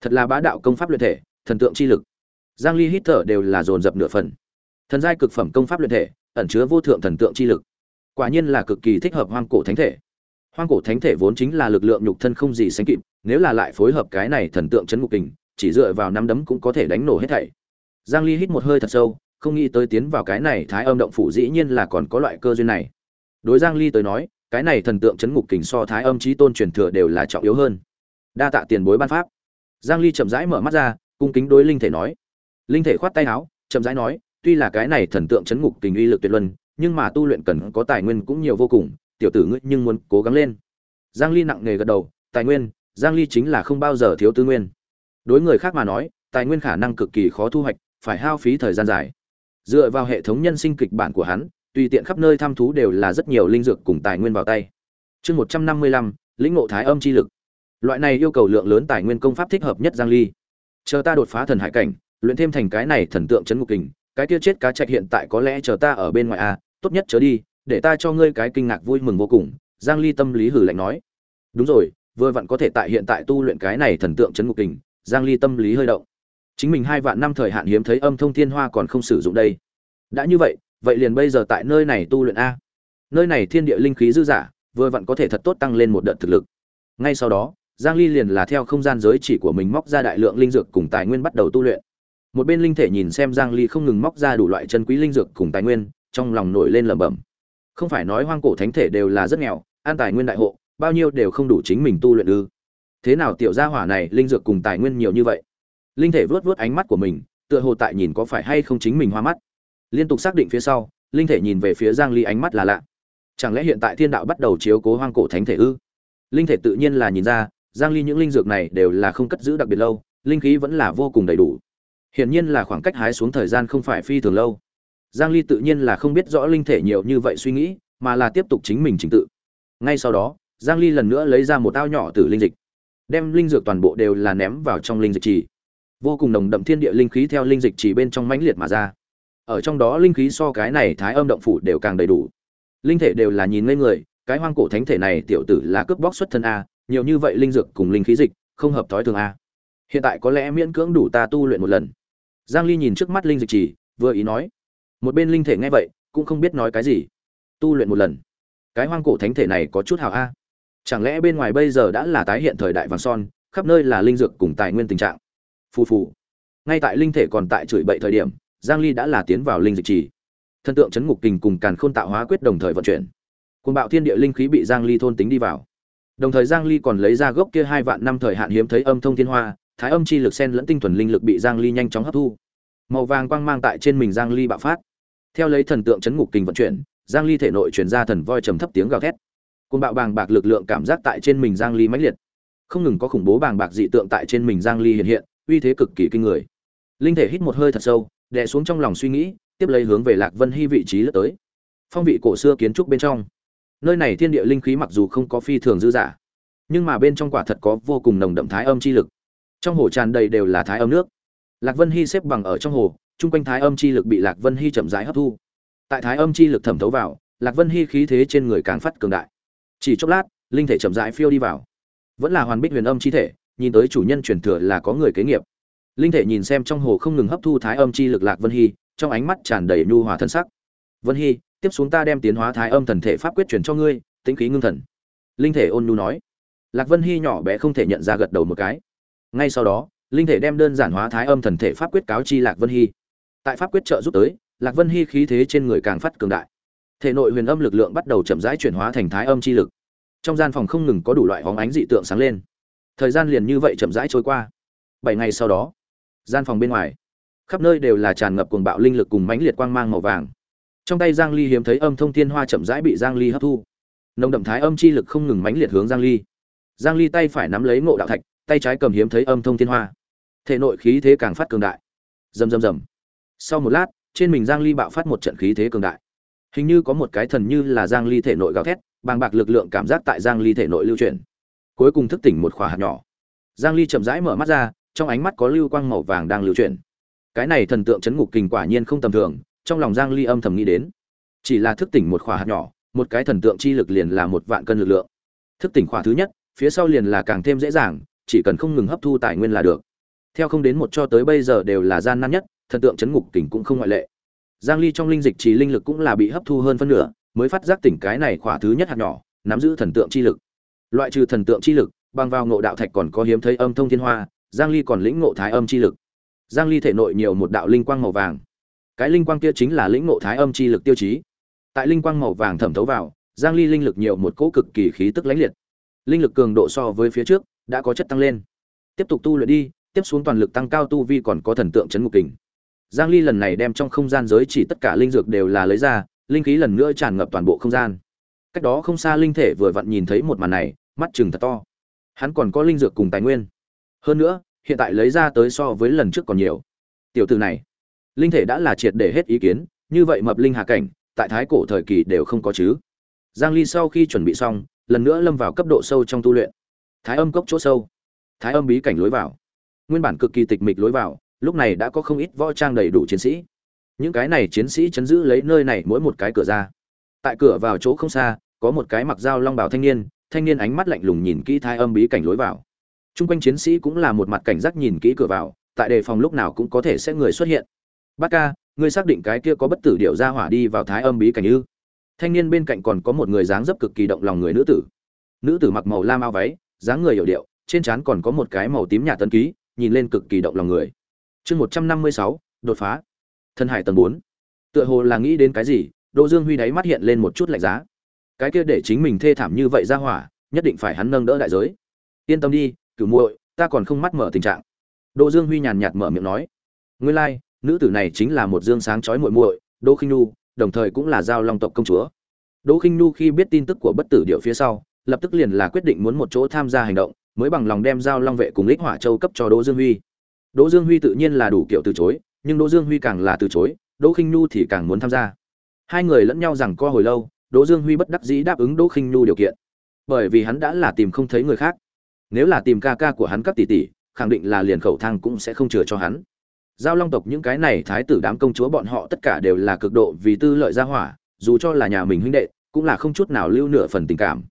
thật là bá đạo công pháp luyện thể, thần tượng chi lực. Giang ly hít thở đều là dồn dập nửa phần. Thần giai cực phẩm công pháp luyện thể, ẩn chứa vô thượng thần tượng chi lực. Quả nhiên là cực kỳ thích hợp hoang cổ thánh thể. Hoang cổ thánh thể vốn chính là lực lượng nhục thân không gì sánh kịp, nếu là lại phối hợp cái này thần tượng chấn ngục kình, chỉ dựa vào năm đấm cũng có thể đánh nổ hết thảy. Giang ly hít một hơi thật sâu, không nghĩ tới tiến vào cái này thái âm động phủ dĩ nhiên là còn có loại cơ duyên này. Đối giang ly tới nói, cái này thần tượng chấn ngục kình so thái âm chí tôn truyền thừa đều là trọng yếu hơn. Đa tạ tiền bối ban pháp giang ly chậm rãi mở mắt ra cung kính đối linh thể nói. Linh thể khoát tay áo chậm rãi nói tuy là cái này thần tượng chấn ngục tình uy lực tuyệt luân nhưng mà tu luyện cần có tài nguyên cũng nhiều vô cùng tiểu tử ngươi nhưng muốn cố gắng lên. Giang ly nặng nề gật đầu tài nguyên giang ly chính là không bao giờ thiếu tư nguyên. Đối người khác mà nói tài nguyên khả năng cực kỳ khó thu hoạch phải hao phí thời gian dài. Dựa vào hệ thống nhân sinh kịch bản của hắn tùy tiện khắp nơi thăm thú đều là rất nhiều linh dược cùng tài nguyên vào tay. Chương 155, lĩnh ngộ thái âm chi lực loại này yêu cầu lượng lớn tài nguyên công pháp thích hợp nhất giang ly. Chờ ta đột phá thần hải cảnh, luyện thêm thành cái này thần tượng chấn ngục kình, cái kia chết cá trạch hiện tại có lẽ chờ ta ở bên ngoài a tốt nhất chớ đi, để ta cho ngươi cái kinh ngạc vui mừng vô cùng, giang ly tâm lý hử lạnh nói. Đúng rồi, vừa vặn có thể tại hiện tại tu luyện cái này thần tượng chấn ngục kình, giang ly tâm lý hơi động. Chính mình hai vạn năm thời hạn hiếm thấy âm thông thiên hoa còn không sử dụng đây. Đã như vậy vậy liền bây giờ tại nơi này tu luyện a. Nơi này thiên địa linh khí dư giả vừa vặn có thể thật tốt tăng lên một đợt thực lực. Ngay sau đó giang ly liền là theo không gian giới chỉ của mình móc ra đại lượng linh dược cùng tài nguyên bắt đầu tu luyện. Một bên linh thể nhìn xem giang ly không ngừng móc ra đủ loại chân quý linh dược cùng tài nguyên, trong lòng nổi lên lẩm bẩm. Không phải nói hoang cổ thánh thể đều là rất nghèo, an tài nguyên đại hộ, bao nhiêu đều không đủ chính mình tu luyện ư? Thế nào tiểu gia hỏa này linh dược cùng tài nguyên nhiều như vậy? Linh thể vuốt vuốt ánh mắt của mình, tựa hồ tại nhìn có phải hay không chính mình hoa mắt. Liên tục xác định phía sau, linh thể nhìn về phía giang ly ánh mắt là lạ. Chẳng lẽ hiện tại thiên đạo bắt đầu chiếu cố hoang cổ thánh thể ư? Linh thể tự nhiên là nhìn ra giang ly những linh dược này đều là không cất giữ đặc biệt lâu, linh khí vẫn là vô cùng đầy đủ. Hiển nhiên là khoảng cách hái xuống thời gian không phải phi thường lâu. Giang ly tự nhiên là không biết rõ linh thể nhiều như vậy suy nghĩ, mà là tiếp tục chính mình trình tự. Ngay sau đó, giang ly lần nữa lấy ra một ao nhỏ từ linh dịch, đem linh dược toàn bộ đều là ném vào trong linh dịch trì. Vô cùng nồng đậm thiên địa linh khí theo linh dịch trì bên trong mãnh liệt mà ra. Ở trong đó linh khí so cái này thái âm động phủ đều càng đầy đủ. Linh thể đều là nhìn ngây người, cái hoang cổ thánh thể này tiểu tử là cướp bóc xuất thân a nhiều như vậy linh dược cùng linh khí dịch, không hợp thói thường a hiện tại có lẽ miễn cưỡng đủ ta tu luyện một lần. Giang ly nhìn trước mắt linh dịch chỉ, vừa ý nói. Một bên linh thể nghe vậy, cũng không biết nói cái gì. Tu luyện một lần. Cái hoang cổ thánh thể này có chút hào a. Chẳng lẽ bên ngoài bây giờ đã là tái hiện thời đại vàng son, khắp nơi là linh dược cùng tài nguyên tình trạng? Phù phù. Ngay tại linh thể còn tại chửi bậy thời điểm, giang ly đã là tiến vào linh dịch trì thân tượng chấn ngục kình cùng càn khôn tạo hóa quyết đồng thời vận chuyển. Cuồng bạo thiên địa linh khí bị giang ly thôn tính đi vào đồng thời giang ly còn lấy ra gốc kia hai vạn năm thời hạn hiếm thấy âm thông thiên hoa, thái âm chi lực sen lẫn tinh thuần linh lực bị giang ly nhanh chóng hấp thu. Màu vàng quang mang tại trên mình giang ly bạo phát. Theo lấy thần tượng chấn ngục kình vận chuyển, giang ly thể nội truyền ra thần voi trầm thấp tiếng gào thét. Côn bạo bàng bạc lực lượng cảm giác tại trên mình giang ly mãnh liệt. Không ngừng có khủng bố bàng bạc dị tượng tại trên mình giang ly hiện hiện, uy thế cực kỳ kinh người. Linh thể hít một hơi thật sâu, đè xuống trong lòng suy nghĩ, tiếp lấy hướng về lạc vân hy vị trí lướt tới. Phong vị cổ xưa kiến trúc bên trong nơi này thiên địa linh khí mặc dù không có phi thường dư giả nhưng mà bên trong quả thật có vô cùng nồng đậm thái âm chi lực. Trong hồ tràn đầy đều là thái âm nước. Lạc vân hy xếp bằng ở trong hồ, chung quanh thái âm chi lực bị lạc vân hy chậm rãi hấp thu. Tại thái âm chi lực thẩm thấu vào, lạc vân hy khí thế trên người càng phát cường đại. Chỉ chốc lát, linh thể chậm rãi phiêu đi vào. Vẫn là hoàn bích huyền âm chi thể, nhìn tới chủ nhân truyền thừa là có người kế nghiệp. Linh thể nhìn xem trong hồ không ngừng hấp thu thái âm chi lực lạc vân hy, trong ánh mắt tràn đầy nhu hòa thân sắc. Vân hy tiếp xuống ta đem tiến hóa thái âm thần thể pháp quyết truyền cho ngươi, tĩnh khí ngưng thần. Linh thể ôn nhu nói. Lạc vân hy nhỏ bé không thể nhận ra gật đầu một cái. Ngay sau đó, linh thể đem đơn giản hóa thái âm thần thể pháp quyết cáo chi lạc vân hy. Tại pháp quyết trợ giúp tới, lạc vân hy khí thế trên người càng phát cường đại. Thể nội huyền âm lực lượng bắt đầu chậm rãi chuyển hóa thành thái âm chi lực. Trong gian phòng không ngừng có đủ loại hóng ánh dị tượng sáng lên. Thời gian liền như vậy chậm rãi trôi qua. Bảy ngày sau đó, gian phòng bên ngoài, khắp nơi đều là tràn ngập cuồng bạo linh lực cùng mãnh liệt quang mang màu vàng trong tay giang ly hiếm thấy âm thông thiên hoa chậm rãi bị giang ly hấp thu. Nồng đậm thái âm chi lực không ngừng mãnh liệt hướng giang ly. Giang ly tay phải nắm lấy ngộ đạo thạch, tay trái cầm hiếm thấy âm thông thiên hoa. Thể nội khí thế càng phát cường đại. Rầm rầm rầm. Sau một lát, trên mình giang ly bạo phát một trận khí thế cường đại. Hình như có một cái thần như là giang ly thể nội gào thét, bàng bạc lực lượng cảm giác tại giang ly thể nội lưu chuyển. Cuối cùng thức tỉnh một khỏa hạt nhỏ. Giang ly chậm rãi mở mắt ra, trong ánh mắt có lưu quang màu vàng đang lưu chuyển. Cái này thần tượng chấn ngục kình quả nhiên không tầm thường trong lòng giang ly âm thầm nghĩ đến. Chỉ là thức tỉnh một khỏa hạt nhỏ, một cái thần tượng chi lực liền là một vạn cân lực lượng. Thức tỉnh khỏa thứ nhất, phía sau liền là càng thêm dễ dàng, chỉ cần không ngừng hấp thu tài nguyên là được. Theo không đến một cho tới bây giờ đều là gian nan nhất, thần tượng chấn ngục tỉnh cũng không ngoại lệ. Giang ly trong linh dịch trì linh lực cũng là bị hấp thu hơn phân nửa, mới phát giác tỉnh cái này khỏa thứ nhất hạt nhỏ, nắm giữ thần tượng chi lực. Loại trừ thần tượng chi lực, bằng vào ngộ đạo thạch còn có hiếm thấy âm thông thiên hoa, giang ly còn lĩnh ngộ thái âm chi lực. Giang ly thể nội nhiều một đạo linh quang màu vàng cái linh quang kia chính là lĩnh ngộ thái âm chi lực tiêu chí. Tại linh quang màu vàng thẩm thấu vào, giang ly linh lực nhiều một cỗ cực kỳ khí tức lãnh liệt. Linh lực cường độ so với phía trước, đã có chất tăng lên. Tiếp tục tu luyện đi, tiếp xuống toàn lực tăng cao tu vi còn có thần tượng chấn ngục kình. Giang ly lần này đem trong không gian giới chỉ tất cả linh dược đều là lấy ra, linh khí lần nữa tràn ngập toàn bộ không gian. Cách đó không xa linh thể vừa vặn nhìn thấy một màn này, mắt chừng thật to. Hắn còn có linh dược cùng tài nguyên. Hơn nữa, hiện tại lấy ra tới so với lần trước còn nhiều. Tiểu tử này linh thể đã là triệt để hết ý kiến như vậy mập linh hạ cảnh tại thái cổ thời kỳ đều không có chứ. Giang ly sau khi chuẩn bị xong lần nữa lâm vào cấp độ sâu trong tu luyện. Thái âm cốc chỗ sâu. Thái âm bí cảnh lối vào. Nguyên bản cực kỳ tịch mịch lối vào lúc này đã có không ít võ trang đầy đủ chiến sĩ. Những cái này chiến sĩ chấn giữ lấy nơi này mỗi một cái cửa ra. Tại cửa vào chỗ không xa có một cái mặc dao long bảo thanh niên thanh niên ánh mắt lạnh lùng nhìn kỹ thái âm bí cảnh lối vào. Trung quanh chiến sĩ cũng là một mặt cảnh giác nhìn kỹ cửa vào, tại đề phòng lúc nào cũng có thể sẽ người xuất hiện. Bát ca, ngươi xác định cái kia có bất tử điệu ra hỏa đi vào thái âm bí cảnh ư? Thanh niên bên cạnh còn có một người dáng dấp cực kỳ động lòng người nữ tử. Nữ tử mặc màu lam áo váy, dáng người hiểu điệu, trên trán còn có một cái màu tím nhạt tân ký, nhìn lên cực kỳ động lòng người. Chương 156, đột phá. Thân hải tầng bốn Tựa hồ là nghĩ đến cái gì, Đỗ Dương Huy đáy mắt hiện lên một chút lạnh giá. Cái kia để chính mình thê thảm như vậy ra hỏa, nhất định phải hắn nâng đỡ đại giới. Yên tâm đi, cửu muội ta còn không mắt mở tình trạng đỗ dương huy nhàn nhạt mở miệng nói nguyên lai like, nữ tử này chính là một dương sáng chói muội muội, đỗ khinh nu đồng thời cũng là giao long tộc công chúa. Đỗ khinh nu khi biết tin tức của bất tử điệu phía sau, lập tức liền là quyết định muốn một chỗ tham gia hành động, mới bằng lòng đem giao long vệ cùng Lịch hỏa châu cấp cho đỗ dương huy. Đỗ dương huy tự nhiên là đủ kiểu từ chối, nhưng đỗ dương huy càng là từ chối, đỗ khinh nu thì càng muốn tham gia. Hai người lẫn nhau rằng co hồi lâu, đỗ dương huy bất đắc dĩ đáp ứng đỗ khinh nu điều kiện. Bởi vì hắn đã là tìm không thấy người khác. Nếu là tìm ca ca của hắn các tỷ tỷ, khẳng định là liền khẩu thang cũng sẽ không chừa cho hắn giao long tộc những cái này thái tử đám công chúa bọn họ tất cả đều là cực độ vì tư lợi gia hỏa, dù cho là nhà mình huynh đệ, cũng là không chút nào lưu nửa phần tình cảm.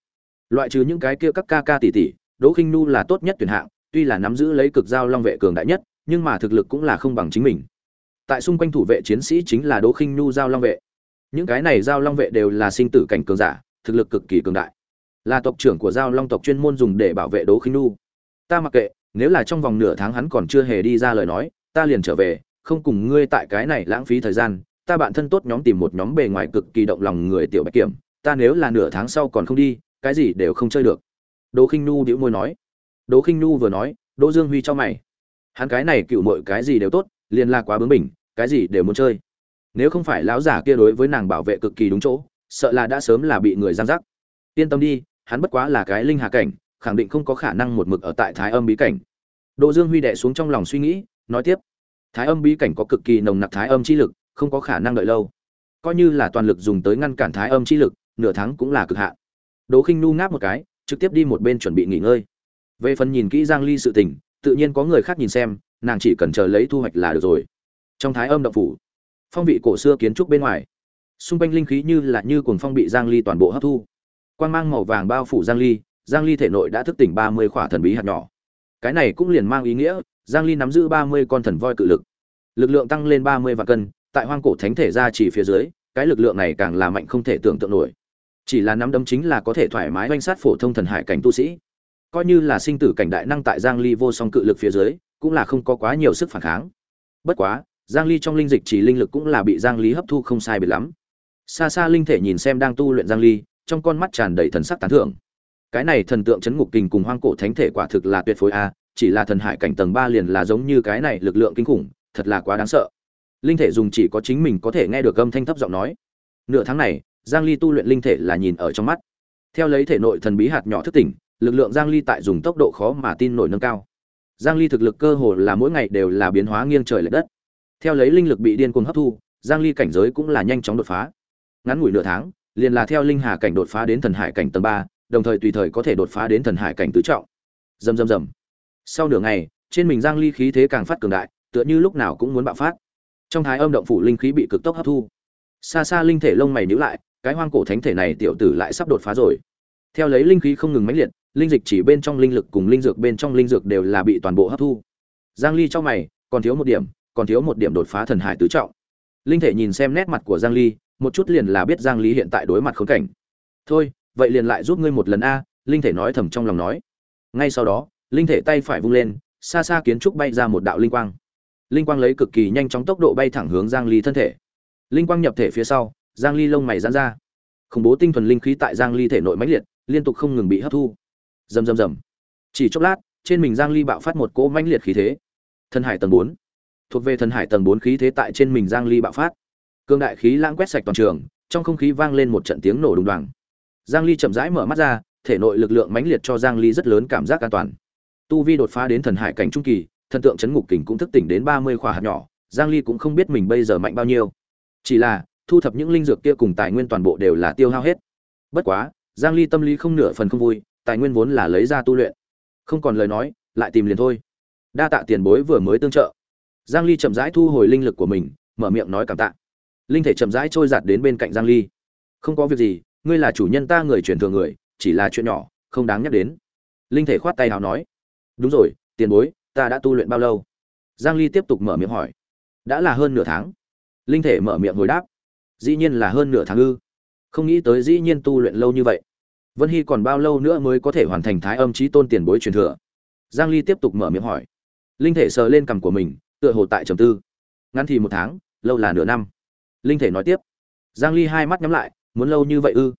Loại trừ những cái kia các ca ca tỷ tỷ, đỗ khinh nu là tốt nhất tuyển hạng, tuy là nắm giữ lấy cực giao long vệ cường đại nhất, nhưng mà thực lực cũng là không bằng chính mình. Tại xung quanh thủ vệ chiến sĩ chính là đỗ khinh nu giao long vệ. Những cái này giao long vệ đều là sinh tử cảnh cường giả, thực lực cực kỳ cường đại. Là tộc trưởng của giao long tộc chuyên môn dùng để bảo vệ Đỗ khinh nu ta mặc kệ, nếu là trong vòng nửa tháng hắn còn chưa hề đi ra lời nói ta liền trở về, không cùng ngươi tại cái này lãng phí thời gian, ta bạn thân tốt nhóm tìm một nhóm bề ngoài cực kỳ động lòng người tiểu bạch kiểm, ta nếu là nửa tháng sau còn không đi, cái gì đều không chơi được. Đỗ khinh nu đĩu môi nói. Đỗ khinh nu vừa nói, đỗ dương huy cho mày. Hắn cái này cựu mọi cái gì đều tốt, liền là quá bướng bỉnh, cái gì đều muốn chơi. Nếu không phải lão giả kia đối với nàng bảo vệ cực kỳ đúng chỗ, sợ là đã sớm là bị người giam giác yên tâm đi, hắn bất quá là cái linh hạ cảnh, khẳng định không có khả năng một mực ở tại thái âm bí cảnh. Đỗ dương huy đệ xuống trong lòng suy nghĩ nói tiếp thái âm bí cảnh có cực kỳ nồng nặc thái âm chi lực không có khả năng đợi lâu. Coi như là toàn lực dùng tới ngăn cản thái âm chi lực nửa tháng cũng là cực hạn. Đỗ khinh nu ngáp một cái trực tiếp đi một bên chuẩn bị nghỉ ngơi. Về phần nhìn kỹ giang ly sự tình tự nhiên có người khác nhìn xem nàng chỉ cần chờ lấy thu hoạch là được rồi. Trong thái âm động phủ phong vị cổ xưa kiến trúc bên ngoài xung quanh linh khí như là như cuồng phong bị giang ly toàn bộ hấp thu. Quang mang màu vàng bao phủ Giang Ly, Giang Ly thể nội đã thức tỉnh 30 khỏa thần bí hạt nhỏ. Cái này cũng liền mang ý nghĩa, Giang Ly nắm giữ 30 con thần voi cự lực. Lực lượng tăng lên 30 vạn cân, tại hoang cổ thánh thể ra chỉ phía dưới, cái lực lượng này càng là mạnh không thể tưởng tượng nổi. Chỉ là nắm đấm chính là có thể thoải mái oanh sát phổ thông thần hải cảnh tu sĩ. Coi như là sinh tử cảnh đại năng tại Giang Ly vô song cự lực phía dưới, cũng là không có quá nhiều sức phản kháng. Bất quá, Giang Ly trong linh dịch chỉ linh lực cũng là bị Giang Ly hấp thu không sai biệt lắm. Xa xa linh thể nhìn xem đang tu luyện Giang Ly, trong con mắt tràn đầy thần sắc tán thưởng cái này thần tượng chấn ngục kình cùng hoang cổ thánh thể quả thực là tuyệt phối a chỉ là thần hải cảnh tầng ba liền là giống như cái này lực lượng kinh khủng, thật là quá đáng sợ. Linh thể dùng chỉ có chính mình có thể nghe được âm thanh thấp giọng nói. Nửa tháng này, giang ly tu luyện linh thể là nhìn ở trong mắt. Theo lấy thể nội thần bí hạt nhỏ thức tỉnh, lực lượng giang ly tại dùng tốc độ khó mà tin nổi nâng cao. Giang ly thực lực cơ hồ là mỗi ngày đều là biến hóa nghiêng trời lệch đất. Theo lấy linh lực bị điên cuồng hấp thu, giang ly cảnh giới cũng là nhanh chóng đột phá. Ngắn ngủi nửa tháng, liền là theo linh hà cảnh đột phá đến thần hải cảnh tầng ba, đồng thời tùy thời có thể đột phá đến thần hải cảnh tứ trọng. Rầm rầm rầm sau nửa ngày, trên mình giang ly khí thế càng phát cường đại, tựa như lúc nào cũng muốn bạo phát. Trong thái âm động phủ linh khí bị cực tốc hấp thu. Xa xa linh thể lông mày nhíu lại, cái hoang cổ thánh thể này tiểu tử lại sắp đột phá rồi. Theo lấy linh khí không ngừng mãnh liệt, linh dịch chỉ bên trong linh lực cùng linh dược bên trong linh dược đều là bị toàn bộ hấp thu. Giang ly cho mày, còn thiếu một điểm, còn thiếu một điểm đột phá thần hải tứ trọng. Linh thể nhìn xem nét mặt của giang ly, một chút liền là biết giang ly hiện tại đối mặt khốn cảnh. Thôi, vậy liền lại giúp ngươi một lần a, linh thể nói thầm trong lòng nói. Ngay sau đó linh thể tay phải vung lên, xa xa kiến trúc bay ra một đạo linh quang. Linh quang lấy cực kỳ nhanh chóng tốc độ bay thẳng hướng giang ly thân thể. Linh quang nhập thể phía sau, giang ly lông mày giãn ra. Khủng bố tinh thuần linh khí tại giang ly thể nội mãnh liệt, liên tục không ngừng bị hấp thu. Rầm rầm rầm. Chỉ chốc lát, trên mình giang ly bạo phát một cỗ mãnh liệt khí thế. Thần hải tầng 4 thuộc về thần hải tầng 4 khí thế tại trên mình giang ly bạo phát. Cương đại khí lãng quét sạch toàn trường, trong không khí vang lên một trận tiếng nổ đùng đoàng. Giang ly chậm rãi mở mắt ra, thể nội lực lượng mãnh liệt cho giang ly rất lớn cảm giác an toàn tu vi đột phá đến thần hải cảnh trung kỳ, thần tượng chấn ngục kình cũng thức tỉnh đến 30 khỏa hạt nhỏ, giang ly cũng không biết mình bây giờ mạnh bao nhiêu. Chỉ là, thu thập những linh dược kia cùng tài nguyên toàn bộ đều là tiêu hao hết. Bất quá, giang ly tâm lý không nửa phần không vui, tài nguyên vốn là lấy ra tu luyện. Không còn lời nói, lại tìm liền thôi. Đa tạ tiền bối vừa mới tương trợ. Giang ly chậm rãi thu hồi linh lực của mình, mở miệng nói cảm tạ. Linh thể chậm rãi trôi giạt đến bên cạnh giang ly. Không có việc gì, ngươi là chủ nhân ta người truyền thừa người, chỉ là chuyện nhỏ, không đáng nhắc đến. Linh thể khoát tay hào nói đúng rồi, tiền bối, ta đã tu luyện bao lâu? Giang ly tiếp tục mở miệng hỏi. Đã là hơn nửa tháng. Linh thể mở miệng hồi đáp. Dĩ nhiên là hơn nửa tháng ư. Không nghĩ tới dĩ nhiên tu luyện lâu như vậy. Vân hy còn bao lâu nữa mới có thể hoàn thành thái âm trí tôn tiền bối truyền thừa? Giang ly tiếp tục mở miệng hỏi. Linh thể sờ lên cằm của mình, tựa hồ tại trầm tư. Ngắn thì một tháng, lâu là nửa năm. Linh thể nói tiếp. Giang ly hai mắt nhắm lại, muốn lâu như vậy ư?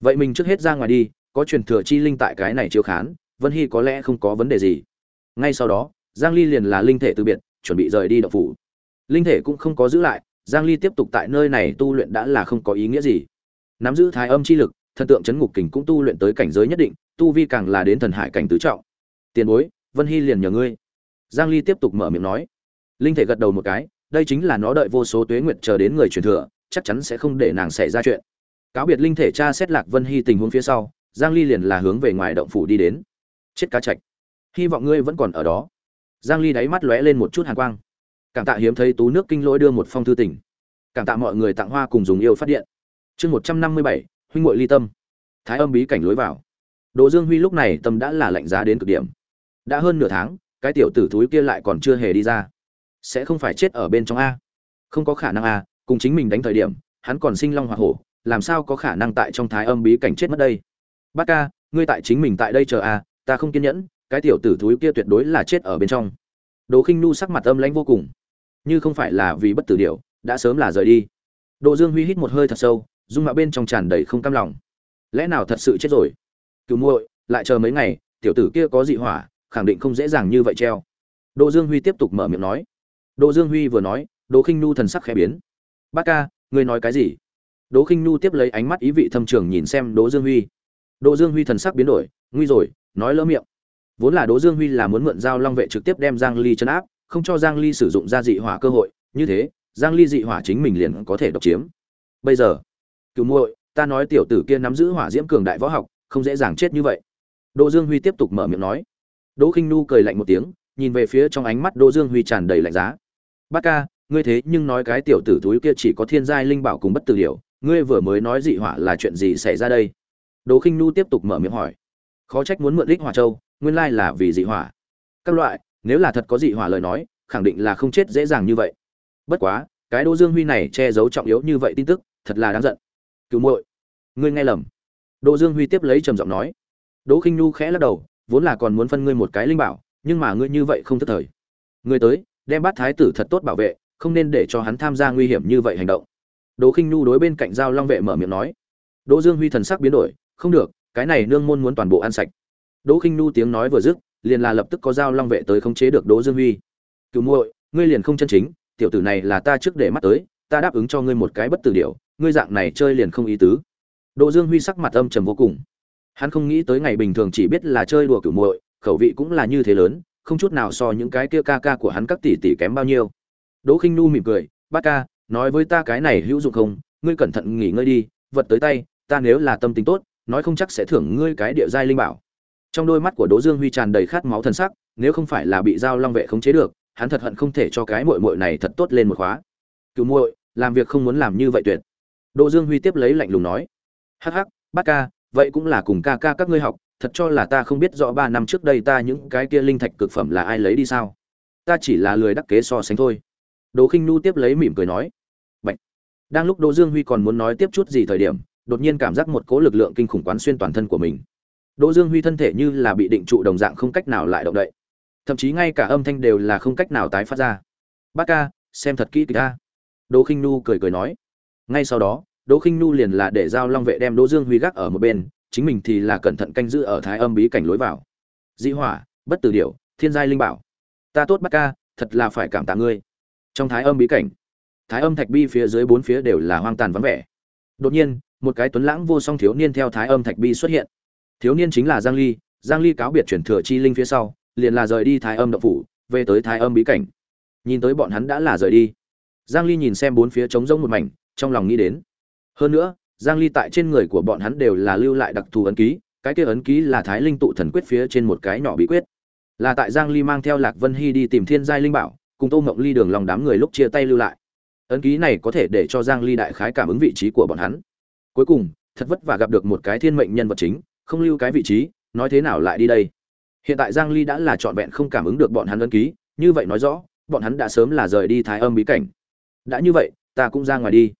Vậy mình trước hết ra ngoài đi, có truyền thừa chi linh tại cái này chiếu khán vân hy có lẽ không có vấn đề gì. Ngay sau đó, giang ly liền là linh thể từ biệt, chuẩn bị rời đi động phủ. Linh thể cũng không có giữ lại, giang ly tiếp tục tại nơi này tu luyện đã là không có ý nghĩa gì. Nắm giữ thái âm chi lực, thần tượng chấn ngục kình cũng tu luyện tới cảnh giới nhất định, tu vi càng là đến thần hải cảnh tứ trọng. Tiền bối, vân hy liền nhờ ngươi. Giang ly tiếp tục mở miệng nói. Linh thể gật đầu một cái, đây chính là nó đợi vô số tuế nguyệt chờ đến người truyền thừa, chắc chắn sẽ không để nàng xảy ra chuyện. Cáo biệt linh thể cha xét lạc vân hy tình huống phía sau, giang ly liền là hướng về ngoài động phủ đi đến chết cá chạch. Hy vọng ngươi vẫn còn ở đó. Giang ly đáy mắt lóe lên một chút hàn quang. Cảm tạ hiếm thấy tú nước kinh lỗi đưa một phong thư tình. Cảm tạ mọi người tặng hoa cùng dùng yêu phát điện. Chương 157, huynh muội ly tâm. Thái âm bí cảnh lối vào. Đỗ dương huy lúc này tâm đã là lạnh giá đến cực điểm. Đã hơn nửa tháng cái tiểu tử thúi kia lại còn chưa hề đi ra. Sẽ không phải chết ở bên trong a. Không có khả năng a cùng chính mình đánh thời điểm hắn còn sinh long hoa hổ làm sao có khả năng tại trong thái âm bí cảnh chết mất đây? Bác ca ngươi tại chính mình tại đây chờ a ta không kiên nhẫn cái tiểu tử thúi kia tuyệt đối là chết ở bên trong Đỗ Khinh Nu sắc mặt âm lãnh vô cùng, như không phải là vì bất tử điểu, đã sớm là rời đi. Đỗ Dương Huy hít một hơi thật sâu, dung mạo bên trong tràn đầy không cam lòng. Lẽ nào thật sự chết rồi? cứu muội, lại chờ mấy ngày, tiểu tử kia có dị hỏa, khẳng định không dễ dàng như vậy treo. Đỗ Dương Huy tiếp tục mở miệng nói. Đỗ Dương Huy vừa nói, Đỗ Khinh Nu thần sắc khẽ biến. "Bác ca, ngươi nói cái gì?" Đỗ Khinh Nu tiếp lấy ánh mắt ý vị thâm trường nhìn xem Đỗ Dương Huy. Đỗ Dương Huy thần sắc biến đổi, nguy rồi, nói lỡ miệng. Vốn là đỗ dương huy là muốn mượn giao long vệ trực tiếp đem giang ly chấn áp, không cho giang ly sử dụng ra dị hỏa cơ hội, như thế, giang ly dị hỏa chính mình liền có thể độc chiếm. Bây giờ cứu muội, ta nói tiểu tử kia nắm giữ hỏa diễm cường đại võ học, không dễ dàng chết như vậy. Đỗ dương huy tiếp tục mở miệng nói. Đỗ khinh nu cười lạnh một tiếng, nhìn về phía trong ánh mắt đỗ dương huy tràn đầy lạnh giá. Bác ca, ngươi thế nhưng nói cái tiểu tử túi kia chỉ có thiên giai linh bảo cùng bất tử điều, ngươi vừa mới nói dị hỏa là chuyện gì xảy ra đây? Đỗ khinh nu tiếp tục mở miệng hỏi khó trách muốn mượn đích hỏa châu, nguyên lai là vì dị hỏa. Các loại, nếu là thật có dị hỏa lời nói, khẳng định là không chết dễ dàng như vậy. Bất quá, cái đỗ dương huy này che giấu trọng yếu như vậy tin tức, thật là đáng giận. Cứu muội, ngươi nghe lầm. Đỗ dương huy tiếp lấy trầm giọng nói. Đỗ khinh nhu khẽ lắc đầu, vốn là còn muốn phân ngươi một cái linh bảo, nhưng mà ngươi như vậy không thất thời. Ngươi tới, đem bát thái tử thật tốt bảo vệ, không nên để cho hắn tham gia nguy hiểm như vậy hành động. Đỗ khinh nhu đối bên cạnh giao long vệ mở miệng nói. Đỗ dương huy thần sắc biến đổi, không được cái này nương môn muốn toàn bộ ăn sạch Đỗ Khinh Nu tiếng nói vừa dứt, liền là lập tức có giao long vệ tới khống chế được Đỗ Dương Huy. "Cửu muội, ngươi liền không chân chính, tiểu tử này là ta trước để mắt tới, ta đáp ứng cho ngươi một cái bất tử điều, ngươi dạng này chơi liền không ý tứ." Đỗ Dương Huy sắc mặt âm trầm vô cùng. Hắn không nghĩ tới ngày bình thường chỉ biết là chơi đùa cửu muội, khẩu vị cũng là như thế lớn, không chút nào so những cái kia ca ca của hắn các tỷ tỷ kém bao nhiêu. Đỗ Khinh Nu mỉm cười, "Bác ca, nói với ta cái này hữu dụng không, ngươi cẩn thận nghỉ ngơi đi, vật tới tay, ta nếu là tâm tình tốt, nói không chắc sẽ thưởng ngươi cái địa giai linh bảo." trong đôi mắt của đỗ dương huy tràn đầy khát máu thân sắc, nếu không phải là bị giao long vệ khống chế được, hắn thật hận không thể cho cái muội muội này thật tốt lên một khóa. Cứu muội, làm việc không muốn làm như vậy tuyệt. Đỗ dương huy tiếp lấy lạnh lùng nói. Hắc hắc, bác ca, vậy cũng là cùng ca ca các ngươi học, thật cho là ta không biết rõ ba năm trước đây ta những cái kia linh thạch cực phẩm là ai lấy đi sao? Ta chỉ là lười đắc kế so sánh thôi. Đỗ khinh nu tiếp lấy mỉm cười nói. Bạch. đang lúc đỗ dương huy còn muốn nói tiếp chút gì thời điểm đột nhiên cảm giác một cỗ lực lượng kinh khủng quán xuyên toàn thân của mình. Đỗ dương huy thân thể như là bị định trụ đồng dạng không cách nào lại động đậy. Thậm chí ngay cả âm thanh đều là không cách nào tái phát ra. Bác ca, xem thật kỹ kìa ca đỗ khinh nu cười cười nói. Ngay sau đó, đỗ khinh nu liền là để giao long vệ đem đỗ dương huy gác ở một bên, chính mình thì là cẩn thận canh giữ ở thái âm bí cảnh lối vào. Dĩ hỏa, bất tử điểu, thiên giai linh bảo, ta tốt bác ca, thật là phải cảm tạ ngươi. Trong thái âm bí cảnh, thái âm thạch bi phía dưới bốn phía đều là hoang tàn vắng vẻ. Đột nhiên một cái tuấn lãng vô song thiếu niên theo thái âm thạch bi xuất hiện. Thiếu niên chính là giang ly giang ly cáo biệt chuyển thừa chi linh phía sau, liền là rời đi thái âm động phủ, về tới thái âm bí cảnh. Nhìn tới bọn hắn đã là rời đi. Giang ly nhìn xem bốn phía trống rỗng một mảnh, trong lòng nghĩ đến. Hơn nữa, giang ly tại trên người của bọn hắn đều là lưu lại đặc thù ấn ký, cái kia ấn ký là thái linh tụ thần quyết phía trên một cái nhỏ bí quyết. Là tại giang ly mang theo lạc vân hy đi tìm thiên giai linh bảo, cùng tô mộng ly đường lòng đám người lúc chia tay lưu lại. Ấn ký này có thể để cho giang ly đại khái cảm ứng vị trí của bọn hắn cuối cùng, thật vất vả gặp được một cái thiên mệnh nhân vật chính, không lưu cái vị trí, nói thế nào lại đi đây? Hiện tại giang ly đã là trọn vẹn không cảm ứng được bọn hắn ấn ký, như vậy nói rõ, bọn hắn đã sớm là rời đi thái âm bí cảnh. Đã như vậy, ta cũng ra ngoài đi.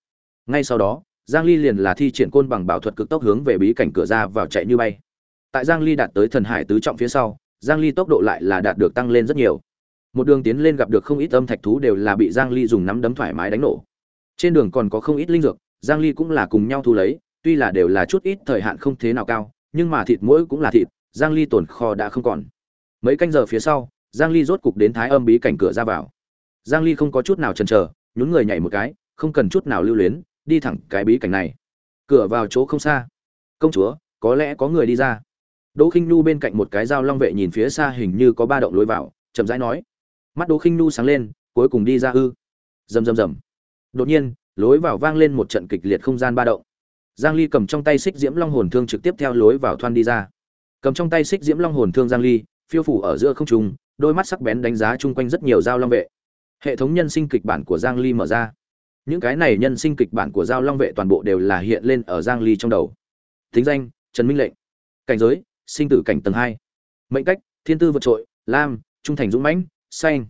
Ngay sau đó, giang ly liền là thi triển côn bằng bảo thuật cực tốc hướng về bí cảnh cửa ra vào chạy như bay. Tại giang ly đạt tới thần hải tứ trọng phía sau, giang ly tốc độ lại là đạt được tăng lên rất nhiều. Một đường tiến lên gặp được không ít âm thạch thú đều là bị giang ly dùng nắm đấm thoải mái đánh nổ. Trên đường còn có không ít linh dược giang ly cũng là cùng nhau thu lấy, tuy là đều là chút ít thời hạn không thế nào cao, nhưng mà thịt mỗi cũng là thịt, giang ly tồn kho đã không còn. Mấy canh giờ phía sau, giang ly rốt cục đến thái âm bí cảnh cửa ra vào. Giang ly không có chút nào chần chờ, nhún người nhảy một cái, không cần chút nào lưu luyến, đi thẳng cái bí cảnh này. Cửa vào chỗ không xa. Công chúa, có lẽ có người đi ra. Đỗ khinh nu bên cạnh một cái dao long vệ nhìn phía xa hình như có ba động lối vào, chậm rãi nói. Mắt đỗ khinh nu sáng lên, cuối cùng đi ra ư. Rầm rầm rầm. Đột nhiên lối vào vang lên một trận kịch liệt không gian ba động. Giang ly cầm trong tay xích diễm long hồn thương trực tiếp theo lối vào thoan đi ra. Cầm trong tay xích diễm long hồn thương giang ly, phiêu phủ ở giữa không trung, đôi mắt sắc bén đánh giá chung quanh rất nhiều dao long vệ. Hệ thống nhân sinh kịch bản của giang ly mở ra. Những cái này nhân sinh kịch bản của giao long vệ toàn bộ đều là hiện lên ở giang ly trong đầu. Thính danh, trần minh lệnh. Cảnh giới, sinh tử cảnh tầng 2. mệnh cách, thiên tư vượt trội, lam, trung thành dũng mãnh, xanh.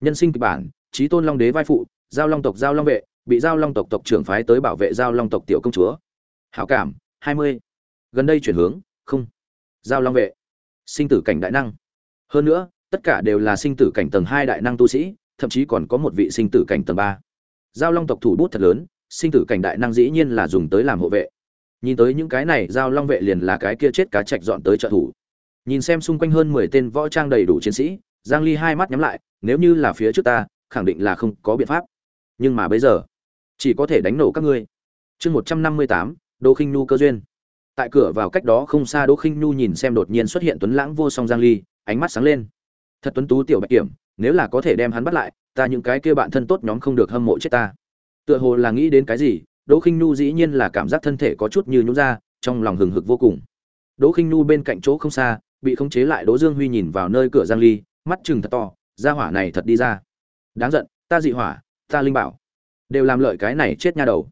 Nhân sinh kịch bản trí tôn long đế vai phụ, giao long tộc giao long vệ bị giao long tộc tộc trưởng phái tới bảo vệ giao long tộc tiểu công chúa. Hảo cảm 20. gần đây chuyển hướng, không. Giao long vệ. Sinh tử cảnh đại năng. Hơn nữa, tất cả đều là sinh tử cảnh tầng hai đại năng tu sĩ, thậm chí còn có một vị sinh tử cảnh tầng ba. giao long tộc thủ bút thật lớn, sinh tử cảnh đại năng dĩ nhiên là dùng tới làm hộ vệ. Nhìn tới những cái này, giao long vệ liền là cái kia chết cá chạch dọn tới trợ thủ. Nhìn xem xung quanh hơn mười tên võ trang đầy đủ chiến sĩ, giang ly hai mắt nhắm lại, nếu như là phía trước ta, khẳng định là không có biện pháp. Nhưng mà bây giờ chỉ có thể đánh nổ các ngươi. Chương 158, đỗ khinh nu cơ duyên. Tại cửa vào cách đó không xa đỗ khinh nu nhìn xem đột nhiên xuất hiện tuấn lãng vô song giang ly ánh mắt sáng lên. Thật tuấn tú tiểu bạch kiểm nếu là có thể đem hắn bắt lại ta những cái kia bạn thân tốt nhóm không được hâm mộ chết ta. Tựa hồ là nghĩ đến cái gì đỗ khinh nhu dĩ nhiên là cảm giác thân thể có chút như nhũ ra trong lòng hừng hực vô cùng. Đỗ khinh nhu bên cạnh chỗ không xa bị khống chế lại đỗ dương huy nhìn vào nơi cửa giang ly mắt chừng thật to ra hỏa này thật đi ra. Đáng giận ta dị hỏa ta linh bảo đều làm lợi cái này chết nha đầu.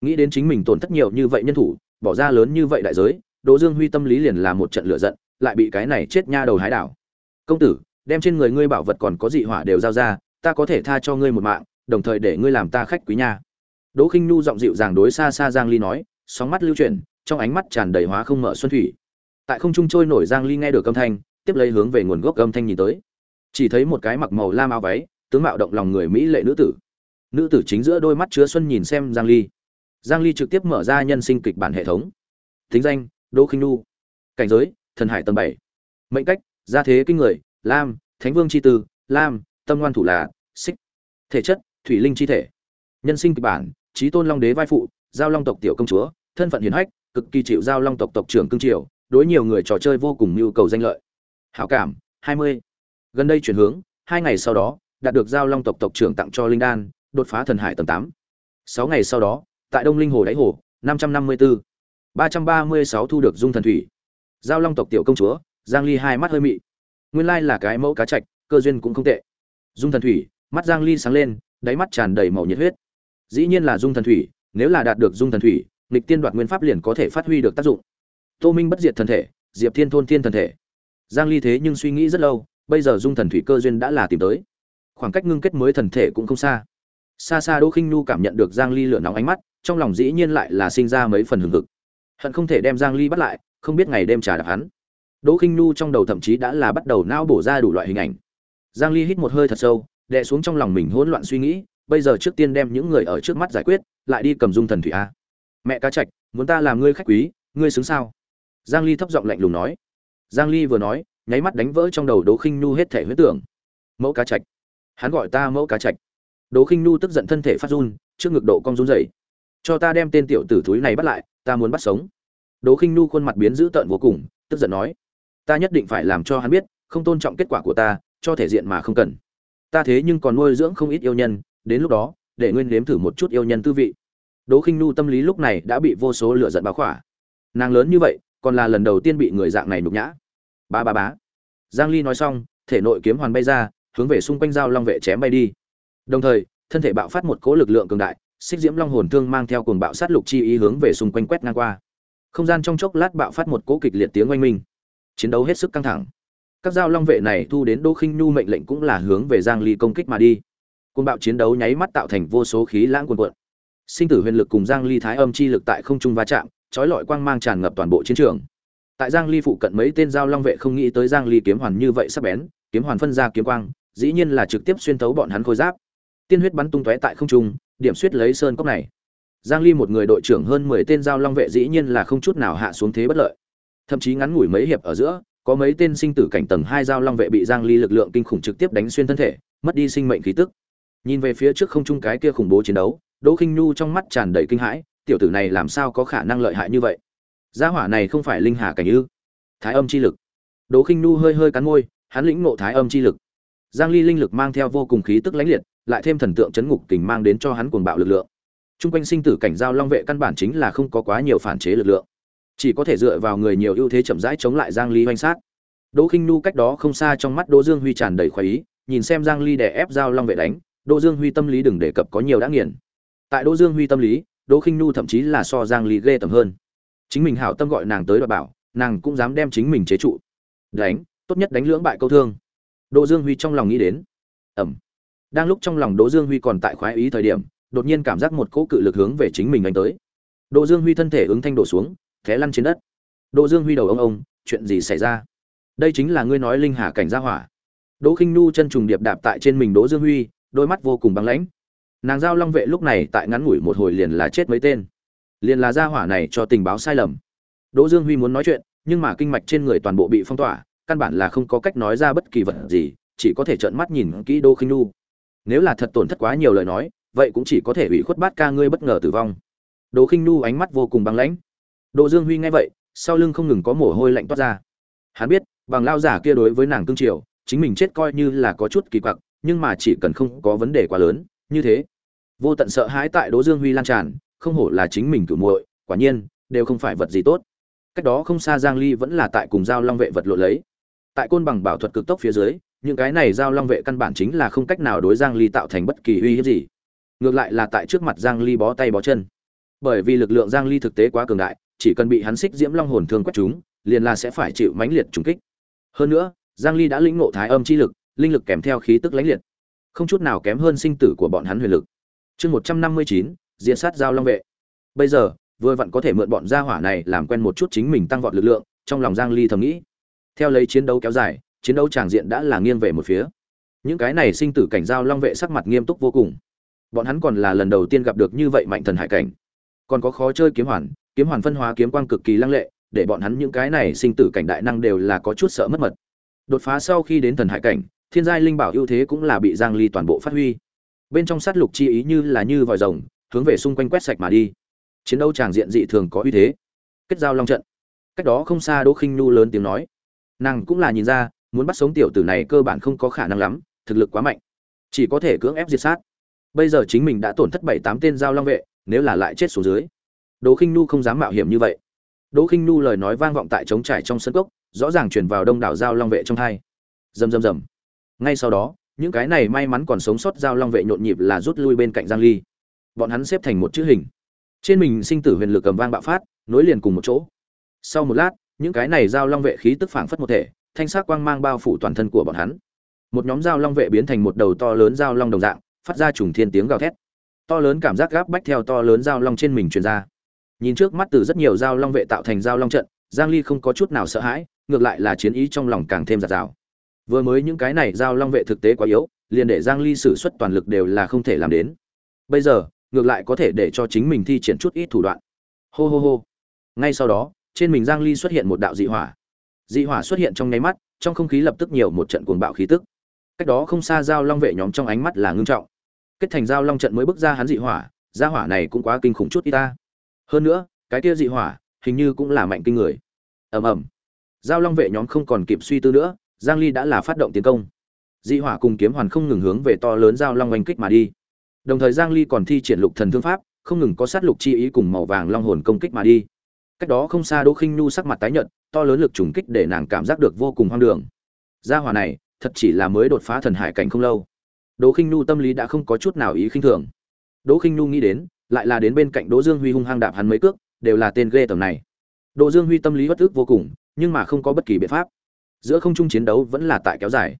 Nghĩ đến chính mình tổn thất nhiều như vậy nhân thủ, bỏ ra lớn như vậy đại giới, đỗ dương huy tâm lý liền là một trận lửa giận, lại bị cái này chết nha đầu hái đảo. Công tử, đem trên người ngươi bảo vật còn có dị hỏa đều giao ra, ta có thể tha cho ngươi một mạng, đồng thời để ngươi làm ta khách quý nha. Đỗ khinh nhu giọng dịu dàng đối xa xa giang ly nói, sóng mắt lưu chuyển, trong ánh mắt tràn đầy hóa không mở xuân thủy. Tại không trung trôi nổi giang ly nghe được âm thanh, tiếp lấy hướng về nguồn gốc âm thanh nhìn tới. Chỉ thấy một cái mặc màu lam áo váy, tướng mạo động lòng người mỹ lệ nữ tử nữ tử chính giữa đôi mắt chứa xuân nhìn xem giang ly. Giang ly trực tiếp mở ra nhân sinh kịch bản hệ thống. Thính danh, đỗ khinh nu cảnh giới, thần hải tầng 7. mệnh cách, gia thế kinh người, lam, thánh vương chi tư, lam, tâm ngoan thủ là, xích. Thể chất, thủy linh chi thể. Nhân sinh kịch bản trí tôn long đế vai phụ, giao long tộc tiểu công chúa. Thân phận hiền hách, cực kỳ chịu giao long tộc tộc trưởng cương triều, đối nhiều người trò chơi vô cùng nhu cầu danh lợi. Hảo cảm 20. gần đây chuyển hướng, hai ngày sau đó, đạt được giao long tộc tộc trưởng tặng cho linh đan đột phá thần hải tầng 8. 6 ngày sau đó, tại đông linh hồ đáy hồ 554. 336 thu được dung thần thủy. Giao long tộc tiểu công chúa, giang ly hai mắt hơi mị. Nguyên lai là cái mẫu cá trạch cơ duyên cũng không tệ. Dung thần thủy, mắt giang ly sáng lên, đáy mắt tràn đầy màu nhiệt huyết. Dĩ nhiên là dung thần thủy, nếu là đạt được dung thần thủy, nghịch tiên đoạt nguyên pháp liền có thể phát huy được tác dụng. Tô minh bất diệt thần thể, diệp thiên thôn thiên thần thể. Giang ly thế nhưng suy nghĩ rất lâu, bây giờ dung thần thủy cơ duyên đã là tìm tới. Khoảng cách ngưng kết mới thần thể cũng không xa xa xa đỗ khinh nhu cảm nhận được giang ly lửa nóng ánh mắt, trong lòng dĩ nhiên lại là sinh ra mấy phần hừng hực. Hận không thể đem giang ly bắt lại, không biết ngày đêm trả đạp hắn. Đỗ khinh nhu trong đầu thậm chí đã là bắt đầu não bổ ra đủ loại hình ảnh. Giang ly hít một hơi thật sâu, đè xuống trong lòng mình hỗn loạn suy nghĩ, bây giờ trước tiên đem những người ở trước mắt giải quyết, lại đi cầm dung thần thủy a. Mẹ cá trạch, muốn ta làm ngươi khách quý, ngươi xứng sao? Giang ly thấp giọng lạnh lùng nói. Giang ly vừa nói, nháy mắt đánh vỡ trong đầu đỗ khinh nhu hết thể huyết tưởng. Mẫu cá trạch, hắn gọi ta mẫu cá trạch đỗ khinh nhu tức giận thân thể phát run, trước ngực độ cong run rẩy. Cho ta đem tên tiểu tử thúi này bắt lại, ta muốn bắt sống. Đỗ khinh nhu khuôn mặt biến dữ tợn vô cùng, tức giận nói, ta nhất định phải làm cho hắn biết, không tôn trọng kết quả của ta, cho thể diện mà không cần. Ta thế nhưng còn nuôi dưỡng không ít yêu nhân, đến lúc đó, để nguyên nếm thử một chút yêu nhân tư vị. Đỗ khinh nhu tâm lý lúc này đã bị vô số lửa giận bao khỏa. Nàng lớn như vậy, còn là lần đầu tiên bị người dạng này nhục nhã. Ba ba bá giang ly nói xong, thể nội kiếm hoàn bay ra, hướng về xung quanh giao long vệ chém bay đi đồng thời, thân thể bạo phát một cỗ lực lượng cường đại, xích diễm long hồn thương mang theo cuồng bạo sát lục chi ý hướng về xung quanh quét ngang qua. Không gian trong chốc lát bạo phát một cỗ kịch liệt tiếng oanh minh. Chiến đấu hết sức căng thẳng. Các giao long vệ này thu đến đỗ khinh nhu mệnh lệnh cũng là hướng về giang ly công kích mà đi. Cuồng bạo chiến đấu nháy mắt tạo thành vô số khí lãng cuồn cuộn. Sinh tử huyền lực cùng giang ly thái âm chi lực tại không trung va chạm, chói lọi quang mang tràn ngập toàn bộ chiến trường. Tại giang ly phụ cận mấy tên giao long vệ không nghĩ tới giang ly kiếm hoàn như vậy sắc bén, kiếm hoàn phân ra kiếm quang, dĩ nhiên là trực tiếp xuyên thấu bọn hắn khôi giáp tiên huyết bắn tung tóe tại không trung, điểm suýt lấy sơn cốc này. Giang ly một người đội trưởng hơn 10 tên giao long vệ dĩ nhiên là không chút nào hạ xuống thế bất lợi. Thậm chí ngắn ngủi mấy hiệp ở giữa, có mấy tên sinh tử cảnh tầng hai giao long vệ bị giang ly lực lượng kinh khủng trực tiếp đánh xuyên thân thể, mất đi sinh mệnh khí tức. Nhìn về phía trước không trung cái kia khủng bố chiến đấu, đỗ khinh nhu trong mắt tràn đầy kinh hãi, tiểu tử này làm sao có khả năng lợi hại như vậy? Gia hỏa này không phải linh hà cảnh ư? Thái âm chi lực. Đỗ khinh nhu hơi hơi cắn môi, hắn lĩnh ngộ thái âm chi lực. Giang ly linh lực mang theo vô cùng khí tức lãnh liệt lại thêm thần tượng chấn ngục kình mang đến cho hắn cuồng bạo lực lượng. Trung quanh sinh tử cảnh giao long vệ căn bản chính là không có quá nhiều phản chế lực lượng. Chỉ có thể dựa vào người nhiều ưu thế chậm rãi chống lại giang ly hoành sát. Đỗ khinh Nu cách đó không xa trong mắt đỗ dương huy tràn đầy khoái ý, nhìn xem giang ly đè ép giao long vệ đánh, đỗ dương huy tâm lý đừng đề cập có nhiều đã nghiền. Tại đỗ dương huy tâm lý, đỗ khinh Nu thậm chí là so giang ly ghê tởm hơn. Chính mình hảo tâm gọi nàng tới đòi bảo, nàng cũng dám đem chính mình chế trụ. Đánh, tốt nhất đánh lưỡng bại câu thương. Đỗ dương huy trong lòng nghĩ đến. Ẩm đang lúc trong lòng đỗ dương huy còn tại khoái ý thời điểm, đột nhiên cảm giác một cỗ cự lực hướng về chính mình đánh tới. Đỗ dương huy thân thể ứng thanh đổ xuống, té lăn trên đất. Đỗ dương huy đầu ông ông, chuyện gì xảy ra? Đây chính là ngươi nói linh hà cảnh gia hỏa. Đỗ khinh Nu chân trùng điệp đạp tại trên mình đỗ dương huy, đôi mắt vô cùng băng lãnh. Nàng giao long vệ lúc này tại ngắn ngủi một hồi liền là chết mấy tên. Liền là gia hỏa này cho tình báo sai lầm. Đỗ dương huy muốn nói chuyện, nhưng mà kinh mạch trên người toàn bộ bị phong tỏa, căn bản là không có cách nói ra bất kỳ vật gì, chỉ có thể trợn mắt nhìn kỹ đỗ khinh Nu nếu là thật tổn thất quá nhiều lời nói, vậy cũng chỉ có thể ủy khuất bát ca ngươi bất ngờ tử vong. Đỗ khinh Nu ánh mắt vô cùng băng lãnh. Đỗ dương huy nghe vậy, sau lưng không ngừng có mồ hôi lạnh toát ra. Hắn biết, bằng lao giả kia đối với nàng cương triều, chính mình chết coi như là có chút kỳ quặc, nhưng mà chỉ cần không có vấn đề quá lớn, như thế, vô tận sợ hãi tại đỗ dương huy lan tràn, không hổ là chính mình cửu muội, quả nhiên, đều không phải vật gì tốt. Cách đó không xa giang ly vẫn là tại cùng giao long vệ vật lộ lấy. Tại côn bằng bảo thuật cực tốc phía dưới những cái này giao long vệ căn bản chính là không cách nào đối giang ly tạo thành bất kỳ uy hiếp gì. Ngược lại là tại trước mặt giang ly bó tay bó chân. Bởi vì lực lượng giang ly thực tế quá cường đại chỉ cần bị hắn xích diễm long hồn thương quét chúng liền là sẽ phải chịu mãnh liệt trùng kích. Hơn nữa giang ly đã lĩnh ngộ thái âm chi lực linh lực kèm theo khí tức lãnh liệt. Không chút nào kém hơn sinh tử của bọn hắn huyền lực. Chương 159, diện sát giao long vệ. Bây giờ vừa vặn có thể mượn bọn gia hỏa này làm quen một chút chính mình tăng vọt lực lượng trong lòng giang ly thầm nghĩ. Theo lấy chiến đấu kéo dài chiến đấu tràng diện đã là nghiêng về một phía. Những cái này sinh tử cảnh giao long vệ sắc mặt nghiêm túc vô cùng. Bọn hắn còn là lần đầu tiên gặp được như vậy mạnh thần hải cảnh. Còn có khó chơi kiếm hoàn kiếm hoàn phân hóa kiếm quang cực kỳ lăng lệ, để bọn hắn những cái này sinh tử cảnh đại năng đều là có chút sợ mất mật. Đột phá sau khi đến thần hải cảnh, thiên giai linh bảo ưu thế cũng là bị giang ly toàn bộ phát huy. Bên trong sát lục chi ý như là như vòi rồng, hướng về xung quanh quét sạch mà đi. Chiến đấu tràng diện dị thường có uy thế. Kết giao long trận. Cách đó không xa đỗ khinh nhu lớn tiếng nói. Nàng cũng là nhìn ra muốn bắt sống tiểu tử này cơ bản không có khả năng lắm, thực lực quá mạnh. Chỉ có thể cưỡng ép diệt sát. Bây giờ chính mình đã tổn thất bảy tám tên giao long vệ, nếu là lại chết xuống dưới. Đỗ khinh nu không dám mạo hiểm như vậy. Đỗ khinh nu lời nói vang vọng tại trống trải trong sân cốc, rõ ràng truyền vào đông đảo giao long vệ trong hai. Rầm rầm rầm. Ngay sau đó, những cái này may mắn còn sống sót giao long vệ nhộn nhịp là rút lui bên cạnh giang ly. Bọn hắn xếp thành một chữ hình. Trên mình sinh tử huyền lực cầm vang bạo phát, nối liền cùng một chỗ. Sau một lát, những cái này giao long vệ khí tức phảng phất một thể thanh sắc quang mang bao phủ toàn thân của bọn hắn. Một nhóm dao long vệ biến thành một đầu to lớn dao long đồng dạng, phát ra trùng thiên tiếng gào thét. To lớn cảm giác gáp bách theo to lớn dao long trên mình truyền ra. Nhìn trước mắt từ rất nhiều dao long vệ tạo thành dao long trận, giang ly không có chút nào sợ hãi, ngược lại là chiến ý trong lòng càng thêm dạt dào. vừa mới những cái này dao long vệ thực tế quá yếu, liền để giang ly sử xuất toàn lực đều là không thể làm đến. Bây giờ, ngược lại có thể để cho chính mình thi triển chút ít thủ đoạn. Hô hô hô. Ngay sau đó, trên mình giang ly xuất hiện một đạo dị hỏa dị hỏa xuất hiện trong nháy mắt, trong không khí lập tức nhiều một trận cuồng bạo khí tức. Cách đó không xa giao long vệ nhóm trong ánh mắt là ngưng trọng. Kết thành giao long trận mới bước ra hắn dị hỏa, gia hỏa này cũng quá kinh khủng chút ít ta. Hơn nữa, cái kia dị hỏa, hình như cũng là mạnh kinh người. Ầm ầm. Giao long vệ nhóm không còn kịp suy tư nữa, giang ly đã là phát động tiến công. Dị hỏa cùng kiếm hoàn không ngừng hướng về to lớn giao long oanh kích mà đi. Đồng thời giang ly còn thi triển lục thần thương pháp, không ngừng có sát lục chi ý cùng màu vàng long hồn công kích mà đi cách đó không xa đỗ khinh nhu sắc mặt tái nhợt, to lớn lực trùng kích để nàng cảm giác được vô cùng hoang đường. Gia hỏa này, thật chỉ là mới đột phá thần hải cảnh không lâu. Đỗ khinh nhu tâm lý đã không có chút nào ý khinh thường. Đỗ khinh nhu nghĩ đến, lại là đến bên cạnh đỗ dương huy hung hăng đạp hắn mấy cước, đều là tên ghê tầm này. Đỗ dương huy tâm lý bất ức vô cùng, nhưng mà không có bất kỳ biện pháp. Giữa không trung chiến đấu vẫn là tại kéo dài.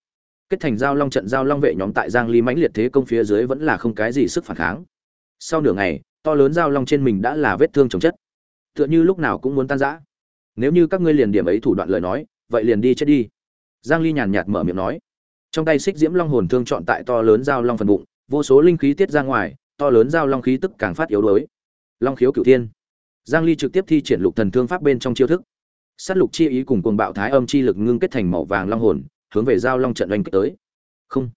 Kết thành giao long trận giao long vệ nhóm tại giang ly mãnh liệt thế công phía dưới vẫn là không cái gì sức phản kháng. Sau nửa ngày, to lớn giao long trên mình đã là vết thương chồng chất tựa như lúc nào cũng muốn tan rã. Nếu như các ngươi liền điểm ấy thủ đoạn lời nói, vậy liền đi chết đi. Giang ly nhàn nhạt mở miệng nói. Trong tay xích diễm long hồn thương chọn tại to lớn giao long phần bụng, vô số linh khí tiết ra ngoài, to lớn giao long khí tức càng phát yếu đuối. Long khiếu cửu thiên. Giang ly trực tiếp thi triển lục thần thương pháp bên trong chiêu thức. Sát lục chi ý cùng cuồng bạo thái âm chi lực ngưng kết thành màu vàng long hồn, hướng về giao long trận oanh kích tới. Không.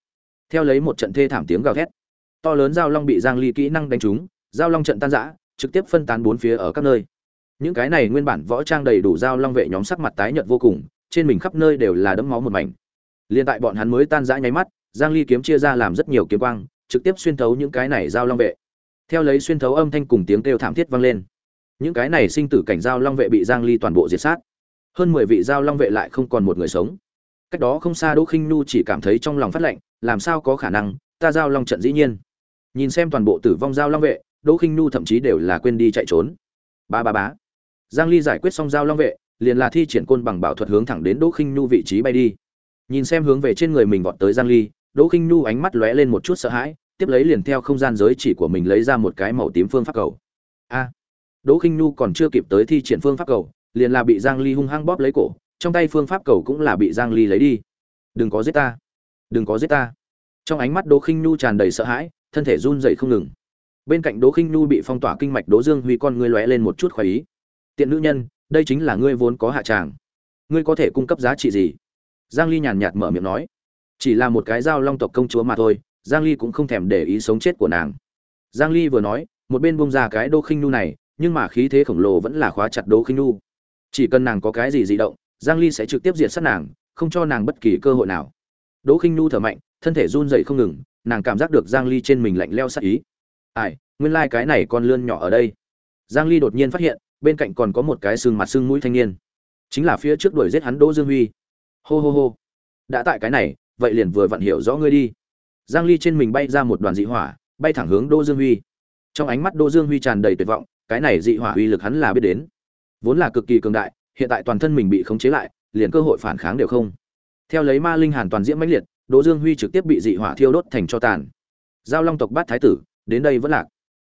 Theo lấy một trận thê thảm tiếng gào thét, to lớn giao long bị giang ly kỹ năng đánh trúng giao long trận tan rã, trực tiếp phân tán bốn phía ở các nơi những cái này nguyên bản võ trang đầy đủ dao long vệ nhóm sắc mặt tái nhợt vô cùng, trên mình khắp nơi đều là đấm máu một mảnh. Liên tại bọn hắn mới tan rã nháy mắt, giang ly kiếm chia ra làm rất nhiều kiếm quang, trực tiếp xuyên thấu những cái này dao long vệ. Theo lấy xuyên thấu âm thanh cùng tiếng kêu thảm thiết vang lên. Những cái này sinh tử cảnh dao long vệ bị giang ly toàn bộ diệt sát. Hơn 10 vị dao long vệ lại không còn một người sống. Cách đó không xa đỗ khinh nu chỉ cảm thấy trong lòng phát lạnh, làm sao có khả năng, ta giao long trận dĩ nhiên. Nhìn xem toàn bộ tử vong giao long vệ, đỗ khinh nu thậm chí đều là quên đi chạy trốn. Ba ba bá giang ly giải quyết xong giao long vệ, liền là thi triển côn bằng bảo thuật hướng thẳng đến đỗ khinh nu vị trí bay đi. Nhìn xem hướng về trên người mình vọt tới giang ly, đỗ khinh nu ánh mắt lóe lên một chút sợ hãi, tiếp lấy liền theo không gian giới chỉ của mình lấy ra một cái màu tím phương pháp cầu. A! Đỗ khinh nu còn chưa kịp tới thi triển phương pháp cầu, liền là bị giang ly hung hăng bóp lấy cổ, trong tay phương pháp cầu cũng là bị giang ly lấy đi. Đừng có giết ta! Đừng có giết ta! Trong ánh mắt đỗ khinh nu tràn đầy sợ hãi, thân thể run rẩy không ngừng. Bên cạnh đỗ khinh nu bị phong tỏa kinh mạch, đỗ dương huy con ngươi lóe lên một chút khoái ý tiện nữ nhân, đây chính là ngươi vốn có hạ tràng. Ngươi có thể cung cấp giá trị gì? Giang ly nhàn nhạt mở miệng nói. Chỉ là một cái dao long tộc công chúa mà thôi, giang ly cũng không thèm để ý sống chết của nàng. Giang ly vừa nói, một bên bung ra cái đỗ khinh nu này, nhưng mà khí thế khổng lồ vẫn là khóa chặt đỗ khinh nu chỉ cần nàng có cái gì dị động, giang ly sẽ trực tiếp diệt sát nàng, không cho nàng bất kỳ cơ hội nào. Đỗ khinh nu thở mạnh, thân thể run rẩy không ngừng, nàng cảm giác được giang ly trên mình lạnh leo sát ý. Ai, nguyên lai like cái này con lươn nhỏ ở đây. Giang ly đột nhiên phát hiện bên cạnh còn có một cái xương mặt xương mũi thanh niên. Chính là phía trước đuổi giết hắn đỗ dương huy. Hô hô hô. Đã tại cái này, vậy liền vừa vặn hiểu rõ ngươi đi. Giang ly trên mình bay ra một đoàn dị hỏa, bay thẳng hướng đỗ dương huy. Trong ánh mắt đỗ dương huy tràn đầy tuyệt vọng, cái này dị hỏa uy lực hắn là biết đến. Vốn là cực kỳ cường đại, hiện tại toàn thân mình bị khống chế lại, liền cơ hội phản kháng đều không. Theo lấy ma linh hàn toàn diễm mãnh liệt, đỗ dương huy trực tiếp bị dị hỏa thiêu đốt thành cho tàn. Giao long tộc bát thái tử, đến đây vẫn lạc.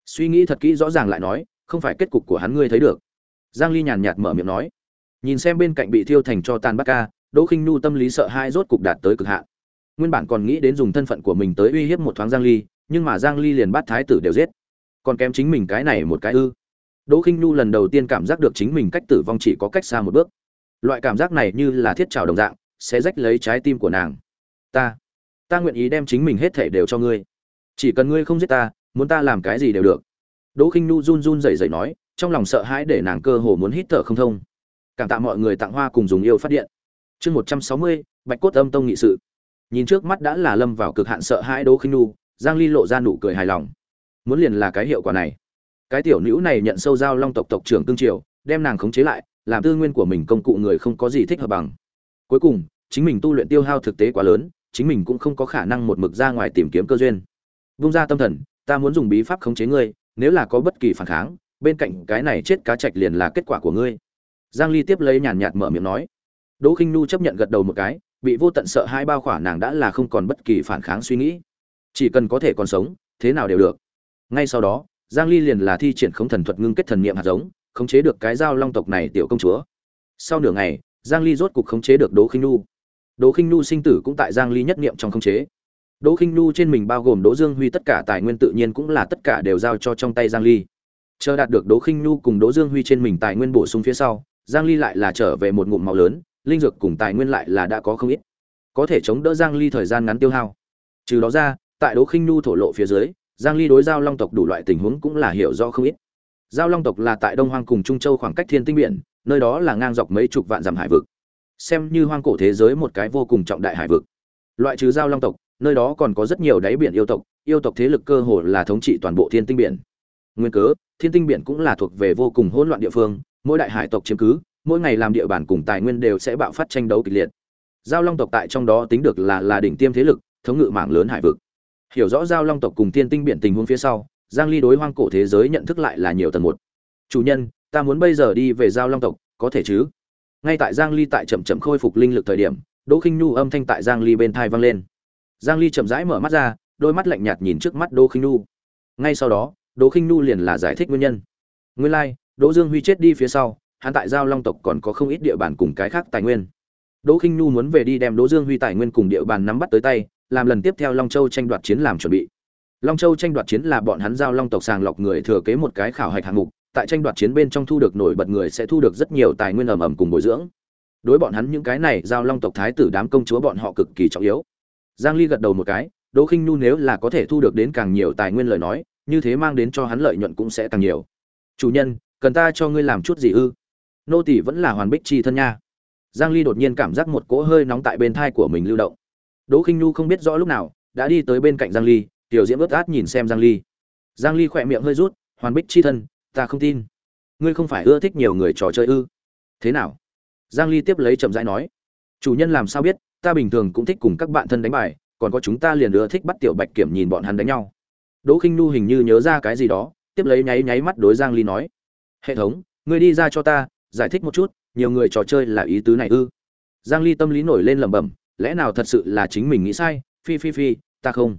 Suy nghĩ thật kỹ rõ ràng lại nói không phải kết cục của hắn ngươi thấy được. Giang ly nhàn nhạt mở miệng nói. Nhìn xem bên cạnh bị thiêu thành cho tàn bát ca, đỗ khinh nu tâm lý sợ hai rốt cục đạt tới cực hạn. Nguyên bản còn nghĩ đến dùng thân phận của mình tới uy hiếp một thoáng giang ly, nhưng mà giang ly liền bắt thái tử đều giết. Còn kém chính mình cái này một cái ư. Đỗ khinh nu lần đầu tiên cảm giác được chính mình cách tử vong chỉ có cách xa một bước. Loại cảm giác này như là thiết trào đồng dạng, sẽ rách lấy trái tim của nàng. Ta ta nguyện ý đem chính mình hết thể đều cho ngươi. Chỉ cần ngươi không giết ta, muốn ta làm cái gì đều được đỗ khinh nu run run rẩy rẩy nói, trong lòng sợ hãi để nàng cơ hồ muốn hít thở không thông. Cảm tạ mọi người tặng hoa cùng dùng yêu phát điện. Chương một trăm sáu mươi, bạch cốt âm tông nghị sự. Nhìn trước mắt đã là lâm vào cực hạn sợ hãi đỗ khinh nu giang ly lộ ra nụ cười hài lòng. Muốn liền là cái hiệu quả này. Cái tiểu nữ này nhận sâu giao long tộc tộc trưởng tương triều, đem nàng khống chế lại, làm tư nguyên của mình công cụ người không có gì thích hợp bằng. Cuối cùng, chính mình tu luyện tiêu hao thực tế quá lớn, chính mình cũng không có khả năng một mực ra ngoài tìm kiếm cơ duyên. Vung ra tâm thần, ta muốn dùng bí pháp khống chế ngươi nếu là có bất kỳ phản kháng, bên cạnh cái này chết cá chạch liền là kết quả của ngươi. Giang ly tiếp lấy nhàn nhạt mở miệng nói. Đỗ khinh nu chấp nhận gật đầu một cái, bị vô tận sợ hai bao khỏa nàng đã là không còn bất kỳ phản kháng suy nghĩ. Chỉ cần có thể còn sống, thế nào đều được. Ngay sau đó, giang ly liền là thi triển không thần thuật ngưng kết thần niệm hạt giống, khống chế được cái dao long tộc này tiểu công chúa. Sau nửa ngày, giang ly rốt cục khống chế được đỗ khinh nu đỗ khinh nu sinh tử cũng tại giang ly nhất niệm trong khống chế đỗ khinh nu trên mình bao gồm đỗ dương huy tất cả tài nguyên tự nhiên cũng là tất cả đều giao cho trong tay giang ly. Chờ đạt được đỗ khinh nu cùng đỗ dương huy trên mình tài nguyên bổ sung phía sau, giang ly lại là trở về một ngụm máu lớn, linh dược cùng tài nguyên lại là đã có không ít. Có thể chống đỡ giang ly thời gian ngắn tiêu hao. Trừ đó ra, tại đỗ khinh nu thổ lộ phía dưới, giang ly đối giao long tộc đủ loại tình huống cũng là hiểu rõ không ít. Giao long tộc là tại đông hoang cùng trung châu khoảng cách thiên tinh biển, nơi đó là ngang dọc mấy chục vạn dặm hải vực. Xem như hoang cổ thế giới một cái vô cùng trọng đại hải vực. Loại trừ giao long tộc nơi đó còn có rất nhiều đáy biển yêu tộc yêu tộc thế lực cơ hồ là thống trị toàn bộ thiên tinh biển. Nguyên cớ, thiên tinh biển cũng là thuộc về vô cùng hỗn loạn địa phương, mỗi đại hải tộc chiếm cứ, mỗi ngày làm địa bàn cùng tài nguyên đều sẽ bạo phát tranh đấu kịch liệt. Giao long tộc tại trong đó tính được là là đỉnh tiêm thế lực, thống ngự mạng lớn hải vực. Hiểu rõ giao long tộc cùng thiên tinh biển tình huống phía sau, giang ly đối hoang cổ thế giới nhận thức lại là nhiều tầng một. Chủ nhân, ta muốn bây giờ đi về giao long tộc, có thể chứ? Ngay tại giang ly tại chậm chậm khôi phục linh lực thời điểm, đỗ khinh nhu âm thanh tại giang ly bên tai vang lên giang ly chậm rãi mở mắt ra đôi mắt lạnh nhạt nhìn trước mắt đỗ khinh Nu. ngay sau đó đỗ khinh Nu liền là giải thích nguyên nhân. Nguyên lai like, đỗ dương huy chết đi phía sau hắn tại giao long tộc còn có không ít địa bàn cùng cái khác tài nguyên. Đỗ khinh Nu muốn về đi đem đỗ dương huy tài nguyên cùng địa bàn nắm bắt tới tay làm lần tiếp theo long châu tranh đoạt chiến làm chuẩn bị. Long châu tranh đoạt chiến là bọn hắn giao long tộc sàng lọc người thừa kế một cái khảo hạch hạng mục tại tranh đoạt chiến bên trong thu được nổi bật người sẽ thu được rất nhiều tài nguyên ẩm ẩm cùng bồi dưỡng. Đối bọn hắn những cái này giao long tộc thái tử đám công chúa bọn họ cực kỳ trọng yếu giang ly gật đầu một cái, đỗ khinh nhu nếu là có thể thu được đến càng nhiều tài nguyên lời nói, như thế mang đến cho hắn lợi nhuận cũng sẽ càng nhiều. Chủ nhân, cần ta cho ngươi làm chút gì ư? Nô tỷ vẫn là hoàn bích chi thân nha. Giang ly đột nhiên cảm giác một cỗ hơi nóng tại bên thai của mình lưu động. Đỗ khinh nhu không biết rõ lúc nào, đã đi tới bên cạnh giang ly, tiểu diễm ướt át nhìn xem giang ly. Giang ly khỏe miệng hơi rút, hoàn bích chi thân, ta không tin. Ngươi không phải ưa thích nhiều người trò chơi ư? Thế nào? Giang ly tiếp lấy chậm rãi nói chủ nhân làm sao biết, ta bình thường cũng thích cùng các bạn thân đánh bài, còn có chúng ta liền ưa thích bắt tiểu bạch kiểm nhìn bọn hắn đánh nhau. Đỗ khinh nu hình như nhớ ra cái gì đó, tiếp lấy nháy nháy mắt đối giang ly nói. Hệ thống, ngươi đi ra cho ta, giải thích một chút, nhiều người trò chơi là ý tứ này ư? Giang ly tâm lý nổi lên lẩm bẩm, lẽ nào thật sự là chính mình nghĩ sai, phi phi phi, ta không.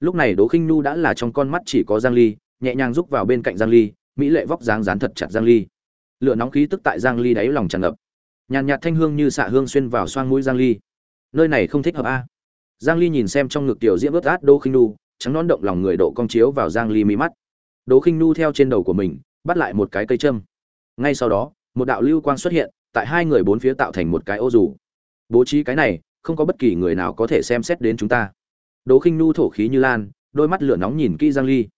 Lúc này đỗ khinh nu đã là trong con mắt chỉ có giang ly, nhẹ nhàng rúc vào bên cạnh giang ly, mỹ lệ vóc dáng dán thật chặt giang ly. Lửa nóng khí tức tại giang ly đáy lòng tràn ngập nhàn nhạt thanh hương như xạ hương xuyên vào xoang mũi giang ly. Nơi này không thích hợp a. Giang ly nhìn xem trong ngực tiểu diễm ướt át đỗ khinh nu trắng nón động lòng người độ cong chiếu vào giang ly mí mắt. Đỗ khinh nu theo trên đầu của mình, bắt lại một cái cây châm. Ngay sau đó, một đạo lưu quang xuất hiện, tại hai người bốn phía tạo thành một cái ô dù. Bố trí cái này, không có bất kỳ người nào có thể xem xét đến chúng ta. Đỗ khinh nu thổ khí như lan, đôi mắt lửa nóng nhìn kỹ giang ly.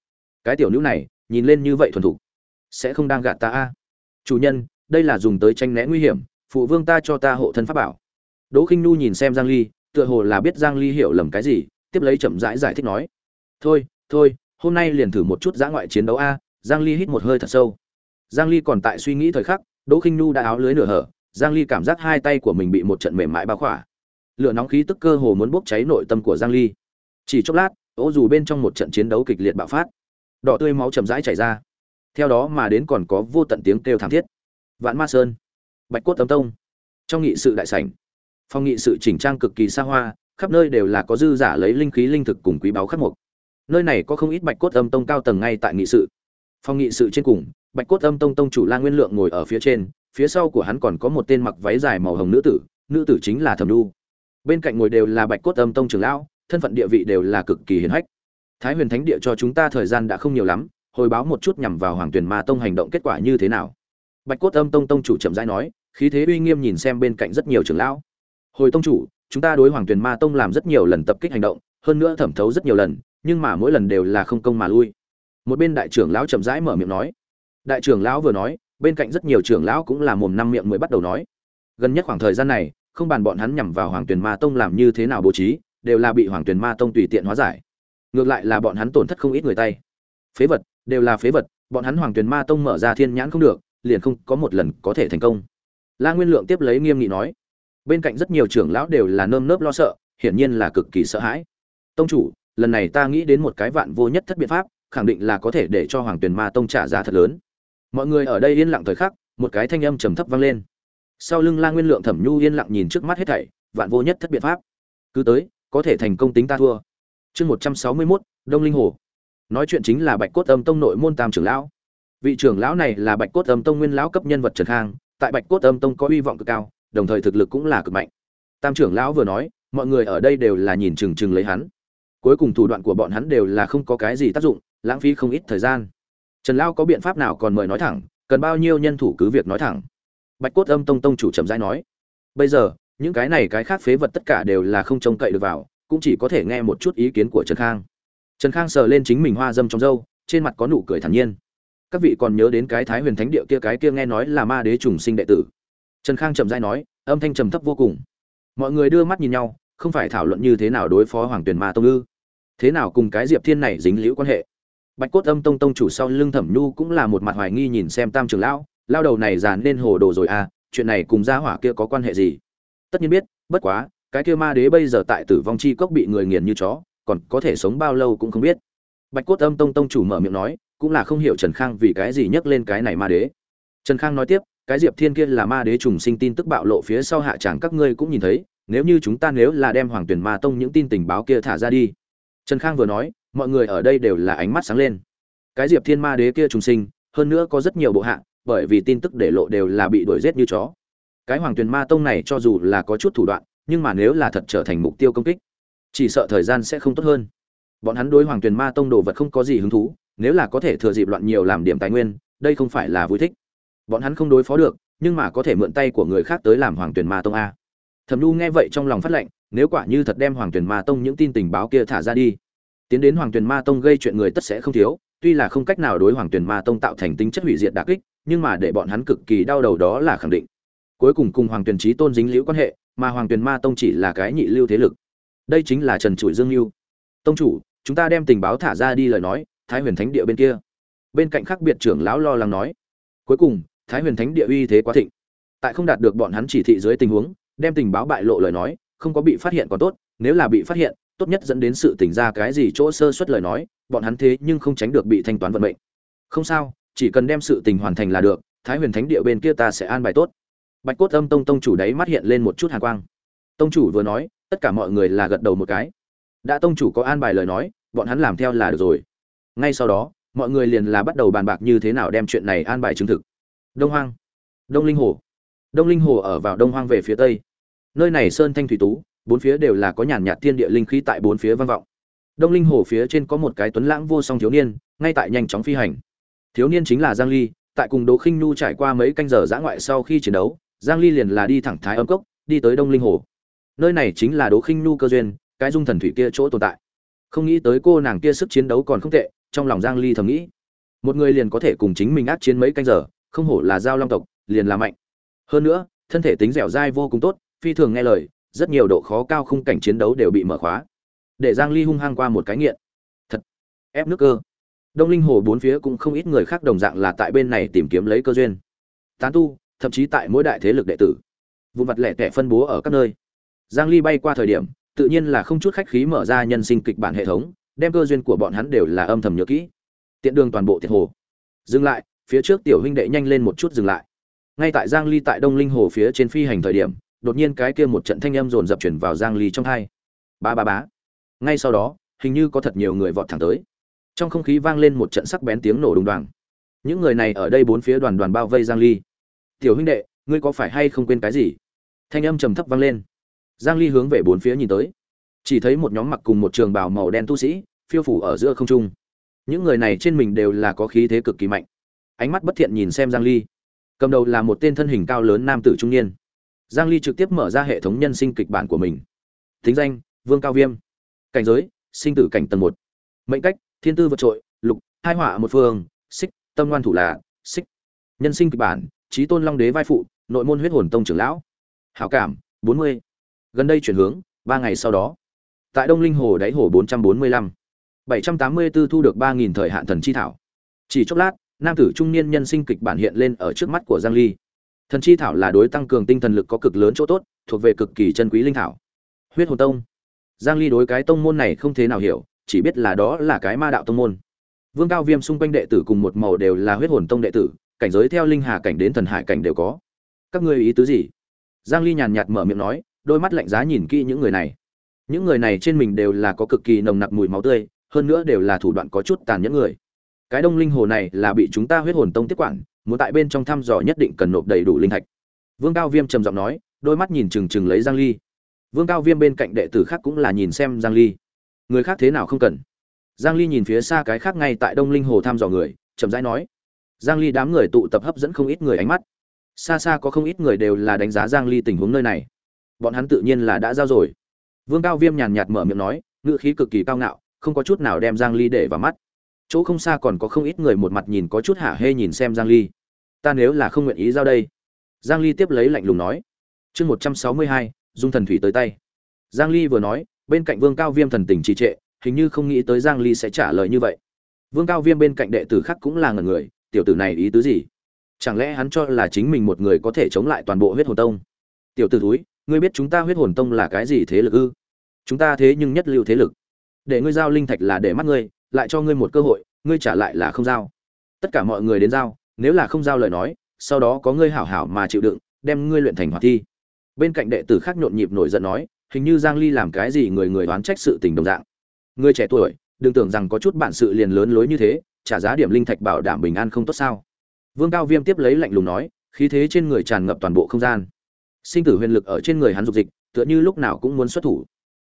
Cái tiểu nữ này, nhìn lên như vậy thuần thục, sẽ không đang gạt ta a. Chủ nhân, đây là dùng tới tranh né nguy hiểm phụ vương ta cho ta hộ thân pháp bảo. Đỗ khinh nu nhìn xem giang ly tựa hồ là biết giang ly hiểu lầm cái gì tiếp lấy chậm rãi giải, giải thích nói. Thôi thôi hôm nay liền thử một chút giã ngoại chiến đấu a giang ly hít một hơi thật sâu. Giang ly còn tại suy nghĩ thời khắc đỗ khinh nu đã áo lưới nửa hở giang ly cảm giác hai tay của mình bị một trận mềm mại bao khỏa. Lửa nóng khí tức cơ hồ muốn bốc cháy nội tâm của giang ly. Chỉ chốc lát ố dù bên trong một trận chiến đấu kịch liệt bạo phát. Đỏ tươi máu chậm rãi chảy ra. Theo đó mà đến còn có vô tận tiếng kêu thảm thiết. Vạn ma sơn bạch cốt tấm tông. Trong nghị sự đại sảnh, phòng nghị sự chỉnh trang cực kỳ xa hoa, khắp nơi đều là có dư giả lấy linh khí linh thực cùng quý báu khắc mục. Nơi này có không ít bạch cốt âm tông cao tầng ngay tại nghị sự. Phòng nghị sự trên cùng, bạch cốt âm tông tông chủ la nguyên lượng ngồi ở phía trên, phía sau của hắn còn có một tên mặc váy dài màu hồng nữ tử nữ tử chính là thẩm đu bên cạnh ngồi đều là bạch cốt âm tông trưởng lão, thân phận địa vị đều là cực kỳ hiền hách. Thái huyền thánh địa cho chúng ta thời gian đã không nhiều lắm, hồi báo một chút nhằm vào hoàng tuyền ma tông hành động kết quả như thế nào bạch cốt âm tông tông chủ chậm rãi nói, khí thế uy nghiêm nhìn xem bên cạnh rất nhiều trưởng lão. Hồi tông chủ, chúng ta đối hoàng tuyền ma tông làm rất nhiều lần tập kích hành động, hơn nữa thẩm thấu rất nhiều lần, nhưng mà mỗi lần đều là không công mà lui. Một bên đại trưởng lão chậm rãi mở miệng nói. Đại trưởng lão vừa nói, bên cạnh rất nhiều trưởng lão cũng là mồm năm miệng mới bắt đầu nói. Gần nhất khoảng thời gian này, không bàn bọn hắn nhằm vào hoàng tuyền ma tông làm như thế nào bố trí, đều là bị hoàng tuyền ma tông tùy tiện hóa giải. Ngược lại là bọn hắn tổn thất không ít người tay. Phế vật, đều là phế vật, bọn hắn hoàng tuyền ma tông mở ra thiên nhãn không được liền không có một lần có thể thành công. La nguyên lượng tiếp lấy nghiêm nghị nói, bên cạnh rất nhiều trưởng lão đều là nơm nớp lo sợ, hiển nhiên là cực kỳ sợ hãi. Tông chủ, lần này ta nghĩ đến một cái vạn vô nhất thất biện pháp, khẳng định là có thể để cho hoàng tuyền ma tông trả giá thật lớn. Mọi người ở đây yên lặng thời khắc, một cái thanh âm trầm thấp vang lên. Sau lưng la nguyên lượng thẩm nhu yên lặng nhìn trước mắt hết thảy, vạn vô nhất thất biện pháp. Cứ tới, có thể thành công tính ta thua. Chương một trăm sáu mươi mốt, đông linh hồ. Nói chuyện chính là bạch cốt âm tông nội môn tam trưởng lão vị trưởng lão này là bạch cốt âm tông nguyên lão cấp nhân vật trần khang, tại bạch cốt âm tông có hy vọng cực cao, đồng thời thực lực cũng là cực mạnh. Tam trưởng lão vừa nói, mọi người ở đây đều là nhìn chừng chừng lấy hắn. Cuối cùng thủ đoạn của bọn hắn đều là không có cái gì tác dụng, lãng phí không ít thời gian. Trần lão có biện pháp nào còn mời nói thẳng, cần bao nhiêu nhân thủ cứ việc nói thẳng. Bạch cốt âm tông tông chủ trầm rãi nói, bây giờ, những cái này cái khác phế vật tất cả đều là không trông cậy được vào, cũng chỉ có thể nghe một chút ý kiến của trần khang. Trần khang sờ lên chính mình hoa dâm trong râu, trên mặt có nụ cười thản nhiên các vị còn nhớ đến cái thái huyền thánh địa kia cái kia nghe nói là ma đế trùng sinh đệ tử? Trần khang trầm dai nói, âm thanh trầm thấp vô cùng. Mọi người đưa mắt nhìn nhau, không phải thảo luận như thế nào đối phó hoàng tuyền ma tông ư? Thế nào cùng cái diệp thiên này dính liễu quan hệ? Bạch cốt âm tông tông chủ sau lưng thẩm nhu cũng là một mặt hoài nghi nhìn xem tam trường lão, lao đầu này dàn nên hồ đồ rồi à chuyện này cùng gia hỏa kia có quan hệ gì? Tất nhiên biết, bất quá, cái kia ma đế bây giờ tại tử vong chi cốc bị người nghiền như chó, còn có thể sống bao lâu cũng không biết. Bạch cốt âm tông tông chủ mở miệng nói cũng là không hiểu trần khang vì cái gì nhắc lên cái này ma đế. Trần khang nói tiếp, cái diệp thiên kia là ma đế trùng sinh tin tức bạo lộ phía sau hạ tràng các ngươi cũng nhìn thấy, nếu như chúng ta nếu là đem hoàng tuyển ma tông những tin tình báo kia thả ra đi. Trần khang vừa nói, mọi người ở đây đều là ánh mắt sáng lên. Cái diệp thiên ma đế kia trùng sinh, hơn nữa có rất nhiều bộ hạ, bởi vì tin tức để lộ đều là bị đuổi giết như chó. Cái hoàng tuyển ma tông này cho dù là có chút thủ đoạn, nhưng mà nếu là thật trở thành mục tiêu công kích, chỉ sợ thời gian sẽ không tốt hơn. Bọn hắn đối hoàng tuyển ma tông đồ vật không có gì hứng thú nếu là có thể thừa dịp loạn nhiều làm điểm tài nguyên, đây không phải là vui thích. Bọn hắn không đối phó được, nhưng mà có thể mượn tay của người khác tới làm hoàng tuyển ma tông a. Thẩm nhu nghe vậy trong lòng phát lệnh, nếu quả như thật đem hoàng tuyển ma tông những tin tình báo kia thả ra đi, tiến đến hoàng tuyển ma tông gây chuyện người tất sẽ không thiếu, tuy là không cách nào đối hoàng tuyển ma tông tạo thành tính chất hủy diệt đà kích, nhưng mà để bọn hắn cực kỳ đau đầu đó là khẳng định. Cuối cùng cùng hoàng tuyển trí tôn dính liễu quan hệ, mà hoàng tuyển ma tông chỉ là cái nhị lưu thế lực. Đây chính là trần trụi dương lưu. Tông chủ, chúng ta đem tình báo thả ra đi lời nói thái huyền thánh địa bên kia. Bên cạnh khác biệt trưởng lão lo lắng nói, cuối cùng, thái huyền thánh địa uy thế quá thịnh. Tại không đạt được bọn hắn chỉ thị dưới tình huống, đem tình báo bại lộ lời nói, không có bị phát hiện còn tốt, nếu là bị phát hiện, tốt nhất dẫn đến sự tỉnh ra cái gì chỗ sơ suất lời nói, bọn hắn thế nhưng không tránh được bị thanh toán vận mệnh. Không sao, chỉ cần đem sự tình hoàn thành là được, thái huyền thánh địa bên kia ta sẽ an bài tốt. Bạch cốt âm tông tông chủ đấy mắt hiện lên một chút hàn quang. Tông chủ vừa nói, tất cả mọi người là gật đầu một cái. Đã tông chủ có an bài lời nói, bọn hắn làm theo là được rồi ngay sau đó, mọi người liền là bắt đầu bàn bạc như thế nào đem chuyện này an bài chứng thực. Đông hoang, đông linh hồ. Đông linh hồ ở vào đông hoang về phía tây. Nơi này sơn thanh thủy tú, bốn phía đều là có nhàn nhạt thiên địa linh khí tại bốn phía vang vọng. Đông linh hồ phía trên có một cái tuấn lãng vô song thiếu niên, ngay tại nhanh chóng phi hành. Thiếu niên chính là giang ly, tại cùng đỗ khinh nu trải qua mấy canh giờ giã ngoại sau khi chiến đấu, giang ly liền là đi thẳng thái âm cốc, đi tới đông linh hồ. Nơi này chính là đỗ khinh nu cơ duyên, cái dung thần thủy kia chỗ tồn tại. Không nghĩ tới cô nàng kia sức chiến đấu còn không tệ trong lòng giang ly thầm nghĩ. Một người liền có thể cùng chính mình ác chiến mấy canh giờ, không hổ là giao long tộc, liền là mạnh. Hơn nữa, thân thể tính dẻo dai vô cùng tốt, phi thường nghe lời, rất nhiều độ khó cao khung cảnh chiến đấu đều bị mở khóa. Để giang ly hung hăng qua một cái nghiện. Thật, ép nước cơ. Đông linh hồ bốn phía cũng không ít người khác đồng dạng là tại bên này tìm kiếm lấy cơ duyên. Tán tu, thậm chí tại mỗi đại thế lực đệ tử. Vụn vặt lẻ tẻ phân bố ở các nơi. Giang ly bay qua thời điểm, tự nhiên là không chút khách khí mở ra nhân sinh kịch bản hệ thống đem cơ duyên của bọn hắn đều là âm thầm nhớ kỹ. Tiện đường toàn bộ thiệt hồ. Dừng lại, phía trước tiểu huynh đệ nhanh lên một chút dừng lại. Ngay tại giang ly tại đông linh hồ phía trên phi hành thời điểm, đột nhiên cái kia một trận thanh âm rồn dập chuyển vào giang ly trong hai. Ba ba bá ngay sau đó, hình như có thật nhiều người vọt thẳng tới. Trong không khí vang lên một trận sắc bén tiếng nổ đùng đoàng. Những người này ở đây bốn phía đoàn đoàn bao vây giang ly. Tiểu huynh đệ, ngươi có phải hay không quên cái gì? Thanh âm trầm thấp vang lên. Giang ly hướng về bốn phía nhìn tới chỉ thấy một nhóm mặc cùng một trường bào màu đen tu sĩ, phiêu phủ ở giữa không trung. Những người này trên mình đều là có khí thế cực kỳ mạnh. Ánh mắt bất thiện nhìn xem giang ly. Cầm đầu là một tên thân hình cao lớn nam tử trung niên. Giang ly trực tiếp mở ra hệ thống nhân sinh kịch bản của mình. Tính danh, vương cao viêm. Cảnh giới, sinh tử cảnh tầng một. Mệnh cách, thiên tư vượt trội, lục, hai họa một phương, xích, tâm ngoan thủ là, xích. Nhân sinh kịch bản trí tôn long đế vai phụ, nội môn huyết hồn tông trưởng lão. Hảo cảm 40. gần đây chuyển hướng, ba ngày sau đó tại đông linh hồ đáy hồ 445. 784 thu được 3000 thời hạn thần chi thảo. Chỉ chốc lát, nam tử trung niên nhân sinh kịch bản hiện lên ở trước mắt của Giang Ly. Thần chi thảo là đối tăng cường tinh thần lực có cực lớn chỗ tốt, thuộc về cực kỳ chân quý linh thảo. Huyết hồn tông. Giang Ly đối cái tông môn này không thế nào hiểu, chỉ biết là đó là cái ma đạo tông môn. Vương Cao Viêm xung quanh đệ tử cùng một màu đều là huyết hồn tông đệ tử, cảnh giới theo linh hà cảnh đến thần hải cảnh đều có. Các ngươi ý tứ gì? Giang Ly nhàn nhạt mở miệng nói, đôi mắt lạnh giá nhìn kỹ những người này những người này trên mình đều là có cực kỳ nồng nặc mùi máu tươi, hơn nữa đều là thủ đoạn có chút tàn nhẫn người. Cái đông linh hồ này là bị chúng ta huyết hồn tông tiếp quản, muốn tại bên trong thăm dò nhất định cần nộp đầy đủ linh thạch. Vương cao viêm trầm giọng nói, đôi mắt nhìn chừng chừng lấy giang ly. Vương cao viêm bên cạnh đệ tử khác cũng là nhìn xem giang ly. Người khác thế nào không cần. Giang ly nhìn phía xa cái khác ngay tại đông linh hồ thăm dò người, chậm rãi nói. Giang ly đám người tụ tập hấp dẫn không ít người ánh mắt. Xa xa có không ít người đều là đánh giá giang ly tình huống nơi này. Bọn hắn tự nhiên là đã giao rồi vương cao viêm nhàn nhạt mở miệng nói ngữ khí cực kỳ cao ngạo không có chút nào đem giang ly để vào mắt. Chỗ không xa còn có không ít người một mặt nhìn có chút hả hê nhìn xem giang ly. Ta nếu là không nguyện ý giao đây. Giang ly tiếp lấy lạnh lùng nói. Chương 162, dung thần thủy tới tay. Giang ly vừa nói bên cạnh vương cao viêm thần tình trì trệ hình như không nghĩ tới giang ly sẽ trả lời như vậy. Vương cao viêm bên cạnh đệ tử khác cũng là ngẩn người tiểu tử này ý tứ gì? Chẳng lẽ hắn cho là chính mình một người có thể chống lại toàn bộ huyết hồn tông? Tiểu tử thúi ngươi biết chúng ta huyết hồn tông là cái gì thế lực ư? Chúng ta thế nhưng nhất lưu thế lực. Để ngươi giao linh thạch là để mắt ngươi, lại cho ngươi một cơ hội, ngươi trả lại là không giao. Tất cả mọi người đến giao, nếu là không giao lời nói, sau đó có ngươi hảo hảo mà chịu đựng, đem ngươi luyện thành hoạt thi. Bên cạnh đệ tử khác nhộn nhịp nổi giận nói, hình như giang ly làm cái gì người người đoán trách sự tình đồng dạng. Ngươi trẻ tuổi, đừng tưởng rằng có chút bản sự liền lớn lối như thế, trả giá điểm linh thạch bảo đảm bình an không tốt sao. Vương cao viêm tiếp lấy lạnh lùng nói, khí thế trên người tràn ngập toàn bộ không gian sinh tử huyền lực ở trên người hắn dục dịch, tựa như lúc nào cũng muốn xuất thủ.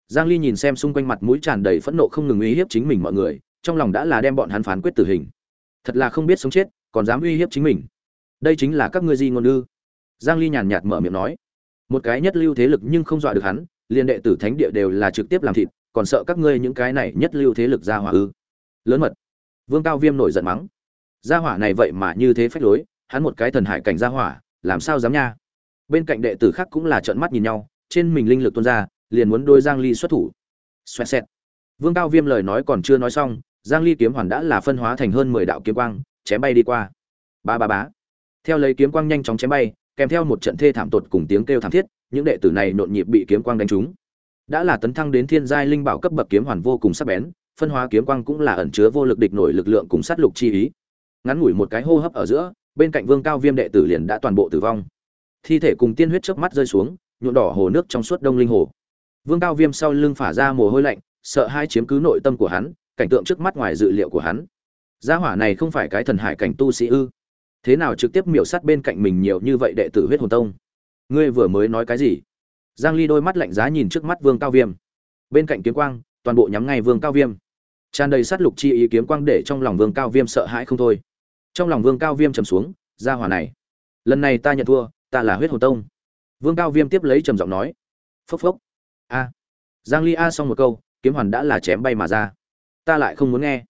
Giang ly nhìn xem xung quanh mặt mũi tràn đầy phẫn nộ không ngừng uy hiếp chính mình mọi người, trong lòng đã là đem bọn hắn phán quyết tử hình. Thật là không biết sống chết, còn dám uy hiếp chính mình. Đây chính là các ngươi di ngôn ư? Giang ly nhàn nhạt mở miệng nói. Một cái nhất lưu thế lực nhưng không dọa được hắn, liên đệ tử thánh địa đều là trực tiếp làm thịt, còn sợ các ngươi những cái này nhất lưu thế lực ra hỏa ư? Lớn mật. Vương cao viêm nổi giận mắng. Gia hỏa này vậy mà như thế phách lối, hắn một cái thần hải cảnh gia hỏa, làm sao dám nha? Bên cạnh đệ tử khác cũng là trợn mắt nhìn nhau, trên mình linh lực tuôn ra, liền muốn đôi giang ly xuất thủ. Xoẹt xẹt. Vương cao viêm lời nói còn chưa nói xong, giang ly kiếm hoàn đã là phân hóa thành hơn 10 đạo kiếm quang, chém bay đi qua. Ba ba bá theo lấy kiếm quang nhanh chóng chém bay, kèm theo một trận thê thảm tột cùng tiếng kêu thảm thiết, những đệ tử này nhộn nhịp bị kiếm quang đánh trúng. Đã là tấn thăng đến thiên giai linh bảo cấp bậc kiếm hoàn vô cùng sắc bén, phân hóa kiếm quang cũng là ẩn chứa vô lực địch nổi lực lượng cùng sát lục chi ý. Ngắn ngủi một cái hô hấp ở giữa, bên cạnh vương cao viêm đệ tử liền đã toàn bộ tử vong thi thể cùng tiên huyết chớp mắt rơi xuống, nhuộm đỏ hồ nước trong suốt đông linh hồ. Vương cao viêm sau lưng phả ra mồ hôi lạnh, sợ hai chiếm cứ nội tâm của hắn, cảnh tượng trước mắt ngoài dự liệu của hắn. Gia hỏa này không phải cái thần hải cảnh tu sĩ ư? Thế nào trực tiếp miểu sát bên cạnh mình nhiều như vậy đệ tử huyết hồn tông? Ngươi vừa mới nói cái gì? Giang ly đôi mắt lạnh giá nhìn trước mắt vương cao viêm. Bên cạnh kiếm quang, toàn bộ nhắm ngay vương cao viêm. Tràn đầy sát lục chi ý kiếm quang để trong lòng vương cao viêm sợ hãi không thôi. Trong lòng vương cao viêm trầm xuống, gia hỏa này. Lần này ta nhận thua ta là huyết hồn tông. Vương cao viêm tiếp lấy trầm giọng nói. Phốc phốc. A. Giang ly a xong một câu, kiếm hoàn đã là chém bay mà ra. Ta lại không muốn nghe.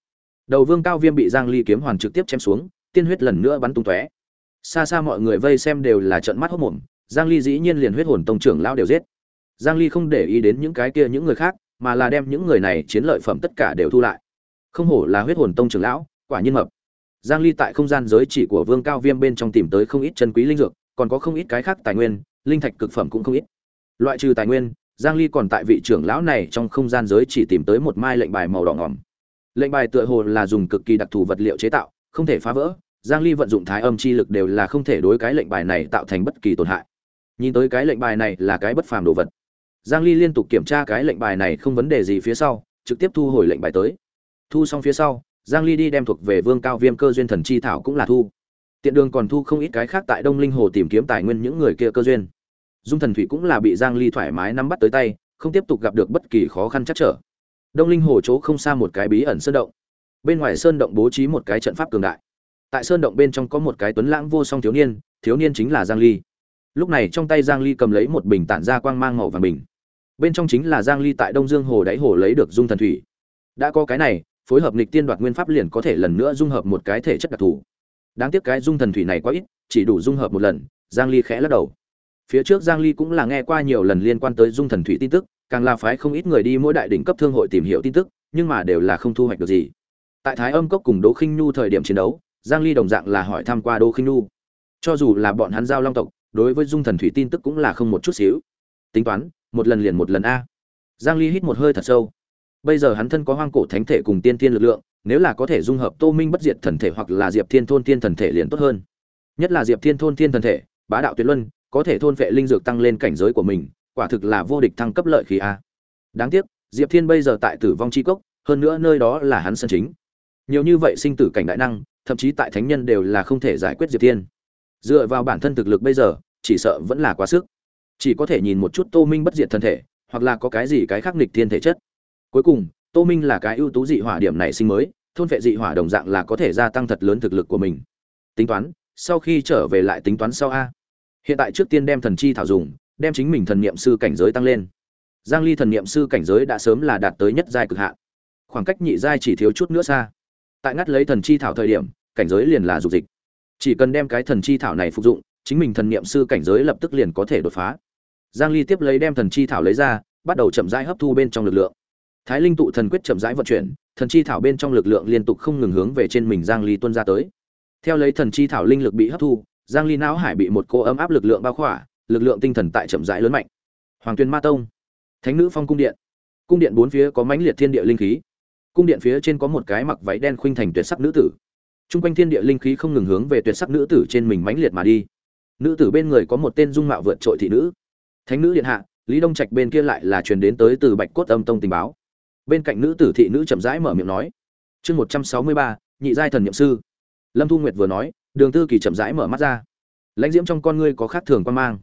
Đầu vương cao viêm bị giang ly kiếm hoàn trực tiếp chém xuống, tiên huyết lần nữa bắn tung tóe. Xa xa mọi người vây xem đều là trợn mắt hốt mồm giang ly dĩ nhiên liền huyết hồn tông trưởng lao đều giết. Giang ly không để ý đến những cái kia những người khác, mà là đem những người này chiến lợi phẩm tất cả đều thu lại. Không hổ là huyết hồn tông trưởng lão, quả nhiên mập. Giang ly tại không gian giới chỉ của vương cao viêm bên trong tìm tới không ít chân quý linh dược còn có không ít cái khác tài nguyên, linh thạch cực phẩm cũng không ít. Loại trừ tài nguyên, giang ly còn tại vị trưởng lão này trong không gian giới chỉ tìm tới một mai lệnh bài màu đỏ ngỏm. Lệnh bài tựa hồ là dùng cực kỳ đặc thù vật liệu chế tạo, không thể phá vỡ, giang ly vận dụng thái âm chi lực đều là không thể đối cái lệnh bài này tạo thành bất kỳ tổn hại. Nhìn tới cái lệnh bài này là cái bất phàm đồ vật. Giang ly liên tục kiểm tra cái lệnh bài này không vấn đề gì phía sau, trực tiếp thu hồi lệnh bài tới. Thu xong phía sau, giang ly đi đem thuộc về vương cao viêm cơ duyên thần chi thảo cũng là thu tiện đường còn thu không ít cái khác tại đông linh hồ tìm kiếm tài nguyên những người kia cơ duyên. Dung thần thủy cũng là bị giang ly thoải mái nắm bắt tới tay, không tiếp tục gặp được bất kỳ khó khăn chắc trở. Đông linh hồ chỗ không xa một cái bí ẩn sơn động. Bên ngoài sơn động bố trí một cái trận pháp cường đại. Tại sơn động bên trong có một cái tuấn lãng vô song thiếu niên thiếu niên chính là giang ly. Lúc này trong tay giang ly cầm lấy một bình tản ra quang mang màu vàng bình. Bên trong chính là giang ly tại đông dương hồ đáy hồ lấy được dung thần thủy. Đã có cái này, phối hợp nghịch tiên đoạt nguyên pháp liền có thể lần nữa dung hợp một cái thể chất đặc thù đáng tiếc cái dung thần thủy này quá ít, chỉ đủ dung hợp một lần, giang ly khẽ lắc đầu. Phía trước giang ly cũng là nghe qua nhiều lần liên quan tới dung thần thủy tin tức, càng là phái không ít người đi mỗi đại đỉnh cấp thương hội tìm hiểu tin tức, nhưng mà đều là không thu hoạch được gì. Tại thái âm cốc cùng đỗ khinh nhu thời điểm chiến đấu, giang ly đồng dạng là hỏi thăm qua đỗ khinh nhu. Cho dù là bọn hắn giao long tộc, đối với dung thần thủy tin tức cũng là không một chút xíu. Tính toán, một lần liền một lần a. Giang ly hít một hơi thật sâu. Bây giờ hắn thân có hoang cổ thánh thể cùng tiên tiên lực lượng nếu là có thể dung hợp tô minh bất diệt thần thể hoặc là diệp thiên thôn thiên thần thể liền tốt hơn. Nhất là diệp thiên thôn thiên thần thể, bá đạo tuyệt luân, có thể thôn vệ linh dược tăng lên cảnh giới của mình, quả thực là vô địch thăng cấp lợi khí a. Đáng tiếc, diệp thiên bây giờ tại tử vong chi cốc, hơn nữa nơi đó là hắn sân chính. Nhiều như vậy sinh tử cảnh đại năng, thậm chí tại thánh nhân đều là không thể giải quyết diệp thiên. Dựa vào bản thân thực lực bây giờ, chỉ sợ vẫn là quá sức. Chỉ có thể nhìn một chút tô minh bất diệt thân thể, hoặc là có cái gì cái khác nghịch thiên thể chất. Cuối cùng tô minh là cái ưu tú dị hỏa điểm này sinh mới, thôn vệ dị hỏa đồng dạng là có thể gia tăng thật lớn thực lực của mình. Tính toán, sau khi trở về lại tính toán sau a. Hiện tại trước tiên đem thần chi thảo dùng, đem chính mình thần niệm sư cảnh giới tăng lên. Giang ly thần niệm sư cảnh giới đã sớm là đạt tới nhất giai cực hạn. Khoảng cách nhị giai chỉ thiếu chút nữa xa. Tại ngắt lấy thần chi thảo thời điểm, cảnh giới liền là dục dịch. Chỉ cần đem cái thần chi thảo này phục dụng, chính mình thần niệm sư cảnh giới lập tức liền có thể đột phá. Giang ly tiếp lấy đem thần chi thảo lấy ra, bắt đầu chậm rãi hấp thu bên trong lực lượng thái linh tụ thần quyết chậm rãi vận chuyển thần chi thảo bên trong lực lượng liên tục không ngừng hướng về trên mình giang ly tuôn ra tới theo lấy thần chi thảo linh lực bị hấp thu giang ly não hải bị một cô ấm áp lực lượng bao khỏa lực lượng tinh thần tại chậm rãi lớn mạnh hoàng tuyên ma tông thánh nữ phong cung điện cung điện bốn phía có mãnh liệt thiên địa linh khí cung điện phía trên có một cái mặc váy đen khuynh thành tuyệt sắc nữ tử Trung quanh thiên địa linh khí không ngừng hướng về tuyệt sắc nữ tử trên mình mãnh liệt mà đi. Nữ tử bên người có một tên dung mạo vượt trội thị nữ. Thánh nữ điện hạ, Lý Đông Trạch bên kia lại là truyền đến tới từ Bạch Cốt Âm Tông tình báo. Bên cạnh nữ tử thị nữ chậm rãi mở miệng nói: "Chương một trăm sáu mươi ba, nhị giai thần niệm sư." Lâm Thu Nguyệt vừa nói, Đường Tư Kỳ chậm rãi mở mắt ra. Lãnh diễm trong con ngươi có khác thường quan mang.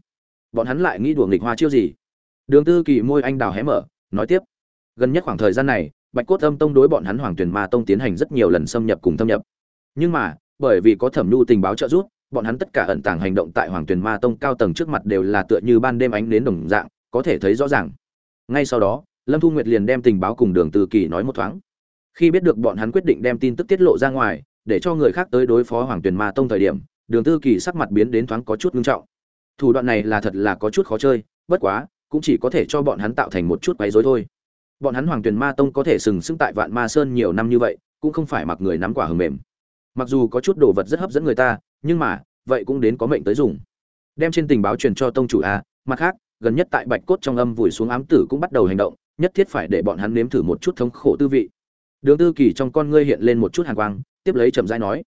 Bọn hắn lại nghĩ đùa nghịch hoa chiêu gì? Đường Tư Kỳ môi anh đào hé mở, nói tiếp: "Gần nhất khoảng thời gian này, Bạch Cốt Âm Tông đối bọn hắn Hoàng Tuyển Ma Tông tiến hành rất nhiều lần xâm nhập cùng thâm nhập nhưng mà bởi vì có thẩm nhu tình báo trợ giúp bọn hắn tất cả ẩn tàng hành động tại hoàng tuyền ma tông cao tầng trước mặt đều là tựa như ban đêm ánh đến đồng dạng có thể thấy rõ ràng ngay sau đó lâm thu nguyệt liền đem tình báo cùng đường từ kỳ nói một thoáng. Khi biết được bọn hắn quyết định đem tin tức tiết lộ ra ngoài, để cho người khác tới đối phó hoàng tuyền ma tông thời điểm, đường tư kỳ sắc mặt biến đến thoáng có chút ngưng trọng. Thủ đoạn này là thật là có chút khó chơi, bất quá, cũng chỉ có thể cho bọn hắn tạo thành một chút quấy rối thôi. Bọn hắn hoàng tuyền ma tông có thể sừng sững tại vạn ma sơn nhiều năm như vậy, cũng không phải mặc người nắm quả hầm mềm. Mặc dù có chút đồ vật rất hấp dẫn người ta, nhưng mà, vậy cũng đến có mệnh tới dùng. Đem trên tình báo truyền cho tông chủ a, mặt khác, gần nhất tại bạch cốt trong âm vùi xuống ám tử cũng bắt đầu hành động nhất thiết phải để bọn hắn nếm thử một chút thống khổ tư vị. Đường tư kỳ trong con ngươi hiện lên một chút hàn quang, tiếp lấy chậm rãi nói,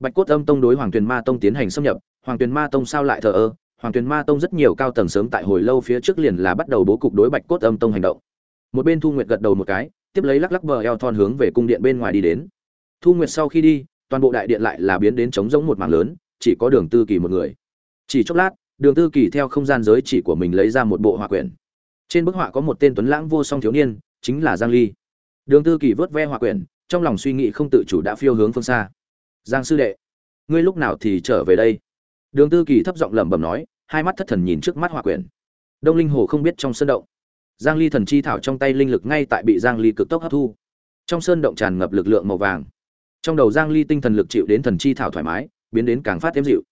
bạch cốt âm tông đối hoàng tuyền ma tông tiến hành xâm nhập, hoàng tuyền ma tông sao lại thờ ơ? Hoàng tuyền ma tông rất nhiều cao tầng sớm tại hồi lâu phía trước liền là bắt đầu bố cục đối bạch cốt âm tông hành động. Một bên thu nguyệt gật đầu một cái, tiếp lấy lắc lắc bờ eo thon hướng về cung điện bên ngoài đi đến. Thu nguyệt sau khi đi, toàn bộ đại điện lại là biến đến trống rỗng một mảng lớn, chỉ có đường tư kỳ một người. Chỉ chốc lát, đường tư kỳ theo không gian giới chỉ của mình lấy ra một bộ hòa quyển trên bức họa có một tên tuấn lãng vô song thiếu niên, chính là giang ly. Đường tư kỳ vớt ve họa quyển, trong lòng suy nghĩ không tự chủ đã phiêu hướng phương xa. Giang sư đệ, ngươi lúc nào thì trở về đây? Đường tư kỳ thấp giọng lẩm bẩm nói, hai mắt thất thần nhìn trước mắt họa quyển. Đông linh hồ không biết trong sơn động. Giang ly thần chi thảo trong tay linh lực ngay tại bị giang ly cực tốc hấp thu. Trong sơn động tràn ngập lực lượng màu vàng. Trong đầu giang ly tinh thần lực chịu đến thần chi thảo thoải mái, biến đến càng phát thêm dịu.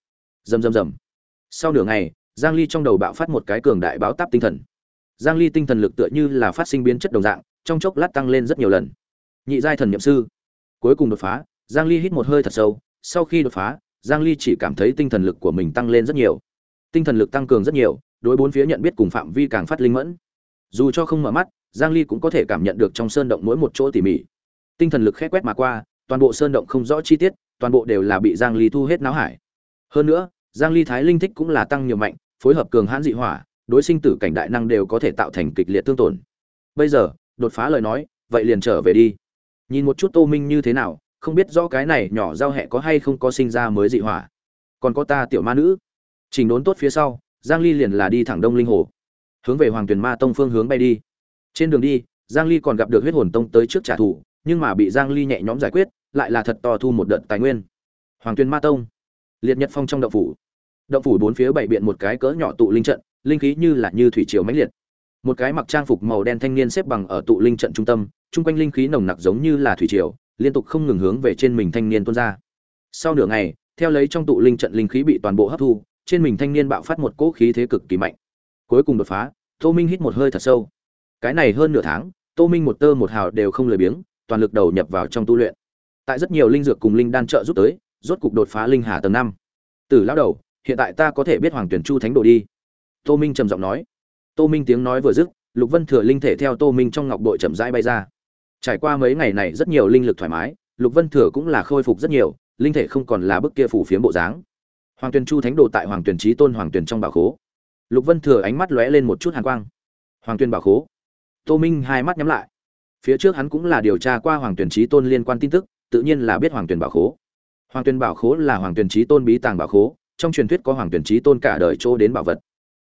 Rầm rầm rầm. Sau nửa ngày, giang ly trong đầu bạo phát một cái cường đại báo táp tinh thần giang ly tinh thần lực tựa như là phát sinh biến chất đồng dạng, trong chốc lát tăng lên rất nhiều lần. Nhị giai thần niệm sư. Cuối cùng đột phá, giang ly hít một hơi thật sâu, sau khi đột phá, giang ly chỉ cảm thấy tinh thần lực của mình tăng lên rất nhiều. Tinh thần lực tăng cường rất nhiều, đối bốn phía nhận biết cùng phạm vi càng phát linh mẫn. Dù cho không mở mắt, giang ly cũng có thể cảm nhận được trong sơn động mỗi một chỗ tỉ mỉ. Tinh thần lực khẽ quét mà qua, toàn bộ sơn động không rõ chi tiết, toàn bộ đều là bị giang ly thu hết não hải. Hơn nữa, giang ly thái linh thích cũng là tăng nhiều mạnh, phối hợp cường hãn dị hỏa đối sinh tử cảnh đại năng đều có thể tạo thành kịch liệt tương tổn. Bây giờ đột phá lời nói vậy liền trở về đi. Nhìn một chút tô minh như thế nào không biết rõ cái này nhỏ giao hẹ có hay không có sinh ra mới dị hỏa. Còn có ta tiểu ma nữ. Trình đốn tốt phía sau giang ly liền là đi thẳng đông linh hồ. Hướng về hoàng tuyền ma tông phương hướng bay đi. Trên đường đi giang ly còn gặp được huyết hồn tông tới trước trả thù nhưng mà bị Giang Ly nhẹ nhõm giải quyết, lại là thật to thu một đợt tài nguyên. Hoàng Tuyên Ma Tông, liệt nhật phong trong động phủ. Động phủ bốn phía bảy biện một cái cỡ nhỏ tụ linh trận, linh khí như là như thủy triều mãnh liệt. Một cái mặc trang phục màu đen thanh niên xếp bằng ở tụ linh trận trung tâm, trung quanh linh khí nồng nặc giống như là thủy triều, liên tục không ngừng hướng về trên mình thanh niên tuôn ra. Sau nửa ngày, theo lấy trong tụ linh trận linh khí bị toàn bộ hấp thu, trên mình thanh niên bạo phát một cỗ khí thế cực kỳ mạnh. Cuối cùng đột phá, Tô Minh hít một hơi thật sâu. Cái này hơn nửa tháng, Tô Minh một tơ một hào đều không lười biếng, toàn lực đầu nhập vào trong tu luyện. Tại rất nhiều linh dược cùng linh đan trợ giúp tới, rốt cục đột phá linh hà tầng năm. Tử lão đầu, hiện tại ta có thể biết Hoàng Tuyển Chu Thánh Đồ đi." Tô Minh trầm giọng nói. Tô Minh tiếng nói vừa dứt, Lục Vân Thừa linh thể theo Tô Minh trong ngọc bội chậm rãi bay ra. Trải qua mấy ngày này rất nhiều linh lực thoải mái, Lục Vân Thừa cũng là khôi phục rất nhiều, linh thể không còn là bức kia phủ phiếm bộ dáng. Hoàng Tuyền Chu Thánh Đồ tại Hoàng Tuyền Chí Tôn Hoàng Tuyền trong bảo khố. Lục Vân Thừa ánh mắt lóe lên một chút hàn quang. hoàng tuyền bảo khố tô minh hai mắt nhắm lại phía trước hắn cũng là điều tra qua hoàng Tuyền trí tôn liên quan tin tức tự nhiên là biết hoàng Tuyền bảo khố hoàng Tuyền bảo khố là hoàng Tuyền trí tôn bí tàng bảo khố trong truyền thuyết có hoàng Tuyền trí tôn cả đời chỗ đến bảo vật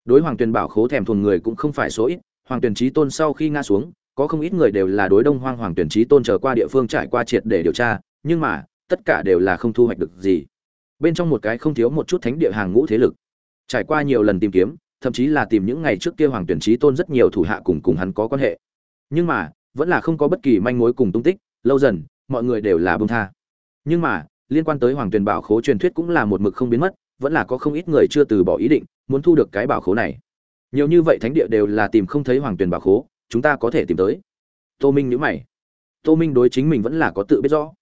đối hoàng Tuyền bảo khố thèm thuồng người cũng không phải số ít, hoàng Tuyền trí tôn sau khi ngã xuống, có không ít người đều là đối đông hoang hoàng tuyển trí tôn trở qua địa phương trải qua triệt để điều tra, nhưng mà, tất cả đều là không thu hoạch được gì. Bên trong một cái không thiếu một chút thánh địa hàng ngũ thế lực. Trải qua nhiều lần tìm kiếm, thậm chí là tìm những ngày trước kia hoàng tuyển trí tôn rất nhiều thủ hạ cùng cùng hắn có quan hệ. Nhưng mà, vẫn là không có bất kỳ manh mối cùng tung tích, lâu dần, mọi người đều là bông tha. Nhưng mà, liên quan tới hoàng tuyền bảo khố truyền thuyết cũng là một mực không biến mất, vẫn là có không ít người chưa từ bỏ ý định muốn thu được cái bảo khố này. Nhiều như vậy thánh địa đều là tìm không thấy hoàng tuyền bảo khố, chúng ta có thể tìm tới. Tô minh nhữ mày. Tô minh đối chính mình vẫn là có tự biết rõ.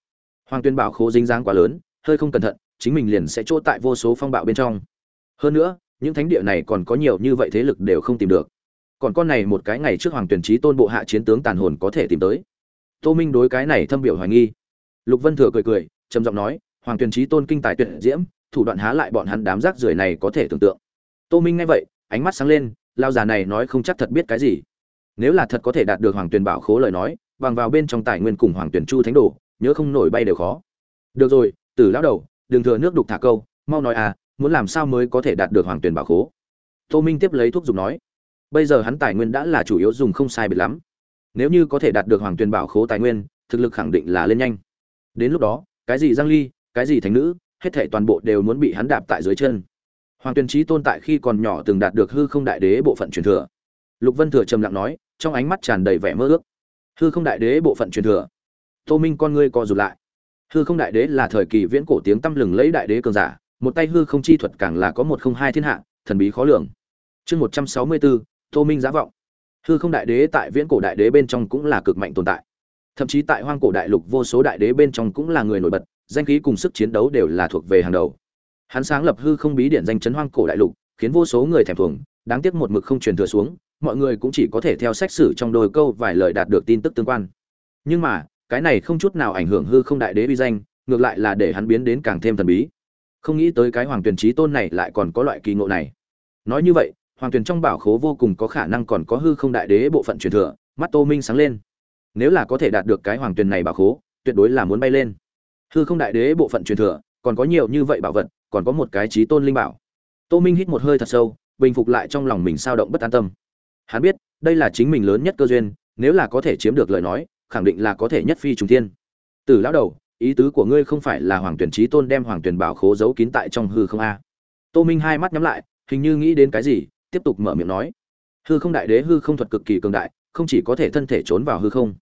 Hoàng tuyền bảo khố dính dáng quá lớn, hơi không cẩn thận, chính mình liền sẽ chỗ tại vô số phong bạo bên trong. Hơn nữa, những thánh địa này còn có nhiều như vậy thế lực đều không tìm được. Còn con này một cái ngày trước hoàng tuyển trí tôn bộ hạ chiến tướng tàn hồn có thể tìm tới. Tô minh đối cái này thâm biểu hoài nghi. Lục vân thừa cười cười, trầm giọng nói, hoàng tuyển trí tôn kinh tài tuyệt diễm, thủ đoạn há lại bọn hắn đám rác rưởi này có thể tưởng tượng tô minh nghe vậy, ánh mắt sáng lên, lao già này nói không chắc thật biết cái gì. Nếu là thật có thể đạt được hoàng tuyền bảo khố lời nói, bằng vào bên trong tài nguyên cùng hoàng Tuyền chu thánh đồ, nhớ không nổi bay đều khó. Được rồi, tử lão đầu, đừng thừa nước đục thả câu, mau nói à muốn làm sao mới có thể đạt được hoàng tuyền bảo khố? Tô minh tiếp lấy thuốc dùng nói, bây giờ hắn tài nguyên đã là chủ yếu dùng không sai biệt lắm. Nếu như có thể đạt được hoàng tuyền bảo khố tài nguyên, thực lực khẳng định là lên nhanh. Đến lúc đó, cái gì giang ly, cái gì thánh nữ, hết thảy toàn bộ đều muốn bị hắn đạp tại dưới chân hoàng tuyền trí tôn tại khi còn nhỏ từng đạt được hư không đại đế bộ phận truyền thừa. Lục vân thừa trầm lặng nói, trong ánh mắt tràn đầy vẻ mơ ước. Hư không đại đế bộ phận truyền thừa. Tô minh con ngươi co rụt lại. Hư không đại đế là thời kỳ viễn cổ tiếng tăm lừng lấy đại đế cường giả, một tay hư không chi thuật càng là có một không hai thiên hạ, thần bí khó lường. Chương một trăm sáu mươi bốn, tô minh giá vọng. Hư không đại đế tại viễn cổ đại đế bên trong cũng là cực mạnh tồn tại. Thậm chí tại hoang cổ đại lục vô số đại đế bên trong cũng là người nổi bật, danh khí cùng sức chiến đấu đều là thuộc về hàng đầu hắn sáng lập hư không bí điện danh chấn hoang cổ đại lục, khiến vô số người thèm thuồng, đáng tiếc một mực không truyền thừa xuống, mọi người cũng chỉ có thể theo sách sử trong đôi câu vài lời đạt được tin tức tương quan. Nhưng mà, cái này không chút nào ảnh hưởng hư không đại đế uy danh, ngược lại là để hắn biến đến càng thêm thần bí. Không nghĩ tới cái hoàng tuyền trí tôn này lại còn có loại kỳ ngộ này. Nói như vậy, hoàng tuyền trong bảo khố vô cùng có khả năng còn có hư không đại đế bộ phận truyền thừa, mắt tô minh sáng lên. Nếu là có thể đạt được cái hoàng tuyền này bảo khố, tuyệt đối là muốn bay lên. Hư không đại đế bộ phận truyền thừa, còn có nhiều như vậy bảo vật còn có một cái trí tôn linh bảo. Tô minh hít một hơi thật sâu, bình phục lại trong lòng mình sao động bất an tâm. Hắn biết, đây là chính mình lớn nhất cơ duyên, nếu là có thể chiếm được lời nói, khẳng định là có thể nhất phi trùng thiên. Từ lão đầu, ý tứ của ngươi không phải là hoàng tuyển trí tôn đem hoàng tuyển bảo khố giấu kín tại trong hư không a? Tô minh hai mắt nhắm lại, hình như nghĩ đến cái gì, tiếp tục mở miệng nói. Hư không đại đế, hư không thuật cực kỳ cường đại, không chỉ có thể thân thể trốn vào hư không.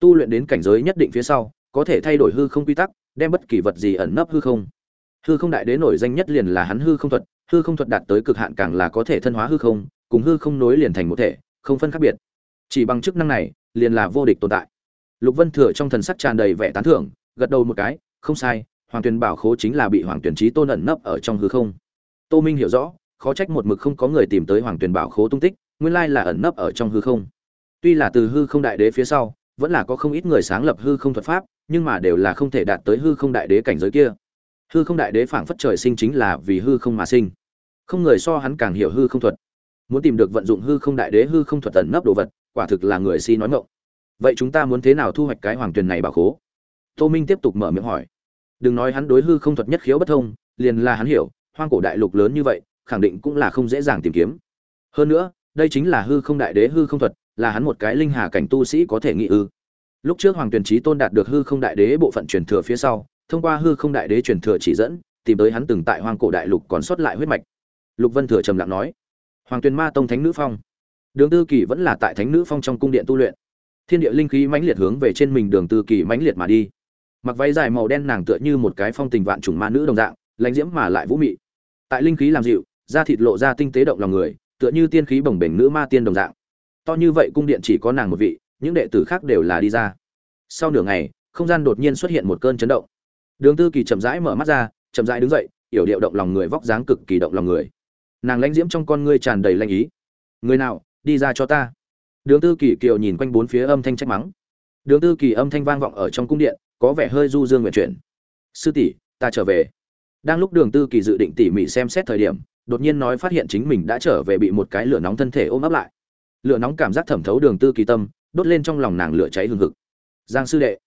Tu luyện đến cảnh giới nhất định phía sau, có thể thay đổi hư không quy tắc, đem bất kỳ vật gì ẩn nấp hư không hư không đại đế nổi danh nhất liền là hắn hư không thuật, hư không thuật đạt tới cực hạn càng là có thể thân hóa hư không, cùng hư không nối liền thành một thể, không phân khác biệt. Chỉ bằng chức năng này, liền là vô địch tồn tại. Lục vân thừa trong thần sắc tràn đầy vẻ tán thưởng, gật đầu một cái, không sai, hoàng tuyền bảo khố chính là bị hoàng tuyển trí tôn ẩn nấp ở trong hư không. Tô minh hiểu rõ, khó trách một mực không có người tìm tới hoàng tuyền bảo khố tung tích, nguyên lai là ẩn nấp ở trong hư không. Tuy là từ hư không đại đế phía sau, vẫn là có không ít người sáng lập hư không thuật pháp, nhưng mà đều là không thể đạt tới hư không đại đế cảnh giới kia hư không đại đế phảng phất trời sinh chính là vì hư không mà sinh. Không người so hắn càng hiểu hư không thuật. Muốn tìm được vận dụng hư không đại đế hư không thuật tận nấp đồ vật, quả thực là người si nói ngộng vậy chúng ta muốn thế nào thu hoạch cái hoàng tuyền này bảo khố? Tô minh tiếp tục mở miệng hỏi. Đừng nói hắn đối hư không thuật nhất khiếu bất thông, liền là hắn hiểu, hoang cổ đại lục lớn như vậy, khẳng định cũng là không dễ dàng tìm kiếm. Hơn nữa, đây chính là hư không đại đế hư không thuật, là hắn một cái linh hà cảnh tu sĩ có thể nghĩ ư. Lúc trước hoàng tuyền trí tôn đạt được hư không đại đế bộ phận truyền thừa phía sau thông qua hư không đại đế truyền thừa chỉ dẫn, tìm tới hắn từng tại hoang cổ đại lục còn sót lại huyết mạch. Lục vân thừa trầm lặng nói, hoàng tuyền ma tông thánh nữ phong. Đường tư kỳ vẫn là tại thánh nữ phong trong cung điện tu luyện. Thiên địa linh khí mãnh liệt hướng về trên mình đường tư kỳ mãnh liệt mà đi. Mặc váy dài màu đen nàng tựa như một cái phong tình vạn trùng ma nữ đồng dạng, lãnh diễm mà lại vũ mị. Tại linh khí làm dịu, da thịt lộ ra tinh tế động lòng người, tựa như tiên khí bồng bềnh nữ ma tiên đồng dạng. To như vậy cung điện chỉ có nàng một vị, những đệ tử khác đều là đi ra. Sau nửa ngày, không gian đột nhiên xuất hiện một cơn chấn động đường tư kỳ chậm rãi mở mắt ra, chậm rãi đứng dậy, yểu điệu động lòng người vóc dáng cực kỳ động lòng người. Nàng lãnh diễm trong con ngươi tràn đầy lanh ý. Người nào, đi ra cho ta. Đường tư kỳ kiều nhìn quanh bốn phía âm thanh trách mắng. Đường tư kỳ âm thanh vang vọng ở trong cung điện, có vẻ hơi du dương nguyện chuyển. Sư tỷ, ta trở về. Đang lúc đường tư kỳ dự định tỉ mỉ xem xét thời điểm, đột nhiên nói phát hiện chính mình đã trở về bị một cái lửa nóng thân thể ôm ấp lại. Lửa nóng cảm giác thẩm thấu đường tư kỳ tâm, đốt lên trong lòng nàng lửa cháy hừng hực. Giang sư đệ.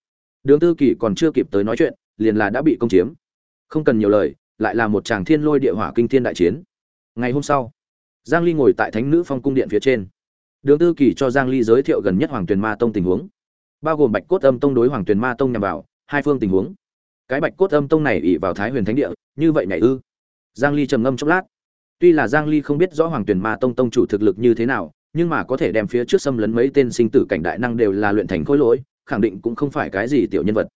Đường tư kỳ còn chưa kịp tới nói chuyện liền là đã bị công chiếm. Không cần nhiều lời, lại là một tràng thiên lôi địa hỏa kinh thiên đại chiến. Ngày hôm sau, giang ly ngồi tại thánh nữ phong cung điện phía trên. Đường tư kỳ cho giang ly giới thiệu gần nhất hoàng tuyền ma tông tình huống. Bao gồm bạch cốt âm tông đối hoàng tuyền ma tông nhằm vào, hai phương tình huống. Cái bạch cốt âm tông này ỉ vào thái huyền thánh địa, như vậy nhảy ư? Giang ly trầm ngâm chốc lát. Tuy là giang ly không biết rõ hoàng tuyền ma tông tông chủ thực lực như thế nào, nhưng mà có thể đem phía trước xâm lấn mấy tên sinh tử cảnh đại năng đều là luyện thành khối lỗi, khẳng định cũng không phải cái gì tiểu nhân vật.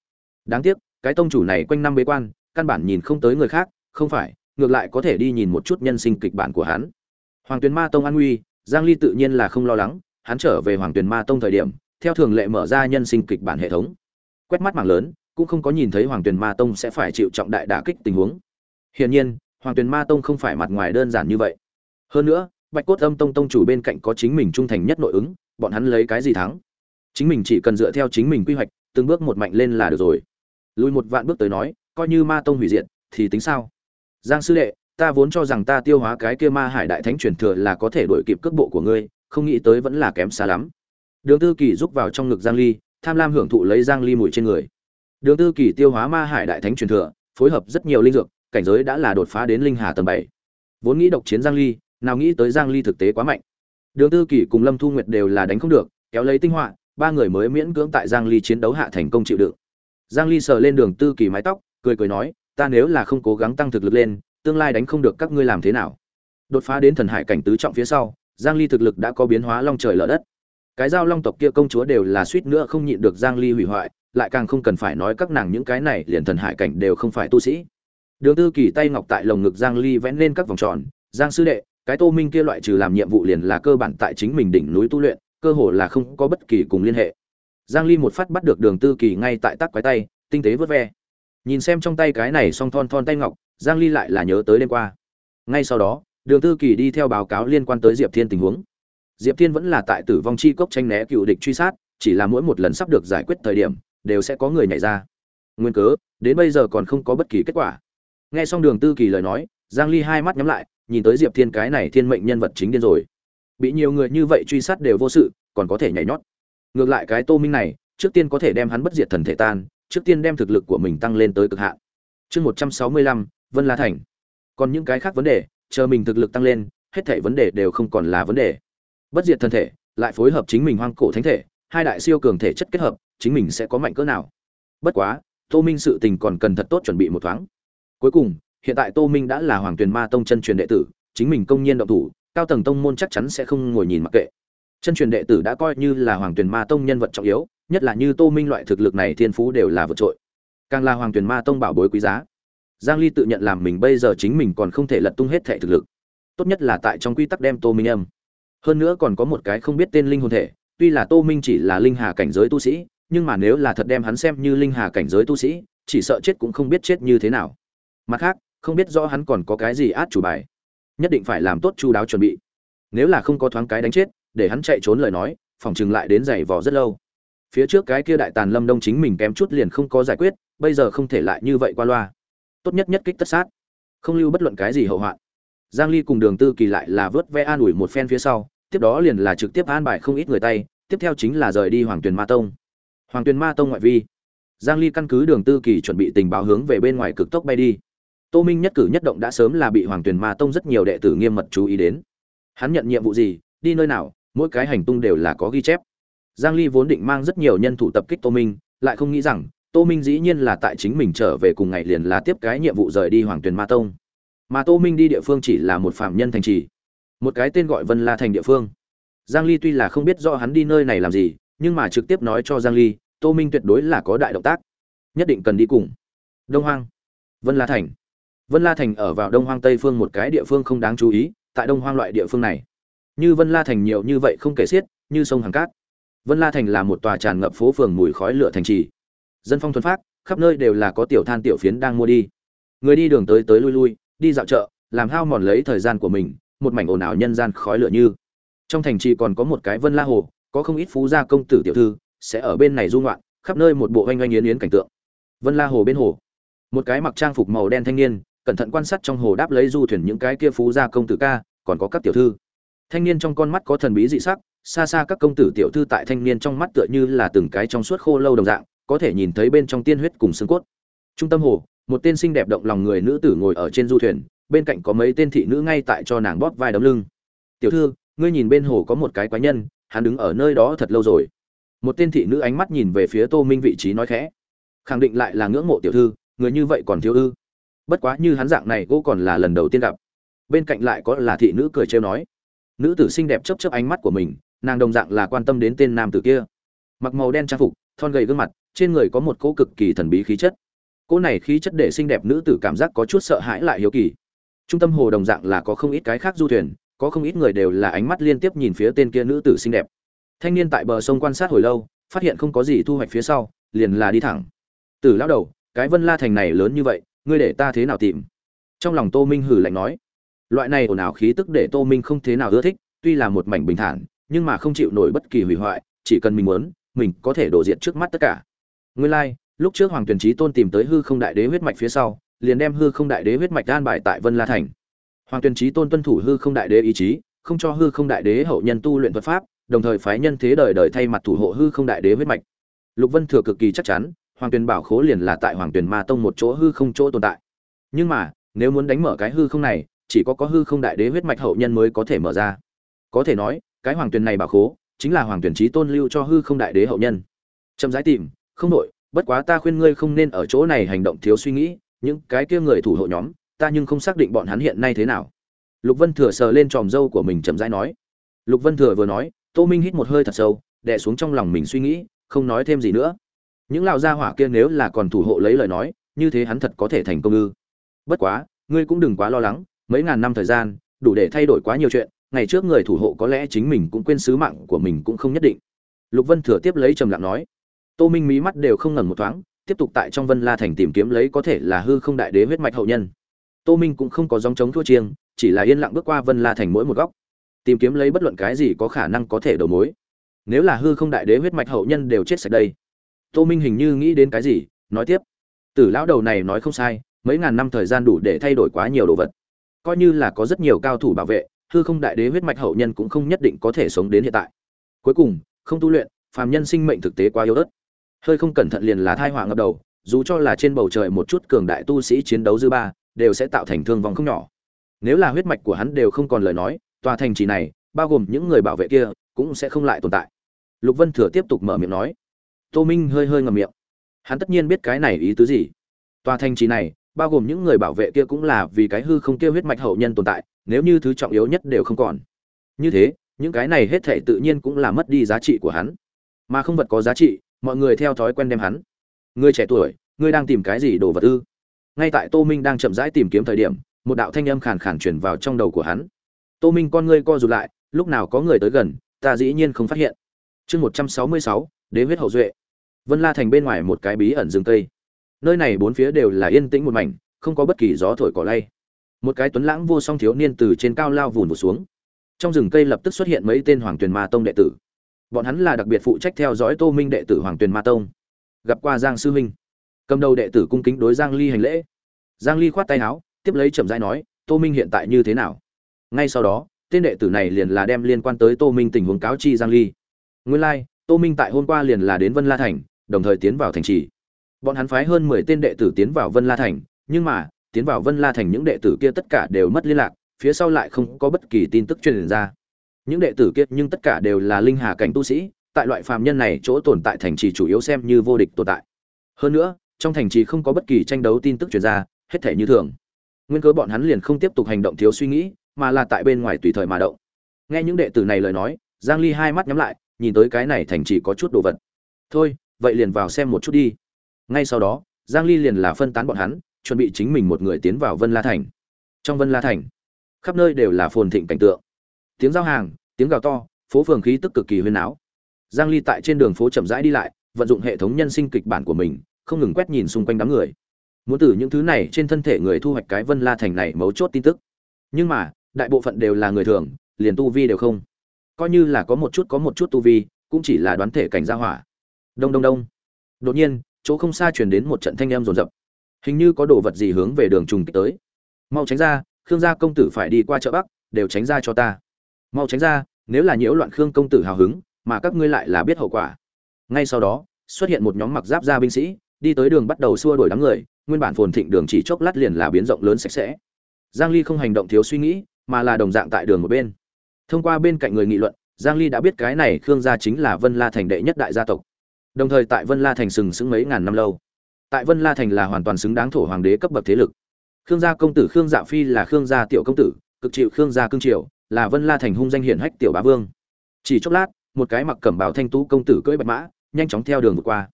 Đáng tiếc cái tông chủ này quanh năm bế quan, căn bản nhìn không tới người khác, không phải, ngược lại có thể đi nhìn một chút nhân sinh kịch bản của hắn. Hoàng tuyền ma tông an nguy, giang ly tự nhiên là không lo lắng, hắn trở về hoàng tuyền ma tông thời điểm, theo thường lệ mở ra nhân sinh kịch bản hệ thống. Quét mắt mảng lớn, cũng không có nhìn thấy hoàng tuyền ma tông sẽ phải chịu trọng đại đả kích tình huống. Hiển nhiên, hoàng tuyền ma tông không phải mặt ngoài đơn giản như vậy. Hơn nữa, bạch cốt âm tông tông chủ bên cạnh có chính mình trung thành nhất nội ứng, bọn hắn lấy cái gì thắng? Chính mình chỉ cần dựa theo chính mình quy hoạch, từng bước một mạnh lên là được rồi lùi một vạn bước tới nói, coi như ma tông hủy diệt, thì tính sao? Giang sư đệ, ta vốn cho rằng ta tiêu hóa cái kia ma hải đại thánh truyền thừa là có thể đổi kịp cước bộ của ngươi, không nghĩ tới vẫn là kém xa lắm. Đường tư kỳ rúc vào trong ngực giang ly, tham lam hưởng thụ lấy giang ly mùi trên người. Đường tư kỳ tiêu hóa ma hải đại thánh truyền thừa, phối hợp rất nhiều linh dược, cảnh giới đã là đột phá đến linh hà tầng 7. vốn nghĩ độc chiến giang ly, nào nghĩ tới giang ly thực tế quá mạnh. Đường tư kỳ cùng lâm thu nguyệt đều là đánh không được, kéo lấy tinh họa, ba người mới miễn cưỡng tại giang ly chiến đấu hạ thành công chịu đựng giang ly sờ lên đường tư kỳ mái tóc, cười cười nói, ta nếu là không cố gắng tăng thực lực lên, tương lai đánh không được các ngươi làm thế nào? Đột phá đến thần hải cảnh tứ trọng phía sau, giang ly thực lực đã có biến hóa long trời lở đất. Cái giao long tộc kia công chúa đều là suýt nữa không nhịn được giang ly hủy hoại, lại càng không cần phải nói các nàng những cái này liền thần hải cảnh đều không phải tu sĩ. Đường tư kỳ tay ngọc tại lồng ngực giang ly vẽ lên các vòng tròn, giang sư đệ, cái tô minh kia loại trừ làm nhiệm vụ liền là cơ bản tại chính mình đỉnh núi tu luyện, cơ hồ là không có bất kỳ cùng liên hệ giang ly một phát bắt được đường tư kỳ ngay tại tắc quái tay, tinh tế vớt ve. Nhìn xem trong tay cái này song thon thon tay ngọc, giang ly lại là nhớ tới đêm qua. Ngay sau đó, đường tư kỳ đi theo báo cáo liên quan tới diệp thiên tình huống. Diệp thiên vẫn là tại tử vong chi cốc tranh né cựu địch truy sát, chỉ là mỗi một lần sắp được giải quyết thời điểm, đều sẽ có người nhảy ra. Nguyên cớ, đến bây giờ còn không có bất kỳ kết quả. Nghe xong đường tư kỳ lời nói, giang ly hai mắt nhắm lại, nhìn tới diệp thiên cái này thiên mệnh nhân vật chính điên rồi. Bị nhiều người như vậy truy sát đều vô sự, còn có thể nhảy nhót ngược lại cái tô minh này trước tiên có thể đem hắn bất diệt thần thể tan trước tiên đem thực lực của mình tăng lên tới cực hạn. Chương 165, vân la thành. Còn những cái khác vấn đề chờ mình thực lực tăng lên hết thảy vấn đề đều không còn là vấn đề. Bất diệt thân thể lại phối hợp chính mình hoang cổ thánh thể hai đại siêu cường thể chất kết hợp chính mình sẽ có mạnh cỡ nào? Bất quá tô minh sự tình còn cần thật tốt chuẩn bị một thoáng. Cuối cùng hiện tại tô minh đã là hoàng tuyền ma tông chân truyền đệ tử chính mình công nhiên động thủ cao tầng tông môn chắc chắn sẽ không ngồi nhìn mặc kệ chân truyền đệ tử đã coi như là hoàng tuyền ma tông nhân vật trọng yếu, nhất là như tô minh loại thực lực này thiên phú đều là vượt trội. Càng là hoàng tuyền ma tông bảo bối quý giá, giang ly tự nhận làm mình bây giờ chính mình còn không thể lật tung hết thể thực lực. Tốt nhất là tại trong quy tắc đem tô minh âm. Hơn nữa còn có một cái không biết tên linh hồn thể, tuy là tô minh chỉ là linh hà cảnh giới tu sĩ, nhưng mà nếu là thật đem hắn xem như linh hà cảnh giới tu sĩ, chỉ sợ chết cũng không biết chết như thế nào. Mặt khác, không biết rõ hắn còn có cái gì át chủ bài. Nhất định phải làm tốt chu đáo chuẩn bị. Nếu là không có thoáng cái đánh chết để hắn chạy trốn lời nói, phòng chừng lại đến giày vò rất lâu. Phía trước cái kia đại tàn lâm đông chính mình kém chút liền không có giải quyết, bây giờ không thể lại như vậy qua loa. Tốt nhất nhất kích tất sát. Không lưu bất luận cái gì hậu hoạn. Giang ly cùng đường tư kỳ lại là vớt ve an ủi một phen phía sau, tiếp đó liền là trực tiếp an bài không ít người tay, tiếp theo chính là rời đi hoàng tuyền ma tông. Hoàng tuyền ma tông ngoại vi. Giang ly căn cứ đường tư kỳ chuẩn bị tình báo hướng về bên ngoài cực tốc bay đi. Tô minh nhất cử nhất động đã sớm là bị hoàng tuyền ma tông rất nhiều đệ tử nghiêm mật chú ý đến. Hắn nhận nhiệm vụ gì, đi nơi nào mỗi cái hành tung đều là có ghi chép. Giang ly vốn định mang rất nhiều nhân thủ tập kích tô minh, lại không nghĩ rằng, tô minh dĩ nhiên là tại chính mình trở về cùng ngày liền là tiếp cái nhiệm vụ rời đi hoàng tuyền ma tông. Mà tô minh đi địa phương chỉ là một phạm nhân thành trì, một cái tên gọi vân la thành địa phương. Giang ly tuy là không biết rõ hắn đi nơi này làm gì, nhưng mà trực tiếp nói cho giang ly, tô minh tuyệt đối là có đại động tác, nhất định cần đi cùng. Đông hoang, vân la thành. Vân la thành ở vào đông hoang tây phương một cái địa phương không đáng chú ý, tại đông hoang loại địa phương này như vân la thành nhiều như vậy không kể xiết, như sông hàng cát. Vân la thành là một tòa tràn ngập phố phường mùi khói lửa thành trì. Dân phong thuần phát khắp nơi đều là có tiểu than tiểu phiến đang mua đi. Người đi đường tới tới lui lui, đi dạo chợ, làm hao mòn lấy thời gian của mình, một mảnh ồn ào nhân gian khói lửa như. Trong thành trì còn có một cái vân la hồ, có không ít phú gia công tử tiểu thư, sẽ ở bên này du ngoạn, khắp nơi một bộ oanh oanh yến yến cảnh tượng. Vân la hồ bên hồ. Một cái mặc trang phục màu đen thanh niên, cẩn thận quan sát trong hồ đáp lấy du thuyền những cái kia phú gia công tử ca, còn có các tiểu thư thanh niên trong con mắt có thần bí dị sắc, xa xa các công tử tiểu thư tại thanh niên trong mắt tựa như là từng cái trong suốt khô lâu đồng dạng, có thể nhìn thấy bên trong tiên huyết cùng xương cốt. Trung tâm hồ, một tên xinh đẹp động lòng người nữ tử ngồi ở trên du thuyền, bên cạnh có mấy tên thị nữ ngay tại cho nàng bóp vai đấm lưng. Tiểu thư, ngươi nhìn bên hồ có một cái quái nhân, hắn đứng ở nơi đó thật lâu rồi. Một tên thị nữ ánh mắt nhìn về phía tô minh vị trí nói khẽ. Khẳng định lại là ngưỡng mộ tiểu thư, người như vậy còn thiếu ư? Bất quá như hắn dạng này cô còn là lần đầu tiên gặp. Bên cạnh lại có là thị nữ cười trêu nói nữ tử xinh đẹp chớp chớp ánh mắt của mình, nàng đồng dạng là quan tâm đến tên nam tử kia. Mặc màu đen trang phục, thon gầy gương mặt, trên người có một cỗ cực kỳ thần bí khí chất. Cỗ này khí chất để xinh đẹp nữ tử cảm giác có chút sợ hãi lại hiếu kỳ. Trung tâm hồ đồng dạng là có không ít cái khác du thuyền, có không ít người đều là ánh mắt liên tiếp nhìn phía tên kia nữ tử xinh đẹp. Thanh niên tại bờ sông quan sát hồi lâu, phát hiện không có gì thu hoạch phía sau, liền là đi thẳng. Tử lão đầu, cái vân la thành này lớn như vậy, ngươi để ta thế nào tìm? Trong lòng tô minh hử lạnh nói loại này ồn ào khí tức để tô minh không thế nào ưa thích tuy là một mảnh bình thản nhưng mà không chịu nổi bất kỳ hủy hoại chỉ cần mình muốn mình có thể đổ diện trước mắt tất cả. Nguyên lai、like, lúc trước hoàng tuyền trí tôn tìm tới hư không đại đế huyết mạch phía sau liền đem hư không đại đế huyết mạch đan bài tại vân la thành. Hoàng tuyền trí tôn tuân thủ hư không đại đế ý chí không cho hư không đại đế hậu nhân tu luyện thuật pháp đồng thời phái nhân thế đời đời thay mặt thủ hộ hư không đại đế huyết mạch. Lục vân thừa cực kỳ chắc chắn hoàng tuyền bảo khố liền là tại hoàng tuyền ma tông một chỗ hư không chỗ tồn tại. Nhưng mà nếu muốn đánh mở cái hư không này chỉ có có hư không đại đế huyết mạch hậu nhân mới có thể mở ra. Có thể nói, cái hoàng tuyền này bảo khố, chính là hoàng tuyển trí tôn lưu cho hư không đại đế hậu nhân. Chậm rãi tìm, không đổi, bất quá ta khuyên ngươi không nên ở chỗ này hành động thiếu suy nghĩ, những cái kia người thủ hộ nhóm, ta nhưng không xác định bọn hắn hiện nay thế nào. Lục vân thừa sờ lên tròm râu của mình chậm rãi nói. Lục vân thừa vừa nói, tô minh hít một hơi thật sâu, đè xuống trong lòng mình suy nghĩ, không nói thêm gì nữa. Những lão gia hỏa kia nếu là còn thủ hộ lấy lời nói, như thế hắn thật có thể thành công ư. Bất quá, ngươi cũng đừng quá lo lắng mấy ngàn năm thời gian, đủ để thay đổi quá nhiều chuyện, ngày trước người thủ hộ có lẽ chính mình cũng quên sứ mạng của mình cũng không nhất định. Lục vân thừa tiếp lấy trầm lặng nói. Tô minh mí mắt đều không ngẩn một thoáng, tiếp tục tại trong vân la thành tìm kiếm lấy có thể là hư không đại đế huyết mạch hậu nhân. Tô minh cũng không có dòng chống thua chiêng, chỉ là yên lặng bước qua vân la thành mỗi một góc, tìm kiếm lấy bất luận cái gì có khả năng có thể đầu mối. Nếu là hư không đại đế huyết mạch hậu nhân đều chết sạch đây. Tô minh hình như nghĩ đến cái gì, nói tiếp. Tử lão đầu này nói không sai, mấy ngàn năm thời gian đủ để thay đổi quá nhiều đồ vật coi như là có rất nhiều cao thủ bảo vệ, hư không đại đế huyết mạch hậu nhân cũng không nhất định có thể sống đến hiện tại. Cuối cùng, không tu luyện, phàm nhân sinh mệnh thực tế quá yếu ớt. Hơi không cẩn thận liền là thai họa ngập đầu, dù cho là trên bầu trời một chút cường đại tu sĩ chiến đấu dư ba, đều sẽ tạo thành thương vong không nhỏ. Nếu là huyết mạch của hắn đều không còn lời nói, tòa thành trì này, bao gồm những người bảo vệ kia, cũng sẽ không lại tồn tại. Lục vân thừa tiếp tục mở miệng nói. Tô minh hơi hơi ngầm miệng. Hắn tất nhiên biết cái này ý tứ gì. Tòa thành trì này bao gồm những người bảo vệ kia cũng là vì cái hư không kia huyết mạch hậu nhân tồn tại, nếu như thứ trọng yếu nhất đều không còn. Như thế, những cái này hết thảy tự nhiên cũng là mất đi giá trị của hắn. Mà không vật có giá trị, mọi người theo thói quen đem hắn. Người trẻ tuổi ngươi đang tìm cái gì đồ vật ư? Ngay tại tô minh đang chậm rãi tìm kiếm thời điểm, một đạo thanh âm khàn khàn truyền vào trong đầu của hắn. Tô minh con ngươi co rụt lại, lúc nào có người tới gần, ta dĩ nhiên không phát hiện. Chương một trăm sáu mươi sáu, đế huyết hậu duệ. Vân la thành bên ngoài một cái bí ẩn rừng tây nơi này bốn phía đều là yên tĩnh một mảnh không có bất kỳ gió thổi cỏ lay. Một cái tuấn lãng vô song thiếu niên từ trên cao lao vùn vụt xuống. Trong rừng cây lập tức xuất hiện mấy tên hoàng tuyền ma tông đệ tử. Bọn hắn là đặc biệt phụ trách theo dõi tô minh đệ tử hoàng tuyền ma tông. Gặp qua giang sư huynh. Cầm đầu đệ tử cung kính đối giang ly hành lễ. Giang ly khoát tay áo tiếp lấy chậm rãi nói tô minh hiện tại như thế nào? Ngay sau đó tên đệ tử này liền là đem liên quan tới tô minh tình huống cáo chi giang ly. Nguyên lai like, tô minh tại hôm qua liền là đến vân la thành đồng thời tiến vào thành trì bọn hắn phái hơn 10 tên đệ tử tiến vào vân la thành nhưng mà tiến vào Vân La thành những đệ tử kia tất cả đều mất liên lạc, phía sau lại không có bất kỳ tin tức truyền ra. Những đệ tử kia nhưng tất cả đều là linh hà cảnh tu sĩ, tại loại phàm nhân này chỗ tồn tại thành trì chủ yếu xem như vô địch tồn tại. Hơn nữa, trong thành trì không có bất kỳ tranh đấu tin tức truyền ra, hết thể như thường. Nguyên cớ bọn hắn liền không tiếp tục hành động thiếu suy nghĩ, mà là tại bên ngoài tùy thời mà động. Nghe những đệ tử này lời nói, Giang Ly hai mắt nhắm lại, nhìn tới cái này thành trì có chút đồ vật. Thôi, vậy liền vào xem một chút đi. Ngay sau đó, Giang Ly liền là phân tán bọn hắn, chuẩn bị chính mình một người tiến vào Vân La Thành. Trong Vân La Thành, khắp nơi đều là phồn thịnh cảnh tượng. Tiếng giao hàng, tiếng gào to, phố phường khí tức cực kỳ huyên áo Giang Ly tại trên đường phố chậm rãi đi lại, vận dụng hệ thống nhân sinh kịch bản của mình, không ngừng quét nhìn xung quanh đám người. Muốn từ những thứ này trên thân thể người thu hoạch cái Vân La Thành này mấu chốt tin tức. Nhưng mà, đại bộ phận đều là người thường, liền tu vi đều không. Coi như là có một chút có một chút tu vi, cũng chỉ là đoán thể cảnh gia hỏa. Đông đông đông. Đột nhiên, chỗ không xa truyền đến một trận thanh âm rồn rập. Hình như có đồ vật gì hướng về đường trùng kích tới. Mau tránh ra, khương gia công tử phải đi qua chợ bắc, đều tránh ra cho ta. Mau tránh ra, nếu là nhiễu loạn khương công tử hào hứng, mà các ngươi lại là biết hậu quả. Ngay sau đó, xuất hiện một nhóm mặc giáp gia binh sĩ, đi tới đường bắt đầu xua đuổi đám người, nguyên bản phồn thịnh đường chỉ chốc lát liền là biến rộng lớn sạch sẽ. Giang ly không hành động thiếu suy nghĩ, mà là đồng dạng tại đường một bên. Thông qua bên cạnh người nghị luận, giang ly đã biết cái này khương gia chính là vân la thành đệ nhất đại gia tộc đồng thời tại vân la thành sừng sững mấy ngàn năm lâu. Tại vân la thành là hoàn toàn xứng đáng thổ hoàng đế cấp bậc thế lực. Khương gia công tử khương dạ phi là khương gia tiểu công tử, cực chịu khương gia cương triều, là vân la thành hung danh hiển hách tiểu bá vương. Chỉ chốc lát, một cái mặc cẩm bào thanh tú công tử cưỡi bạch mã, nhanh chóng theo đường vượt qua.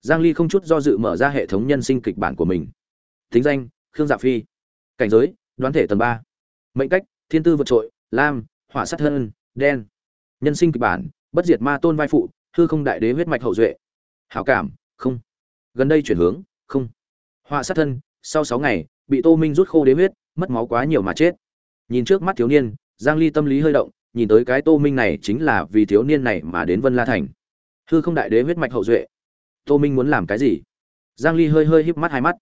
Giang ly không chút do dự mở ra hệ thống nhân sinh kịch bản của mình. Thính danh, khương dạ phi. Cảnh giới, đoán thể tầng 3. mệnh cách, thiên tư vượt trội, lam, hỏa sát hơn, đen. Nhân sinh kịch bản, bất diệt ma tôn vai phụ, hư không đại đế huyết mạch hậu duệ hảo cảm, không. Gần đây chuyển hướng, không. Họa sát thân, sau sáu ngày, bị tô minh rút khô đế huyết, mất máu quá nhiều mà chết. Nhìn trước mắt thiếu niên, giang ly tâm lý hơi động, nhìn tới cái tô minh này chính là vì thiếu niên này mà đến vân la thành. Hư không đại đế huyết mạch hậu duệ. Tô minh muốn làm cái gì? Giang ly hơi hơi híp mắt hai mắt.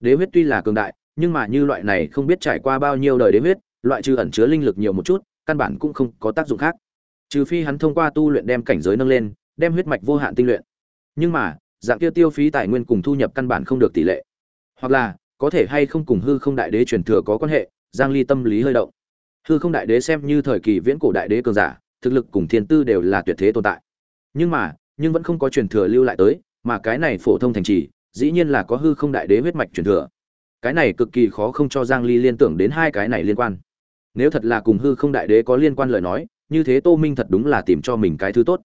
Đế huyết tuy là cường đại, nhưng mà như loại này không biết trải qua bao nhiêu đời đế huyết, loại trừ ẩn chứa linh lực nhiều một chút, căn bản cũng không có tác dụng khác. Trừ phi hắn thông qua tu luyện đem cảnh giới nâng lên, đem huyết mạch vô hạn tinh luyện nhưng mà, dạng kia tiêu phí tài nguyên cùng thu nhập căn bản không được tỷ lệ. Hoặc là, có thể hay không cùng hư không đại đế truyền thừa có quan hệ, giang ly tâm lý hơi động. Hư không đại đế xem như thời kỳ viễn cổ đại đế cường giả, thực lực cùng thiên tư đều là tuyệt thế tồn tại. Nhưng mà, nhưng vẫn không có truyền thừa lưu lại tới, mà cái này phổ thông thành trì, dĩ nhiên là có hư không đại đế huyết mạch truyền thừa. Cái này cực kỳ khó không cho giang ly liên tưởng đến hai cái này liên quan. Nếu thật là cùng hư không đại đế có liên quan lời nói, như thế tô minh thật đúng là tìm cho mình cái thứ tốt.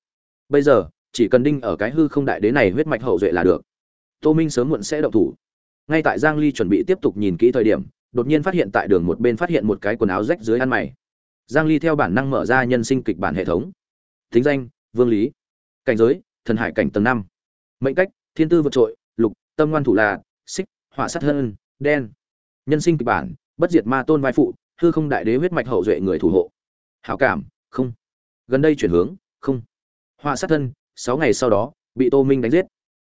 Bây giờ chỉ cần đinh ở cái hư không đại đế này huyết mạch hậu duệ là được. Tô minh sớm muộn sẽ động thủ. Ngay tại giang ly chuẩn bị tiếp tục nhìn kỹ thời điểm, đột nhiên phát hiện tại đường một bên phát hiện một cái quần áo rách dưới ăn mày. Giang ly theo bản năng mở ra nhân sinh kịch bản hệ thống. Thính danh, vương lý. Cảnh giới, thần hải cảnh tầng 5. mệnh cách, thiên tư vượt trội, lục, tâm ngoan thủ là, xích hỏa sát hơn đen. Nhân sinh kịch bản, bất diệt ma tôn vai phụ, hư không đại đế huyết mạch hậu duệ người thủ hộ. Hảo cảm, không. Gần đây chuyển hướng, không. Họa sát thân sáu ngày sau đó, bị tô minh đánh giết.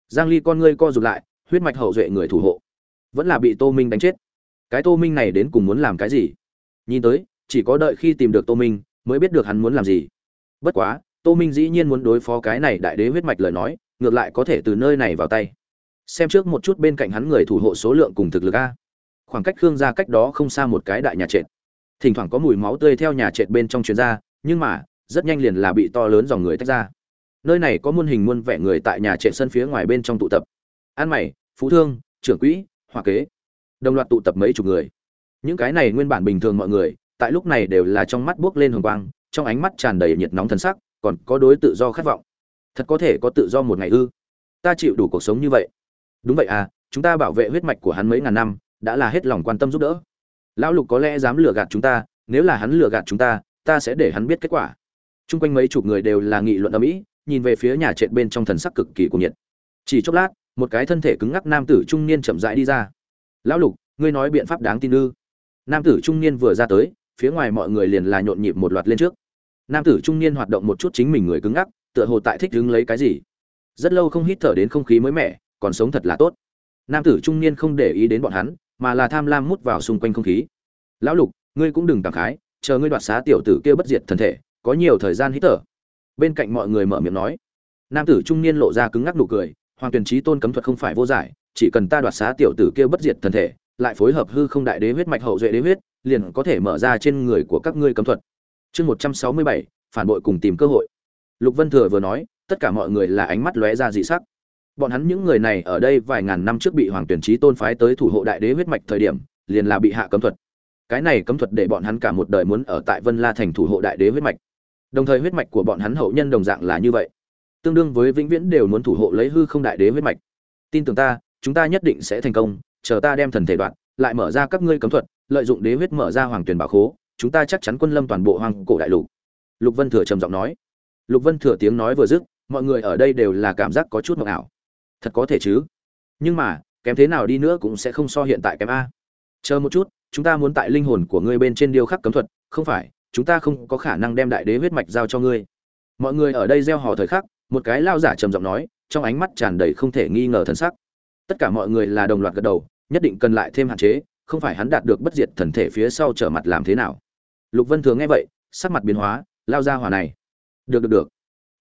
Giang ly con ngươi co rụt lại, huyết mạch hậu duệ người thủ hộ. Vẫn là bị tô minh đánh chết. Cái tô minh này đến cùng muốn làm cái gì? Nhìn tới, chỉ có đợi khi tìm được tô minh, mới biết được hắn muốn làm gì. Bất quá, tô minh dĩ nhiên muốn đối phó cái này đại đế huyết mạch lời nói, ngược lại có thể từ nơi này vào tay. Xem trước một chút bên cạnh hắn người thủ hộ số lượng cùng thực lực a. Khoảng cách khương gia cách đó không xa một cái đại nhà trệt. Thỉnh thoảng có mùi máu tươi theo nhà trệt bên trong chuyến ra, nhưng mà, rất nhanh liền là bị to lớn dòng người tách ra nơi này có muôn hình muôn vẻ người tại nhà trệ sân phía ngoài bên trong tụ tập. An mày, phú thương, trưởng quỹ hòa kế. Đồng loạt tụ tập mấy chục người. Những cái này nguyên bản bình thường mọi người, tại lúc này đều là trong mắt buốc lên hồng quang, trong ánh mắt tràn đầy nhiệt nóng thần sắc, còn có đối tự do khát vọng. Thật có thể có tự do một ngày ư? Ta chịu đủ cuộc sống như vậy. Đúng vậy à chúng ta bảo vệ huyết mạch của hắn mấy ngàn năm, đã là hết lòng quan tâm giúp đỡ. Lão lục có lẽ dám lừa gạt chúng ta, nếu là hắn lừa gạt chúng ta ta sẽ để hắn biết kết quả. Chung quanh mấy chục người đều là nghị luận ở mỹ nhìn về phía nhà trệt bên trong thần sắc cực kỳ cuồng nhiệt. Chỉ chốc lát, một cái thân thể cứng ngắc nam tử trung niên chậm rãi đi ra. Lão lục, ngươi nói biện pháp đáng tin ư? Nam tử trung niên vừa ra tới, phía ngoài mọi người liền là nhộn nhịp một loạt lên trước. Nam tử trung niên hoạt động một chút chính mình người cứng ngắc, tựa hồ tại thích đứng lấy cái gì. Rất lâu không hít thở đến không khí mới mẻ, còn sống thật là tốt. Nam tử trung niên không để ý đến bọn hắn, mà là tham lam mút vào xung quanh không khí. Lão lục, ngươi cũng đừng cảm khái, chờ ngươi đoạt xá tiểu tử kia bất diệt thần thể, có nhiều thời gian hít thở bên cạnh mọi người mở miệng nói. Nam tử trung niên lộ ra cứng ngắc nụ cười, hoàng tuyển trí tôn cấm thuật không phải vô giải, chỉ cần ta đoạt xá tiểu tử kia bất diệt thần thể, lại phối hợp hư không đại đế huyết mạch hậu duệ đế huyết, liền có thể mở ra trên người của các ngươi cấm thuật. Chương một trăm sáu mươi bảy, phản bội cùng tìm cơ hội. Lục vân thừa vừa nói, tất cả mọi người là ánh mắt lóe ra dị sắc. Bọn hắn những người này ở đây vài ngàn năm trước bị hoàng tuyển trí tôn phái tới thủ hộ đại đế huyết mạch thời điểm, liền là bị hạ cấm thuật. Cái này cấm thuật để bọn hắn cả một đời muốn ở tại vân la thành thủ hộ đại đế huyết mạch đồng thời huyết mạch của bọn hắn hậu nhân đồng dạng là như vậy. Tương đương với vĩnh viễn đều muốn thủ hộ lấy hư không đại đế huyết mạch. Tin tưởng ta, chúng ta nhất định sẽ thành công, chờ ta đem thần thể đoạn, lại mở ra các ngươi cấm thuật, lợi dụng đế huyết mở ra hoàng tuyển bảo khố, chúng ta chắc chắn quân lâm toàn bộ hoàng cổ đại lục. Lục vân thừa trầm giọng nói. Lục vân thừa tiếng nói vừa dứt, mọi người ở đây đều là cảm giác có chút mộng ảo. Thật có thể chứ? Nhưng mà, kém thế nào đi nữa cũng sẽ không so hiện tại kém a. Chờ một chút, chúng ta muốn tại linh hồn của ngươi bên trên điêu khắc cấm thuật, không phải chúng ta không có khả năng đem đại đế huyết mạch giao cho ngươi. Mọi người ở đây gieo hò thời khắc, một cái lao giả trầm giọng nói, trong ánh mắt tràn đầy không thể nghi ngờ thần sắc. Tất cả mọi người là đồng loạt gật đầu, nhất định cần lại thêm hạn chế, không phải hắn đạt được bất diệt thần thể phía sau trở mặt làm thế nào. Lục vân thường nghe vậy, sắc mặt biến hóa, lao ra hỏa này. Được được được.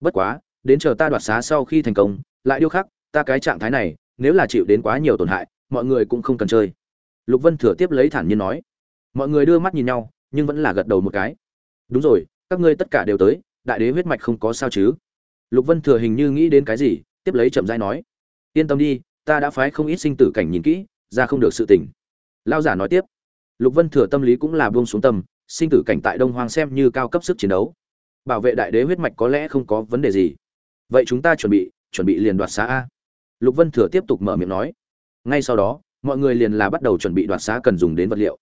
Bất quá, đến chờ ta đoạt xá sau khi thành công, lại điêu khắc, ta cái trạng thái này, nếu là chịu đến quá nhiều tổn hại, mọi người cũng không cần chơi. Lục vân thừa tiếp lấy thản nhiên nói. Mọi người đưa mắt nhìn nhau, nhưng vẫn là gật đầu một cái đúng rồi, các ngươi tất cả đều tới, đại đế huyết mạch không có sao chứ? Lục vân thừa hình như nghĩ đến cái gì, tiếp lấy chậm rãi nói. Yên tâm đi, ta đã phái không ít sinh tử cảnh nhìn kỹ, ra không được sự tình. lao giả nói tiếp. Lục vân thừa tâm lý cũng là buông xuống tâm, sinh tử cảnh tại đông hoang xem như cao cấp sức chiến đấu. Bảo vệ đại đế huyết mạch có lẽ không có vấn đề gì. Vậy chúng ta chuẩn bị chuẩn bị liền đoạt xá a. Lục vân thừa tiếp tục mở miệng nói. Ngay sau đó, mọi người liền là bắt đầu chuẩn bị đoạt xá cần dùng đến vật liệu.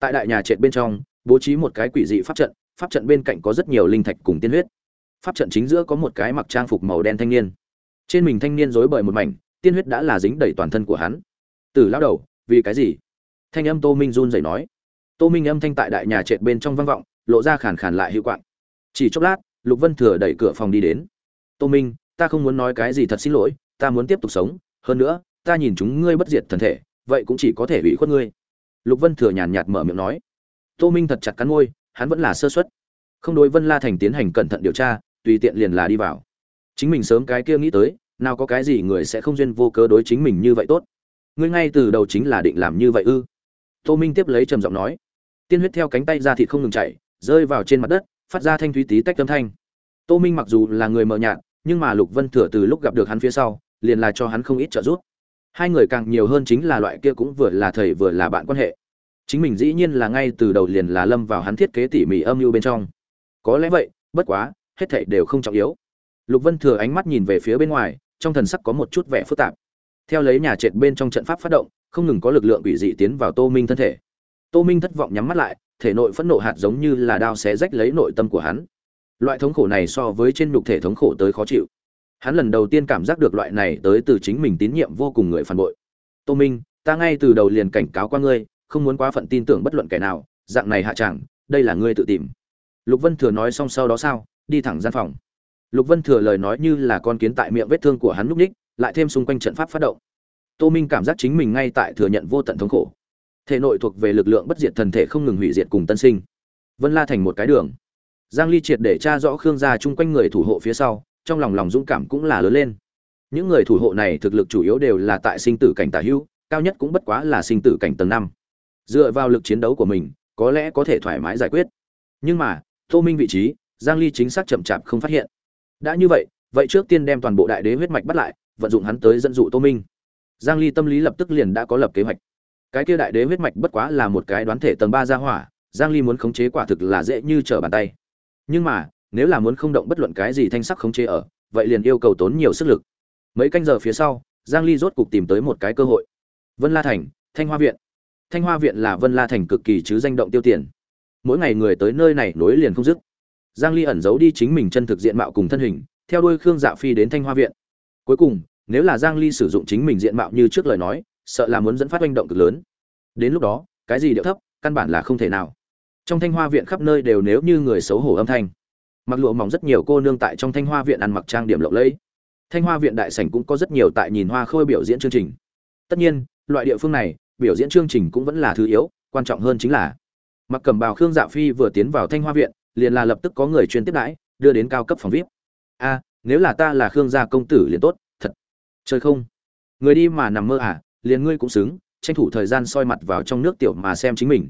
Tại đại nhà trệt bên trong, bố trí một cái quỷ dị pháp trận pháp trận bên cạnh có rất nhiều linh thạch cùng tiên huyết. Pháp trận chính giữa có một cái mặc trang phục màu đen thanh niên. Trên mình thanh niên rối bời một mảnh, tiên huyết đã là dính đầy toàn thân của hắn. Tử lao đầu, vì cái gì? Thanh âm tô minh run rẩy nói. Tô minh âm thanh tại đại nhà trệt bên trong vang vọng, lộ ra khàn khàn lại hữu quạng. Chỉ chốc lát, lục vân thừa đẩy cửa phòng đi đến. Tô minh, ta không muốn nói cái gì thật xin lỗi, ta muốn tiếp tục sống. Hơn nữa, ta nhìn chúng ngươi bất diệt thần thể, vậy cũng chỉ có thể ủy khuất ngươi. Lục vân thừa nhàn nhạt mở miệng nói. Tô minh thật chặt cắn môi hắn vẫn là sơ suất. Không đối vân la thành tiến hành cẩn thận điều tra, tùy tiện liền là đi vào. Chính mình sớm cái kia nghĩ tới, nào có cái gì người sẽ không duyên vô cớ đối chính mình như vậy tốt. Ngươi ngay từ đầu chính là định làm như vậy ư? Tô minh tiếp lấy trầm giọng nói. Tiên huyết theo cánh tay ra thịt không ngừng chảy, rơi vào trên mặt đất, phát ra thanh thúy tí tách âm thanh. Tô minh mặc dù là người mờ nhạt, nhưng mà lục vân thừa từ lúc gặp được hắn phía sau, liền là cho hắn không ít trợ giúp. Hai người càng nhiều hơn chính là loại kia cũng vừa là thầy vừa là bạn quan hệ chính mình dĩ nhiên là ngay từ đầu liền là lâm vào hắn thiết kế tỉ mỉ âm mưu bên trong. Có lẽ vậy, bất quá, hết thảy đều không trọng yếu. Lục vân thừa ánh mắt nhìn về phía bên ngoài, trong thần sắc có một chút vẻ phức tạp. Theo lấy nhà trệt bên trong trận pháp phát động, không ngừng có lực lượng quỷ dị tiến vào tô minh thân thể. Tô minh thất vọng nhắm mắt lại, thể nội phẫn nộ hạt giống như là đao xé rách lấy nội tâm của hắn. Loại thống khổ này so với trên nhục thể thống khổ tới khó chịu. Hắn lần đầu tiên cảm giác được loại này tới từ chính mình tín nhiệm vô cùng người phản bội. Tô minh, ta ngay từ đầu liền cảnh cáo qua ngươi không muốn quá phận tin tưởng bất luận kẻ nào, dạng này hạ chẳng, đây là ngươi tự tìm. Lục vân thừa nói xong sau đó sao, đi thẳng gian phòng. Lục vân thừa lời nói như là con kiến tại miệng vết thương của hắn núp ních, lại thêm xung quanh trận pháp phát động. Tô minh cảm giác chính mình ngay tại thừa nhận vô tận thống khổ. Thể nội thuộc về lực lượng bất diệt thần thể không ngừng hủy diệt cùng tân sinh. Vân la thành một cái đường. Giang ly triệt để tra rõ khương gia chung quanh người thủ hộ phía sau, trong lòng lòng dũng cảm cũng là lớn lên. Những người thủ hộ này thực lực chủ yếu đều là tại sinh tử cảnh tả hữu, cao nhất cũng bất quá là sinh tử cảnh tầng năm dựa vào lực chiến đấu của mình, có lẽ có thể thoải mái giải quyết. Nhưng mà, tô minh vị trí, giang ly chính xác chậm chạp không phát hiện. Đã như vậy vậy trước tiên đem toàn bộ đại đế huyết mạch bắt lại, vận dụng hắn tới dẫn dụ tô minh. Giang ly tâm lý lập tức liền đã có lập kế hoạch. Cái kia đại đế huyết mạch bất quá là một cái đoán thể tầng ba gia hỏa, giang ly muốn khống chế quả thực là dễ như trở bàn tay. Nhưng mà, nếu là muốn không động bất luận cái gì thanh sắc khống chế ở, vậy liền yêu cầu tốn nhiều sức lực. Mấy canh giờ phía sau, giang ly rốt cục tìm tới một cái cơ hội. Vân la thành, thanh hoa viện thanh hoa viện là vân la thành cực kỳ chứ danh động tiêu tiền. Mỗi ngày người tới nơi này nối liền không dứt. Giang ly ẩn giấu đi chính mình chân thực diện mạo cùng thân hình, theo đuôi khương dạ phi đến thanh hoa viện. Cuối cùng, nếu là giang ly sử dụng chính mình diện mạo như trước lời nói, sợ là muốn dẫn phát hành động cực lớn. Đến lúc đó, cái gì điệu thấp, căn bản là không thể nào. Trong thanh hoa viện khắp nơi đều nếu như người xấu hổ âm thanh. Mặc lụa mỏng rất nhiều cô nương tại trong thanh hoa viện ăn mặc trang điểm lộng lẫy. Thanh hoa viện đại sảnh cũng có rất nhiều tại nhìn hoa khôi biểu diễn chương trình. Tất nhiên, loại địa phương này biểu diễn chương trình cũng vẫn là thứ yếu, quan trọng hơn chính là mặc cầm bào, khương dạ phi vừa tiến vào thanh hoa viện, liền là lập tức có người chuyên tiếp đãi, đưa đến cao cấp phòng vip. A, nếu là ta là khương gia công tử liền tốt, thật. Chơi không? Người đi mà nằm mơ à liền ngươi cũng xứng, tranh thủ thời gian soi mặt vào trong nước tiểu mà xem chính mình.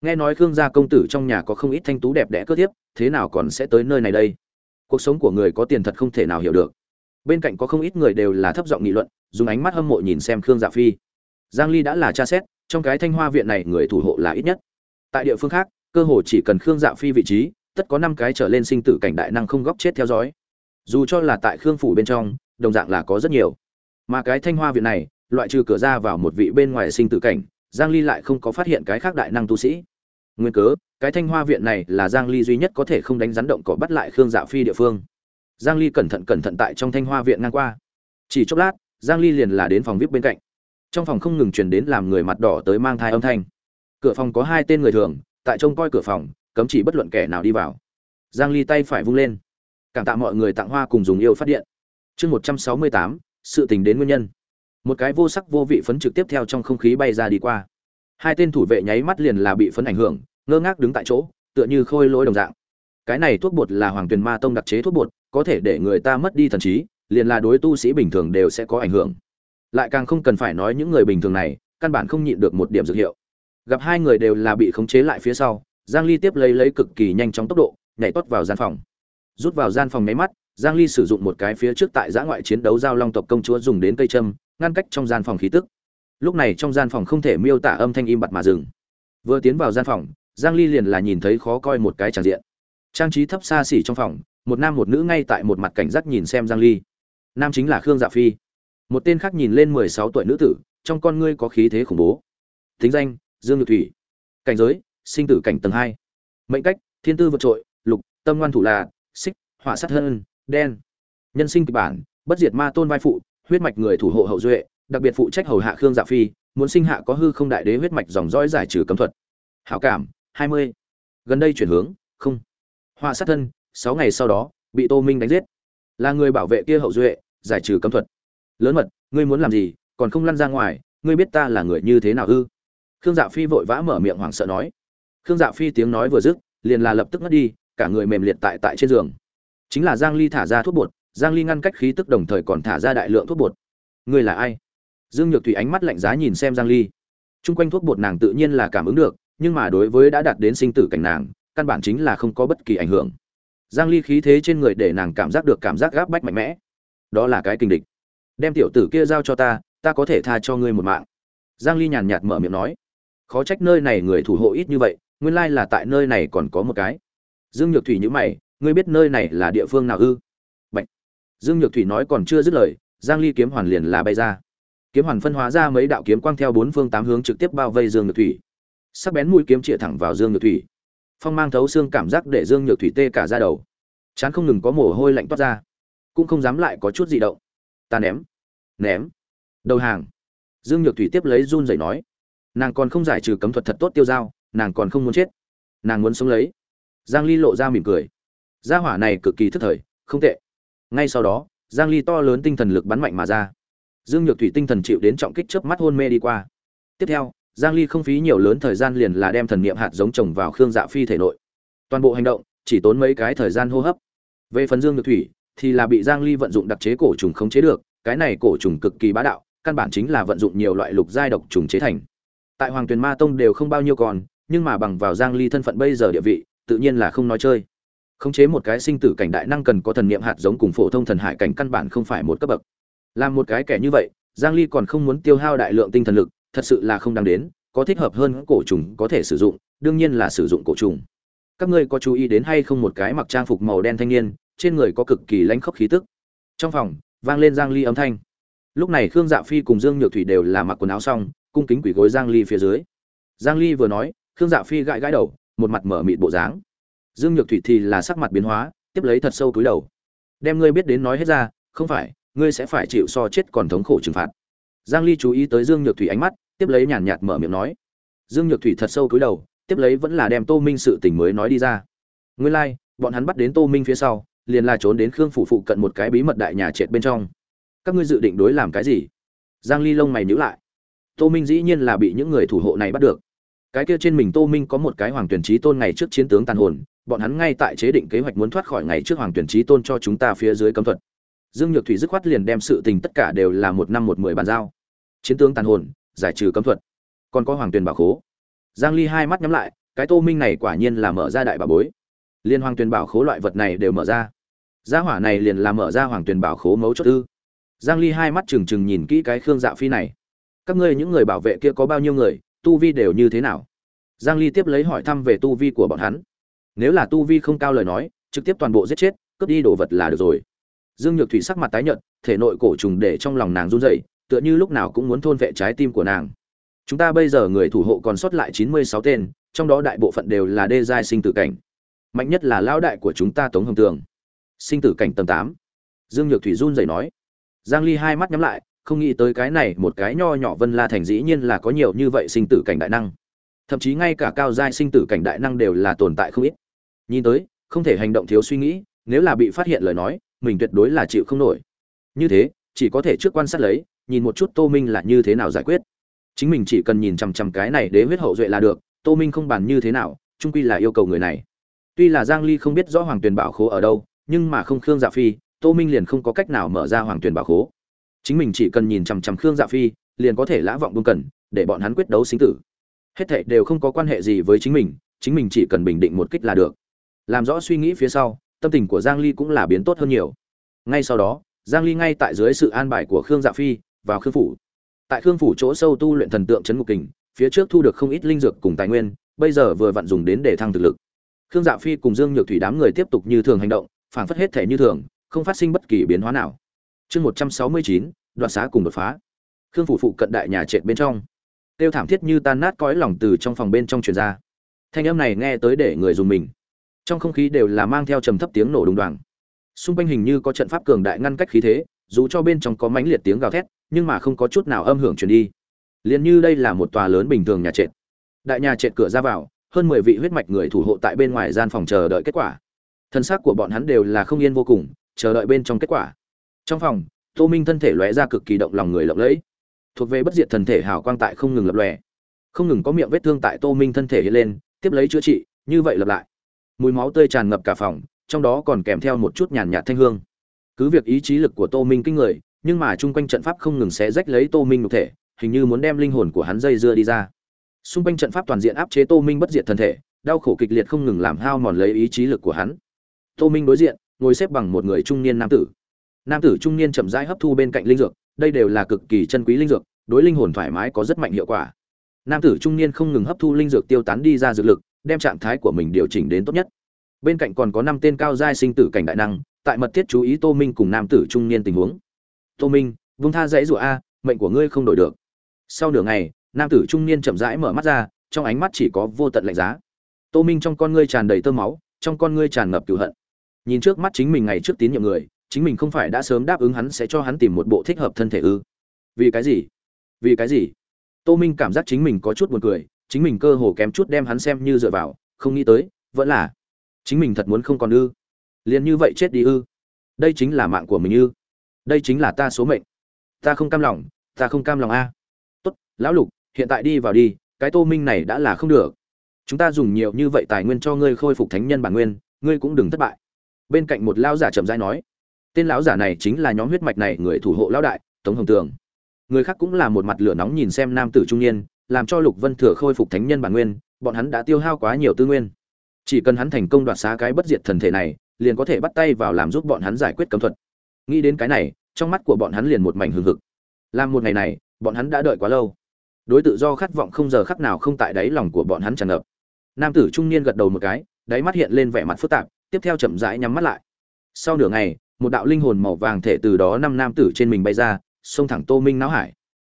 Nghe nói khương gia công tử trong nhà có không ít thanh tú đẹp đẽ cơ thiếp, thế nào còn sẽ tới nơi này đây? Cuộc sống của người có tiền thật không thể nào hiểu được. Bên cạnh có không ít người đều là thấp giọng nghị luận, dùng ánh mắt hâm mộ nhìn xem khương dạ phi giang ly đã là cha xét, trong cái thanh hoa viện này người thủ hộ là ít nhất. Tại địa phương khác, cơ hồ chỉ cần khương dạ phi vị trí, tất có năm cái trở lên sinh tử cảnh đại năng không góc chết theo dõi. Dù cho là tại khương phủ bên trong, đồng dạng là có rất nhiều. Mà cái thanh hoa viện này, loại trừ cửa ra vào một vị bên ngoài sinh tử cảnh, giang ly lại không có phát hiện cái khác đại năng tu sĩ. Nguyên cớ, cái thanh hoa viện này là giang ly duy nhất có thể không đánh rắn động cỏ bắt lại khương dạ phi địa phương. Giang ly cẩn thận cẩn thận tại trong thanh hoa viện ngang qua. Chỉ chốc lát, giang ly liền là đến phòng vip bên cạnh trong phòng không ngừng truyền đến làm người mặt đỏ tới mang thai âm thanh. Cửa phòng có hai tên người thường tại trông coi cửa phòng cấm chỉ bất luận kẻ nào đi vào. Giang ly tay phải vung lên. Cảm tạ mọi người tặng hoa cùng dùng yêu phát điện. Chương 168, sự tình đến nguyên nhân. Một cái vô sắc vô vị phấn trực tiếp theo trong không khí bay ra đi qua. Hai tên thủ vệ nháy mắt liền là bị phấn ảnh hưởng ngơ ngác đứng tại chỗ tựa như khôi lỗi đồng dạng. Cái này thuốc bột là hoàng tuyền ma tông đặc chế thuốc bột có thể để người ta mất đi thần trí liền là đối tu sĩ bình thường đều sẽ có ảnh hưởng lại càng không cần phải nói những người bình thường này, căn bản không nhịn được một điểm dược hiệu. Gặp hai người đều là bị khống chế lại phía sau, giang ly tiếp lấy lấy cực kỳ nhanh chóng tốc độ, nhảy tót vào gian phòng. Rút vào gian phòng nháy mắt, giang ly sử dụng một cái phía trước tại giã ngoại chiến đấu giao long tộc công chúa dùng đến cây châm, ngăn cách trong gian phòng khí tức. Lúc này trong gian phòng không thể miêu tả âm thanh im bặt mà dừng. Vừa tiến vào gian phòng, giang ly liền là nhìn thấy khó coi một cái tràng diện. Trang trí thấp xa xỉ trong phòng, một nam một nữ ngay tại một mặt cảnh giác nhìn xem giang ly. Nam chính là khương dạ phi một tên khác nhìn lên 16 tuổi nữ tử, trong con ngươi có khí thế khủng bố. Tính danh, dương nhược thủy. Cảnh giới, sinh tử cảnh tầng 2. mệnh cách, thiên tư vượt trội, lục, tâm ngoan thủ là, xích, hỏa sát hơn đen. Nhân sinh kịch bản, bất diệt ma tôn vai phụ, huyết mạch người thủ hộ hậu duệ, đặc biệt phụ trách hầu hạ khương dạ phi, muốn sinh hạ có hư không đại đế huyết mạch dòng dõi giải trừ cấm thuật. Hảo cảm 20. gần đây chuyển hướng, không. Họa sát thân, sáu ngày sau đó, bị tô minh đánh giết. Là người bảo vệ kia hậu duệ, giải trừ cấm thuật lớn mật, ngươi muốn làm gì, còn không lăn ra ngoài, ngươi biết ta là người như thế nào ư? Khương dạ phi vội vã mở miệng hoảng sợ nói. Khương dạ phi tiếng nói vừa dứt, liền là lập tức ngất đi, cả người mềm liệt tại tại trên giường. Chính là giang ly thả ra thuốc bột, giang ly ngăn cách khí tức đồng thời còn thả ra đại lượng thuốc bột. Ngươi là ai? Dương nhược thủy ánh mắt lạnh giá nhìn xem giang ly. Chung quanh thuốc bột nàng tự nhiên là cảm ứng được, nhưng mà đối với đã đạt đến sinh tử cảnh nàng, căn bản chính là không có bất kỳ ảnh hưởng. Giang ly khí thế trên người để nàng cảm giác được cảm giác gáp bách mạnh mẽ. Đó là cái kinh địch đem tiểu tử kia giao cho ta ta có thể tha cho ngươi một mạng. Giang ly nhàn nhạt mở miệng nói. Khó trách nơi này người thủ hộ ít như vậy, nguyên lai là tại nơi này còn có một cái. Dương nhược thủy nhíu mày, ngươi biết nơi này là địa phương nào ư? Bạch. dương nhược thủy nói còn chưa dứt lời, giang ly kiếm hoàn liền là bay ra. Kiếm hoàn phân hóa ra mấy đạo kiếm quang theo bốn phương tám hướng trực tiếp bao vây dương nhược thủy. Sắc bén mũi kiếm chĩa thẳng vào dương nhược thủy. Phong mang thấu xương cảm giác để dương nhược thủy tê cả ra đầu. Chán không ngừng có mồ hôi lạnh toát ra. Cũng không dám lại có chút gì động. Ta ném ném. Đầu hàng. Dương nhược thủy tiếp lấy run rẩy nói. Nàng còn không giải trừ cấm thuật thật tốt tiêu dao, nàng còn không muốn chết. Nàng muốn sống lấy. Giang ly lộ ra mỉm cười. Gia hỏa này cực kỳ thức thời, không tệ. Ngay sau đó, giang ly to lớn tinh thần lực bắn mạnh mà ra. Dương nhược thủy tinh thần chịu đến trọng kích chớp mắt hôn mê đi qua. Tiếp theo, giang ly không phí nhiều lớn thời gian liền là đem thần niệm hạt giống trồng vào khương dạ phi thể nội. Toàn bộ hành động, chỉ tốn mấy cái thời gian hô hấp. Về phần dương nhược thủy, thì là bị giang ly vận dụng đặc chế cổ trùng khống chế được cái này cổ trùng cực kỳ bá đạo, căn bản chính là vận dụng nhiều loại lục giai độc trùng chế thành. Tại hoàng tuyền ma tông đều không bao nhiêu còn, nhưng mà bằng vào giang ly thân phận bây giờ địa vị, tự nhiên là không nói chơi. Khống chế một cái sinh tử cảnh đại năng cần có thần niệm hạt giống cùng phổ thông thần hải cảnh căn bản không phải một cấp bậc. Làm một cái kẻ như vậy, giang ly còn không muốn tiêu hao đại lượng tinh thần lực, thật sự là không đáng đến, có thích hợp hơn cổ trùng có thể sử dụng, đương nhiên là sử dụng cổ trùng. Các ngươi có chú ý đến hay không một cái mặc trang phục màu đen thanh niên, trên người có cực kỳ lãnh khốc khí tức. Trong phòng vang lên giang ly âm thanh. Lúc này khương dạ phi cùng dương nhược thủy đều là mặc quần áo xong cung kính quỷ gối giang ly phía dưới. Giang ly vừa nói khương dạ phi gãi gãi đầu một mặt mở mịt bộ dáng. Dương nhược thủy thì là sắc mặt biến hóa tiếp lấy thật sâu túi đầu. Đem ngươi biết đến nói hết ra không phải ngươi sẽ phải chịu so chết còn thống khổ trừng phạt. Giang ly chú ý tới dương nhược thủy ánh mắt tiếp lấy nhàn nhạt mở miệng nói. Dương nhược thủy thật sâu túi đầu tiếp lấy vẫn là đem tô minh sự tình mới nói đi ra. Nguyên lai like, bọn hắn bắt đến tô minh phía sau liền là trốn đến khương phủ phụ cận một cái bí mật đại nhà trệt bên trong. Các ngươi dự định đối làm cái gì? Giang ly lông mày nhíu lại. Tô minh dĩ nhiên là bị những người thủ hộ này bắt được. Cái kia trên mình tô minh có một cái hoàng tuyển trí tôn ngày trước chiến tướng tàn hồn, bọn hắn ngay tại chế định kế hoạch muốn thoát khỏi ngày trước hoàng tuyển trí tôn cho chúng ta phía dưới cấm thuật. Dương nhược thủy dứt khoát liền đem sự tình tất cả đều là một năm một mười bàn giao. Chiến tướng tàn hồn, giải trừ cấm thuật. Còn có hoàng tuyển bảo khố. Giang ly hai mắt nhắm lại, cái tô minh này quả nhiên là mở ra đại bảo bối liên hoàng tuyền bảo khố loại vật này đều mở ra. Gia hỏa này liền là mở ra hoàng tuyền bảo khố mấu chốt ư. Giang ly hai mắt trừng trừng nhìn kỹ cái khương dạ phi này. Các ngươi những người bảo vệ kia có bao nhiêu người, tu vi đều như thế nào? Giang ly tiếp lấy hỏi thăm về tu vi của bọn hắn. Nếu là tu vi không cao lời nói, trực tiếp toàn bộ giết chết, cướp đi đồ vật là được rồi. Dương nhược thủy sắc mặt tái nhợt, thể nội cổ trùng để trong lòng nàng run rẩy, tựa như lúc nào cũng muốn thôn vệ trái tim của nàng. Chúng ta bây giờ người thủ hộ còn sót lại chín mươi sáu tên, trong đó đại bộ phận đều là đê giai sinh tử cảnh mạnh nhất là lão đại của chúng ta tống hồng tường. Sinh tử cảnh tầng tám. Dương nhược thủy run rẩy nói. Giang ly hai mắt nhắm lại, không nghĩ tới cái này một cái nho nhỏ vân la thành dĩ nhiên là có nhiều như vậy sinh tử cảnh đại năng. Thậm chí ngay cả cao giai sinh tử cảnh đại năng đều là tồn tại không ít. Nhìn tới, không thể hành động thiếu suy nghĩ, nếu là bị phát hiện lời nói, mình tuyệt đối là chịu không nổi. Như thế, chỉ có thể trước quan sát lấy, nhìn một chút tô minh là như thế nào giải quyết. Chính mình chỉ cần nhìn chằm chằm cái này đế huyết hậu duệ là được, tô minh không bàn như thế nào trung quy là yêu cầu người này tuy là giang ly không biết rõ hoàng tuyền bảo khố ở đâu, nhưng mà không khương dạ phi, tô minh liền không có cách nào mở ra hoàng tuyền bảo khố. Chính mình chỉ cần nhìn chằm chằm khương dạ phi, liền có thể lã vọng buông cần, để bọn hắn quyết đấu sinh tử. Hết thảy đều không có quan hệ gì với chính mình chính mình chỉ cần bình định một kích là được. Làm rõ suy nghĩ phía sau, tâm tình của giang ly cũng là biến tốt hơn nhiều. Ngay sau đó, giang ly ngay tại dưới sự an bài của khương dạ phi, vào khương phủ. Tại khương phủ chỗ sâu tu luyện thần tượng chấn ngục kình, phía trước thu được không ít linh dược cùng tài nguyên, bây giờ vừa vặn dùng đến để thăng thực lực khương dạ phi cùng dương nhược thủy đám người tiếp tục như thường hành động phản phất hết thể như thường không phát sinh bất kỳ biến hóa nào. Chương 169, đoạt xá cùng đột phá. Khương phủ phụ cận đại nhà trệt bên trong. Tiêu thảm thiết như tan nát cõi lòng từ trong phòng bên trong truyền ra. Thanh âm này nghe tới để người dùng mình. Trong không khí đều là mang theo trầm thấp tiếng nổ đùng đoàng. Xung quanh hình như có trận pháp cường đại ngăn cách khí thế dù cho bên trong có mãnh liệt tiếng gào thét nhưng mà không có chút nào âm hưởng truyền đi. Liền như đây là một tòa lớn bình thường nhà trệt. Đại nhà trệt cửa ra vào hơn mười vị huyết mạch người thủ hộ tại bên ngoài gian phòng chờ đợi kết quả. Thân xác của bọn hắn đều là không yên vô cùng, chờ đợi bên trong kết quả. Trong phòng, tô minh thân thể lóe ra cực kỳ động lòng người lộng lẫy. Thuộc về bất diệt thần thể hào quang tại không ngừng lập lòe. Không ngừng có miệng vết thương tại tô minh thân thể hiện lên, tiếp lấy chữa trị, như vậy lập lại. Mùi máu tươi tràn ngập cả phòng, trong đó còn kèm theo một chút nhàn nhạt thanh hương. Cứ việc ý chí lực của tô minh kinh người, nhưng mà chung quanh trận pháp không ngừng xé rách lấy tô minh nhục thể, hình như muốn đem linh hồn của hắn dây dưa đi ra xung quanh trận pháp toàn diện áp chế tô minh bất diệt thân thể, đau khổ kịch liệt không ngừng làm hao mòn lấy ý chí lực của hắn. Tô minh đối diện, ngồi xếp bằng một người trung niên nam tử. Nam tử trung niên chậm rãi hấp thu bên cạnh linh dược, đây đều là cực kỳ chân quý linh dược, đối linh hồn thoải mái có rất mạnh hiệu quả. Nam tử trung niên không ngừng hấp thu linh dược tiêu tán đi ra dược lực, đem trạng thái của mình điều chỉnh đến tốt nhất. Bên cạnh còn có năm tên cao giai sinh tử cảnh đại năng, tại mật thiết chú ý tô minh cùng nam tử trung niên tình huống. Tô minh, vung tha dãy rủa a, mệnh của ngươi không đổi được. Sau nửa ngày nam tử trung niên chậm rãi mở mắt ra, trong ánh mắt chỉ có vô tận lạnh giá. Tô minh trong con ngươi tràn đầy tơ máu, trong con ngươi tràn ngập cựu hận. Nhìn trước mắt chính mình ngày trước tín nhiệm người, chính mình không phải đã sớm đáp ứng hắn sẽ cho hắn tìm một bộ thích hợp thân thể ư? Vì cái gì? Vì cái gì? Tô minh cảm giác chính mình có chút buồn cười, chính mình cơ hồ kém chút đem hắn xem như dựa vào, không nghĩ tới, vẫn là chính mình thật muốn không còn ư? Liền như vậy chết đi ư? Đây chính là mạng của mình ư? Đây chính là ta số mệnh. Ta không cam lòng, ta không cam lòng a. Tốt, lão lục hiện tại đi vào đi, cái tô minh này đã là không được. Chúng ta dùng nhiều như vậy tài nguyên cho ngươi khôi phục thánh nhân bản nguyên, ngươi cũng đừng thất bại. Bên cạnh một lão giả chậm rãi nói, tên lão giả này chính là nhóm huyết mạch này người thủ hộ lão đại, tống hồng tường. Người khác cũng là một mặt lửa nóng nhìn xem nam tử trung niên, làm cho lục vân thừa khôi phục thánh nhân bản nguyên, bọn hắn đã tiêu hao quá nhiều tư nguyên. Chỉ cần hắn thành công đoạt xá cái bất diệt thần thể này, liền có thể bắt tay vào làm giúp bọn hắn giải quyết cấm thuật. Nghĩ đến cái này, trong mắt của bọn hắn liền một mảnh hừng hực. Làm một ngày này, bọn hắn đã đợi quá lâu đối tự do khát vọng không giờ khắc nào không tại đáy lòng của bọn hắn tràn ngập. Nam tử trung niên gật đầu một cái, đáy mắt hiện lên vẻ mặt phức tạp, tiếp theo chậm rãi nhắm mắt lại. Sau nửa ngày, một đạo linh hồn màu vàng thể từ đó năm nam tử trên mình bay ra, xông thẳng tô minh não hải.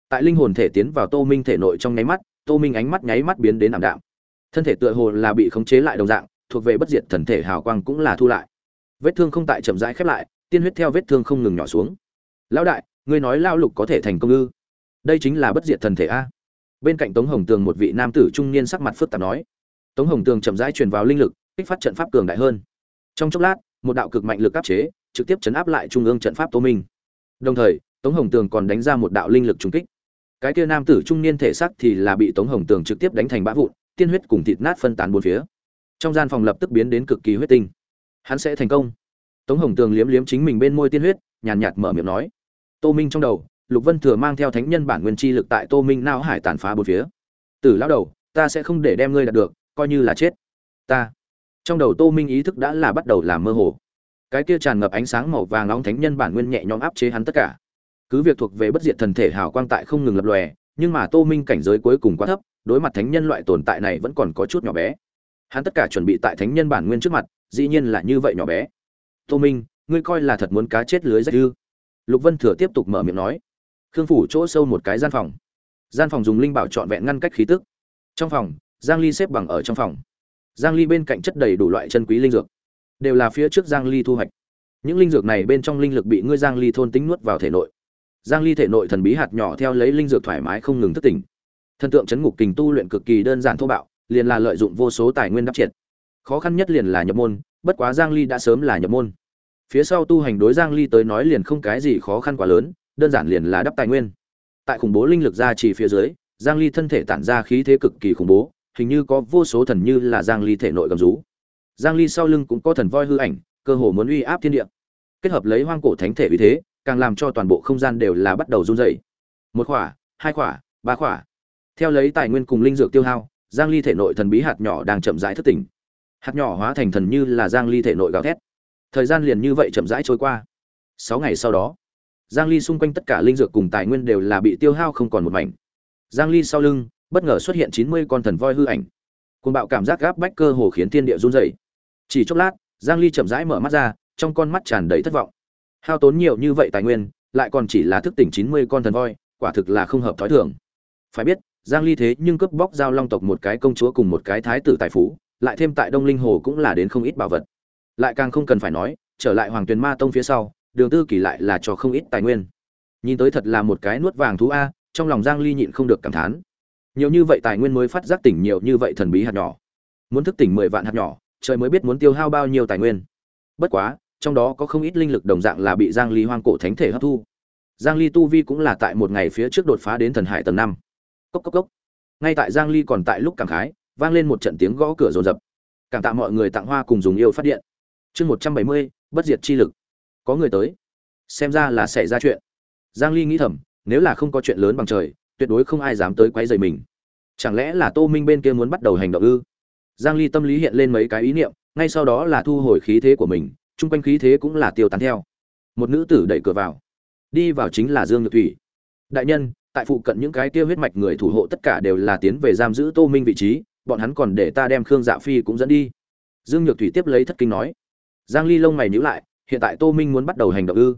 Tại linh hồn thể tiến vào tô minh thể nội trong nháy mắt, tô minh ánh mắt nháy mắt biến đến ảm đạm. Thân thể tựa hồ là bị khống chế lại đồng dạng, thuộc về bất diệt thần thể hào quang cũng là thu lại. Vết thương không tại chậm rãi khép lại, tiên huyết theo vết thương không ngừng nhỏ xuống. Lão đại, ngươi nói lao lục có thể thành công ư? Đây chính là bất diệt thần thể a bên cạnh tống hồng tường một vị nam tử trung niên sắc mặt phức tạp nói. Tống hồng tường chậm rãi truyền vào linh lực, kích phát trận pháp cường đại hơn. Trong chốc lát, một đạo cực mạnh lực áp chế, trực tiếp chấn áp lại trung ương trận pháp tô minh. Đồng thời, tống hồng tường còn đánh ra một đạo linh lực trung kích. Cái kia nam tử trung niên thể xác thì là bị tống hồng tường trực tiếp đánh thành bã vụn, tiên huyết cùng thịt nát phân tán bốn phía. Trong gian phòng lập tức biến đến cực kỳ huyết tinh. Hắn sẽ thành công. Tống hồng tường liếm liếm chính mình bên môi tiên huyết, nhàn nhạt mở miệng nói. Tô minh trong đầu lục vân thừa mang theo thánh nhân bản nguyên chi lực tại tô minh nao hải tàn phá bốn phía. Tử lão đầu, ta sẽ không để đem ngươi đạt được, coi như là chết. Ta. Trong đầu tô minh ý thức đã là bắt đầu làm mơ hồ. Cái kia tràn ngập ánh sáng màu vàng nóng thánh nhân bản nguyên nhẹ nhõm áp chế hắn tất cả. Cứ việc thuộc về bất diệt thần thể hào quang tại không ngừng lập lòe, nhưng mà tô minh cảnh giới cuối cùng quá thấp, đối mặt thánh nhân loại tồn tại này vẫn còn có chút nhỏ bé. Hắn tất cả chuẩn bị tại thánh nhân bản nguyên trước mặt, dĩ nhiên là như vậy nhỏ bé. Tô minh, ngươi coi là thật muốn cá chết lưới rách ư? Lục vân thừa tiếp tục mở miệng nói khương phủ chỗ sâu một cái gian phòng. Gian phòng dùng linh bảo trọn vẹn ngăn cách khí tức. Trong phòng, giang ly xếp bằng ở trong phòng. Giang ly bên cạnh chất đầy đủ loại chân quý linh dược. Đều là phía trước giang ly thu hoạch. Những linh dược này bên trong linh lực bị ngươi giang ly thôn tính nuốt vào thể nội. Giang ly thể nội thần bí hạt nhỏ theo lấy linh dược thoải mái không ngừng thức tỉnh. Thần tượng chấn ngục kình tu luyện cực kỳ đơn giản thô bạo, liền là lợi dụng vô số tài nguyên đắp triệt. Khó khăn nhất liền là nhập môn, bất quá giang ly đã sớm là nhập môn. Phía sau tu hành đối giang ly tới nói liền không cái gì khó khăn quá lớn đơn giản liền là đắp tài nguyên. Tại khủng bố linh lực ra chỉ phía dưới, giang ly thân thể tản ra khí thế cực kỳ khủng bố, hình như có vô số thần như là giang ly thể nội gầm rú. Giang ly sau lưng cũng có thần voi hư ảnh, cơ hồ muốn uy áp thiên địa. Kết hợp lấy hoang cổ thánh thể uy thế, càng làm cho toàn bộ không gian đều là bắt đầu run rẩy. Một khỏa, hai khỏa, ba khỏa. Theo lấy tài nguyên cùng linh dược tiêu hao, giang ly thể nội thần bí hạt nhỏ đang chậm rãi thức tỉnh. Hạt nhỏ hóa thành thần như là giang ly thể nội gào thét. Thời gian liền như vậy chậm rãi trôi qua. Sáu ngày sau đó giang ly xung quanh tất cả linh dược cùng tài nguyên đều là bị tiêu hao không còn một mảnh. Giang ly sau lưng, bất ngờ xuất hiện 90 con thần voi hư ảnh. Cuồng bạo cảm giác gáp bách cơ hồ khiến thiên địa run rẩy. Chỉ chốc lát, giang ly chậm rãi mở mắt ra, trong con mắt tràn đầy thất vọng. Hao tốn nhiều như vậy tài nguyên, lại còn chỉ là thức tỉnh 90 con thần voi, quả thực là không hợp thói thường. Phải biết, giang ly thế nhưng cướp bóc giao long tộc một cái công chúa cùng một cái thái tử tài phú, lại thêm tại đông linh hồ cũng là đến không ít bảo vật. Lại càng không cần phải nói, trở lại hoàng tuyền ma tông phía sau đường tư kỳ lại là cho không ít tài nguyên. Nhìn tới thật là một cái nuốt vàng thú a trong lòng giang ly nhịn không được cảm thán. Nhiều như vậy tài nguyên mới phát giác tỉnh nhiều như vậy thần bí hạt nhỏ. Muốn thức tỉnh 10 vạn hạt nhỏ trời mới biết muốn tiêu hao bao nhiêu tài nguyên. Bất quá trong đó có không ít linh lực đồng dạng là bị giang ly hoang cổ thánh thể hấp thu. Giang ly tu vi cũng là tại một ngày phía trước đột phá đến thần hải tầng 5. cốc cốc cốc. Ngay tại giang ly còn tại lúc cảm khái vang lên một trận tiếng gõ cửa rồn rập. Cảm tạ mọi người tặng hoa cùng dùng yêu phát điện. Chương 170, bất diệt chi lực có người tới. Xem ra là xảy ra chuyện. Giang ly nghĩ thầm, nếu là không có chuyện lớn bằng trời, tuyệt đối không ai dám tới quấy rầy mình. Chẳng lẽ là tô minh bên kia muốn bắt đầu hành động ư? Giang ly tâm lý hiện lên mấy cái ý niệm, ngay sau đó là thu hồi khí thế của mình, chung quanh khí thế cũng là tiêu tán theo. Một nữ tử đẩy cửa vào. Đi vào chính là dương nhược thủy. Đại nhân, tại phụ cận những cái kia huyết mạch người thủ hộ tất cả đều là tiến về giam giữ tô minh vị trí, bọn hắn còn để ta đem khương dạ phi cũng dẫn đi. Dương nhược thủy tiếp lấy thất kinh nói. Giang ly lông mày nhíu lại hiện tại tô minh muốn bắt đầu hành động ư?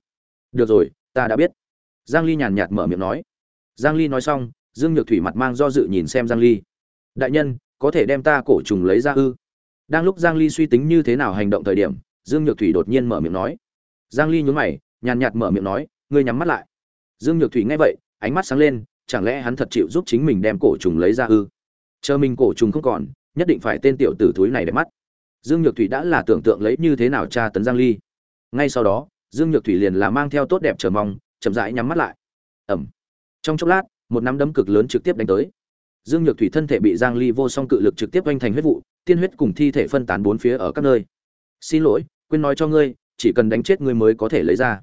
Được rồi, ta đã biết. Giang ly nhàn nhạt mở miệng nói. Giang ly nói xong, dương nhược thủy mặt mang do dự nhìn xem giang ly. Đại nhân, có thể đem ta cổ trùng lấy ra ư? Đang lúc giang ly suy tính như thế nào hành động thời điểm, dương nhược thủy đột nhiên mở miệng nói. Giang ly nhún mày, nhàn nhạt mở miệng nói, ngươi nhắm mắt lại. Dương nhược thủy nghe vậy, ánh mắt sáng lên, chẳng lẽ hắn thật chịu giúp chính mình đem cổ trùng lấy ra ư? Chờ mình cổ trùng không còn, nhất định phải tên tiểu tử thúi này để mắt. Dương nhược thủy đã là tưởng tượng lấy như thế nào tra tấn giang ly ngay sau đó, dương nhược thủy liền là mang theo tốt đẹp chờ mong, chậm rãi nhắm mắt lại. Ẩm. Trong chốc lát, một nắm đấm cực lớn trực tiếp đánh tới. Dương nhược thủy thân thể bị giang ly vô song cự lực trực tiếp oanh thành huyết vụ, tiên huyết cùng thi thể phân tán bốn phía ở các nơi. Xin lỗi, quên nói cho ngươi, chỉ cần đánh chết ngươi mới có thể lấy ra.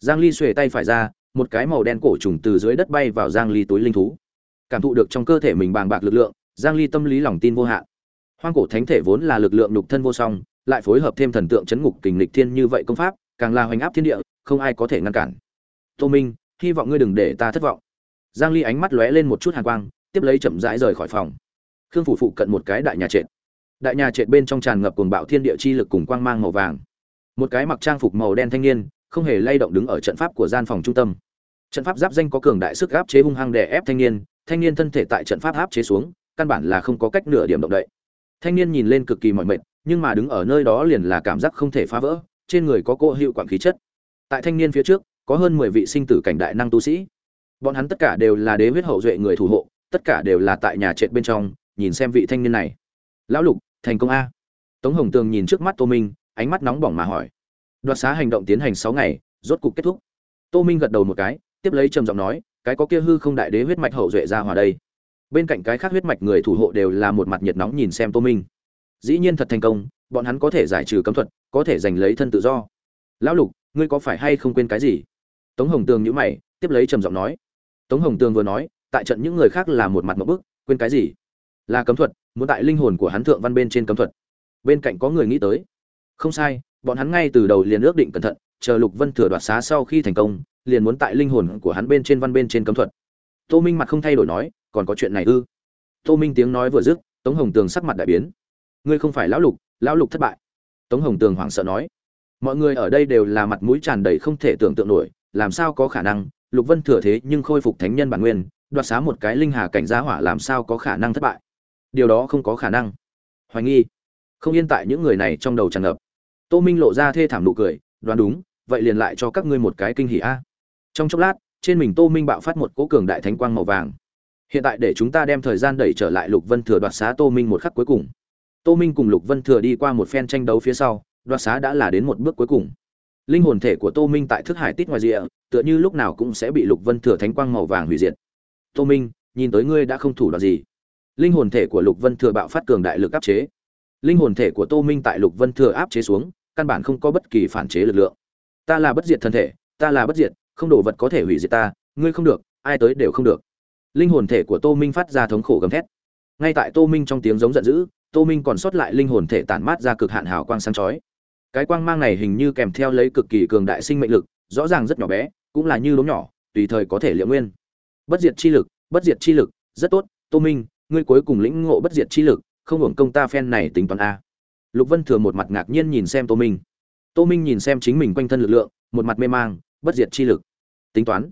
Giang ly xuề tay phải ra, một cái màu đen cổ trùng từ dưới đất bay vào giang ly túi linh thú. Cảm thụ được trong cơ thể mình bàng bạc lực lượng, giang ly tâm lý lòng tin vô hạn. Hoang cổ thánh thể vốn là lực lượng nhục thân vô song lại phối hợp thêm thần tượng chấn ngục kình lịch thiên như vậy công pháp, càng là hoành áp thiên địa, không ai có thể ngăn cản. Tô minh, hy vọng ngươi đừng để ta thất vọng. Giang ly ánh mắt lóe lên một chút hàn quang, tiếp lấy chậm rãi rời khỏi phòng. Khương phủ phụ cận một cái đại nhà trệt. Đại nhà trệt bên trong tràn ngập cuồng bạo thiên địa chi lực cùng quang mang màu vàng. Một cái mặc trang phục màu đen thanh niên, không hề lay động đứng ở trận pháp của gian phòng trung tâm. Trận pháp giáp danh có cường đại sức áp chế hung hăng đè ép thanh niên thanh niên thân thể tại trận pháp áp chế xuống, căn bản là không có cách nửa điểm động đậy. Thanh niên nhìn lên cực kỳ mỏi mệt nhưng mà đứng ở nơi đó liền là cảm giác không thể phá vỡ, trên người có cỗ hiệu quản khí chất. Tại thanh niên phía trước, có hơn mười vị sinh tử cảnh đại năng tu sĩ. Bọn hắn tất cả đều là đế huyết hậu duệ người thủ hộ, tất cả đều là tại nhà trệt bên trong, nhìn xem vị thanh niên này. Lão lục, thành công a. Tống hồng tường nhìn trước mắt tô minh, ánh mắt nóng bỏng mà hỏi. Đoạt xá hành động tiến hành sáu ngày, rốt cục kết thúc. Tô minh gật đầu một cái, tiếp lấy trầm giọng nói, cái có kia hư không đại đế huyết mạch hậu duệ ra hòa đây. Bên cạnh cái khác huyết mạch người thủ hộ đều là một mặt nhiệt nóng nhìn xem tô minh dĩ nhiên thật thành công, bọn hắn có thể giải trừ cấm thuật, có thể giành lấy thân tự do. Lão lục, ngươi có phải hay không quên cái gì? Tống hồng tường nhữ mày, tiếp lấy trầm giọng nói. Tống hồng tường vừa nói, tại trận những người khác là một mặt một bức, quên cái gì? Là cấm thuật, muốn tại linh hồn của hắn thượng văn bên trên cấm thuật. Bên cạnh có người nghĩ tới. Không sai, bọn hắn ngay từ đầu liền ước định cẩn thận, chờ lục vân thừa đoạt xá sau khi thành công, liền muốn tại linh hồn của hắn bên trên văn bên trên cấm thuật. Tô minh mặt không thay đổi nói, còn có chuyện này ư? Tô minh tiếng nói vừa dứt, tống hồng tường sắc mặt đại biến ngươi không phải lão lục lão lục thất bại. Tống hồng tường hoảng sợ nói. Mọi người ở đây đều là mặt mũi tràn đầy không thể tưởng tượng nổi, làm sao có khả năng, lục vân thừa thế nhưng khôi phục thánh nhân bản nguyên, đoạt xá một cái linh hà cảnh giá hỏa làm sao có khả năng thất bại? Điều đó không có khả năng. Hoài nghi. Không yên tại những người này trong đầu tràn ngập. Tô minh lộ ra thê thảm nụ cười, đoán đúng, vậy liền lại cho các ngươi một cái kinh hỉ a. Trong chốc lát, trên mình tô minh bạo phát một cỗ cường đại thánh quang màu vàng. Hiện tại để chúng ta đem thời gian đẩy trở lại lục vân thừa đoạt xá tô minh một khắc cuối cùng tô minh cùng lục vân thừa đi qua một phen tranh đấu phía sau, đoạt xá đã là đến một bước cuối cùng. Linh hồn thể của tô minh tại thức hải tít ngoài rìa, tựa như lúc nào cũng sẽ bị lục vân thừa thánh quang màu vàng hủy diệt. Tô minh, nhìn tới ngươi đã không thủ đoạn gì. Linh hồn thể của lục vân thừa bạo phát cường đại lực áp chế. Linh hồn thể của tô minh tại lục vân thừa áp chế xuống, căn bản không có bất kỳ phản chế lực lượng. Ta là bất diệt thân thể, ta là bất diệt, không đồ vật có thể hủy diệt ta, ngươi không được, ai tới đều không được. Linh hồn thể của tô minh phát ra thống khổ gầm thét. Ngay tại tô minh trong tiếng giống giận dữ tô minh còn sót lại linh hồn thể tản mát ra cực hạn hào quang sáng chói. Cái quang mang này hình như kèm theo lấy cực kỳ cường đại sinh mệnh lực, rõ ràng rất nhỏ bé, cũng là như đốm nhỏ, tùy thời có thể liệu nguyên. Bất diệt chi lực, bất diệt chi lực, rất tốt, tô minh, ngươi cuối cùng lĩnh ngộ bất diệt chi lực, không hưởng công ta phen này tính toán a. Lục vân thừa một mặt ngạc nhiên nhìn xem tô minh. Tô minh nhìn xem chính mình quanh thân lực lượng, một mặt mê mang, bất diệt chi lực. Tính toán.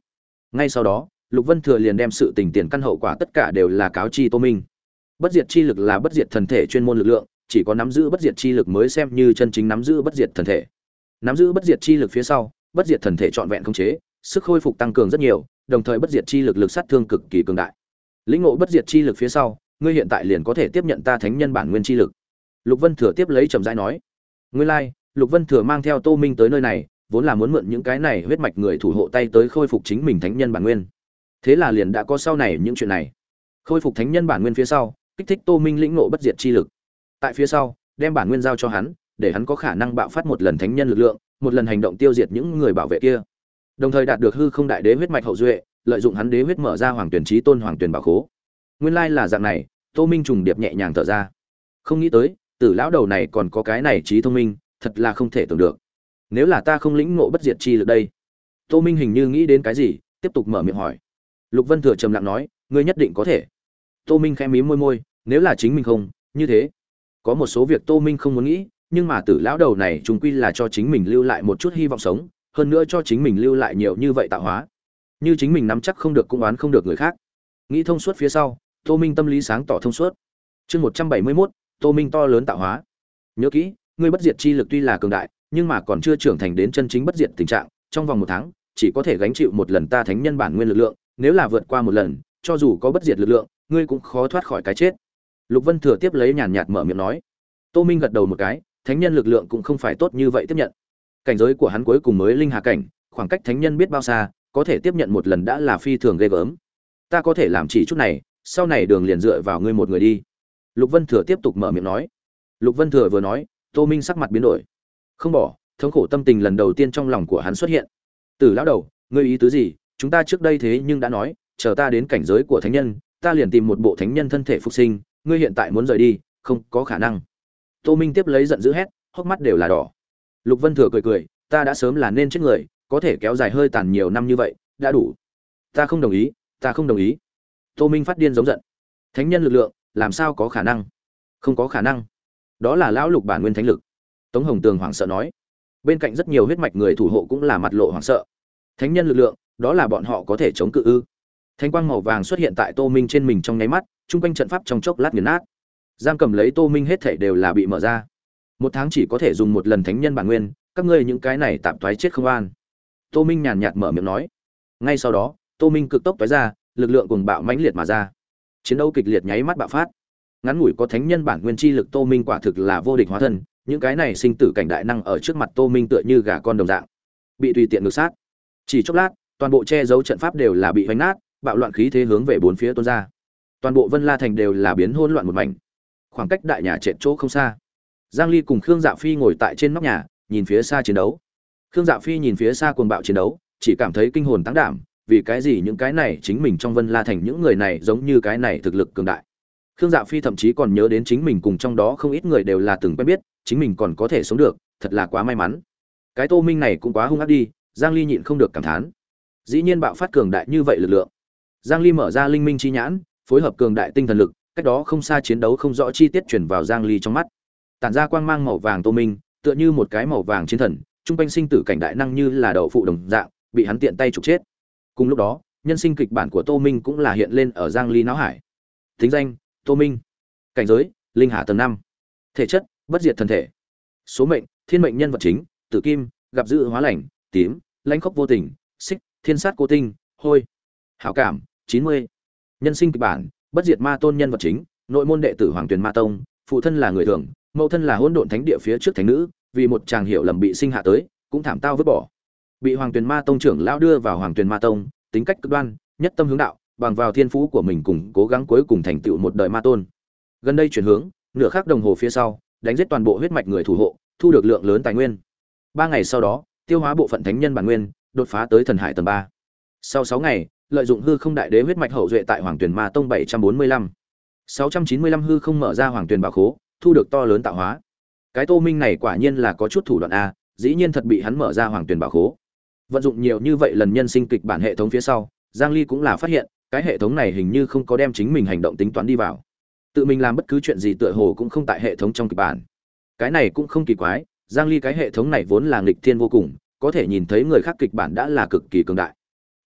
Ngay sau đó, lục vân thừa liền đem sự tình tiền căn hậu quả tất cả đều là cáo chi tô minh bất diệt chi lực là bất diệt thần thể chuyên môn lực lượng chỉ có nắm giữ bất diệt chi lực mới xem như chân chính nắm giữ bất diệt thần thể. Nắm giữ bất diệt chi lực phía sau bất diệt thần thể trọn vẹn không chế sức khôi phục tăng cường rất nhiều đồng thời bất diệt chi lực lực sát thương cực kỳ cường đại. Lĩnh ngộ bất diệt chi lực phía sau ngươi hiện tại liền có thể tiếp nhận ta thánh nhân bản nguyên chi lực. Lục vân thừa tiếp lấy trầm rãi nói ngươi lai、like, lục vân thừa mang theo tô minh tới nơi này vốn là muốn mượn những cái này huyết mạch người thủ hộ tay tới khôi phục chính mình thánh nhân bản nguyên. Thế là liền đã có sau này những chuyện này. Khôi phục thánh nhân bản nguyên phía sau kích thích tô minh lĩnh ngộ bất diệt chi lực. Tại phía sau, đem bản nguyên giao cho hắn, để hắn có khả năng bạo phát một lần thánh nhân lực lượng, một lần hành động tiêu diệt những người bảo vệ kia. Đồng thời đạt được hư không đại đế huyết mạch hậu duệ, lợi dụng hắn đế huyết mở ra hoàng tuyển trí tôn hoàng tuyển bảo khố. Nguyên lai là dạng này, tô minh trùng điệp nhẹ nhàng thở ra. Không nghĩ tới, tử lão đầu này còn có cái này trí thông minh, thật là không thể tưởng được. Nếu là ta không lĩnh ngộ bất diệt chi lực đây. Tô minh hình như nghĩ đến cái gì, tiếp tục mở miệng hỏi. Lục vân thừa trầm lặng nói, ngươi nhất định có thể. Tô minh khẽ mí môi môi nếu là chính mình không, như thế. Có một số việc tô minh không muốn nghĩ, nhưng mà tử lão đầu này chúng quy là cho chính mình lưu lại một chút hy vọng sống, hơn nữa cho chính mình lưu lại nhiều như vậy tạo hóa. Như chính mình nắm chắc không được cũng oán không được người khác. Nghĩ thông suốt phía sau, tô minh tâm lý sáng tỏ thông suốt. Chương một trăm bảy mươi mốt, tô minh to lớn tạo hóa. Nhớ kỹ, ngươi bất diệt chi lực tuy là cường đại, nhưng mà còn chưa trưởng thành đến chân chính bất diệt tình trạng, trong vòng một tháng, chỉ có thể gánh chịu một lần ta thánh nhân bản nguyên lực lượng, nếu là vượt qua một lần, cho dù có bất diệt lực lượng, ngươi cũng khó thoát khỏi cái chết lục vân thừa tiếp lấy nhàn nhạt mở miệng nói. Tô minh gật đầu một cái, thánh nhân lực lượng cũng không phải tốt như vậy tiếp nhận. Cảnh giới của hắn cuối cùng mới linh hạ cảnh, khoảng cách thánh nhân biết bao xa, có thể tiếp nhận một lần đã là phi thường ghê gớm. Ta có thể làm chỉ chút này, sau này đường liền dựa vào ngươi một người đi. Lục vân thừa tiếp tục mở miệng nói. Lục vân thừa vừa nói, tô minh sắc mặt biến đổi. Không bỏ, thống khổ tâm tình lần đầu tiên trong lòng của hắn xuất hiện. Từ lão đầu, ngươi ý tứ gì? Chúng ta trước đây thế nhưng đã nói, chờ ta đến cảnh giới của thánh nhân, ta liền tìm một bộ thánh nhân thân thể phục sinh ngươi hiện tại muốn rời đi, không có khả năng. Tô minh tiếp lấy giận dữ hét, hốc mắt đều là đỏ. Lục vân thừa cười cười, ta đã sớm là nên chết người, có thể kéo dài hơi tàn nhiều năm như vậy, đã đủ. Ta không đồng ý, ta không đồng ý. Tô minh phát điên giống giận. Thánh nhân lực lượng, làm sao có khả năng? Không có khả năng. Đó là lão lục bản nguyên thánh lực. Tống hồng tường hoảng sợ nói. Bên cạnh rất nhiều huyết mạch người thủ hộ cũng là mặt lộ hoảng sợ. Thánh nhân lực lượng, đó là bọn họ có thể chống cự ư? Thánh quang màu vàng xuất hiện tại tô minh trên mình trong nháy mắt chung quanh trận pháp trong chốc lát nghiền nát. Giam cầm lấy tô minh hết thảy đều là bị mở ra. Một tháng chỉ có thể dùng một lần thánh nhân bản nguyên, các ngươi những cái này tạm thoái chết không an. Tô minh nhàn nhạt mở miệng nói. Ngay sau đó, tô minh cực tốc thoái ra, lực lượng cùng bạo mãnh liệt mà ra. Chiến đấu kịch liệt nháy mắt bạo phát. Ngắn ngủi có thánh nhân bản nguyên chi lực tô minh quả thực là vô địch hóa thân, những cái này sinh tử cảnh đại năng ở trước mặt tô minh tựa như gà con đồng dạng, bị tùy tiện ngược sát. Chỉ chốc lát, toàn bộ che giấu trận pháp đều là bị hoành nát, bạo loạn khí thế hướng về bốn phía tuôn ra toàn bộ vân la thành đều là biến hỗn loạn một mảnh. Khoảng cách đại nhà trệt chỗ không xa. Giang ly cùng khương dạ phi ngồi tại trên nóc nhà, nhìn phía xa chiến đấu. Khương dạ phi nhìn phía xa cuồng bạo chiến đấu, chỉ cảm thấy kinh hồn tăng đảm, vì cái gì những cái này chính mình trong vân la thành những người này giống như cái này thực lực cường đại. Khương dạ phi thậm chí còn nhớ đến chính mình cùng trong đó không ít người đều là từng quen biết, chính mình còn có thể sống được, thật là quá may mắn. Cái tô minh này cũng quá hung ác đi, giang ly nhịn không được cảm thán. Dĩ nhiên bạo phát cường đại như vậy lực lượng. Giang ly mở ra linh minh chi nhãn phối hợp cường đại tinh thần lực, cách đó không xa chiến đấu không rõ chi tiết chuyển vào giang ly trong mắt. Tản ra quang mang màu vàng tô minh, tựa như một cái màu vàng chiến thần, trung quanh sinh tử cảnh đại năng như là đậu phụ đồng dạng, bị hắn tiện tay trục chết. Cùng lúc đó, nhân sinh kịch bản của tô minh cũng là hiện lên ở giang ly não hải. Thính danh, tô minh. Cảnh giới, linh hà tầng năm. Thể chất, bất diệt thần thể. Số mệnh, thiên mệnh nhân vật chính, tử kim, gặp dự hóa lành, tím, lãnh khốc vô tình, xích, thiên sát cô tinh, hôi. Hảo cảm, chín mươi nhân sinh kịch bản, bất diệt ma tôn nhân vật chính, nội môn đệ tử hoàng tuyền ma tông, phụ thân là người thường, mẫu thân là hỗn độn thánh địa phía trước thánh nữ, vì một chàng hiểu lầm bị sinh hạ tới, cũng thảm tao vứt bỏ. Bị hoàng tuyền ma tông trưởng lão đưa vào hoàng tuyền ma tông, tính cách cực đoan, nhất tâm hướng đạo, bằng vào thiên phú của mình cùng cố gắng cuối cùng thành tựu một đời ma tôn. Gần đây chuyển hướng, nửa khắc đồng hồ phía sau, đánh giết toàn bộ huyết mạch người thủ hộ, thu được lượng lớn tài nguyên. Ba ngày sau đó, tiêu hóa bộ phận thánh nhân bản nguyên, đột phá tới thần hải tầng ba. Sau sáu ngày lợi dụng hư không đại đế huyết mạch hậu duệ tại hoàng tuyền ma tông bảy trăm bốn mươi lăm. sáu trăm chín mươi lăm hư không mở ra hoàng tuyền bảo khố, thu được to lớn tạo hóa. Cái tô minh này quả nhiên là có chút thủ đoạn a, dĩ nhiên thật bị hắn mở ra hoàng tuyền bảo khố. Vận dụng nhiều như vậy lần nhân sinh kịch bản hệ thống phía sau, giang ly cũng là phát hiện, cái hệ thống này hình như không có đem chính mình hành động tính toán đi vào. Tự mình làm bất cứ chuyện gì tựa hồ cũng không tại hệ thống trong kịch bản. Cái này cũng không kỳ quái, giang ly cái hệ thống này vốn là nghịch thiên vô cùng, có thể nhìn thấy người khác kịch bản đã là cực kỳ cường đại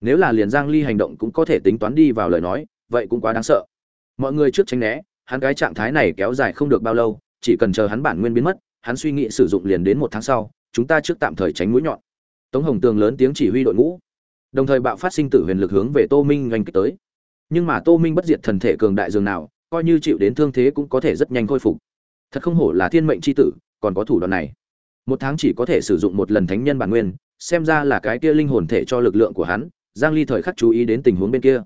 nếu là liền giang ly hành động cũng có thể tính toán đi vào lời nói, vậy cũng quá đáng sợ. Mọi người trước tránh né, hắn cái trạng thái này kéo dài không được bao lâu, chỉ cần chờ hắn bản nguyên biến mất, hắn suy nghĩ sử dụng liền đến một tháng sau, chúng ta trước tạm thời tránh mũi nhọn. Tống hồng tường lớn tiếng chỉ huy đội ngũ, đồng thời bạo phát sinh tử huyền lực hướng về tô minh oanh kích tới. Nhưng mà tô minh bất diệt thần thể cường đại dường nào, coi như chịu đến thương thế cũng có thể rất nhanh khôi phục. Thật không hổ là thiên mệnh c h i tử, còn có thủ đoạn này. Một tháng chỉ có thể sử dụng một lần thánh nhân bản nguyên, xem ra là cái kia linh hồn thể cho lực lượng của hắn giang ly thời khắc chú ý đến tình huống bên kia.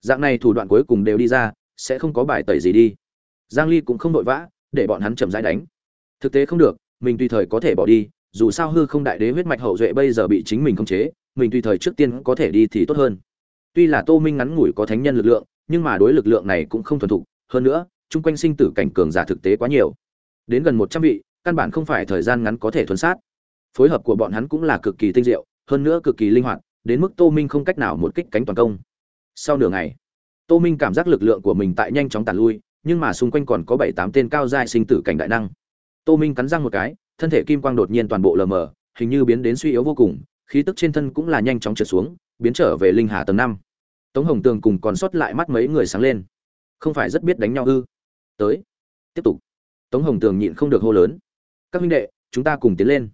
Dạng này thủ đoạn cuối cùng đều đi ra, sẽ không có bài tẩy gì đi. Giang ly cũng không vội vã, để bọn hắn chậm rãi đánh. Thực tế không được, mình tùy thời có thể bỏ đi, dù sao hư không đại đế huyết mạch hậu duệ bây giờ bị chính mình khống chế, mình tùy thời trước tiên có thể đi thì tốt hơn. Tuy là tô minh ngắn ngủi có thánh nhân lực lượng, nhưng mà đối lực lượng này cũng không thuần thục, hơn nữa, chung quanh sinh tử cảnh cường giả thực tế quá nhiều. Đến gần một trăm vị, căn bản không phải thời gian ngắn có thể thuần sát. Phối hợp của bọn hắn cũng là cực kỳ tinh diệu, hơn nữa cực kỳ linh hoạt đến mức tô minh không cách nào một kích cánh toàn công. Sau nửa ngày, tô minh cảm giác lực lượng của mình tại nhanh chóng tàn lui, nhưng mà xung quanh còn có bảy tám tên cao giai sinh tử cảnh đại năng. Tô minh cắn răng một cái, thân thể kim quang đột nhiên toàn bộ lờ mờ, hình như biến đến suy yếu vô cùng, khí tức trên thân cũng là nhanh chóng trượt xuống, biến trở về linh hà tầng năm. Tống hồng tường cùng còn sót lại mắt mấy người sáng lên. Không phải rất biết đánh nhau ư? Tới, tiếp tục. Tống hồng tường nhịn không được hô lớn. Các huynh đệ, chúng ta cùng tiến lên.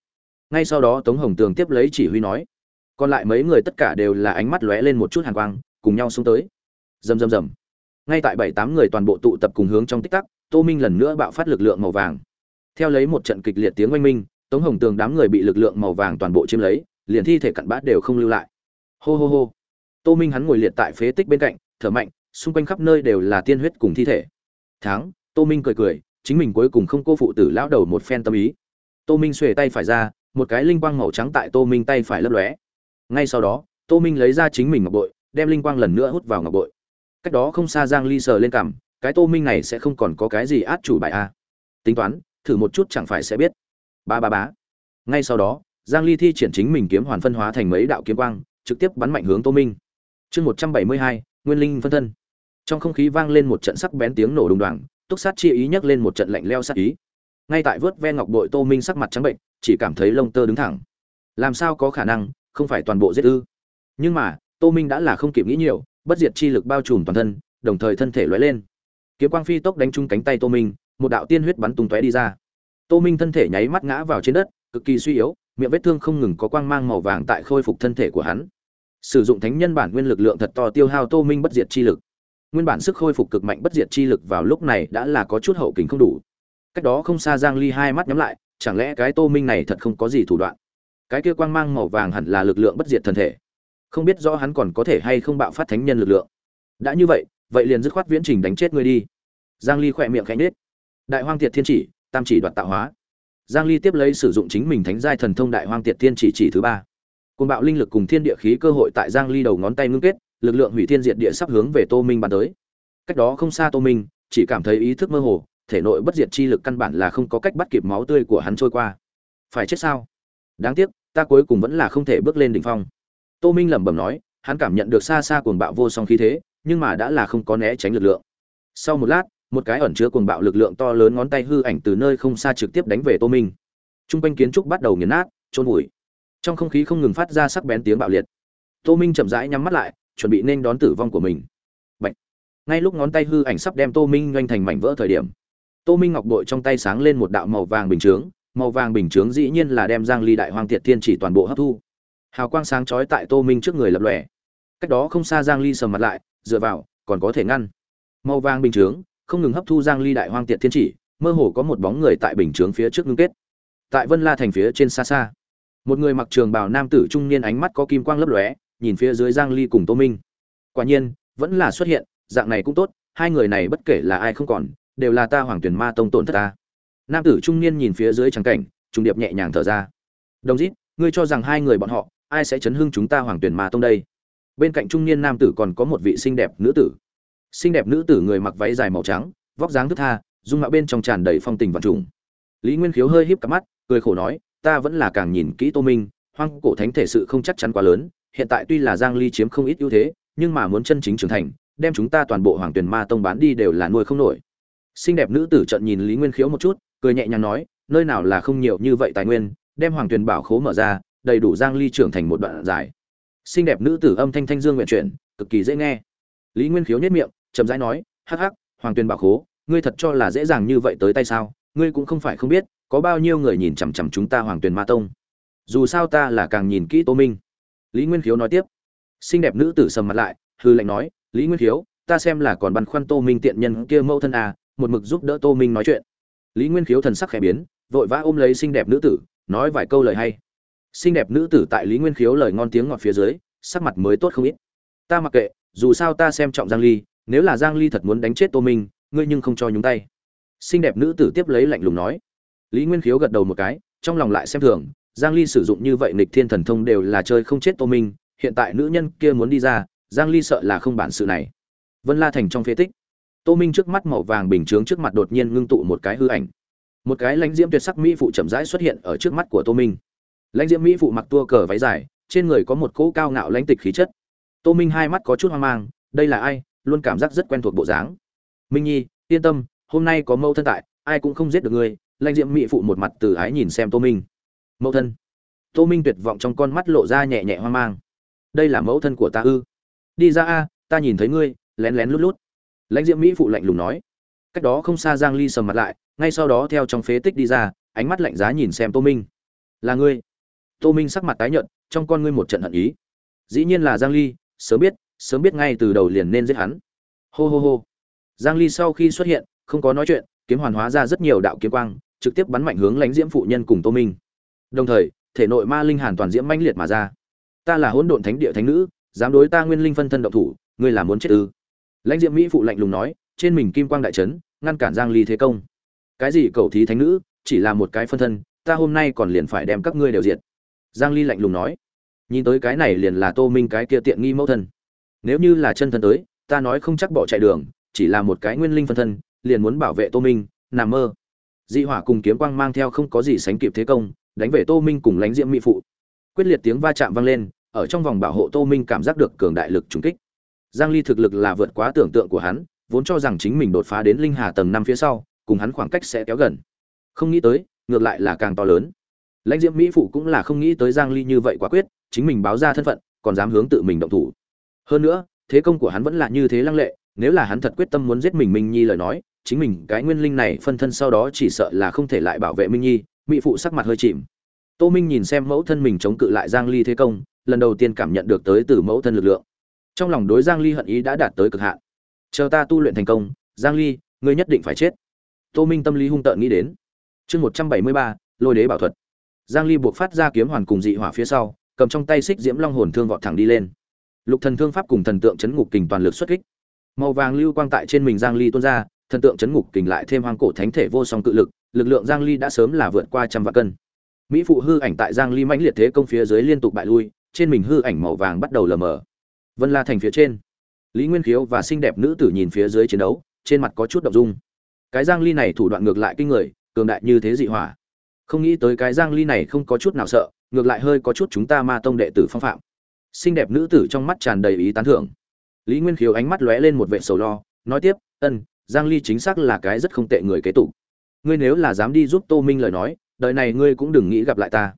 Ngay sau đó tống hồng tường tiếp lấy chỉ huy nói còn lại mấy người tất cả đều là ánh mắt lóe lên một chút hàn quang, cùng nhau xuống tới. Rầm rầm rầm. Ngay tại bảy tám người toàn bộ tụ tập cùng hướng trong tích tắc, tô minh lần nữa bạo phát lực lượng màu vàng. Theo lấy một trận kịch liệt tiếng oanh minh, tống hồng tường đám người bị lực lượng màu vàng toàn bộ chiếm lấy, liền thi thể cặn bát đều không lưu lại. Hô hô hô. Tô minh hắn ngồi liệt tại phế tích bên cạnh, thở mạnh, xung quanh khắp nơi đều là tiên huyết cùng thi thể. Tháng tô minh cười cười, chính mình cuối cùng không cô phụ tử lão đầu một phen tâm ý. Tô minh xuề tay phải ra, một cái linh quang màu trắng tại tô minh tay phải lấp lóe ngay sau đó tô minh lấy ra chính mình ngọc bội đem linh quang lần nữa hút vào ngọc bội. Cách đó không xa giang ly sờ lên cằm cái tô minh này sẽ không còn có cái gì át chủ bài a. À. Tính toán thử một chút chẳng phải sẽ biết. Ba ba bá ngay sau đó giang ly thi triển chính mình kiếm hoàn phân hóa thành mấy đạo kiếm quang trực tiếp bắn mạnh hướng tô minh. Chương 172, nguyên linh phân thân. Trong không khí vang lên một trận sắc bén tiếng nổ đùng đoàng túc sát chi ý nhắc lên một trận lạnh leo sát ý. Ngay tại vớt ve ngọc bội tô minh sắc mặt trắng bệnh chỉ cảm thấy lông tơ đứng thẳng. Làm sao có khả năng không phải toàn bộ giết ư. Nhưng mà, tô minh đã là không kịp nghĩ nhiều, bất diệt chi lực bao trùm toàn thân, đồng thời thân thể lóe lên. Kiếm quang phi tốc đánh trúng cánh tay tô minh, một đạo tiên huyết bắn tung tóe đi ra. Tô minh thân thể nháy mắt ngã vào trên đất, cực kỳ suy yếu, miệng vết thương không ngừng có quang mang màu vàng tại khôi phục thân thể của hắn. Sử dụng thánh nhân bản nguyên lực lượng thật to tiêu hao tô minh bất diệt chi lực. Nguyên bản sức khôi phục cực mạnh bất diệt chi lực vào lúc này đã là có chút hậu kính không đủ. Cách đó không xa giang ly hai mắt nhắm lại, chẳng lẽ cái tô minh này thật không có gì thủ đoạn? Cái kia quang mang màu vàng hẳn là lực lượng bất diệt thần thể. Không biết rõ hắn còn có thể hay không bạo phát thánh nhân lực lượng. Đã như vậy vậy liền dứt khoát viễn trình đánh chết ngươi đi. Giang ly khỏe miệng khẽ nết đại hoang tiệt thiên chỉ, tam chỉ đoạt tạo hóa. Giang ly tiếp lấy sử dụng chính mình thánh giai thần thông đại hoang tiệt thiên chỉ chỉ thứ ba. Côn bạo linh lực cùng thiên địa khí cơ hội tại giang ly đầu ngón tay ngưng kết, lực lượng hủy thiên diệt địa sắp hướng về tô minh bàn tới. Cách đó không xa tô minh, chỉ cảm thấy ý thức mơ hồ, thể nội bất diệt chi lực căn bản là không có cách bắt kịp máu tươi của hắn trôi qua. Phải chết sao? Đáng tiếc ta cuối cùng vẫn là không thể bước lên đỉnh phong. Tô minh lẩm bẩm nói, hắn cảm nhận được xa xa cuồng bạo vô song khí thế, nhưng mà đã là không có né tránh lực lượng. Sau một lát, một cái ẩn chứa cuồng bạo lực lượng to lớn ngón tay hư ảnh từ nơi không xa trực tiếp đánh về tô minh. Trung quanh kiến trúc bắt đầu nghiền nát trôn vùi. Trong không khí không ngừng phát ra sắc bén tiếng bạo liệt. Tô minh chậm rãi nhắm mắt lại, chuẩn bị nên đón tử vong của mình. Bạch. ngay lúc ngón tay hư ảnh sắp đem tô minh doanh thành mảnh vỡ thời điểm, tô minh ngọc bội trong tay sáng lên một đạo màu vàng bình chướng màu vàng bình chướng dĩ nhiên là đem giang ly đại hoàng tiệt thiên chỉ toàn bộ hấp thu. Hào quang sáng chói tại tô minh trước người lập lòe. Cách đó không xa giang ly sầm mặt lại, dựa vào, còn có thể ngăn. Màu vàng bình chướng, không ngừng hấp thu giang ly đại hoang tiệt thiên chỉ, mơ hồ có một bóng người tại bình chướng phía trước ngưng kết. Tại vân la thành phía trên xa xa, một người mặc trường bào nam tử trung niên ánh mắt có kim quang lấp lóe, nhìn phía dưới giang ly cùng tô minh. Quả nhiên, vẫn là xuất hiện, dạng này cũng tốt, hai người này bất kể là ai không còn, đều là ta hoàng tuyển ma tông tổn thất ta nam tử trung niên nhìn phía dưới trắng cảnh trung điệp nhẹ nhàng thở ra. Đồng dít, ngươi cho rằng hai người bọn họ, ai sẽ chấn hưng chúng ta hoàng tuyển ma tông đây? Bên cạnh trung niên nam tử còn có một vị xinh đẹp nữ tử. Xinh đẹp nữ tử người mặc váy dài màu trắng, vóc dáng thức tha, dung mạo bên trong tràn đầy phong tình và trùng. Lý nguyên khiếu hơi híp cặp mắt, cười khổ nói, ta vẫn là càng nhìn kỹ tô minh, hoang cổ thánh thể sự không chắc chắn quá lớn, hiện tại tuy là giang ly chiếm không ít ưu thế, nhưng mà muốn chân chính trưởng thành, đem chúng ta toàn bộ hoàng tuyển ma tông bán đi đều là nuôi không nổi. Xinh đẹp nữ tử trận nhìn lý nguyên khiếu một chút cười nhẹ nhàng nói, nơi nào là không nhiều như vậy tài nguyên, đem hoàng Tuyền bảo khố mở ra, đầy đủ giang ly trưởng thành một đoạn dài. Xinh đẹp nữ tử âm thanh thanh dương nguyện chuyển, cực kỳ dễ nghe. Lý nguyên khiếu nhất miệng, chậm rãi nói, hắc hắc, hoàng Tuyền bảo khố, ngươi thật cho là dễ dàng như vậy tới tay sao? Ngươi cũng không phải không biết, có bao nhiêu người nhìn chằm chằm chúng ta hoàng Tuyền ma tông. Dù sao ta là càng nhìn kỹ tô minh. Lý nguyên khiếu nói tiếp. Xinh đẹp nữ tử sầm mặt lại, hư lệnh nói, lý nguyên khiếu, ta xem là còn băn khoăn tô minh tiện nhân kia mẫu thân à một mực giúp đỡ tô minh nói chuyện lý nguyên khiếu thần sắc khẽ biến, vội vã ôm lấy xinh đẹp nữ tử, nói vài câu lời hay. Xinh đẹp nữ tử tại lý nguyên khiếu lời ngon tiếng ngọt phía dưới, sắc mặt mới tốt không ít. Ta mặc kệ, dù sao ta xem trọng giang ly, nếu là giang ly thật muốn đánh chết tô minh, ngươi nhưng không cho nhúng tay. Xinh đẹp nữ tử tiếp lấy lạnh lùng nói. Lý nguyên khiếu gật đầu một cái, trong lòng lại xem thường, giang ly sử dụng như vậy nịch thiên thần thông đều là chơi không chết tô minh, hiện tại nữ nhân kia muốn đi ra, giang ly sợ là không bản sự này. Vân la thành trong phế tích tô minh trước mắt màu vàng bình chướng trước mặt đột nhiên ngưng tụ một cái hư ảnh. Một cái lãnh diễm tuyệt sắc mỹ phụ chậm rãi xuất hiện ở trước mắt của tô minh. Lãnh diễm mỹ phụ mặc tua cờ váy dài, trên người có một cỗ cao ngạo lãnh tịch khí chất. Tô minh hai mắt có chút hoang mang, đây là ai, luôn cảm giác rất quen thuộc bộ dáng. Minh nhi, yên tâm, hôm nay có mâu thân tại, ai cũng không giết được ngươi, lãnh diễm mỹ phụ một mặt từ ái nhìn xem tô minh. Mẫu thân. Tô minh tuyệt vọng trong con mắt lộ ra nhẹ nhẹ hoang mang. Đây là mẫu thân của ta ư? Đi ra a, ta nhìn thấy ngươi, lén lén lút lút lãnh diễm mỹ phụ lạnh lùng nói. Cách đó không xa giang ly sầm mặt lại, ngay sau đó theo trong phế tích đi ra, ánh mắt lạnh giá nhìn xem tô minh. Là ngươi? Tô minh sắc mặt tái nhợt, trong con ngươi một trận hận ý. Dĩ nhiên là giang ly, sớm biết sớm biết ngay từ đầu liền nên giết hắn. Hô hô hô. Giang ly sau khi xuất hiện, không có nói chuyện, kiếm hoàn hóa ra rất nhiều đạo kiếm quang, trực tiếp bắn mạnh hướng lãnh diễm phụ nhân cùng tô minh. Đồng thời, thể nội ma linh hàn toàn diễm mãnh liệt mà ra. Ta là hỗn độn thánh địa thánh nữ, dám đối ta nguyên linh phân thân động thủ, ngươi là muốn chết ư? Lãnh Diệm mỹ phụ lạnh lùng nói, trên mình kim quang đại trấn ngăn cản giang ly thế công. Cái gì cầu thí thánh nữ? Chỉ là một cái phân thân, ta hôm nay còn liền phải đem các ngươi đều diệt. Giang ly lạnh lùng nói. Nhìn tới cái này liền là tô minh cái kia tiện nghi mẫu thân. Nếu như là chân thân tới, ta nói không chắc bỏ chạy đường, chỉ là một cái nguyên linh phân thân, liền muốn bảo vệ tô minh, nằm mơ. Dị hỏa cùng kiếm quang mang theo không có gì sánh kịp thế công, đánh về tô minh cùng lánh diễm mỹ phụ. Quyết liệt tiếng va chạm vang lên, ở trong vòng bảo hộ tô minh cảm giác được cường đại lực trùng kích giang ly thực lực là vượt quá tưởng tượng của hắn, vốn cho rằng chính mình đột phá đến linh hà tầng năm phía sau, cùng hắn khoảng cách sẽ kéo gần. Không nghĩ tới, ngược lại là càng to lớn. Lãnh diễm mỹ phụ cũng là không nghĩ tới giang ly như vậy quả quyết, chính mình báo ra thân phận, còn dám hướng tự mình động thủ. Hơn nữa, thế công của hắn vẫn là như thế lăng lệ, nếu là hắn thật quyết tâm muốn giết mình minh nhi lời nói, chính mình cái nguyên linh này phân thân sau đó chỉ sợ là không thể lại bảo vệ minh nhi, mỹ phụ sắc mặt hơi chìm. Tô minh nhìn xem mẫu thân mình chống cự lại giang ly thế công, lần đầu tiên cảm nhận được tới từ mẫu thân lực lượng trong lòng đối giang ly hận ý đã đạt tới cực hạn. Chờ ta tu luyện thành công giang ly ngươi nhất định phải chết. Tô minh tâm lý hung tợn nghĩ đến. Chương 173, lôi đế bảo thuật. Giang ly buộc phát ra kiếm hoàn cùng dị hỏa phía sau cầm trong tay xích diễm long hồn thương vọt thẳng đi lên. Lục thần thương pháp cùng thần tượng chấn ngục kình toàn lực xuất kích. Màu vàng lưu quang tại trên mình giang ly tuôn ra thần tượng chấn ngục kình lại thêm hoang cổ thánh thể vô song cự lực lực lượng giang ly đã sớm là vượt qua trăm vạn cân. Mỹ phụ hư ảnh tại giang ly mãnh liệt thế công phía dưới liên tục bại lui trên mình hư ảnh màu vàng bắt đầu lờ mờ vân la thành phía trên. Lý nguyên khiếu và xinh đẹp nữ tử nhìn phía dưới chiến đấu, trên mặt có chút động dung. Cái giang ly này thủ đoạn ngược lại kinh người, cường đại như thế dị hỏa. Không nghĩ tới cái giang ly này không có chút nào sợ, ngược lại hơi có chút chúng ta ma tông đệ tử phong phạm. Xinh đẹp nữ tử trong mắt tràn đầy ý tán thưởng. Lý nguyên khiếu ánh mắt lóe lên một vệ sầu lo, nói tiếp, ân, giang ly chính xác là cái rất không tệ người kế tục. Ngươi nếu là dám đi giúp tô minh lời nói, đời này ngươi cũng đừng nghĩ gặp lại ta.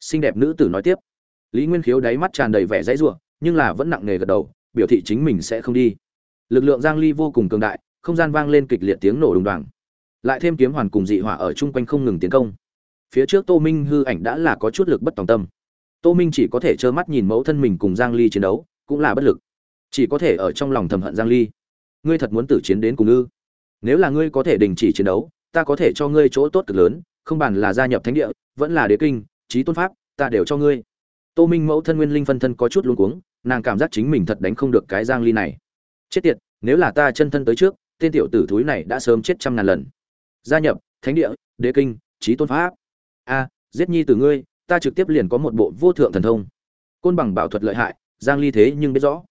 Xinh đẹp nữ tử nói tiếp. Lý nguyên khiếu đáy mắt tràn đầy vẻ dãy ruộng nhưng là vẫn nặng nề gật đầu, biểu thị chính mình sẽ không đi. Lực lượng giang ly vô cùng cường đại, không gian vang lên kịch liệt tiếng nổ đùng đoàng. Lại thêm kiếm hoàn cùng dị hỏa ở chung quanh không ngừng tiến công. Phía trước tô minh hư ảnh đã là có chút lực bất tòng tâm. Tô minh chỉ có thể trơ mắt nhìn mẫu thân mình cùng giang ly chiến đấu, cũng là bất lực. Chỉ có thể ở trong lòng thầm hận giang ly. Ngươi thật muốn tử chiến đến cùng ư? Nếu là ngươi có thể đình chỉ chiến đấu, ta có thể cho ngươi chỗ tốt cực lớn, không bàn là gia nhập thánh địa, vẫn là đế kinh trí tôn pháp, ta đều cho ngươi. Tô minh mẫu thân nguyên linh phân thân có chút luống cuống nàng cảm giác chính mình thật đánh không được cái giang ly này. Chết tiệt, nếu là ta chân thân tới trước, tên tiểu tử thúi này đã sớm chết trăm ngàn lần. Gia nhập, thánh địa, đế kinh trí tôn pháp. A, giết nhi từ ngươi, ta trực tiếp liền có một bộ vô thượng thần thông. Côn bằng bảo thuật lợi hại, giang ly thế nhưng biết rõ.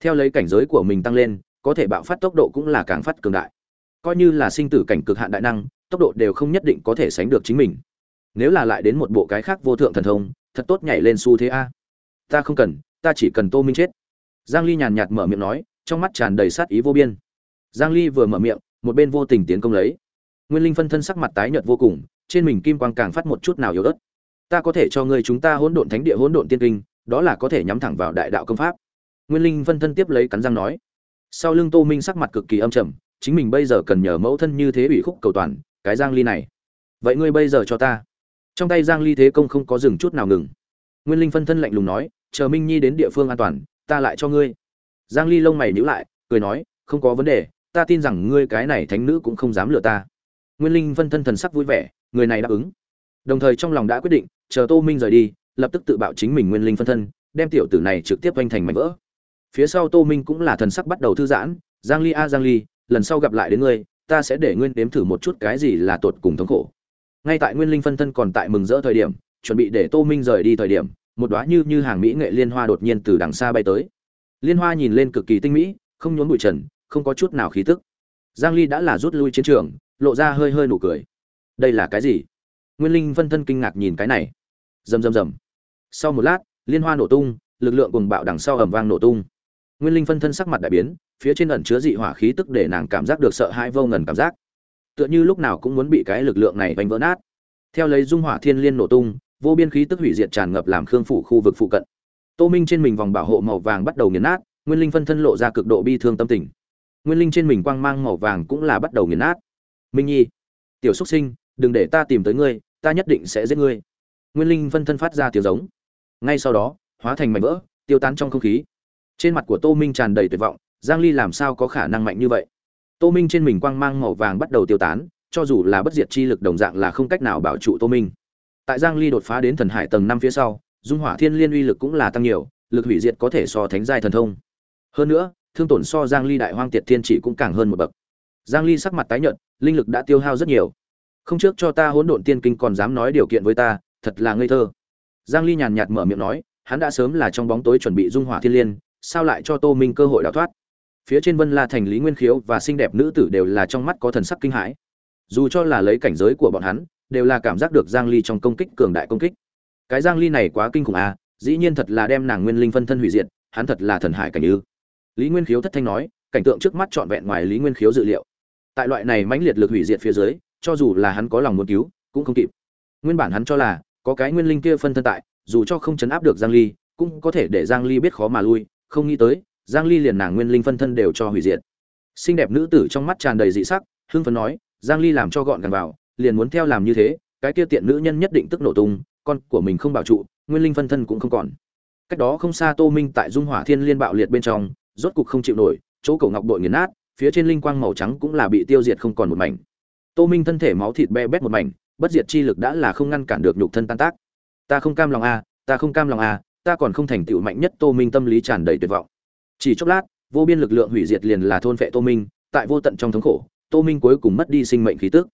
Theo lấy cảnh giới của mình tăng lên, có thể bạo phát tốc độ cũng là càng phát cường đại. Coi như là sinh tử cảnh cực hạn đại năng, tốc độ đều không nhất định có thể sánh được chính mình. Nếu là lại đến một bộ cái khác vô thượng thần thông, thật tốt nhảy lên xu thế a. Ta không cần ta chỉ cần tô minh chết. Giang ly nhàn nhạt mở miệng nói, trong mắt tràn đầy sát ý vô biên. Giang ly vừa mở miệng, một bên vô tình tiến công lấy. Nguyên linh phân thân sắc mặt tái nhợt vô cùng, trên mình kim quang càng phát một chút nào yếu ớt. Ta có thể cho ngươi chúng ta hỗn độn thánh địa hỗn độn tiên kinh, đó là có thể nhắm thẳng vào đại đạo công pháp. Nguyên linh phân thân tiếp lấy cắn răng nói. Sau lưng tô minh sắc mặt cực kỳ âm trầm, chính mình bây giờ cần nhờ mẫu thân như thế ủy khúc cầu toàn, cái giang ly này. Vậy ngươi bây giờ cho ta. Trong tay giang ly thế công không có dừng chút nào ngừng. Nguyên linh phân thân lạnh lùng nói chờ minh nhi đến địa phương an toàn, ta lại cho ngươi. Giang ly lông mày nhíu lại, cười nói, không có vấn đề, ta tin rằng ngươi cái này thánh nữ cũng không dám lừa ta. Nguyên linh phân thân thần sắc vui vẻ, người này đáp ứng. Đồng thời trong lòng đã quyết định, chờ tô minh rời đi, lập tức tự bạo chính mình nguyên linh phân thân, đem tiểu tử này trực tiếp oanh thành mảnh vỡ. Phía sau tô minh cũng là thần sắc bắt đầu thư giãn, giang ly a, giang ly, lần sau gặp lại đến ngươi, ta sẽ để nguyên đếm thử một chút cái gì là tột cùng thống khổ. Ngay tại nguyên linh phân thân còn tại mừng rỡ thời điểm, chuẩn bị để tô minh rời đi thời điểm một đóa như như hàng mỹ nghệ liên hoa đột nhiên từ đằng xa bay tới. Liên hoa nhìn lên cực kỳ tinh mỹ, không nhốn bụi trần, không có chút nào khí tức. Giang ly đã là rút lui chiến trường, lộ ra hơi hơi nụ cười. Đây là cái gì? Nguyên linh phân thân kinh ngạc nhìn cái này. Rầm rầm rầm. Sau một lát, liên hoa nổ tung, lực lượng cuồng bạo đằng sau ầm vang nổ tung. Nguyên linh phân thân sắc mặt đại biến, phía trên ẩn chứa dị hỏa khí tức để nàng cảm giác được sợ hãi vô ngần cảm giác. Tựa như lúc nào cũng muốn bị cái lực lượng này vành vỡ nát. Theo lấy dung hỏa thiên liên nổ tung vô biên khí tức hủy diệt tràn ngập làm khương phủ khu vực phụ cận. Tô minh trên mình vòng bảo hộ màu vàng bắt đầu nghiền nát, nguyên linh phân thân lộ ra cực độ bi thương tâm tình. Nguyên linh trên mình quang mang màu vàng cũng là bắt đầu nghiền nát. Minh nhi, tiểu xúc sinh, đừng để ta tìm tới ngươi, ta nhất định sẽ giết ngươi. Nguyên linh phân thân phát ra tiếng giống. Ngay sau đó, hóa thành mảnh vỡ, tiêu tán trong không khí. Trên mặt của tô minh tràn đầy tuyệt vọng, giang ly làm sao có khả năng mạnh như vậy? Tô minh trên mình quang mang màu vàng bắt đầu tiêu tán, cho dù là bất diệt chi lực đồng dạng là không cách nào bảo trụ tô minh tại giang ly đột phá đến thần hải tầng năm phía sau, dung hỏa thiên liên uy lực cũng là tăng nhiều, lực hủy diệt có thể so thánh giai thần thông. Hơn nữa, thương tổn so giang ly đại hoang tiệt thiên chỉ cũng càng hơn một bậc. Giang ly sắc mặt tái nhợt, linh lực đã tiêu hao rất nhiều. Không trước cho ta hỗn độn tiên kinh còn dám nói điều kiện với ta, thật là ngây thơ. Giang ly nhàn nhạt mở miệng nói, hắn đã sớm là trong bóng tối chuẩn bị dung hỏa thiên liên, sao lại cho tô minh cơ hội đào thoát? Phía trên vân la thành lý nguyên khiếu và xinh đẹp nữ tử đều là trong mắt có thần sắc kinh hãi. Dù cho là lấy cảnh giới của bọn hắn đều là cảm giác được giang ly trong công kích cường đại công kích. Cái giang ly này quá kinh khủng à dĩ nhiên thật là đem nàng nguyên linh phân thân hủy diệt, hắn thật là thần hải cảnh ư. Lý nguyên khiếu thất thanh nói, cảnh tượng trước mắt trọn vẹn ngoài lý nguyên khiếu dự liệu. Tại loại này mãnh liệt lực hủy diệt phía dưới, cho dù là hắn có lòng muốn cứu, cũng không kịp. Nguyên bản hắn cho là, có cái nguyên linh kia phân thân tại, dù cho không chấn áp được giang ly, cũng có thể để giang ly biết khó mà lui, không nghĩ tới, giang ly liền nàng nguyên linh phân thân đều cho hủy diệt. Xinh đẹp nữ tử trong mắt tràn đầy dị sắc, hưng phấn nói, giang ly làm cho gọn gàng vào liền muốn theo làm như thế, cái kia tiện nữ nhân nhất định tức nổ tung, con của mình không bảo trụ, nguyên linh phân thân cũng không còn. Cách đó không xa tô minh tại dung hỏa thiên liên bạo liệt bên trong, rốt cục không chịu nổi, chỗ cổ ngọc bội nghiền nát, phía trên linh quang màu trắng cũng là bị tiêu diệt không còn một mảnh. Tô minh thân thể máu thịt be bét một mảnh, bất diệt chi lực đã là không ngăn cản được nhục thân tan tác. Ta không cam lòng a ta không cam lòng a ta còn không thành tựu mạnh nhất tô minh tâm lý tràn đầy tuyệt vọng. Chỉ chốc lát, vô biên lực lượng hủy diệt liền là thôn vệ tô minh, tại vô tận trong thống khổ, tô minh cuối cùng mất đi sinh mệnh khí tức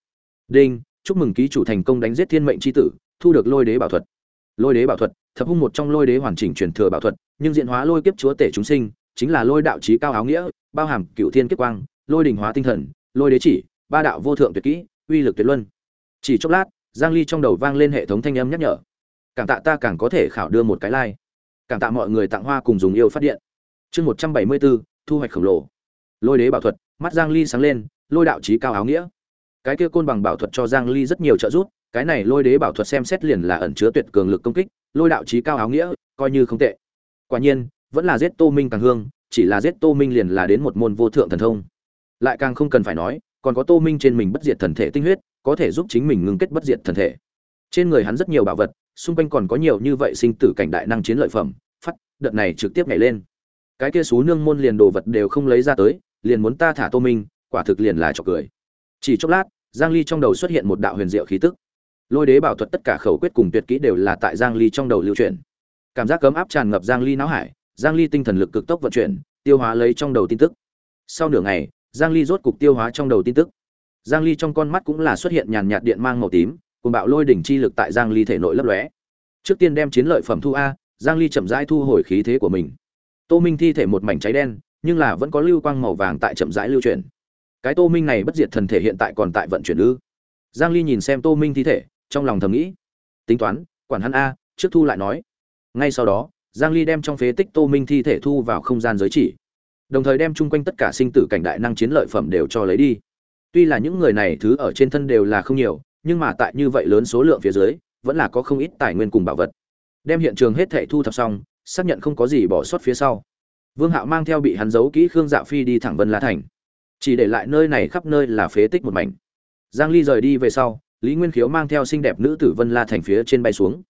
đinh chúc mừng ký chủ thành công đánh giết thiên mệnh c h i tử thu được lôi đế bảo thuật. Lôi đế bảo thuật thập hung một trong lôi đế hoàn chỉnh truyền thừa bảo thuật nhưng diện hóa lôi kiếp chúa tể chúng sinh chính là lôi đạo trí cao áo nghĩa bao hàm cựu thiên kiếp quang lôi đình hóa tinh thần lôi đế chỉ ba đạo vô thượng tuyệt kỹ uy lực tuyệt luân. Chỉ chốc lát giang ly trong đầu vang lên hệ thống thanh âm nhắc nhở. Cảm tạ ta càng có thể khảo đưa một cái like. Cảm tạ mọi người tặng hoa cùng dùng yêu phát điện. Chương 174, thu hoạch khổng lồ. Lôi đế bảo thuật mắt giang ly sáng lên lôi đạo trí cao áo nghĩa cái kia côn bằng bảo thuật cho giang ly rất nhiều trợ giúp, cái này lôi đế bảo thuật xem xét liền là ẩn chứa tuyệt cường lực công kích, lôi đạo trí cao áo nghĩa, coi như không tệ. Quả nhiên, vẫn là giết tô minh càng hương, chỉ là giết tô minh liền là đến một môn vô thượng thần thông. Lại càng không cần phải nói, còn có tô minh trên mình bất diệt thần thể tinh huyết, có thể giúp chính mình ngưng kết bất diệt thần thể. Trên người hắn rất nhiều bảo vật, xung quanh còn có nhiều như vậy sinh tử cảnh đại năng chiến lợi phẩm, phát, đợt này trực tiếp nhảy lên. Cái kia xú nương môn liền đồ vật đều không lấy ra tới, liền muốn ta thả tô minh, quả thực liền là trò cười chỉ chốc lát, giang ly trong đầu xuất hiện một đạo huyền diệu khí tức. Lôi đế bảo thuật tất cả khẩu quyết cùng tuyệt kỹ đều là tại giang ly trong đầu lưu truyền. Cảm giác cấm áp tràn ngập giang ly não hải, giang ly tinh thần lực cực tốc vận chuyển, tiêu hóa lấy trong đầu tin tức. Sau nửa ngày, giang ly rốt cục tiêu hóa trong đầu tin tức. Giang ly trong con mắt cũng là xuất hiện nhàn nhạt điện mang màu tím cùng bạo lôi đỉnh chi lực tại giang ly thể nội lấp lóe. Trước tiên đem chiến lợi phẩm thu a, giang ly chậm rãi thu hồi khí thế của mình. Tô minh thi thể một mảnh cháy đen, nhưng là vẫn có lưu quang màu vàng tại chậm rãi lưu chuyển cái tô minh này bất diệt thần thể hiện tại còn tại vận chuyển ư? Giang ly nhìn xem tô minh thi thể, trong lòng thầm nghĩ. Tính toán, quản hắn a, trước thu lại nói. Ngay sau đó, giang ly đem trong phế tích tô minh thi thể thu vào không gian giới chỉ. Đồng thời đem chung quanh tất cả sinh tử cảnh đại năng chiến lợi phẩm đều cho lấy đi. Tuy là những người này thứ ở trên thân đều là không nhiều, nhưng mà tại như vậy lớn số lượng phía dưới, vẫn là có không ít tài nguyên cùng bảo vật. Đem hiện trường hết thảy thu thập xong, xác nhận không có gì bỏ sót phía sau. Vương hạo mang theo bị hắn giấu kỹ khương dạ phi đi thẳng vân la thành chỉ để lại nơi này khắp nơi là phế tích một mảnh. Giang ly rời đi về sau, lý nguyên khiếu mang theo xinh đẹp nữ tử vân la thành phía trên bay xuống.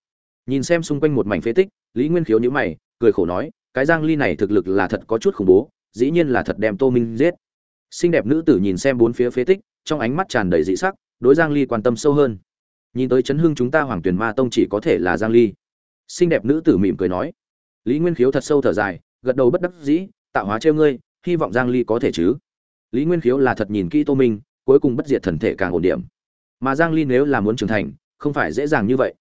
Nhìn xem xung quanh một mảnh phế tích, lý nguyên khiếu nhíu mày, cười khổ nói, cái giang ly này thực lực là thật có chút khủng bố, dĩ nhiên là thật đem tô minh giết. Xinh đẹp nữ tử nhìn xem bốn phía phế tích, trong ánh mắt tràn đầy dị sắc, đối giang ly quan tâm sâu hơn. Nhìn tới chấn hưng chúng ta hoàng tuyển ma tông chỉ có thể là giang ly. Xinh đẹp nữ tử mỉm cười nói. Lý nguyên khiếu thật sâu thở dài, gật đầu bất đắc dĩ, tạo hóa trêu ngươi, hy vọng giang ly có thể chứ? Lý nguyên khiếu là thật nhìn kỹ tô minh, cuối cùng bất diệt thần thể càng ổn điểm. Mà giang ly nếu là muốn trưởng thành, không phải dễ dàng như vậy.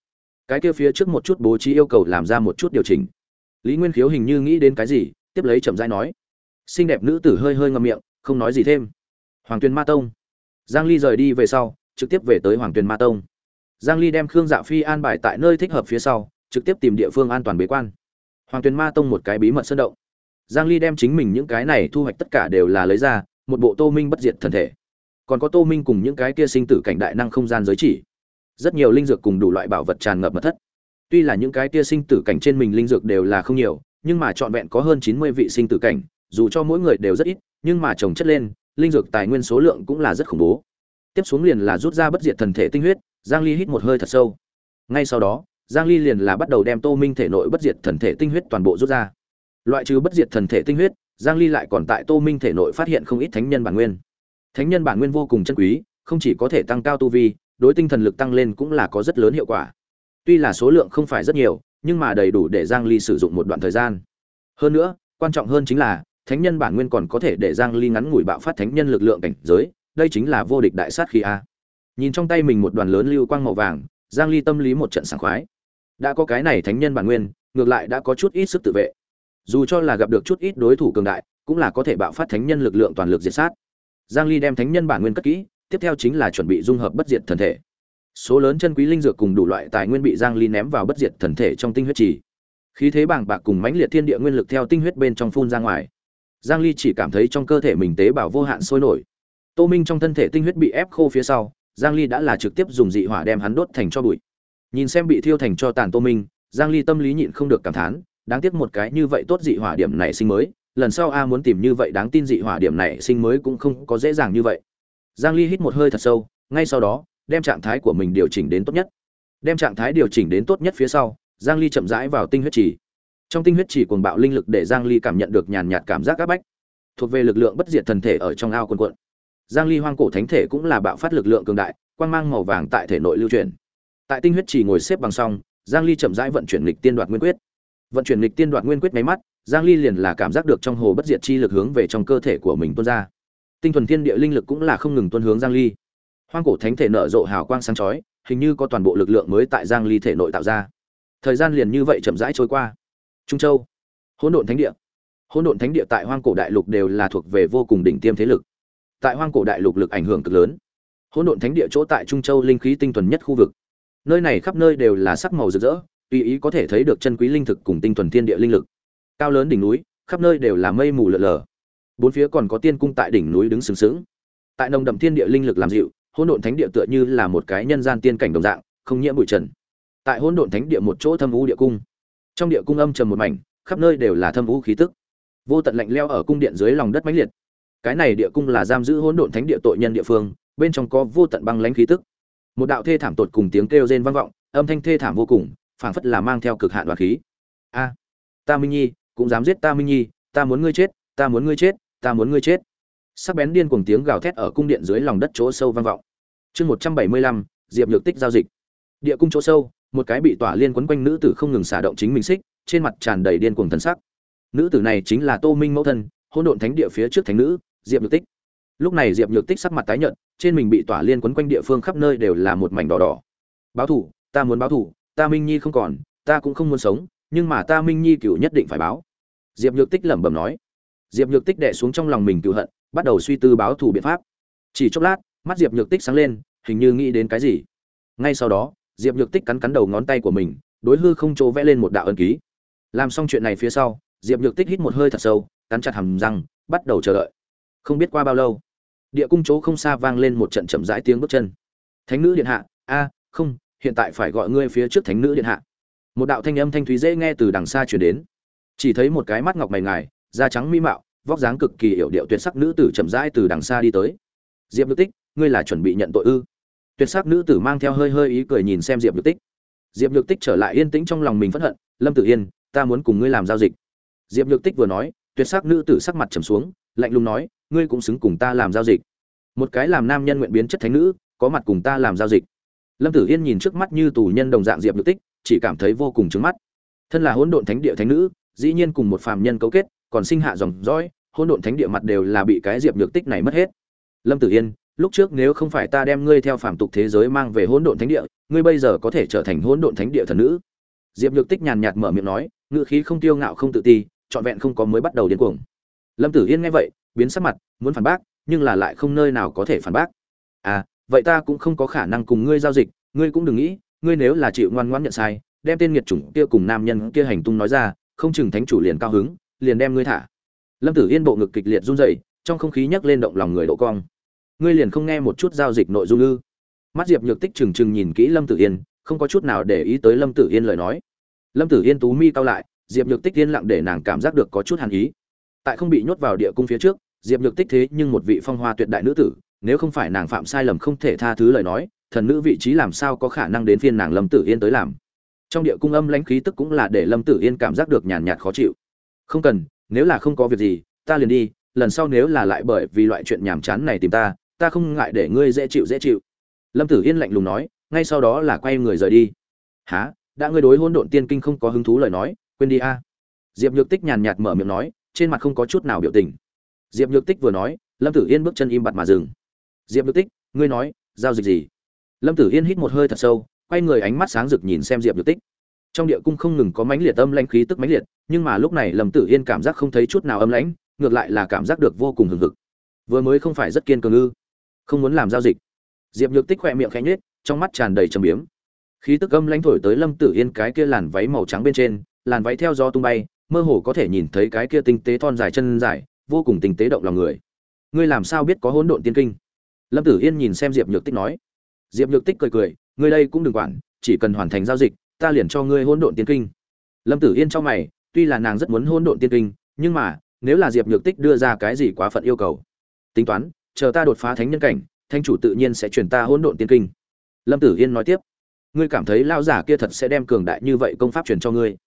Cái kia phía trước một chút bố trí yêu cầu làm ra một chút điều chỉnh. Lý nguyên khiếu hình như nghĩ đến cái gì, tiếp lấy chậm rãi nói. Xinh đẹp nữ tử hơi hơi ngậm miệng, không nói gì thêm. Hoàng tuyền ma tông. Giang ly rời đi về sau, trực tiếp về tới hoàng tuyền ma tông. Giang ly đem khương dạ phi an bài tại nơi thích hợp phía sau, trực tiếp tìm địa phương an toàn bế quan. Hoàng tuyền ma tông một cái bí mật sơn động. Giang ly đem chính mình những cái này thu hoạch tất cả đều là lấy ra một bộ tô minh bất diệt thần thể. Còn có tô minh cùng những cái kia sinh tử cảnh đại năng không gian giới chỉ. Rất nhiều linh dược cùng đủ loại bảo vật tràn ngập mật thất. Tuy là những cái kia sinh tử cảnh trên mình linh dược đều là không nhiều, nhưng mà trọn vẹn có hơn 90 vị sinh tử cảnh, dù cho mỗi người đều rất ít, nhưng mà trồng chất lên, linh dược tài nguyên số lượng cũng là rất khủng bố. Tiếp xuống liền là rút ra bất diệt thần thể tinh huyết, giang ly hít một hơi thật sâu. Ngay sau đó, giang ly liền là bắt đầu đem tô minh thể nội bất diệt thần thể tinh huyết toàn bộ rút ra. Loại trừ bất diệt thần thể tinh huyết giang ly lại còn tại tô minh thể nội phát hiện không ít thánh nhân bản nguyên. Thánh nhân bản nguyên vô cùng chân quý, không chỉ có thể tăng cao tu vi, đối tinh thần lực tăng lên cũng là có rất lớn hiệu quả. Tuy là số lượng không phải rất nhiều, nhưng mà đầy đủ để giang ly sử dụng một đoạn thời gian. Hơn nữa, quan trọng hơn chính là, thánh nhân bản nguyên còn có thể để giang ly ngắn ngủi bạo phát thánh nhân lực lượng cảnh giới, đây chính là vô địch đại sát khí a. Nhìn trong tay mình một đoàn lớn lưu quang màu vàng, giang ly tâm lý một trận sảng khoái. Đã có cái này thánh nhân bản nguyên, ngược lại đã có chút ít sức tự vệ dù cho là gặp được chút ít đối thủ cường đại, cũng là có thể bạo phát thánh nhân lực lượng toàn lực diệt sát. Giang ly đem thánh nhân bản nguyên cất kỹ, tiếp theo chính là chuẩn bị dung hợp bất diệt thần thể. Số lớn chân quý linh dược cùng đủ loại tài nguyên bị giang ly ném vào bất diệt thần thể trong tinh huyết trì. Khí thế bàng bạc cùng mãnh liệt thiên địa nguyên lực theo tinh huyết bên trong phun ra ngoài. Giang ly chỉ cảm thấy trong cơ thể mình tế bào vô hạn sôi nổi. Tô minh trong thân thể tinh huyết bị ép khô phía sau, giang ly đã là trực tiếp dùng dị hỏa đem hắn đốt thành cho bụi. Nhìn xem bị thiêu thành cho tàn tô minh, giang ly tâm lý nhịn không được cảm thán đáng tiếc một cái như vậy tốt dị hỏa điểm này sinh mới, lần sau a muốn tìm như vậy đáng tin dị hỏa điểm này sinh mới cũng không có dễ dàng như vậy. Giang ly hít một hơi thật sâu, ngay sau đó, đem trạng thái của mình điều chỉnh đến tốt nhất. Đem trạng thái điều chỉnh đến tốt nhất phía sau, giang ly chậm rãi vào tinh huyết trì. Trong tinh huyết trì cuồng bạo linh lực để giang ly cảm nhận được nhàn nhạt cảm giác áp bách. Thuộc về lực lượng bất diệt thần thể ở trong ao quần quận. Giang ly hoang cổ thánh thể cũng là bạo phát lực lượng cường đại, quang mang màu vàng tại thể nội lưu truyền tại tinh huyết trì ngồi xếp bằng song giang ly chậm rãi vận chuyển lịch tiên đoạt nguyên quyết vận chuyển lịch tiên đoạn nguyên quyết máy mắt, giang ly liền là cảm giác được trong hồ bất diệt chi lực hướng về trong cơ thể của mình tuôn ra. Tinh thuần thiên địa linh lực cũng là không ngừng tuôn hướng giang ly. Hoang cổ thánh thể nở rộ hào quang sáng chói, hình như có toàn bộ lực lượng mới tại giang ly thể nội tạo ra. Thời gian liền như vậy chậm rãi trôi qua. Trung châu, hỗn độn thánh địa. Hỗn độn thánh địa tại hoang cổ đại lục đều là thuộc về vô cùng đỉnh tiêm thế lực. Tại hoang cổ đại lục lực ảnh hưởng cực lớn. Hỗn độn thánh địa chỗ tại trung châu linh khí tinh thuần nhất khu vực. Nơi này khắp nơi đều là sắc màu rực rỡ tùy ý có thể thấy được chân quý linh thực cùng tinh thuần thiên địa linh lực. Cao lớn đỉnh núi, khắp nơi đều là mây mù lợn lờ. Bốn phía còn có tiên cung tại đỉnh núi đứng sừng sững. Tại nồng đậm thiên địa linh lực làm dịu, hỗn độn thánh địa tựa như là một cái nhân gian tiên cảnh đồng dạng, không nhiễm bụi trần. Tại hỗn độn thánh địa một chỗ thâm u địa cung. Trong địa cung âm trầm một mảnh, khắp nơi đều là thâm u khí tức. Vô tận lạnh leo ở cung điện dưới lòng đất mãnh liệt. Cái này địa cung là giam giữ hỗn độn thánh địa tội nhân địa phương, bên trong có vô tận băng lãnh khí tức. Một đạo thê thảm tột cùng tiếng kêu rên vang vọng, âm thanh thê thảm vô cùng phảng phất là mang theo cực hạn đoạt khí. A, ta minh nhi, cũng dám giết ta minh nhi, ta muốn ngươi chết, ta muốn ngươi chết, ta muốn ngươi chết. Sắc bén điên cuồng tiếng gào thét ở cung điện dưới lòng đất chỗ sâu vang vọng. Chương một trăm bảy mươi lăm, diệp nhược tích giao dịch. Địa cung chỗ sâu, một cái bị tỏa liên quấn quanh nữ tử không ngừng xả động chính mình xích, trên mặt tràn đầy điên cuồng thần sắc. Nữ tử này chính là tô minh mẫu thân hôn độn thánh địa phía trước thánh nữ, diệp nhược tích. Lúc này diệp nhược tích sắc mặt tái nhợt, trên mình bị tỏa liên quấn quanh địa phương khắp nơi đều là một mảnh đỏ đỏ. Báo thủ, ta muốn báo thủ ta minh nhi không còn, ta cũng không muốn sống, nhưng mà ta minh nhi cựu nhất định phải báo. Diệp nhược tích lẩm bẩm nói. Diệp nhược tích đẻ xuống trong lòng mình cựu hận, bắt đầu suy tư báo thù biện pháp. Chỉ chốc lát, mắt diệp nhược tích sáng lên, hình như nghĩ đến cái gì. Ngay sau đó, diệp nhược tích cắn cắn đầu ngón tay của mình, đối hư không chỗ vẽ lên một đạo ân ký. Làm xong chuyện này phía sau, diệp nhược tích hít một hơi thật sâu, cắn chặt hầm răng, bắt đầu chờ đợi. Không biết qua bao lâu, địa cung chỗ không xa vang lên một trận chậm rãi tiếng bước chân. Thánh nữ điện hạ, a, không hiện tại phải gọi ngươi phía trước thánh nữ điện hạ. Một đạo thanh âm thanh thúy dễ nghe từ đằng xa chuyển đến. Chỉ thấy một cái mắt ngọc mày ngài, da trắng mi mạo, vóc dáng cực kỳ hiểu điệu tuyệt sắc nữ tử chậm rãi từ đằng xa đi tới. Diệp nhược tích, ngươi là chuẩn bị nhận tội ư? Tuyệt sắc nữ tử mang theo hơi hơi ý cười nhìn xem diệp nhược tích. Diệp nhược tích trở lại yên tĩnh trong lòng mình phẫn hận, lâm tử yên, ta muốn cùng ngươi làm giao dịch. Diệp nhược tích vừa nói, tuyệt sắc nữ tử sắc mặt trầm xuống, lạnh lùng nói, ngươi cũng xứng cùng ta làm giao dịch. Một cái làm nam nhân nguyện biến chất thánh nữ, có mặt cùng ta làm giao dịch lâm tử yên nhìn trước mắt như tù nhân đồng dạng diệp nhược tích, chỉ cảm thấy vô cùng trứng mắt. Thân là hỗn độn thánh địa thánh nữ, dĩ nhiên cùng một phàm nhân cấu kết, còn sinh hạ dòng dõi, hỗn độn thánh địa mặt đều là bị cái diệp nhược tích này mất hết. Lâm tử yên, lúc trước nếu không phải ta đem ngươi theo phàm tục thế giới mang về hỗn độn thánh địa, ngươi bây giờ có thể trở thành hỗn độn thánh địa thần nữ. Diệp nhược tích nhàn nhạt mở miệng nói ngự khí không tiêu ngạo không tự ti, trọn vẹn không có mới bắt đầu điên cuồng. Lâm tử yên nghe vậy, biến sắc mặt, muốn phản bác, nhưng là lại không nơi nào có thể phản bác. À vậy ta cũng không có khả năng cùng ngươi giao dịch, ngươi cũng đừng nghĩ, ngươi nếu là chịu ngoan ngoãn nhận sai, đem tên nghiệt chủng kia cùng nam nhân kia hành tung nói ra, không chừng thánh chủ liền cao hứng, liền đem ngươi thả. Lâm tử yên bộ ngực kịch liệt run rẩy, trong không khí nhấc lên động lòng người độ cong. Ngươi liền không nghe một chút giao dịch nội dung ư? Mắt diệp nhược tích trừng trừng nhìn kỹ lâm tử yên, không có chút nào để ý tới lâm tử yên lời nói. Lâm tử yên tú mi cao lại, diệp nhược tích yên lặng để nàng cảm giác được có chút hàn ý. Tại không bị nhốt vào địa cung phía trước, diệp nhược tích thế nhưng một vị phong hoa tuyệt đại nữ tử nếu không phải nàng phạm sai lầm không thể tha thứ lời nói, thần nữ vị trí làm sao có khả năng đến phiên nàng lâm tử yên tới làm? Trong địa cung âm lãnh khí tức cũng là để lâm tử yên cảm giác được nhàn nhạt khó chịu. Không cần, nếu là không có việc gì, ta liền đi, lần sau nếu là lại bởi vì loại chuyện nhàm chán này tìm ta ta không ngại để ngươi dễ chịu dễ chịu. Lâm tử yên lạnh lùng nói, ngay sau đó là quay người rời đi. Há đã ngươi đối hôn độn tiên kinh không có hứng thú lời nói, quên đi a. Diệp nhược tích nhàn nhạt mở miệng nói, trên mặt không có chút nào biểu tình. Diệp nhược tích vừa nói, lâm tử yên bước chân im bặt mà dừng diệp nhược tích, ngươi nói, giao dịch gì? Lâm tử yên hít một hơi thật sâu, quay người ánh mắt sáng rực nhìn xem diệp nhược tích. Trong địa cung không ngừng có mãnh liệt âm lãnh khí tức mãnh liệt, nhưng mà lúc này lâm tử yên cảm giác không thấy chút nào âm lãnh, ngược lại là cảm giác được vô cùng hừng hực. Vừa mới không phải rất kiên cường ư? Không muốn làm giao dịch. Diệp nhược tích khỏe miệng khẽ nhếch, trong mắt tràn đầy trầm biếm. Khí tức âm lãnh thổi tới lâm tử yên cái kia làn váy màu trắng bên trên, làn váy theo gió tung bay, mơ hồ có thể nhìn thấy cái kia tinh tế thon dài chân dài, vô cùng tinh tế động lòng người. Ngươi làm sao biết có hỗn độn tiên kinh? Lâm tử yên nhìn xem diệp nhược tích nói. Diệp nhược tích cười cười, ngươi đây cũng đừng quản, chỉ cần hoàn thành giao dịch, ta liền cho ngươi hôn độn tiên kinh. Lâm tử yên cho mày, tuy là nàng rất muốn hôn độn tiên kinh, nhưng mà, nếu là diệp nhược tích đưa ra cái gì quá phận yêu cầu, tính toán, chờ ta đột phá thánh nhân cảnh thanh chủ tự nhiên sẽ chuyển ta hôn độn tiên kinh. Lâm tử yên nói tiếp, ngươi cảm thấy lao giả kia thật sẽ đem cường đại như vậy công pháp truyền cho ngươi?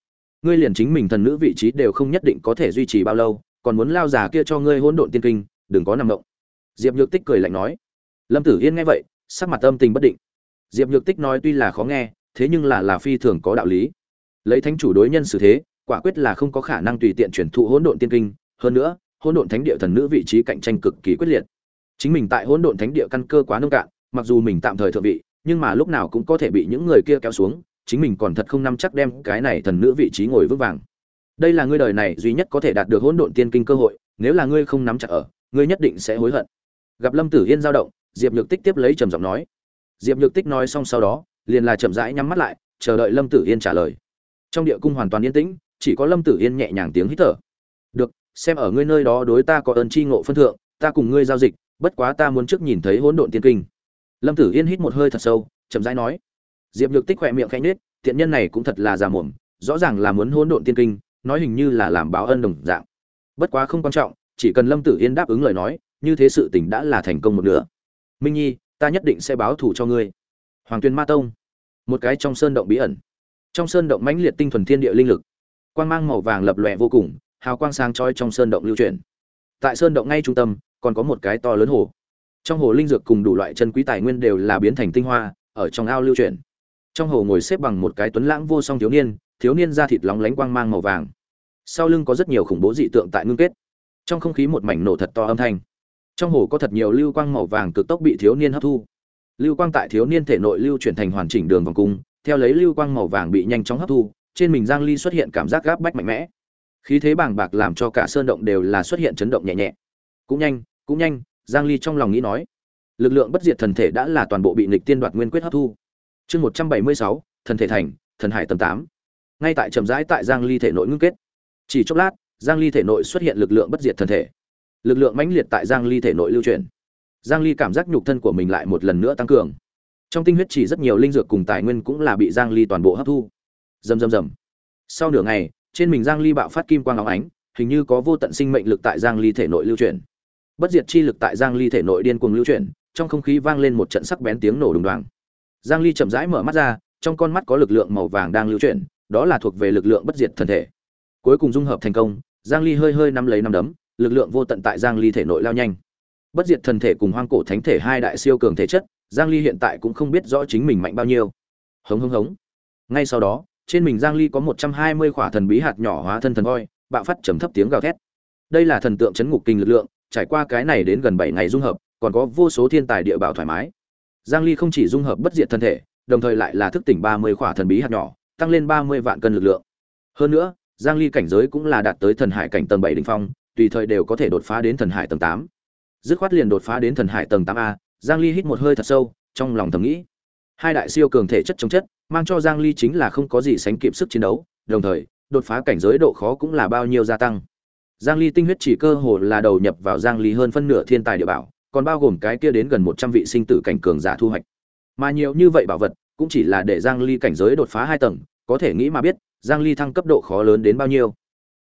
Ngươi liền chính mình thần nữ vị trí đều không nhất định có thể duy trì bao lâu, còn muốn lao giả kia cho ngươi hôn độn tiên kinh, đừng có nằm động. Diệp nhược tích cười lạnh nói lâm tử yên nghe vậy, sắc mặt âm tình bất định. Diệp nhược tích nói tuy là khó nghe, thế nhưng là là phi thường có đạo lý. Lấy thánh chủ đối nhân xử thế, quả quyết là không có khả năng tùy tiện chuyển thụ hỗn độn tiên kinh. Hơn nữa, hỗn độn thánh địa thần nữ vị trí cạnh tranh cực kỳ quyết liệt. Chính mình tại hỗn độn thánh địa căn cơ quá nông cạn, mặc dù mình tạm thời thượng vị, nhưng mà lúc nào cũng có thể bị những người kia kéo xuống, chính mình còn thật không nắm chắc đem cái này thần nữ vị trí ngồi vững vàng. Đây là ngươi đời này duy nhất có thể đạt được hỗn độn tiên kinh cơ hội, nếu là ngươi không nắm chặt ở, ngươi nhất định sẽ hối hận. Gặp lâm tử yên dao động diệp nhược tích tiếp lấy trầm giọng nói. Diệp nhược tích nói xong sau đó, liền là chậm rãi nhắm mắt lại, chờ đợi lâm tử yên trả lời. Trong địa cung hoàn toàn yên tĩnh, chỉ có lâm tử yên nhẹ nhàng tiếng hít thở. Được, xem ở ngươi nơi đó đối ta có ơn chi ngộ phân thượng, ta cùng ngươi giao dịch, bất quá ta muốn trước nhìn thấy hỗn độn tiên kinh. Lâm tử yên hít một hơi thật sâu, chậm rãi nói. Diệp nhược tích khỏe miệng khẽ nết tiện nhân này cũng thật là già mồm rõ ràng là muốn hỗn độn tiên kinh, nói hình như là làm báo ân đồng dạng. Bất quá không quan trọng, chỉ cần lâm tử yên đáp ứng lời nói, như thế sự tình đã là thành công một nửa minh nhi, ta nhất định sẽ báo thù cho ngươi. Hoàng tuyên ma tông. Một cái trong sơn động bí ẩn. Trong sơn động mãnh liệt tinh thuần thiên địa linh lực. Quang mang màu vàng lập lòe vô cùng, hào quang sáng chói trong sơn động lưu chuyển. Tại sơn động ngay trung tâm, còn có một cái to lớn hồ. Trong hồ linh dược cùng đủ loại chân quý tài nguyên đều là biến thành tinh hoa, ở trong ao lưu chuyển. Trong hồ ngồi xếp bằng một cái tuấn lãng vô song thiếu niên thiếu niên da thịt lóng lánh quang mang màu vàng. Sau lưng có rất nhiều khủng bố dị tượng tại ngưng kết. Trong không khí một mảnh nổ thật to âm thanh trong hồ có thật nhiều lưu quang màu vàng cực tốc bị thiếu niên hấp thu. Lưu quang tại thiếu niên thể nội lưu chuyển thành hoàn chỉnh đường vòng cung theo lấy lưu quang màu vàng bị nhanh chóng hấp thu trên mình giang ly xuất hiện cảm giác gáp bách mạnh mẽ. Khí thế bàng bạc làm cho cả sơn động đều là xuất hiện chấn động nhẹ nhẹ. Cũng nhanh cũng nhanh giang ly trong lòng nghĩ nói. Lực lượng bất diệt thần thể đã là toàn bộ bị nghịch tiên đoạt nguyên quyết hấp thu. Chương 176, thần thể thành thần hải tầng 8. ngay tại trầm rãi tại giang ly thể nội ngưng kết. Chỉ chốc lát giang ly thể nội xuất hiện lực lượng bất diệt thần thể lực lượng mãnh liệt tại giang ly thể nội lưu chuyển giang ly cảm giác nhục thân của mình lại một lần nữa tăng cường. Trong tinh huyết chỉ rất nhiều linh dược cùng tài nguyên cũng là bị giang ly toàn bộ hấp thu. Rầm rầm rầm. Sau nửa ngày, trên mình giang ly bạo phát kim quang óng ánh, hình như có vô tận sinh mệnh lực tại giang ly thể nội lưu chuyển bất diệt chi lực tại giang ly thể nội điên cuồng lưu chuyển trong không khí vang lên một trận sắc bén tiếng nổ đùng đoàng. Giang ly chậm rãi mở mắt ra, trong con mắt có lực lượng màu vàng đang lưu chuyển đó là thuộc về lực lượng bất diệt thần thể. Cuối cùng dung hợp thành công, giang ly hơi hơi nắm lấy nắm đấm lực lượng vô tận tại giang ly thể nội lao nhanh. Bất diệt thần thể cùng hoang cổ thánh thể hai đại siêu cường thể chất, giang ly hiện tại cũng không biết rõ chính mình mạnh bao nhiêu. Hống hống hống. Ngay sau đó, trên mình giang ly có 120 khỏa thần bí hạt nhỏ hóa thân thần voi, bạo phát trầm thấp tiếng gào thét. Đây là thần tượng chấn ngục kinh lực lượng, trải qua cái này đến gần 7 ngày dung hợp, còn có vô số thiên tài địa bảo thoải mái. Giang ly không chỉ dung hợp bất diệt thân thể, đồng thời lại là thức tỉnh 30 khỏa thần bí hạt nhỏ, tăng lên 30 vạn cân lực lượng. Hơn nữa, giang ly cảnh giới cũng là đạt tới thần hải cảnh tầng 7 đỉnh phong tùy thời đều có thể đột phá đến thần hải tầng 8 dứt khoát liền đột phá đến thần hải tầng 8 a, giang ly hít một hơi thật sâu, trong lòng thầm nghĩ. Hai đại siêu cường thể chất chống chất, mang cho giang ly chính là không có gì sánh kịp sức chiến đấu, đồng thời, đột phá cảnh giới độ khó cũng là bao nhiêu gia tăng. Giang ly tinh huyết chỉ cơ hồ là đầu nhập vào giang ly hơn phân nửa thiên tài địa bảo, còn bao gồm cái kia đến gần 100 vị sinh tử cảnh cường giả thu hoạch. Mà nhiều như vậy bảo vật, cũng chỉ là để giang ly cảnh giới đột phá hai tầng, có thể nghĩ mà biết, giang ly thăng cấp độ khó lớn đến bao nhiêu.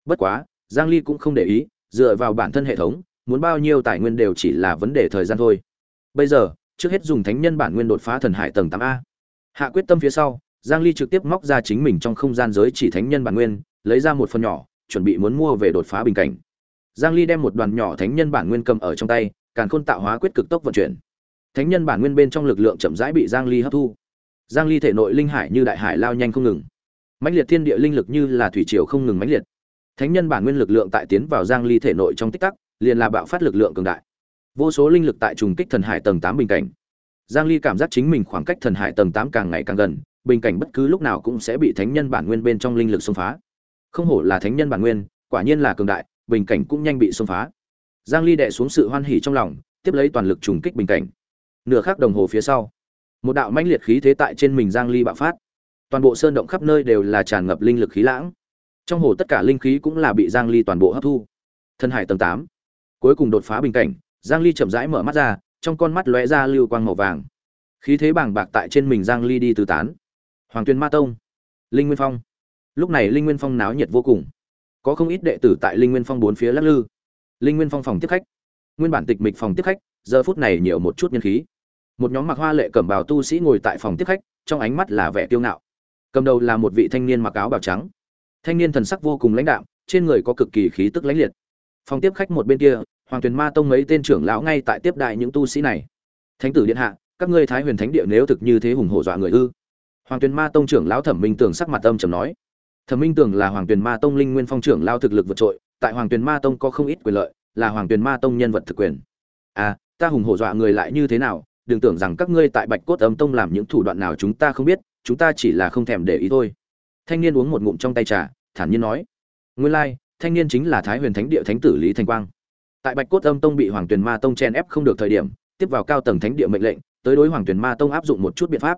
Bất quá, giang ly cũng không để ý dựa vào bản thân hệ thống muốn bao nhiêu tài nguyên đều chỉ là vấn đề thời gian thôi bây giờ trước hết dùng thánh nhân bản nguyên đột phá thần hải tầng 8A. Hạ quyết tâm phía sau, Giang Ly trực tiếp móc ra chính mình trong không gian giới chỉ thánh nhân bản nguyên, lấy ra một phần nhỏ, chuẩn bị muốn mua về đột phá bình cảnh. Giang Ly đem một đoàn nhỏ thánh nhân bản nguyên cầm ở trong tay, càn khôn tạo hóa quyết cực tốc vận chuyển. Thánh nhân bản nguyên bên trong lực lượng chậm rãi bị Giang Ly hấp thu. Giang Ly thể nội linh hải như đại hải lao nhanh không ngừng. Mãnh liệt thiên địa linh lực như là thủy triều không ngừng mãnh liệt. Thánh nhân bản nguyên lực lượng tại tiến vào Giang Ly thể nội trong tích tắc, liền là bạo phát lực lượng cường đại. Vô số linh lực tại trùng kích thần hải tầng tám bình cảnh. Giang ly cảm giác chính mình khoảng cách thần hải tầng tám càng ngày càng gần bình cảnh bất cứ lúc nào cũng sẽ bị thánh nhân bản nguyên bên trong linh lực xông phá. Không hổ là thánh nhân bản nguyên quả nhiên là cường đại bình cảnh cũng nhanh bị xông phá. Giang ly đệ xuống sự hoan hỉ trong lòng tiếp lấy toàn lực trùng kích bình cảnh. Nửa khắc đồng hồ phía sau một đạo mãnh liệt khí thế tại trên mình giang ly bạo phát. Toàn bộ sơn động khắp nơi đều là tràn ngập linh lực khí lãng trong hồ tất cả linh khí cũng là bị giang ly toàn bộ hấp thu thần hải tầng 8 cuối cùng đột phá bình cảnh Giang Ly chậm rãi mở mắt ra, trong con mắt lóe ra lưu quang màu vàng. Khí thế bàng bạc tại trên mình Giang Ly đi tứ tán. Hoàng Tuyên Ma Tông, Linh Nguyên Phong. Lúc này Linh Nguyên Phong náo nhiệt vô cùng. Có không ít đệ tử tại Linh Nguyên Phong bốn phía lắc lư. Linh Nguyên Phong phòng tiếp khách. Nguyên bản tịch mịch phòng tiếp khách, giờ phút này nhiều một chút nhân khí. Một nhóm mặc hoa lệ cẩm bào tu sĩ ngồi tại phòng tiếp khách, trong ánh mắt là vẻ kiêu ngạo. Cầm đầu là một vị thanh niên mặc áo bào trắng. Thanh niên thần sắc vô cùng lãnh đạm, trên người có cực kỳ khí tức lãnh liệt. Phòng tiếp khách một bên kia, hoàng tuyền ma tông mấy tên trưởng lão ngay tại tiếp đại những tu sĩ này. Thánh tử điện hạ các ngươi thái huyền thánh địa nếu thực như thế hùng hổ dọa người ư? Hoàng tuyền ma tông trưởng lão thẩm minh tường sắc mặt âm trầm nói. Thẩm minh tường là hoàng tuyền ma tông linh nguyên phong trưởng lao thực lực vượt trội tại hoàng tuyền ma tông có không ít quyền lợi là hoàng tuyền ma tông nhân vật thực quyền. À ta hùng hổ dọa người lại như thế nào? Đừng tưởng rằng các ngươi tại bạch cốt âm tông làm những thủ đoạn nào chúng ta không biết chúng ta chỉ là không thèm để ý thôi thanh niên uống một ngụm trong tay trà thản nhiên nói nguyên lai thanh niên chính là thái huyền thánh địa thánh tử lý thanh quang. Tại bạch cốt âm tông bị hoàng tuyền ma tông chen ép không được thời điểm tiếp vào cao tầng thánh địa mệnh lệnh tới đối hoàng tuyền ma tông áp dụng một chút biện pháp.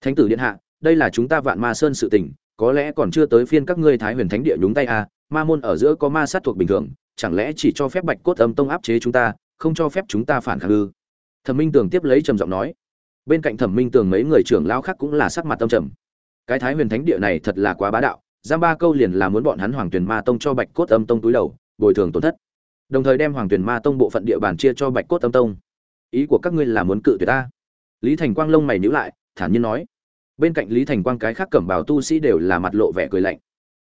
Thánh tử điện hạ đây là chúng ta vạn ma sơn sự tình có lẽ còn chưa tới phiên các ngươi thái huyền thánh địa nhúng tay à, ma môn ở giữa có ma sát thuộc bình thường chẳng lẽ chỉ cho phép bạch cốt âm tông áp chế chúng ta không cho phép chúng ta phản kháng ư? Thẩm minh tường tiếp lấy trầm giọng nói. Bên cạnh thẩm minh tường mấy người trưởng lao khác cũng là sắc mặt tâm trầm cái thái huyền thánh địa này thật là quá bá đạo, giam ba câu liền là muốn bọn hắn hoàng tuyền ma tông cho bạch cốt âm tông túi đầu, bồi thường tổn thất. Đồng thời đem hoàng tuyền ma tông bộ phận địa bàn chia cho bạch cốt âm tông. Ý của các ngươi là muốn cự tuyệt ta? Lý thành quang lông mày nhữ lại, thản nhiên nói. Bên cạnh lý thành quang cái khác cẩm bào tu sĩ đều là mặt lộ vẻ cười lạnh.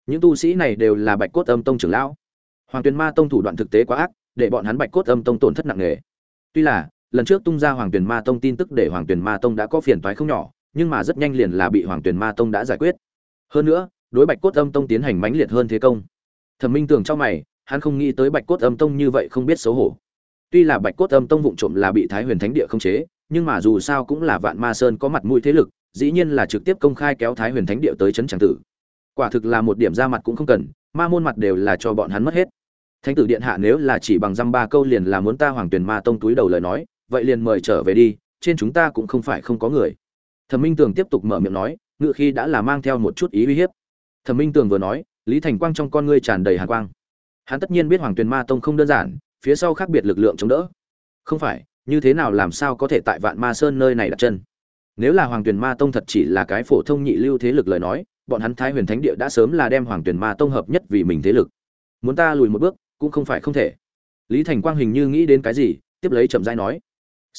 Những tu sĩ này đều là bạch cốt âm tông trưởng lão. Hoàng tuyền ma tông thủ đoạn thực tế quá ác, để bọn hắn bạch cốt âm tông tổn thất nặng nề. Tuy là, lần trước tung ra hoàng tuyền ma tông tin tức để hoàng tuyền ma tông đã có phiền toái không nhỏ nhưng mà rất nhanh liền là bị hoàng Tuyền ma tông đã giải quyết. Hơn nữa, đối bạch cốt âm tông tiến hành mãnh liệt hơn thế công. Thẩm minh tường cho mày, hắn không nghĩ tới bạch cốt âm tông như vậy không biết xấu hổ. Tuy là bạch cốt âm tông vụng trộm là bị thái huyền thánh địa khống chế, nhưng mà dù sao cũng là vạn ma sơn có mặt mũi thế lực, dĩ nhiên là trực tiếp công khai kéo thái huyền thánh địa tới chấn tràng tử. Quả thực là một điểm ra mặt cũng không cần, ma môn mặt đều là cho bọn hắn mất hết. Thánh tử điện hạ nếu là chỉ bằng dăm ba câu liền là muốn ta hoàng tuyền ma tông túi đầu lời nói, vậy liền mời trở về đi, trên chúng ta cũng không phải không có người thẩm minh tường tiếp tục mở miệng nói, ngựa khi đã là mang theo một chút ý uy hiếp. Thẩm minh tường vừa nói, lý thành quang trong con ngươi tràn đầy hàn quang. Hắn tất nhiên biết hoàng tuyền ma tông không đơn giản, phía sau khác biệt lực lượng chống đỡ. Không phải, như thế nào làm sao có thể tại vạn ma sơn nơi này đặt chân? Nếu là hoàng tuyền ma tông thật chỉ là cái phổ thông nhị lưu thế lực lời nói, bọn hắn thái huyền thánh địa đã sớm là đem hoàng tuyền ma tông hợp nhất vì mình thế lực. Muốn ta lùi một bước, cũng không phải không thể. Lý thành quang hình như nghĩ đến cái gì, tiếp lấy chậm rãi nói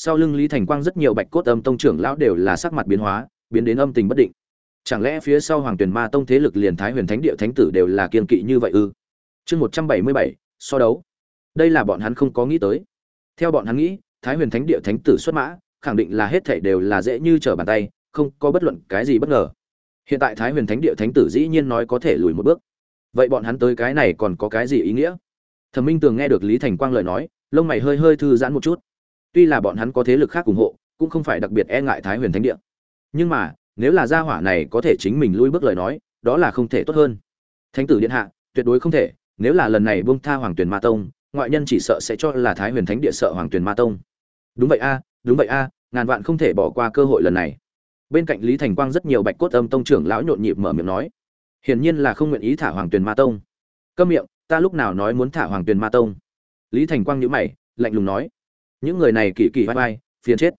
sau lưng lý thành quang rất nhiều bạch cốt âm tông trưởng lão đều là sắc mặt biến hóa, biến đến âm tình bất định. Chẳng lẽ phía sau hoàng tuyền ma tông thế lực liền thái huyền thánh địa thánh tử đều là kiên kỵ như vậy ư? Chương một trăm bảy mươi bảy, so đấu. Đây là bọn hắn không có nghĩ tới. Theo bọn hắn nghĩ, thái huyền thánh địa thánh tử xuất mã, khẳng định là hết thảy đều là dễ như trở bàn tay, không có bất luận cái gì bất ngờ. Hiện tại thái huyền thánh địa thánh tử dĩ nhiên nói có thể lùi một bước. Vậy bọn hắn tới cái này còn có cái gì ý nghĩa? Thẩm minh tường nghe được lý thành quang lời nói, lông mày hơi hơi thư giãn một chút tuy là bọn hắn có thế lực khác ủng hộ, cũng không phải đặc biệt e ngại thái huyền thánh địa. Nhưng mà, nếu là gia hỏa này có thể chính mình lui bước lời nói, đó là không thể tốt hơn. Thánh tử điện hạ, tuyệt đối không thể, nếu là lần này buông tha hoàng tuyền ma tông, ngoại nhân chỉ sợ sẽ cho là thái huyền thánh địa sợ hoàng tuyền ma tông. Đúng vậy a, đúng vậy a, ngàn vạn không thể bỏ qua cơ hội lần này. Bên cạnh lý thành quang rất nhiều bạch cốt âm tông trưởng lão nhộn nhịp mở miệng nói, hiển nhiên là không nguyện ý thả hoàng tuyền ma tông. Câm miệng, ta lúc nào nói muốn thả hoàng tuyền ma tông? Lý thành quang nhíu mày, lạnh lùng nói những người này kỳ kỳ vai vai, phiền chết.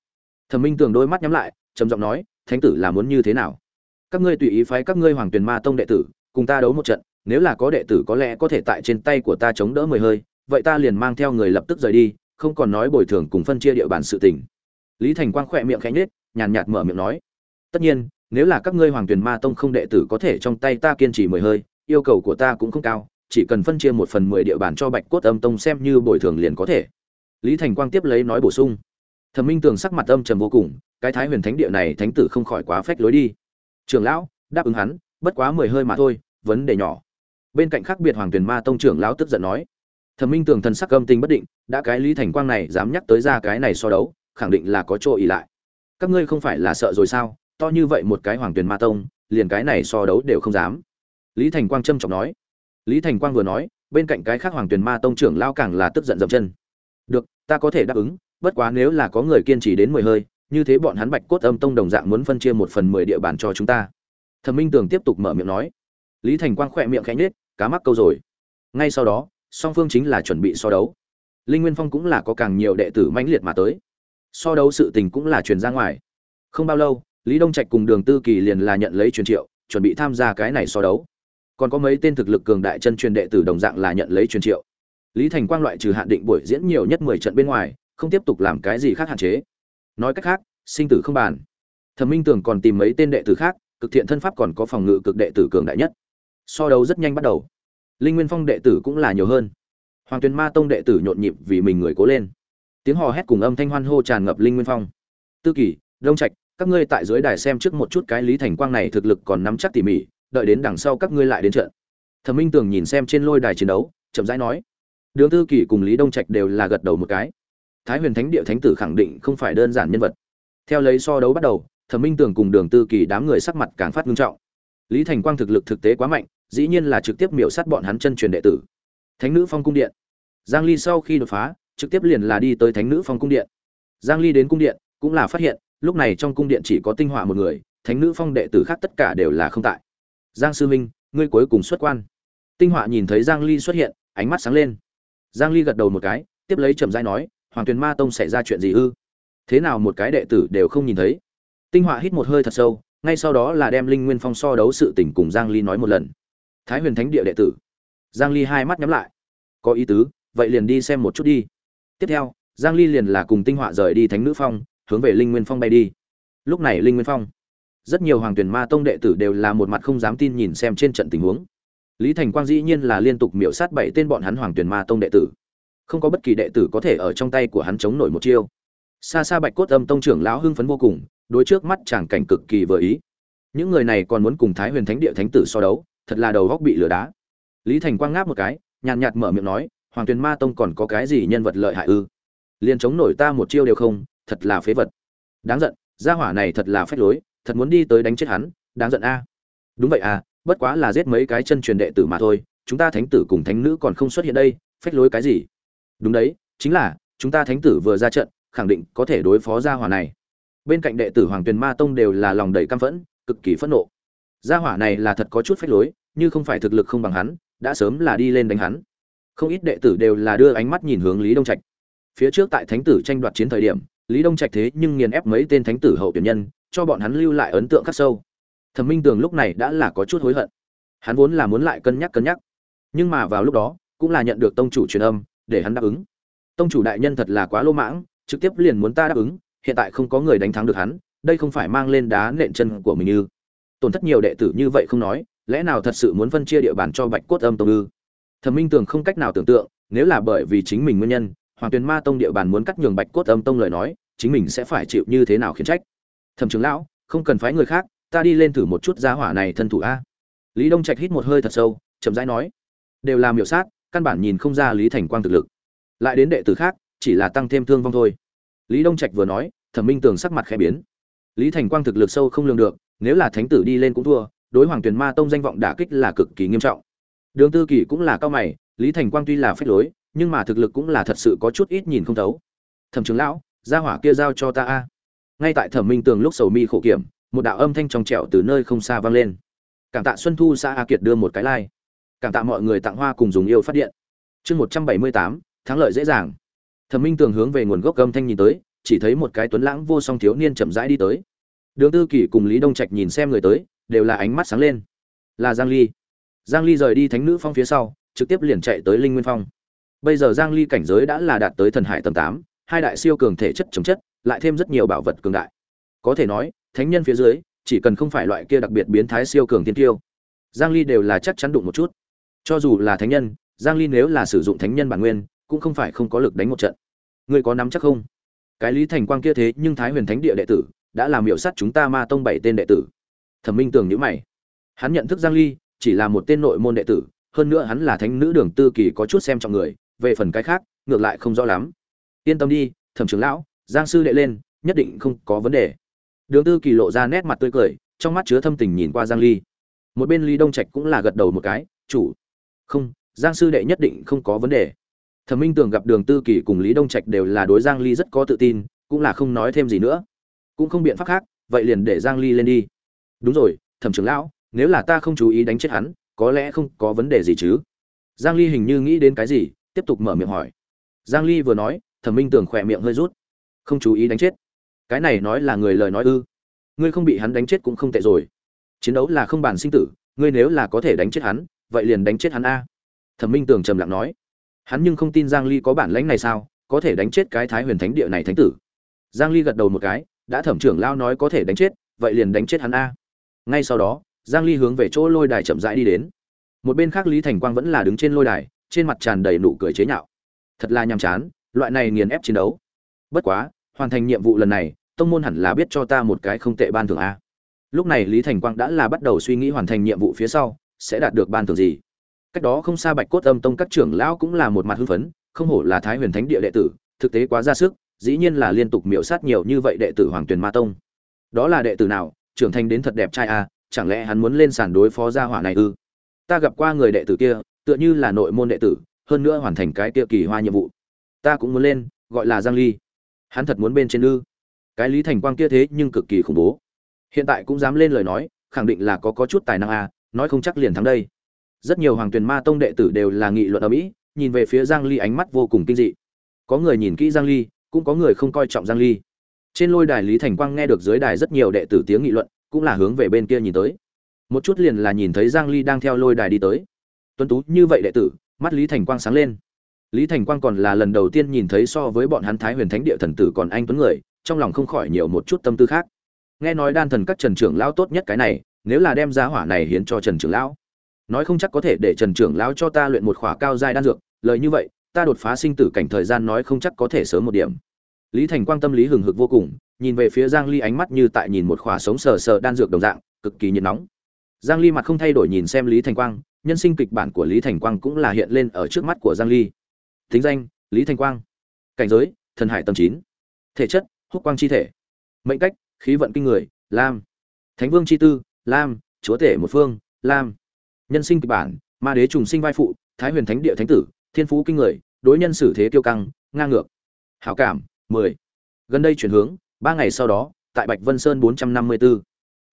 Thẩm minh tường đôi mắt nhắm lại, trầm giọng nói, thánh tử là muốn như thế nào? Các ngươi tùy ý phái các ngươi hoàng tuyền ma tông đệ tử, cùng ta đấu một trận, nếu là có đệ tử có lẽ có thể tại trên tay của ta chống đỡ mười hơi, vậy ta liền mang theo người lập tức rời đi, không còn nói bồi thường cùng phân chia địa bàn sự tình. Lý thành quang khỏe miệng khẽ nhếch, nhàn nhạt mở miệng nói, tất nhiên, nếu là các ngươi hoàng tuyền ma tông không đệ tử có thể trong tay ta kiên trì mười hơi, yêu cầu của ta cũng không cao, chỉ cần phân chia một phần mười địa bàn cho bạch cốt âm tông xem như bồi thường liền có thể lý thành quang tiếp lấy nói bổ sung. Thẩm minh tường sắc mặt âm trầm vô cùng, cái thái huyền thánh địa này thánh tử không khỏi quá phách lối đi. Trưởng lão, đáp ứng hắn, bất quá mười hơi mà thôi, vấn đề nhỏ. Bên cạnh khác biệt hoàng tuyền ma tông trưởng lão tức giận nói. Thẩm minh tường thần sắc âm tình bất định, đã cái lý thành quang này dám nhắc tới ra cái này so đấu, khẳng định là có chỗ ỉ lại. Các ngươi không phải là sợ rồi sao, to như vậy một cái hoàng tuyền ma tông, liền cái này so đấu đều không dám. Lý thành quang trâm trọng nói. Lý thành quang vừa nói, bên cạnh cái khác hoàng tuyền ma tông trưởng lao càng là tức giận dậm chân được, ta có thể đáp ứng, bất quá nếu là có người kiên trì đến mười hơi, như thế bọn hắn bạch cốt âm tông đồng dạng muốn phân chia một phần mười địa bàn cho chúng ta. Thẩm minh tường tiếp tục mở miệng nói. Lý thành quang khỏe miệng khẽ nhết cá mắc câu rồi. Ngay sau đó, song phương chính là chuẩn bị so đấu. Linh nguyên phong cũng là có càng nhiều đệ tử mãnh liệt mà tới. So đấu sự tình cũng là truyền ra ngoài. Không bao lâu, lý đông trạch cùng đường tư kỳ liền là nhận lấy truyền triệu, chuẩn bị tham gia cái này so đấu. Còn có mấy tên thực lực cường đại chân truyền đệ tử đồng dạng là nhận lấy truyền triệu lý thành quang loại trừ hạn định buổi diễn nhiều nhất mười trận bên ngoài, không tiếp tục làm cái gì khác hạn chế. Nói cách khác, sinh tử không bàn. Thẩm minh tưởng còn tìm mấy tên đệ tử khác, cực thiện thân pháp còn có phòng ngự cực đệ tử cường đại nhất. So đấu rất nhanh bắt đầu. Linh nguyên phong đệ tử cũng là nhiều hơn. Hoàng tuyền ma tông đệ tử nhộn nhịp vì mình người cố lên. Tiếng hò hét cùng âm thanh hoan hô tràn ngập linh nguyên phong. Tư kỳ, đông trạch, các ngươi tại dưới đài xem trước một chút cái lý thành quang này thực lực còn nắm chắc tỉ mỉ, đợi đến đằng sau các ngươi lại đến trận. Thẩm minh tường nhìn xem trên lôi đài chiến đấu, chậm rãi nói đường tư kỳ cùng lý đông trạch đều là gật đầu một cái. Thái huyền thánh địa thánh tử khẳng định không phải đơn giản nhân vật. Theo lấy so đấu bắt đầu, thẩm minh tường cùng đường tư kỳ đám người sắc mặt càng phát nghiêm trọng. Lý thành quang thực lực thực tế quá mạnh, dĩ nhiên là trực tiếp miểu sát bọn hắn chân truyền đệ tử. Thánh nữ phong cung điện. Giang ly sau khi đột phá, trực tiếp liền là đi tới thánh nữ phong cung điện. Giang ly đến cung điện, cũng là phát hiện, lúc này trong cung điện chỉ có tinh hỏa một người, thánh nữ phong đệ tử khác tất cả đều là không tại. Giang sư minh, ngươi cuối cùng xuất quan. Tinh họa nhìn thấy giang ly xuất hiện, ánh mắt sáng lên giang ly gật đầu một cái, tiếp lấy trầm rãi nói, hoàng tuyền ma tông xảy ra chuyện gì ư? Thế nào một cái đệ tử đều không nhìn thấy. Tinh họa hít một hơi thật sâu, ngay sau đó là đem linh nguyên phong so đấu sự tình cùng giang ly nói một lần. Thái huyền thánh địa đệ tử. Giang ly hai mắt nhắm lại. Có ý tứ, vậy liền đi xem một chút đi. Tiếp theo, giang ly liền là cùng tinh họa rời đi thánh nữ phong, hướng về linh nguyên phong bay đi. Lúc này linh nguyên phong, rất nhiều hoàng Tuyền ma tông đệ tử đều là một mặt không dám tin nhìn xem trên trận tình huống lý thành quang dĩ nhiên là liên tục miểu sát bảy tên bọn hắn hoàng Tuyền ma tông đệ tử. Không có bất kỳ đệ tử có thể ở trong tay của hắn chống nổi một chiêu. Xa xa bạch cốt âm tông trưởng lão hưng phấn vô cùng, đối trước mắt chàng cảnh cực kỳ vừa ý. Những người này còn muốn cùng thái huyền thánh địa thánh tử so đấu, thật là đầu góc bị lửa đá. Lý thành quang ngáp một cái, nhàn nhạt mở miệng nói, hoàng tuyền ma tông còn có cái gì nhân vật lợi hại ư? Liền chống nổi ta một chiêu đều không, thật là phế vật. Đáng giận, gia hỏa này thật là phách lối, thật muốn đi tới đánh chết hắn, đáng giận a. Đúng vậy à bất quá là giết mấy cái chân truyền đệ tử mà thôi, chúng ta thánh tử cùng thánh nữ còn không xuất hiện đây, phách lối cái gì? Đúng đấy, chính là, chúng ta thánh tử vừa ra trận, khẳng định có thể đối phó gia hỏa này. Bên cạnh đệ tử hoàng tuyền ma tông đều là lòng đầy căm phẫn, cực kỳ phẫn nộ. Gia hỏa này là thật có chút phách lối, như không phải thực lực không bằng hắn, đã sớm là đi lên đánh hắn. Không ít đệ tử đều là đưa ánh mắt nhìn hướng lý đông trạch. Phía trước tại thánh tử tranh đoạt chiến thời điểm, lý đông trạch thế nhưng nghiền ép mấy tên thánh tử hậu tuyển nhân, cho bọn hắn lưu lại ấn tượng khắc sâu thẩm minh tường lúc này đã là có chút hối hận. Hắn vốn là muốn lại cân nhắc cân nhắc, nhưng mà vào lúc đó, cũng là nhận được tông chủ truyền âm, để hắn đáp ứng. Tông chủ đại nhân thật là quá lô mãng, trực tiếp liền muốn ta đáp ứng, hiện tại không có người đánh thắng được hắn, đây không phải mang lên đá nện chân của mình như tổn thất nhiều đệ tử như vậy không nói, lẽ nào thật sự muốn phân chia địa bàn cho bạch cốt âm tông ư? Thẩm minh tường không cách nào tưởng tượng, nếu là bởi vì chính mình nguyên nhân, hoàng tuyền ma tông địa bàn muốn cắt nhường bạch cốt âm tông lời nói, chính mình sẽ phải chịu như thế nào khiến trách? Thẩm trưởng lão, không cần phái người khác ta đi lên thử một chút giá hỏa này thân thủ a. Lý đông trạch hít một hơi thật sâu, chậm rãi nói, đều làm miểu sát, căn bản nhìn không ra lý thành quang thực lực. Lại đến đệ tử khác, chỉ là tăng thêm thương vong thôi. Lý đông trạch vừa nói, thẩm minh tường sắc mặt khẽ biến. Lý thành quang thực lực sâu không lường được, nếu là thánh tử đi lên cũng thua, đối hoàng tuyền ma tông danh vọng đả kích là cực kỳ nghiêm trọng. Đường tư kỳ cũng là cao mày, lý thành quang tuy là phép lối, nhưng mà thực lực cũng là thật sự có chút ít nhìn không thấu. Thẩm trưởng lão, gia hỏa kia giao cho ta a. Ngay tại thẩm minh tường lúc sầu mi khổ kiểm một đạo âm thanh trong trẻo từ nơi không xa vang lên. Cảm tạ xuân thu xã a kiệt đưa một cái lai、like. cảm tạ mọi người tặng hoa cùng dùng yêu phát điện. Chương một trăm bảy mươi tám thắng lợi dễ dàng. Thẩm minh tường hướng về nguồn gốc âm thanh nhìn tới chỉ thấy một cái tuấn lãng vô song thiếu niên chậm rãi đi tới. Đường tư kỷ cùng lý đông trạch nhìn xem người tới đều là ánh mắt sáng lên. Là giang ly. Giang ly rời đi thánh nữ phong phía sau trực tiếp liền chạy tới linh nguyên phong. Bây giờ giang ly cảnh giới đã là đạt tới thần hải tầm 8, hai đại siêu cường thể chất chống chất lại thêm rất nhiều bảo vật cường đại. Có thể nói thánh nhân phía dưới, chỉ cần không phải loại kia đặc biệt biến thái siêu cường tiên tiêu, giang ly đều là chắc chắn đụng một chút. Cho dù là thánh nhân, giang ly nếu là sử dụng thánh nhân bản nguyên, cũng không phải không có lực đánh một trận. Ngươi có nắm chắc không? Cái lý thành quang kia thế nhưng thái huyền thánh địa đệ tử, đã làm miểu sát chúng ta ma tông bảy tên đệ tử. Thẩm minh tưởng nhíu mày. Hắn nhận thức giang ly, chỉ là một tên nội môn đệ tử, hơn nữa hắn là thánh nữ đường tư kỳ có chút xem trọng người, về phần cái khác, ngược lại không rõ lắm. Yên tâm đi, thẩm trưởng lão, giang sư đệ lên, nhất định không có vấn đề đường tư kỳ lộ ra nét mặt tươi cười, trong mắt chứa thâm tình nhìn qua giang ly. Một bên ly đông trạch cũng là gật đầu một cái, chủ, không, giang sư đệ nhất định không có vấn đề. Thẩm minh tưởng gặp đường tư kỳ cùng lý đông trạch đều là đối giang ly rất có tự tin, cũng là không nói thêm gì nữa. Cũng không biện pháp khác, vậy liền để giang ly lên đi. Đúng rồi, thẩm trưởng lão, nếu là ta không chú ý đánh chết hắn, có lẽ không có vấn đề gì chứ? Giang ly hình như nghĩ đến cái gì, tiếp tục mở miệng hỏi. Giang ly vừa nói, thẩm minh tưởng khỏe miệng hơi rút. Không chú ý đánh chết cái này nói là người lời nói ư? Ngươi không bị hắn đánh chết cũng không tệ rồi. Chiến đấu là không bàn sinh tử, ngươi nếu là có thể đánh chết hắn, vậy liền đánh chết hắn a. Thẩm minh tưởng trầm lặng nói. Hắn nhưng không tin giang ly có bản lãnh này sao? Có thể đánh chết cái thái huyền thánh địa này thánh tử? Giang ly gật đầu một cái. Đã thẩm trưởng lao nói có thể đánh chết, vậy liền đánh chết hắn a. Ngay sau đó, giang ly hướng về chỗ lôi đài chậm rãi đi đến. Một bên khác lý thành quang vẫn là đứng trên lôi đài, trên mặt tràn đầy nụ cười chế nhạo. Thật là nhàm chán, loại này nghiền ép chiến đấu. Bất quá hoàn thành nhiệm vụ lần này, tông môn hẳn là biết cho ta một cái không tệ ban thưởng a. Lúc này lý thành quang đã là bắt đầu suy nghĩ hoàn thành nhiệm vụ phía sau, sẽ đạt được ban thưởng gì. Cách đó không xa bạch cốt âm tông các trưởng lão cũng là một mặt hưng phấn, không hổ là thái huyền thánh địa đệ tử, thực tế quá ra sức, dĩ nhiên là liên tục miễu sát nhiều như vậy đệ tử hoàng tuyền ma tông. Đó là đệ tử nào, trưởng thành đến thật đẹp trai a, chẳng lẽ hắn muốn lên sàn đối phó gia hỏa này ư? Ta gặp qua người đệ tử kia, tựa như là nội môn đệ tử, hơn nữa hoàn thành cái kia kỳ hoa nhiệm vụ. Ta cũng muốn lên, gọi là giang ly hắn thật muốn bên trên ư? Cái lý thành quang kia thế nhưng cực kỳ khủng bố. Hiện tại cũng dám lên lời nói, khẳng định là có có chút tài năng à nói không chắc liền thắng đây. Rất nhiều hoàng tuyền ma tông đệ tử đều là nghị luận ở mỹ, nhìn về phía giang ly ánh mắt vô cùng kinh dị. Có người nhìn kỹ giang ly, cũng có người không coi trọng giang ly. Trên lôi đài lý thành quang nghe được dưới đài rất nhiều đệ tử tiếng nghị luận, cũng là hướng về bên kia nhìn tới. Một chút liền là nhìn thấy giang ly đang theo lôi đài đi tới. Tuấn tú như vậy đệ tử, mắt lý thành quang sáng lên lý thành quang còn là lần đầu tiên nhìn thấy so với bọn hắn thái huyền thánh địa thần tử còn anh tuấn người, trong lòng không khỏi nhiều một chút tâm tư khác. Nghe nói đan thần các trần trưởng lão tốt nhất cái này, nếu là đem giá hỏa này hiến cho trần trưởng lão. Nói không chắc có thể để trần trưởng lão cho ta luyện một khỏa cao giai đan dược, lời như vậy, ta đột phá sinh tử cảnh thời gian nói không chắc có thể sớm một điểm. Lý thành quang tâm lý hừng hực vô cùng, nhìn về phía giang ly ánh mắt như tại nhìn một khỏa sống sờ sờ đan dược đồng dạng, cực kỳ nhiệt nóng. Giang ly mặt không thay đổi nhìn xem lý thành quang, nhân sinh kịch bản của lý thành quang cũng là hiện lên ở trước mắt của giang ly thính danh, lý Thanh quang. Cảnh giới, thần hải tầng chín. Thể chất, húc quang chi thể. Mệnh cách, khí vận kinh người, lam. Thánh vương chi tư, lam, chúa tể một phương, lam. Nhân sinh kịch bản, ma đế trùng sinh vai phụ, thái huyền thánh địa thánh tử, thiên phú kinh người, đối nhân xử thế kiêu căng, ngang ngược. Hảo cảm, mười. Gần đây chuyển hướng, ba ngày sau đó, tại bạch vân sơn bốn trăm năm mươi bốn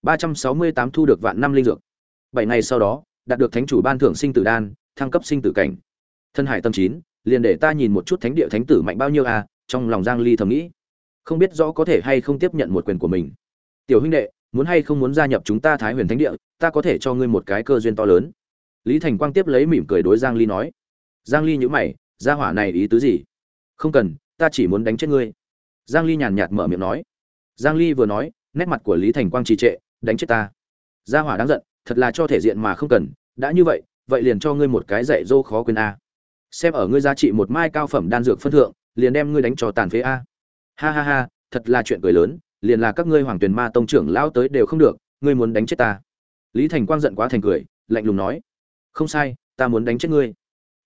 ba trăm sáu mươi tám thu được vạn năm linh dược. Bảy ngày sau đó, đạt được thánh chủ ban thưởng sinh tử đan, thăng cấp sinh tử cảnh. Thân hải tâm chín liền để ta nhìn một chút thánh địa thánh tử mạnh bao nhiêu à trong lòng giang ly thầm nghĩ. Không biết rõ có thể hay không tiếp nhận một quyền của mình. Tiểu huynh đệ, muốn hay không muốn gia nhập chúng ta thái huyền thánh địa, ta có thể cho ngươi một cái cơ duyên to lớn. Lý thành quang tiếp lấy mỉm cười đối giang ly nói. Giang ly nhíu mày, gia hỏa này ý tứ gì? Không cần, ta chỉ muốn đánh chết ngươi. Giang ly nhàn nhạt mở miệng nói. Giang ly vừa nói, nét mặt của lý thành quang trì trệ, đánh chết ta. Gia hỏa đáng giận, thật là cho thể diện mà không cần, đã như vậy vậy liền cho ngươi một cái dạy dỗ khó quên a xem ở ngươi giá trị một mai cao phẩm đan dược phân thượng liền đem ngươi đánh cho tàn phế a ha ha ha thật là chuyện cười lớn liền là các ngươi hoàng tuyền ma tông trưởng lão tới đều không được ngươi muốn đánh chết ta lý thành quang giận quá thành cười lạnh lùng nói không sai ta muốn đánh chết ngươi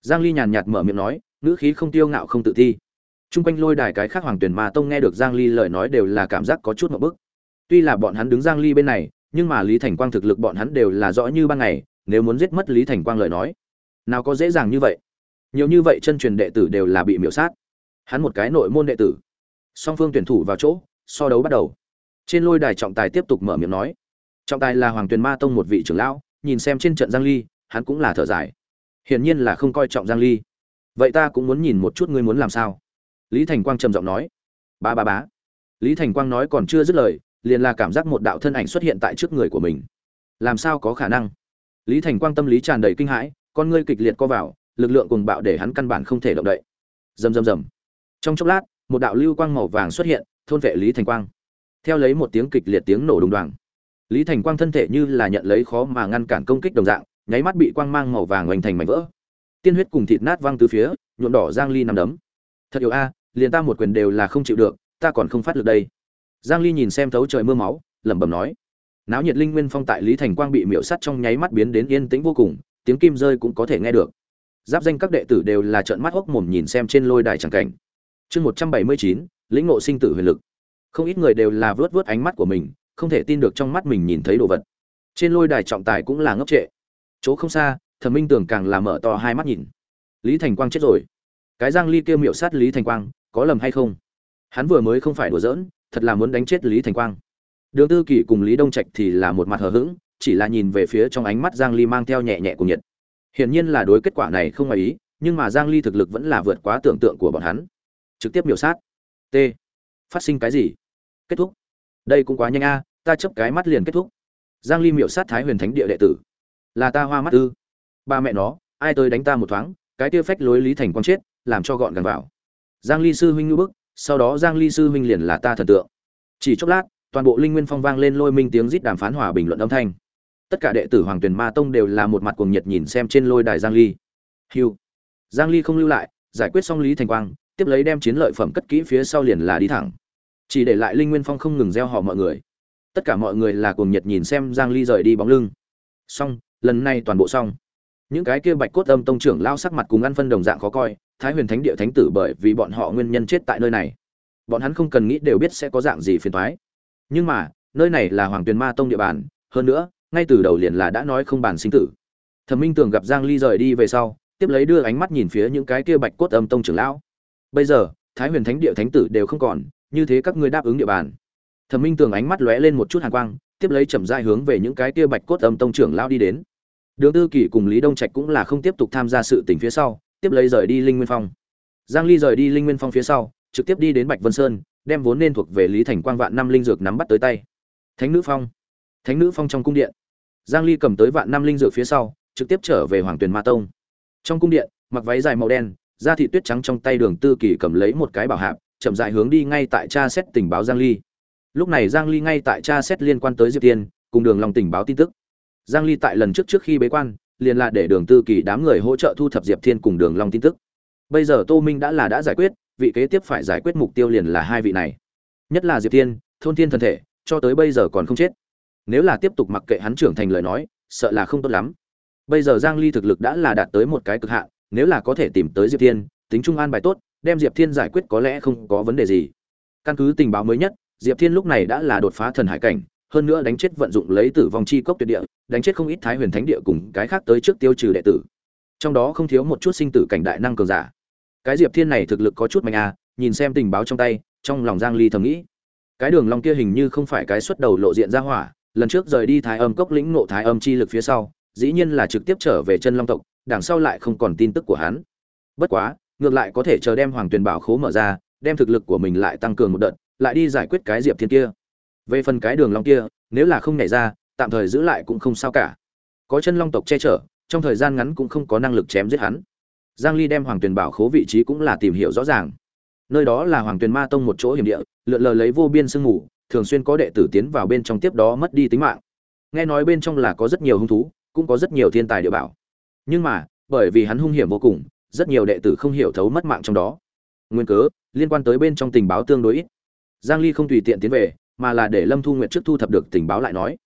giang ly nhàn nhạt mở miệng nói ngữ khí không tiêu ngạo không tự thi Trung quanh lôi đài cái khác Hoàng Tuyển Ma Tông nghe được Giang Ly lời nói đều là cảm giác có chút một bức. Tuy là bọn hắn đứng Giang Ly bên này, nhưng mà Lý Thành Quang thực lực bọn hắn đều là rõ như ban ngày, nếu muốn giết mất Lý Thành Quang lời nói, nào có dễ dàng như vậy. Nhiều như vậy chân truyền đệ tử đều là bị miểu sát. Hắn một cái nội môn đệ tử. Song phương tuyển thủ vào chỗ, so đấu bắt đầu. Trên lôi đài trọng tài tiếp tục mở miệng nói. Trọng tài là Hoàng Tuyền Ma Tông một vị trưởng lão, nhìn xem trên trận Giang Ly, hắn cũng là thở dài. Hiển nhiên là không coi trọng Giang Ly. Vậy ta cũng muốn nhìn một chút ngươi muốn làm sao lý thành quang trầm giọng nói ba ba bá lý thành quang nói còn chưa dứt lời liền là cảm giác một đạo thân ảnh xuất hiện tại trước người của mình làm sao có khả năng lý thành quang tâm lý tràn đầy kinh hãi con ngươi kịch liệt co vào lực lượng cùng bạo để hắn căn bản không thể động đậy. Rầm rầm rầm. Trong chốc lát, một đạo lưu quang màu vàng xuất hiện, thôn vệ lý thành quang. Theo lấy một tiếng kịch liệt tiếng nổ đùng đoàng, lý thành quang thân thể như là nhận lấy khó mà ngăn cản công kích đồng dạng, nháy mắt bị quang mang màu vàng hoành thành mảnh vỡ. Tiên huyết cùng thịt nát văng từ phía, nhuộm đỏ giang ly nằm đấm. Thật yếu a, liền ta một quyền đều là không chịu được, ta còn không phát lực đây. Giang ly nhìn xem thấu trời mưa máu, lẩm bẩm nói. Náo nhiệt linh nguyên phong tại lý thành quang bị miểu sát trong nháy mắt biến đến yên tĩnh vô cùng, tiếng kim rơi cũng có thể nghe được giáp danh các đệ tử đều là trợn mắt hốc mồm nhìn xem trên lôi đài tràng cảnh. Chương 179, lĩnh ngộ sinh tử huyền lực. Không ít người đều là vớt vớt ánh mắt của mình không thể tin được trong mắt mình nhìn thấy đồ vật. Trên lôi đài trọng tài cũng là ngốc trệ. Chỗ không xa thẩm minh tưởng càng là mở to hai mắt nhìn. Lý thành quang chết rồi. Cái giang ly kia miểu sát lý thành quang có lầm hay không? Hắn vừa mới không phải đùa giỡn thật là muốn đánh chết lý thành quang. Đường tư kỳ cùng lý đông trạch thì là một mặt hờ hững chỉ là nhìn về phía trong ánh mắt giang ly mang theo nhẹ nhẹ của nhiệt hiển nhiên là đối kết quả này không ngoài ý, nhưng mà giang ly thực lực vẫn là vượt quá tưởng tượng của bọn hắn. Trực tiếp biểu sát. T. Phát sinh cái gì? Kết thúc. Đây cũng quá nhanh a, ta chớp cái mắt liền kết thúc. Giang ly miểu sát thái huyền thánh địa đệ tử. Là ta hoa mắt ư? Ba mẹ nó, ai tới đánh ta một thoáng, cái kia phách lối lý thành quang chết, làm cho gọn gàng vào. Giang ly sư huynh ngưu bức, sau đó giang ly sư huynh liền là ta thần tượng. Chỉ chốc lát, toàn bộ linh nguyên phong vang lên lôi minh tiếng rít đàm phán hòa bình luận âm thanh tất cả đệ tử hoàng tuyền ma tông đều là một mặt cuồng nhiệt nhìn xem trên lôi đài giang ly. Hiu giang ly không lưu lại giải quyết xong lý thành quang tiếp lấy đem chiến lợi phẩm cất kỹ phía sau liền là đi thẳng. Chỉ để lại linh nguyên phong không ngừng gieo họ mọi người. Tất cả mọi người là cuồng nhiệt nhìn xem giang ly rời đi bóng lưng. Xong lần này toàn bộ xong. Những cái kia bạch cốt âm tông trưởng lao sắc mặt cùng ăn phân đồng dạng khó coi thái huyền thánh địa thánh tử bởi vì bọn họ nguyên nhân chết tại nơi này. Bọn hắn không cần nghĩ đều biết sẽ có dạng gì phiền toái, nhưng mà nơi này là hoàng tuyền ma tông địa bàn hơn nữa ngay từ đầu liền là đã nói không bàn sinh tử. Thẩm minh tưởng gặp giang ly rời đi về sau, tiếp lấy đưa ánh mắt nhìn phía những cái kia bạch cốt âm tông trưởng lão. Bây giờ, thái huyền thánh địa thánh tử đều không còn, như thế các ngươi đáp ứng địa bàn. Thẩm minh tưởng ánh mắt lóe lên một chút hàn quang, tiếp lấy chậm rãi hướng về những cái kia bạch cốt âm tông trưởng lão đi đến. Đường tư kỷ cùng lý đông trạch cũng là không tiếp tục tham gia sự tình phía sau, tiếp lấy rời đi linh nguyên phong. Giang ly rời đi linh nguyên phong phía sau, trực tiếp đi đến bạch vân sơn, đem vốn nên thuộc về lý thành quang vạn năm linh dược nắm bắt tới tay. Thánh nữ phong. Thánh nữ phong trong cung điện giang ly cầm tới vạn năm linh dược phía sau, trực tiếp trở về hoàng tuyền ma tông. Trong cung điện, mặc váy dài màu đen, da thị tuyết trắng trong tay đường tư kỳ cầm lấy một cái bảo hạp, chậm rãi hướng đi ngay tại tra xét tình báo giang ly. Lúc này giang ly ngay tại tra xét liên quan tới diệp tiên, cùng đường lòng tình báo tin tức. Giang ly tại lần trước trước khi bế quan, liền là để đường tư kỳ đám người hỗ trợ thu thập diệp thiên cùng đường long tin tức. Bây giờ tô minh đã là đã giải quyết, vị kế tiếp phải giải quyết mục tiêu liền là hai vị này. Nhất là diệp thiên, thôn thiên thần thể, cho tới bây giờ còn không chết nếu là tiếp tục mặc kệ hắn trưởng thành lời nói, sợ là không tốt lắm. Bây giờ giang ly thực lực đã là đạt tới một cái cực hạn, nếu là có thể tìm tới diệp thiên, tính trung an bài tốt, đem diệp thiên giải quyết có lẽ không có vấn đề gì. Căn cứ tình báo mới nhất, diệp thiên lúc này đã là đột phá thần hải cảnh, hơn nữa đánh chết vận dụng lấy tử vong chi cốc tuyệt địa, đánh chết không ít thái huyền thánh địa cùng cái khác tới trước tiêu trừ đệ tử. Trong đó không thiếu một chút sinh tử cảnh đại năng cường giả. Cái diệp thiên này thực lực có chút mạnh à nhìn xem tình báo trong tay, trong lòng giang ly thầm nghĩ. Cái đường long kia hình như không phải cái xuất đầu lộ diện ra hỏa lần trước rời đi thái âm cốc lĩnh ngộ thái âm chi lực phía sau, dĩ nhiên là trực tiếp trở về chân long tộc, đằng sau lại không còn tin tức của hắn. Bất quá, ngược lại có thể chờ đem hoàng tuyền bảo khố mở ra, đem thực lực của mình lại tăng cường một đợt, lại đi giải quyết cái diệp thiên kia. Về phần cái đường long kia, nếu là không nhảy ra, tạm thời giữ lại cũng không sao cả. Có chân long tộc che chở, trong thời gian ngắn cũng không có năng lực chém giết hắn. Giang ly đem hoàng tuyền bảo khố vị trí cũng là tìm hiểu rõ ràng. Nơi đó là hoàng tuyền ma tông một chỗ hiểm địa, lượn lờ lấy vô biên sương mù thường xuyên có đệ tử tiến vào bên trong tiếp đó mất đi tính mạng. Nghe nói bên trong là có rất nhiều hung thú, cũng có rất nhiều thiên tài địa bảo. Nhưng mà, bởi vì hắn hung hiểm vô cùng, rất nhiều đệ tử không hiểu thấu mất mạng trong đó. Nguyên cớ, liên quan tới bên trong tình báo tương đối ít. Giang ly không tùy tiện tiến về, mà là để lâm thu nguyện trước thu thập được tình báo lại nói.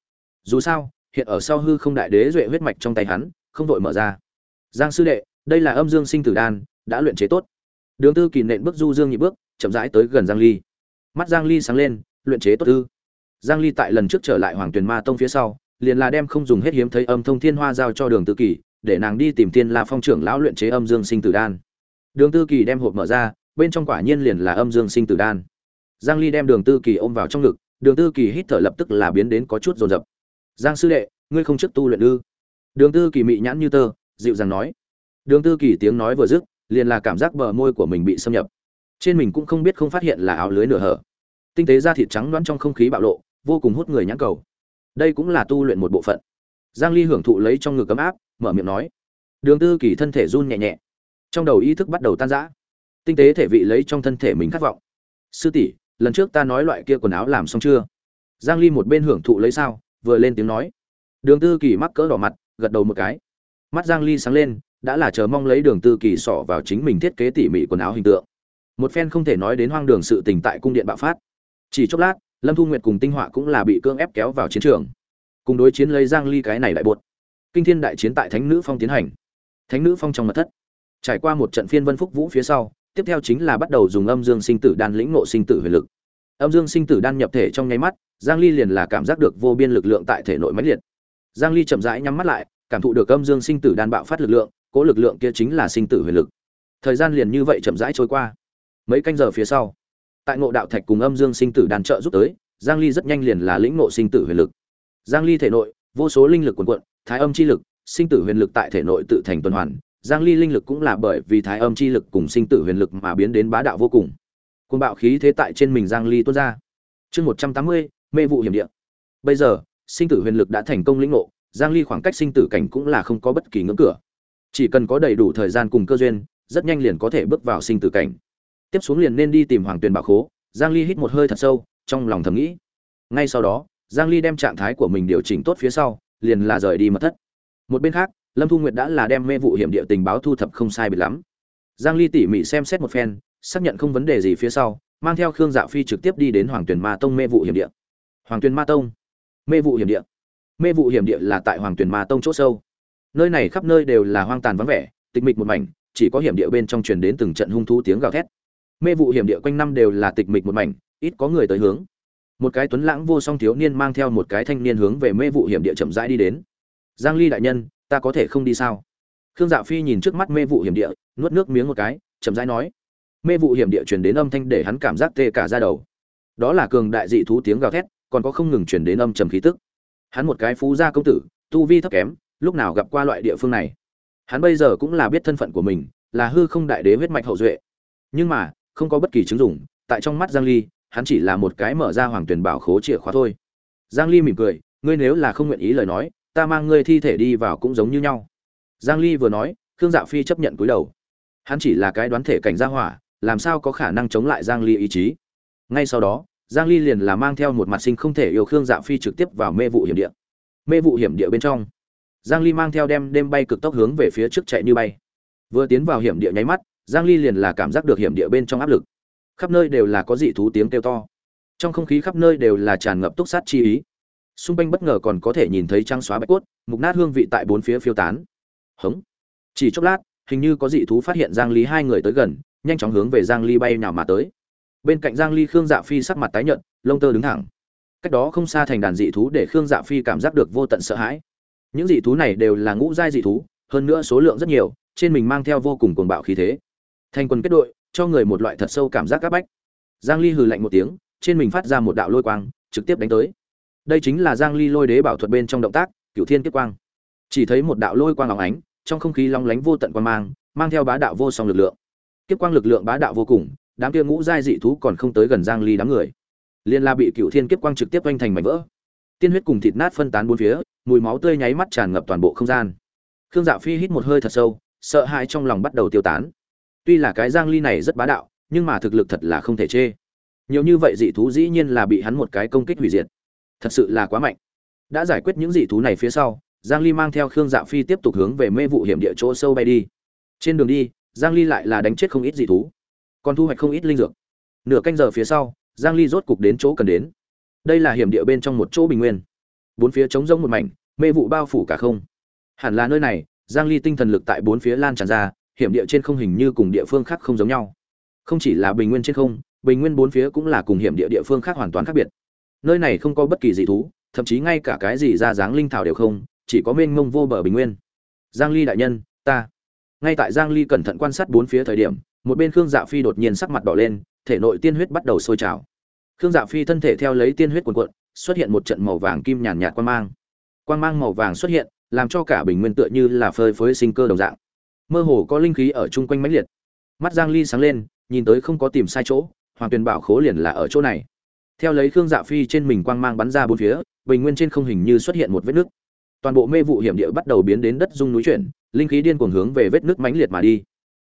Dù sao, hiện ở sau hư không đại đế duệ huyết mạch trong tay hắn, không vội mở ra. Giang sư đệ, đây là âm dương sinh tử đan, đã luyện chế tốt. Đường tư kỳ nện bước du dương nhị bước, chậm rãi tới gần giang ly. Mắt giang ly sáng lên luyện chế tốt ư. Giang ly tại lần trước trở lại hoàng tuyền ma tông phía sau, liền là đem không dùng hết hiếm thấy âm thông thiên hoa giao cho đường tư kỳ, để nàng đi tìm tiên la phong trưởng lão luyện chế âm dương sinh tử đan. Đường tư kỳ đem hộp mở ra, bên trong quả nhiên liền là âm dương sinh tử đan. Giang ly đem đường tư kỳ ôm vào trong ngực, đường tư kỳ hít thở lập tức là biến đến có chút rồn rập giang sư đệ, ngươi không trước tu luyện ư? Đường tư kỳ mị nhãn như tơ, dịu dàng nói. Đường tư kỳ tiếng nói vừa dứt, liền là cảm giác bờ môi của mình bị xâm nhập. Trên mình cũng không biết không phát hiện là áo lưới nửa hở tinh tế da thịt trắng đoán trong không khí bạo lộ, vô cùng hút người nhãn cầu. Đây cũng là tu luyện một bộ phận. Giang ly hưởng thụ lấy trong ngực cấm áp, mở miệng nói. Đường tư kỳ thân thể run nhẹ nhẹ. Trong đầu ý thức bắt đầu tan rã. Tinh tế thể vị lấy trong thân thể mình khát vọng. Sư tỷ, lần trước ta nói loại kia quần áo làm xong chưa? Giang ly một bên hưởng thụ lấy sao, vừa lên tiếng nói. Đường tư kỳ mắc cỡ đỏ mặt, gật đầu một cái. Mắt giang ly sáng lên, đã là chờ mong lấy đường tư kỳ sỏ vào chính mình thiết kế tỉ mỉ quần áo hình tượng. Một phen không thể nói đến hoang đường sự tình tại cung điện bạo phát chỉ chốc lát, lâm thu nguyệt cùng tinh họa cũng là bị cưỡng ép kéo vào chiến trường. Cùng đối chiến lấy giang ly cái này lại buột kinh thiên đại chiến tại thánh nữ phong tiến hành. Thánh nữ phong trong mật thất. Trải qua một trận phiên vân phúc vũ phía sau, tiếp theo chính là bắt đầu dùng âm dương sinh tử đan lĩnh ngộ sinh tử huyền lực. Âm dương sinh tử đan nhập thể trong nháy mắt, giang ly liền là cảm giác được vô biên lực lượng tại thể nội mãnh liệt. Giang ly chậm rãi nhắm mắt lại, cảm thụ được âm dương sinh tử đan bạo phát lực lượng cỗ lực lượng kia chính là sinh tử huyền lực. Thời gian liền như vậy chậm rãi trôi qua. Mấy canh giờ phía sau tại ngộ đạo thạch cùng âm dương sinh tử đan trợ giúp tới giang ly rất nhanh liền là lĩnh ngộ sinh tử huyền lực. Giang ly thể nội vô số linh lực cuồn cuộn thái âm chi lực sinh tử huyền lực tại thể nội tự thành tuần hoàn. Giang ly linh lực cũng là bởi vì thái âm chi lực cùng sinh tử huyền lực mà biến đến bá đạo vô cùng. Cuồng bạo khí thế tại trên mình giang ly tuôn ra. Chương 180, mê vụ hiểm địa. Bây giờ sinh tử huyền lực đã thành công lĩnh ngộ giang ly khoảng cách sinh tử cảnh cũng là không có bất kỳ ngưỡng cửa. Chỉ cần có đầy đủ thời gian cùng cơ duyên rất nhanh liền có thể bước vào sinh tử cảnh tiếp xuống liền nên đi tìm hoàng tuyền bảo khố, giang ly hít một hơi thật sâu, trong lòng thầm nghĩ. Ngay sau đó, giang ly đem trạng thái của mình điều chỉnh tốt phía sau, liền là rời đi mật thất. Một bên khác, lâm thu nguyệt đã là đem mê vụ hiểm địa tình báo thu thập không sai biệt lắm. Giang ly tỉ mỉ xem xét một phen, xác nhận không vấn đề gì phía sau, mang theo khương dạ phi trực tiếp đi đến hoàng tuyền ma tông mê vụ hiểm địa. Hoàng tuyền ma tông? Mê vụ hiểm địa. Mê vụ hiểm địa là tại hoàng tuyền ma tông chỗ sâu. Nơi này khắp nơi đều là hoang tàn vắng vẻ, tịch mịch một mảnh, chỉ có hiểm địa bên trong truyền đến từng trận hung thú tiếng gào thét mê vụ hiểm địa quanh năm đều là tịch mịch một mảnh, ít có người tới hướng. Một cái tuấn lãng vô song thiếu niên mang theo một cái thanh niên hướng về mê vụ hiểm địa chậm rãi đi đến. Giang ly đại nhân, ta có thể không đi sao? Khương dạ phi nhìn trước mắt mê vụ hiểm địa, nuốt nước miếng một cái, chậm rãi nói. Mê vụ hiểm địa truyền đến âm thanh để hắn cảm giác tê cả da đầu. Đó là cường đại dị thú tiếng gào thét, còn có không ngừng truyền đến âm trầm khí tức. Hắn một cái phú gia công tử, tu vi thấp kém, lúc nào gặp qua loại địa phương này? Hắn bây giờ cũng là biết thân phận của mình, là hư không đại đế huyết mạch hậu duệ. Nhưng mà không có bất kỳ chứng dụng, tại trong mắt giang ly, hắn chỉ là một cái mở ra hoàng tuyển bảo khố chìa khóa thôi. Giang ly mỉm cười, ngươi nếu là không nguyện ý lời nói, ta mang ngươi thi thể đi vào cũng giống như nhau. Giang ly vừa nói, khương Dạ phi chấp nhận cúi đầu. Hắn chỉ là cái đoán thể cảnh gia hỏa, làm sao có khả năng chống lại giang ly ý chí? Ngay sau đó, giang ly liền là mang theo một mặt sinh không thể yêu khương Dạ phi trực tiếp vào mê vụ hiểm địa. Mê vụ hiểm địa bên trong, giang ly mang theo đem đêm bay cực tốc hướng về phía trước chạy như bay. Vừa tiến vào hiểm địa nháy mắt giang ly liền là cảm giác được hiểm địa bên trong áp lực. Khắp nơi đều là có dị thú tiếng kêu to. Trong không khí khắp nơi đều là tràn ngập túc sát chi ý. Xung quanh bất ngờ còn có thể nhìn thấy trăng xóa bạch cốt, mục nát hương vị tại bốn phía phiêu tán. Hống. Chỉ chốc lát, hình như có dị thú phát hiện giang Ly hai người tới gần, nhanh chóng hướng về giang ly bay nào mà tới. Bên cạnh giang ly, khương dạ phi sắc mặt tái nhợt, lông tơ đứng thẳng. Cách đó không xa thành đàn dị thú để khương dạ phi cảm giác được vô tận sợ hãi. Những dị thú này đều là ngũ giai dị thú, hơn nữa số lượng rất nhiều, trên mình mang theo vô cùng cuồng bạo khí thế thành quân kết đội, cho người một loại thật sâu cảm giác áp bách. Giang ly hừ lạnh một tiếng, trên mình phát ra một đạo lôi quang, trực tiếp đánh tới. Đây chính là giang ly lôi đế bảo thuật bên trong động tác, cửu thiên kiếp quang. Chỉ thấy một đạo lôi quang lóng ánh, trong không khí long lánh vô tận quang mang mang theo bá đạo vô song lực lượng. Kiếp quang lực lượng bá đạo vô cùng, đám kia ngũ giai dị thú còn không tới gần giang ly đám người. Liên la bị cửu thiên kiếp quang trực tiếp oanh thành mảnh vỡ. Tiên huyết cùng thịt nát phân tán bốn phía, mùi máu tươi nháy mắt tràn ngập toàn bộ không gian. Khương dạ phi hít một hơi thật sâu, sợ hãi trong lòng bắt đầu tiêu tán tuy là cái giang ly này rất bá đạo, nhưng mà thực lực thật là không thể chê. Nhiều như vậy dị thú dĩ nhiên là bị hắn một cái công kích hủy diệt. Thật sự là quá mạnh. Đã giải quyết những dị thú này phía sau, giang ly mang theo khương dạ phi tiếp tục hướng về mê vụ hiểm địa chỗ sâu bay đi. Trên đường đi, giang ly lại là đánh chết không ít dị thú, còn thu hoạch không ít linh dược. Nửa canh giờ phía sau, giang ly rốt cục đến chỗ cần đến. Đây là hiểm địa bên trong một chỗ bình nguyên. Bốn phía trống rỗng một mảnh, mê vụ bao phủ cả không. Hẳn là nơi này, giang ly tinh thần lực tại bốn phía lan tràn ra hiểm địa trên không hình như cùng địa phương khác không giống nhau. Không chỉ là bình nguyên trên không, bình nguyên bốn phía cũng là cùng hiểm địa địa phương khác hoàn toàn khác biệt. Nơi này không có bất kỳ dị thú, thậm chí ngay cả cái gì ra dáng linh thảo đều không, chỉ có mênh mông vô bờ bình nguyên. Giang ly đại nhân, ta. Ngay tại giang ly cẩn thận quan sát bốn phía thời điểm, một bên khương dạ phi đột nhiên sắc mặt đỏ lên, thể nội tiên huyết bắt đầu sôi trào. Khương dạ phi thân thể theo lấy tiên huyết cuồn cuộn, xuất hiện một trận màu vàng kim nhàn nhạt quang mang. Quang mang màu vàng xuất hiện, làm cho cả bình nguyên tựa như là phơi phới sinh cơ đồng dạng mơ hồ có linh khí ở chung quanh mãnh liệt. Mắt giang ly sáng lên, nhìn tới không có tìm sai chỗ, hoàng tuyền bảo khố liền là ở chỗ này. Theo lấy khương dạ phi trên mình quang mang bắn ra bốn phía, bình nguyên trên không hình như xuất hiện một vết nước. toàn bộ mê vụ hiểm địa bắt đầu biến đến đất dung núi chuyển, linh khí điên cuồng hướng về vết nước mãnh liệt mà đi.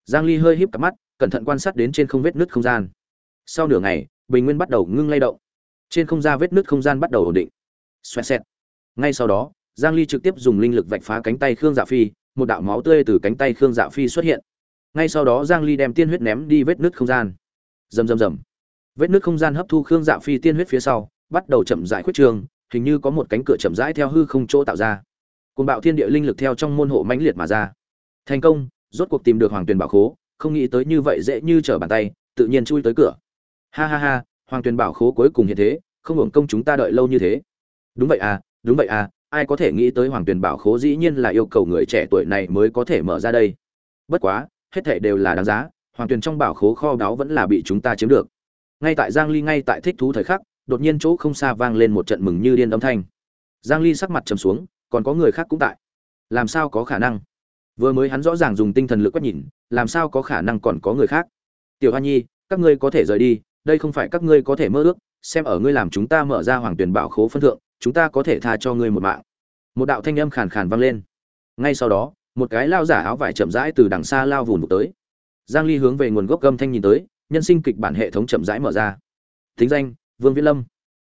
Giang ly hơi híp cặp mắt, cẩn thận quan sát đến trên không vết nước không gian. Sau nửa ngày, bình nguyên bắt đầu ngưng lay động. Trên không gian vết nước không gian bắt đầu ổn định. Xoẹt xẹt. Ngay sau đó, giang ly trực tiếp dùng linh lực vạch phá cánh tay khương dạ phi một đạo máu tươi từ cánh tay khương dạ phi xuất hiện. Ngay sau đó giang ly đem tiên huyết ném đi vết nứt không gian. Rầm rầm rầm. Vết nứt không gian hấp thu khương dạ phi tiên huyết phía sau, bắt đầu chậm rãi khuyết trường, hình như có một cánh cửa chậm rãi theo hư không chỗ tạo ra. Cùng bạo thiên địa linh lực theo trong môn hộ mãnh liệt mà ra. Thành công, rốt cuộc tìm được hoàng tuyền bảo khố, không nghĩ tới như vậy dễ như trở bàn tay, tự nhiên chui tới cửa. Ha ha ha, hoàng tuyền bảo khố cuối cùng hiện thế, không hưởng công chúng ta đợi lâu như thế. Đúng vậy à đúng vậy à ai có thể nghĩ tới hoàng tuyền bảo khố dĩ nhiên là yêu cầu người trẻ tuổi này mới có thể mở ra đây. Bất quá, hết thể đều là đáng giá, hoàng tuyền trong bảo khố kho báu vẫn là bị chúng ta chiếm được. Ngay tại giang ly ngay tại thích thú thời khắc, đột nhiên chỗ không xa vang lên một trận mừng như điên âm thanh. Giang ly sắc mặt trầm xuống, còn có người khác cũng tại. Làm sao có khả năng? Vừa mới hắn rõ ràng dùng tinh thần lực quét nhìn, làm sao có khả năng còn có người khác? Tiểu hoa nhi, các ngươi có thể rời đi, đây không phải các ngươi có thể mơ ước, xem ở ngươi làm chúng ta mở ra hoàng tuyển bảo khố phân thượng chúng ta có thể tha cho ngươi một mạng. Một đạo thanh âm khàn khàn vang lên. Ngay sau đó, một cái lao giả áo vải chậm rãi từ đằng xa lao vùn vụt tới. Giang ly hướng về nguồn gốc gâm thanh nhìn tới, nhân sinh kịch bản hệ thống chậm rãi mở ra. Thính danh, vương viễn lâm.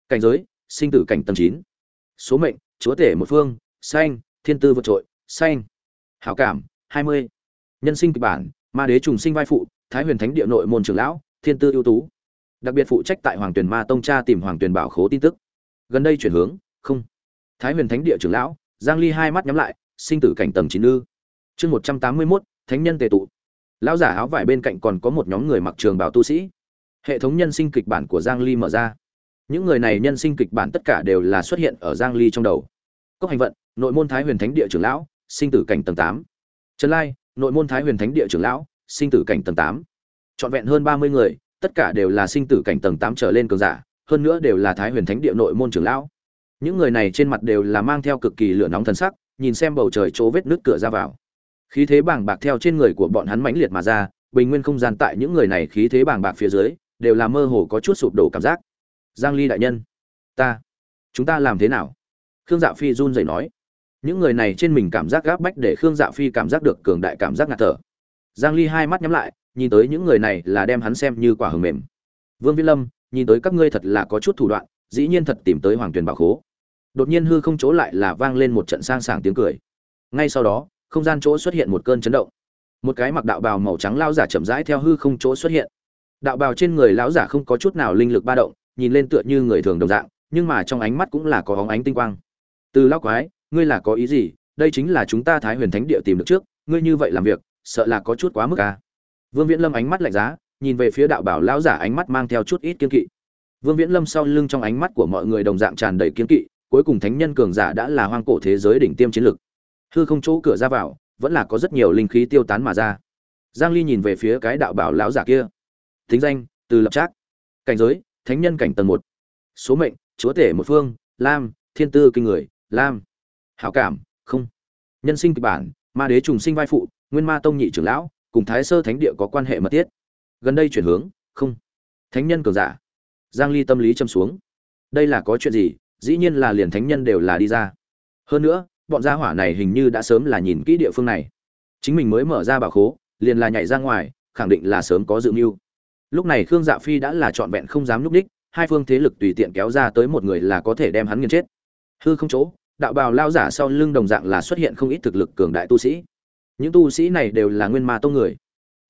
Cảnh giới, sinh tử cảnh tầng 9. số mệnh, chúa tể một phương xanh thiên tư vượt trội xanh hảo cảm 20. nhân sinh kịch bản, ma đế trùng sinh vai phụ, thái huyền thánh địa nội môn trưởng lão, thiên tư ưu tú. Đặc biệt phụ trách tại hoàng tuyền ma tông cha tìm hoàng tuyền bảo khố tin tức gần đây chuyển hướng không. Thái huyền thánh địa trưởng lão giang ly hai mắt nhắm lại sinh tử cảnh tầng chín ư. Chương 181, thánh nhân tề tụ. Lão giả áo vải bên cạnh còn có một nhóm người mặc trường bảo tu sĩ. Hệ thống nhân sinh kịch bản của giang ly mở ra. Những người này nhân sinh kịch bản tất cả đều là xuất hiện ở giang ly trong đầu. Cốc hành vận nội môn thái huyền thánh địa trưởng lão sinh tử cảnh tầng 8. trần lai nội môn thái huyền thánh địa trưởng lão sinh tử cảnh tầng 8. trọn vẹn hơn 30 người tất cả đều là sinh tử cảnh tầng 8 trở lên cường giả hơn nữa đều là thái huyền thánh địa nội môn trưởng lão. Những người này trên mặt đều là mang theo cực kỳ lửa nóng thần sắc, nhìn xem bầu trời chỗ vết nước cửa ra vào. Khí thế bàng bạc theo trên người của bọn hắn mãnh liệt mà ra, bình nguyên không gian tại những người này khí thế bàng bạc phía dưới, đều là mơ hồ có chút sụp đổ cảm giác. Giang ly đại nhân, ta, chúng ta làm thế nào? Khương dạ phi run rẩy nói. Những người này trên mình cảm giác gáp bách để khương dạ phi cảm giác được cường đại cảm giác ngạt thở. Giang ly hai mắt nhắm lại, nhìn tới những người này là đem hắn xem như quả hường mềm. Vương viễn lâm nhìn tới các ngươi thật là có chút thủ đoạn, dĩ nhiên thật tìm tới hoàng tuyền bảo khố. Đột nhiên hư không chỗ lại là vang lên một trận sang sảng tiếng cười. Ngay sau đó, không gian chỗ xuất hiện một cơn chấn động. Một cái mặc đạo bào màu trắng lao giả chậm rãi theo hư không chỗ xuất hiện. Đạo bào trên người lão giả không có chút nào linh lực ba động, nhìn lên tựa như người thường đồng dạng, nhưng mà trong ánh mắt cũng là có hóng ánh tinh quang. Từ lao quái, ngươi là có ý gì? Đây chính là chúng ta thái huyền thánh địa tìm được trước, ngươi như vậy làm việc, sợ là có chút quá mức à. vương viễn lâm ánh mắt lạnh giá nhìn về phía đạo bảo lão giả ánh mắt mang theo chút ít kiên kỵ. Vương viễn lâm sau lưng trong ánh mắt của mọi người đồng dạng tràn đầy kiên kỵ, cuối cùng thánh nhân cường giả đã là hoang cổ thế giới đỉnh tiêm chiến lực. Hư không chỗ cửa ra vào, vẫn là có rất nhiều linh khí tiêu tán mà ra. Giang ly nhìn về phía cái đạo bảo lão giả kia. Tính danh, từ lập trác. Cảnh giới, thánh nhân cảnh tầng một. Số mệnh, chúa tể một phương, lam, thiên tư kinh người, lam. Hảo cảm, không. Nhân sinh kịch bản, ma đế trùng sinh vai phụ, nguyên ma tông nhị trưởng lão, cùng thái sơ thánh địa có quan hệ mật thiết gần đây chuyển hướng, không. Thánh nhân cường giả. Giang ly tâm lý châm xuống. Đây là có chuyện gì? Dĩ nhiên là liền thánh nhân đều là đi ra. Hơn nữa, bọn gia hỏa này hình như đã sớm là nhìn kỹ địa phương này. Chính mình mới mở ra bảo khố, liền là nhảy ra ngoài, khẳng định là sớm có dự mưu. Lúc này khương dạ phi đã là trọn vẹn không dám núp đích hai phương thế lực tùy tiện kéo ra tới một người là có thể đem hắn nghiền chết. Hư không chỗ, đạo bào lao giả sau lưng đồng dạng là xuất hiện không ít thực lực cường đại tu sĩ. Những tu sĩ này đều là nguyên ma tông người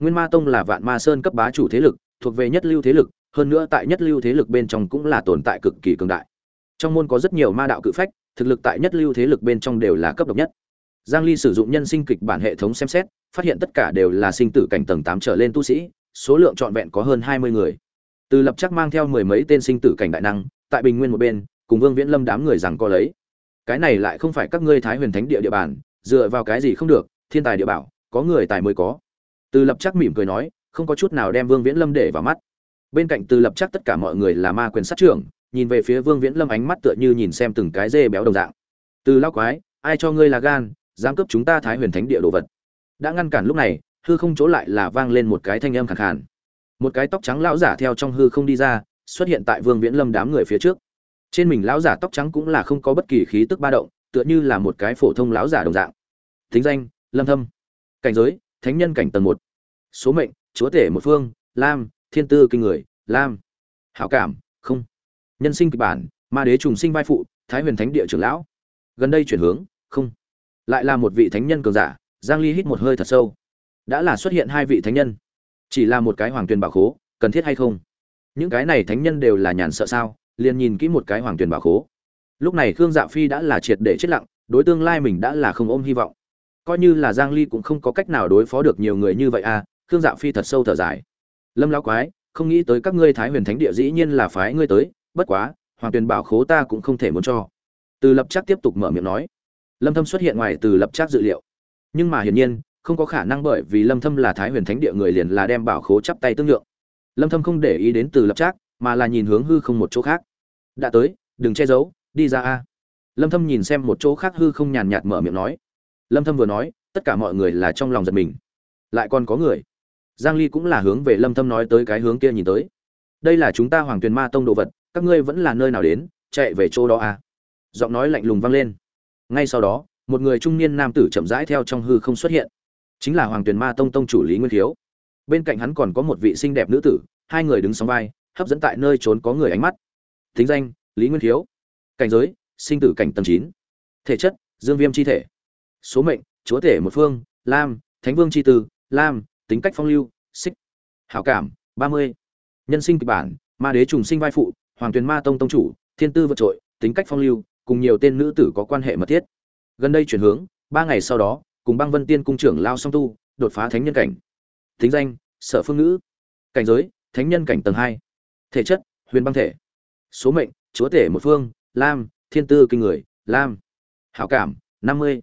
nguyên ma tông là vạn ma sơn cấp bá chủ thế lực, thuộc về nhất lưu thế lực, hơn nữa tại nhất lưu thế lực bên trong cũng là tồn tại cực kỳ cường đại. Trong môn có rất nhiều ma đạo cự phách, thực lực tại nhất lưu thế lực bên trong đều là cấp độc nhất. Giang ly sử dụng nhân sinh kịch bản hệ thống xem xét, phát hiện tất cả đều là sinh tử cảnh tầng 8 trở lên tu sĩ, số lượng trọn vẹn có hơn 20 người. Từ lập chắc mang theo mười mấy tên sinh tử cảnh đại năng, tại bình nguyên một bên, cùng vương viễn lâm đám người rằng co lấy. Cái này lại không phải các ngươi thái huyền thánh địa địa bàn, dựa vào cái gì không được, thiên tài địa bảo, có người tài mới có từ lập chắc mỉm cười nói, không có chút nào đem vương viễn lâm để vào mắt. Bên cạnh từ lập chắc tất cả mọi người là ma quyền sát trưởng, nhìn về phía vương viễn lâm ánh mắt tựa như nhìn xem từng cái dê béo đồng dạng. Từ lao quái, ai cho ngươi là gan, dám cướp chúng ta thái huyền thánh địa đồ vật? Đã ngăn cản lúc này, hư không chỗ lại là vang lên một cái thanh âm khàn khàn. Một cái tóc trắng lão giả theo trong hư không đi ra, xuất hiện tại vương viễn lâm đám người phía trước. Trên mình lão giả tóc trắng cũng là không có bất kỳ khí tức ba động, tựa như là một cái phổ thông lão giả đồng dạng. Thính danh, lâm thâm. Cảnh giới thánh nhân cảnh tầng một. Số mệnh, chúa tể một phương, lam, thiên tư kinh người, lam. Hảo cảm, không. Nhân sinh kịch bản, ma đế trùng sinh vai phụ, thái huyền thánh địa trưởng lão. Gần đây chuyển hướng, không. Lại là một vị thánh nhân cường giả, giang ly hít một hơi thật sâu. Đã là xuất hiện hai vị thánh nhân. Chỉ là một cái hoàng tuyền bảo khố, cần thiết hay không? Những cái này thánh nhân đều là nhàn sợ sao, liền nhìn kỹ một cái hoàng tuyền bảo khố. Lúc này khương dạ phi đã là triệt để chết lặng, đối tương lai mình đã là không ôm hy vọng coi như là giang ly cũng không có cách nào đối phó được nhiều người như vậy à khương dạ phi thật sâu thở dài. Lâm lão quái, không nghĩ tới các ngươi thái huyền thánh địa dĩ nhiên là phái ngươi tới, bất quá, hoàng tuyền bảo khố ta cũng không thể muốn cho. Từ lập trác tiếp tục mở miệng nói. Lâm thâm xuất hiện ngoài từ lập trác dự liệu. Nhưng mà hiển nhiên, không có khả năng bởi vì lâm thâm là thái huyền thánh địa người liền là đem bảo khố chắp tay tương lượng. Lâm thâm không để ý đến từ lập trác, mà là nhìn hướng hư không một chỗ khác. Đã tới, đừng che giấu, đi ra a. Lâm thâm nhìn xem một chỗ khác hư không nhàn nhạt mở miệng nói lâm thâm vừa nói, tất cả mọi người là trong lòng giật mình. Lại còn có người. Giang ly cũng là hướng về lâm thâm nói tới cái hướng kia nhìn tới. Đây là chúng ta hoàng tuyền ma tông đồ vật, các ngươi vẫn là nơi nào đến, chạy về chỗ đó à? Giọng nói lạnh lùng vang lên. Ngay sau đó, một người trung niên nam tử chậm rãi theo trong hư không xuất hiện. Chính là hoàng tuyền ma tông tông chủ lý nguyên thiếu. Bên cạnh hắn còn có một vị xinh đẹp nữ tử, hai người đứng sóng vai, hấp dẫn tại nơi trốn có người ánh mắt. Thính danh, lý nguyên thiếu. Cảnh giới, sinh tử cảnh tầng chín. Thể chất, dương viêm chi thể số mệnh, chúa thể một phương, lam, thánh vương chi tư, lam, tính cách phong lưu, xích, hảo cảm, ba mươi. Nhân sinh kịch bản, ma đế trùng sinh vai phụ, hoàng tuyền ma tông tông chủ, thiên tư vượt trội, tính cách phong lưu, cùng nhiều tên nữ tử có quan hệ mật thiết. Gần đây chuyển hướng, ba ngày sau đó, cùng băng vân tiên cung trưởng lao song tu, đột phá thánh nhân cảnh. Tính danh, sở phương ngữ. Cảnh giới, thánh nhân cảnh tầng hai. Thể chất, huyền băng thể. Số mệnh, chúa tể một phương, lam, thiên tư kinh người, lam. Hảo cảm, năm mươi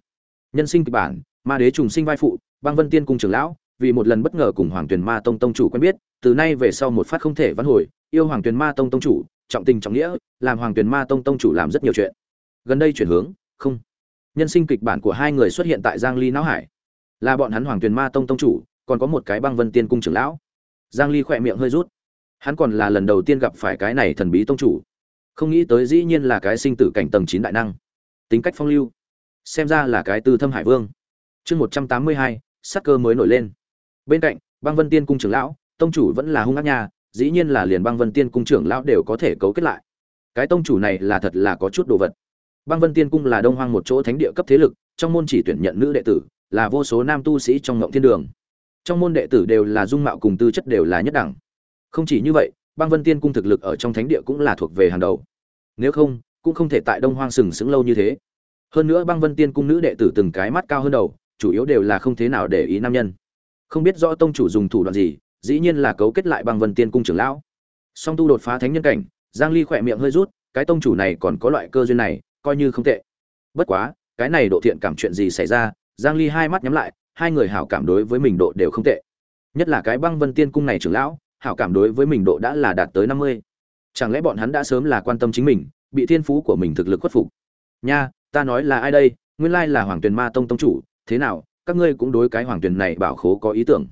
nhân sinh kịch bản, ma đế trùng sinh vai phụ, băng vân tiên cung trưởng lão, vì một lần bất ngờ cùng hoàng tuyền ma tông tông chủ quen biết, từ nay về sau một phát không thể vãn hồi, yêu hoàng tuyền ma tông tông chủ, trọng tình trọng nghĩa, làm hoàng tuyền ma tông tông chủ làm rất nhiều chuyện. Gần đây chuyển hướng, không. Nhân sinh kịch bản của hai người xuất hiện tại giang ly não hải. Là bọn hắn hoàng tuyền ma tông tông chủ, còn có một cái băng vân tiên cung trưởng lão. Giang ly khỏe miệng hơi rút. Hắn còn là lần đầu tiên gặp phải cái này thần bí tông chủ. Không nghĩ tới dĩ nhiên là cái sinh tử cảnh tầng 9 đại năng. Tính cách phong lưu xem ra là cái tư thâm hải vương. Chương 182, sắc cơ mới nổi lên. Bên cạnh băng vân tiên cung trưởng lão tông chủ vẫn là hung ác nha dĩ nhiên là liền băng vân tiên cung trưởng lão đều có thể cấu kết lại. Cái tông chủ này là thật là có chút đồ vật. Băng vân tiên cung là đông hoang một chỗ thánh địa cấp thế lực trong môn chỉ tuyển nhận nữ đệ tử là vô số nam tu sĩ trong ngộng thiên đường. Trong môn đệ tử đều là dung mạo cùng tư chất đều là nhất đẳng. Không chỉ như vậy băng vân tiên cung thực lực ở trong thánh địa cũng là thuộc về hàng đầu. Nếu không cũng không thể tại đông hoang sừng sững lâu như thế hơn nữa băng vân tiên cung nữ đệ tử từng cái mắt cao hơn đầu, chủ yếu đều là không thế nào để ý nam nhân. Không biết rõ tông chủ dùng thủ đoạn gì, dĩ nhiên là cấu kết lại băng vân tiên cung trưởng lão. Song tu đột phá thánh nhân cảnh, giang ly khỏe miệng hơi rút, cái tông chủ này còn có loại cơ duyên này, coi như không tệ. Bất quá, cái này độ thiện cảm chuyện gì xảy ra, giang ly hai mắt nhắm lại, hai người hảo cảm đối với mình độ đều không tệ. Nhất là cái băng vân tiên cung này trưởng lão, hảo cảm đối với mình độ đã là đạt tới 50. chẳng lẽ bọn hắn đã sớm là quan tâm chính mình, bị thiên phú của mình thực lực khuất phục? Nha ta nói là ai đây, nguyên lai là hoàng tuyền ma tông tông chủ, thế nào, các ngươi cũng đối cái hoàng tuyền này bảo khố có ý tưởng.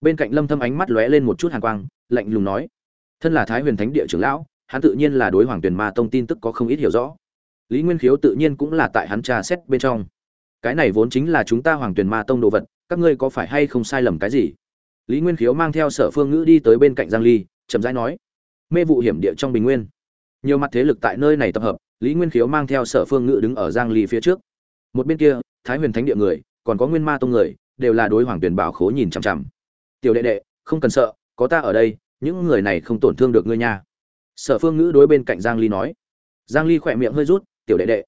Bên cạnh lâm thâm ánh mắt lóe lên một chút hàn quang, lạnh lùng nói, thân là thái huyền thánh địa trưởng lão, hắn tự nhiên là đối hoàng tuyền ma tông tin tức có không ít hiểu rõ. Lý nguyên khiếu tự nhiên cũng là tại hắn tra xét bên trong. Cái này vốn chính là chúng ta hoàng tuyền ma tông đồ vật, các ngươi có phải hay không sai lầm cái gì? Lý nguyên khiếu mang theo sở phương ngữ đi tới bên cạnh giang ly, chậm rãi nói, mê vụ hiểm địa trong bình nguyên. Nhiều mặt thế lực tại nơi này tập hợp lý nguyên khiếu mang theo sở phương ngữ đứng ở giang ly phía trước. Một bên kia, thái huyền thánh địa người, còn có nguyên ma tông người, đều là đối hoàng tuyển bảo khố nhìn chằm chằm. Tiểu đệ đệ, không cần sợ, có ta ở đây, những người này không tổn thương được ngươi nha. Sở phương ngữ đối bên cạnh giang ly nói. Giang ly khỏe miệng hơi rút, tiểu đệ đệ,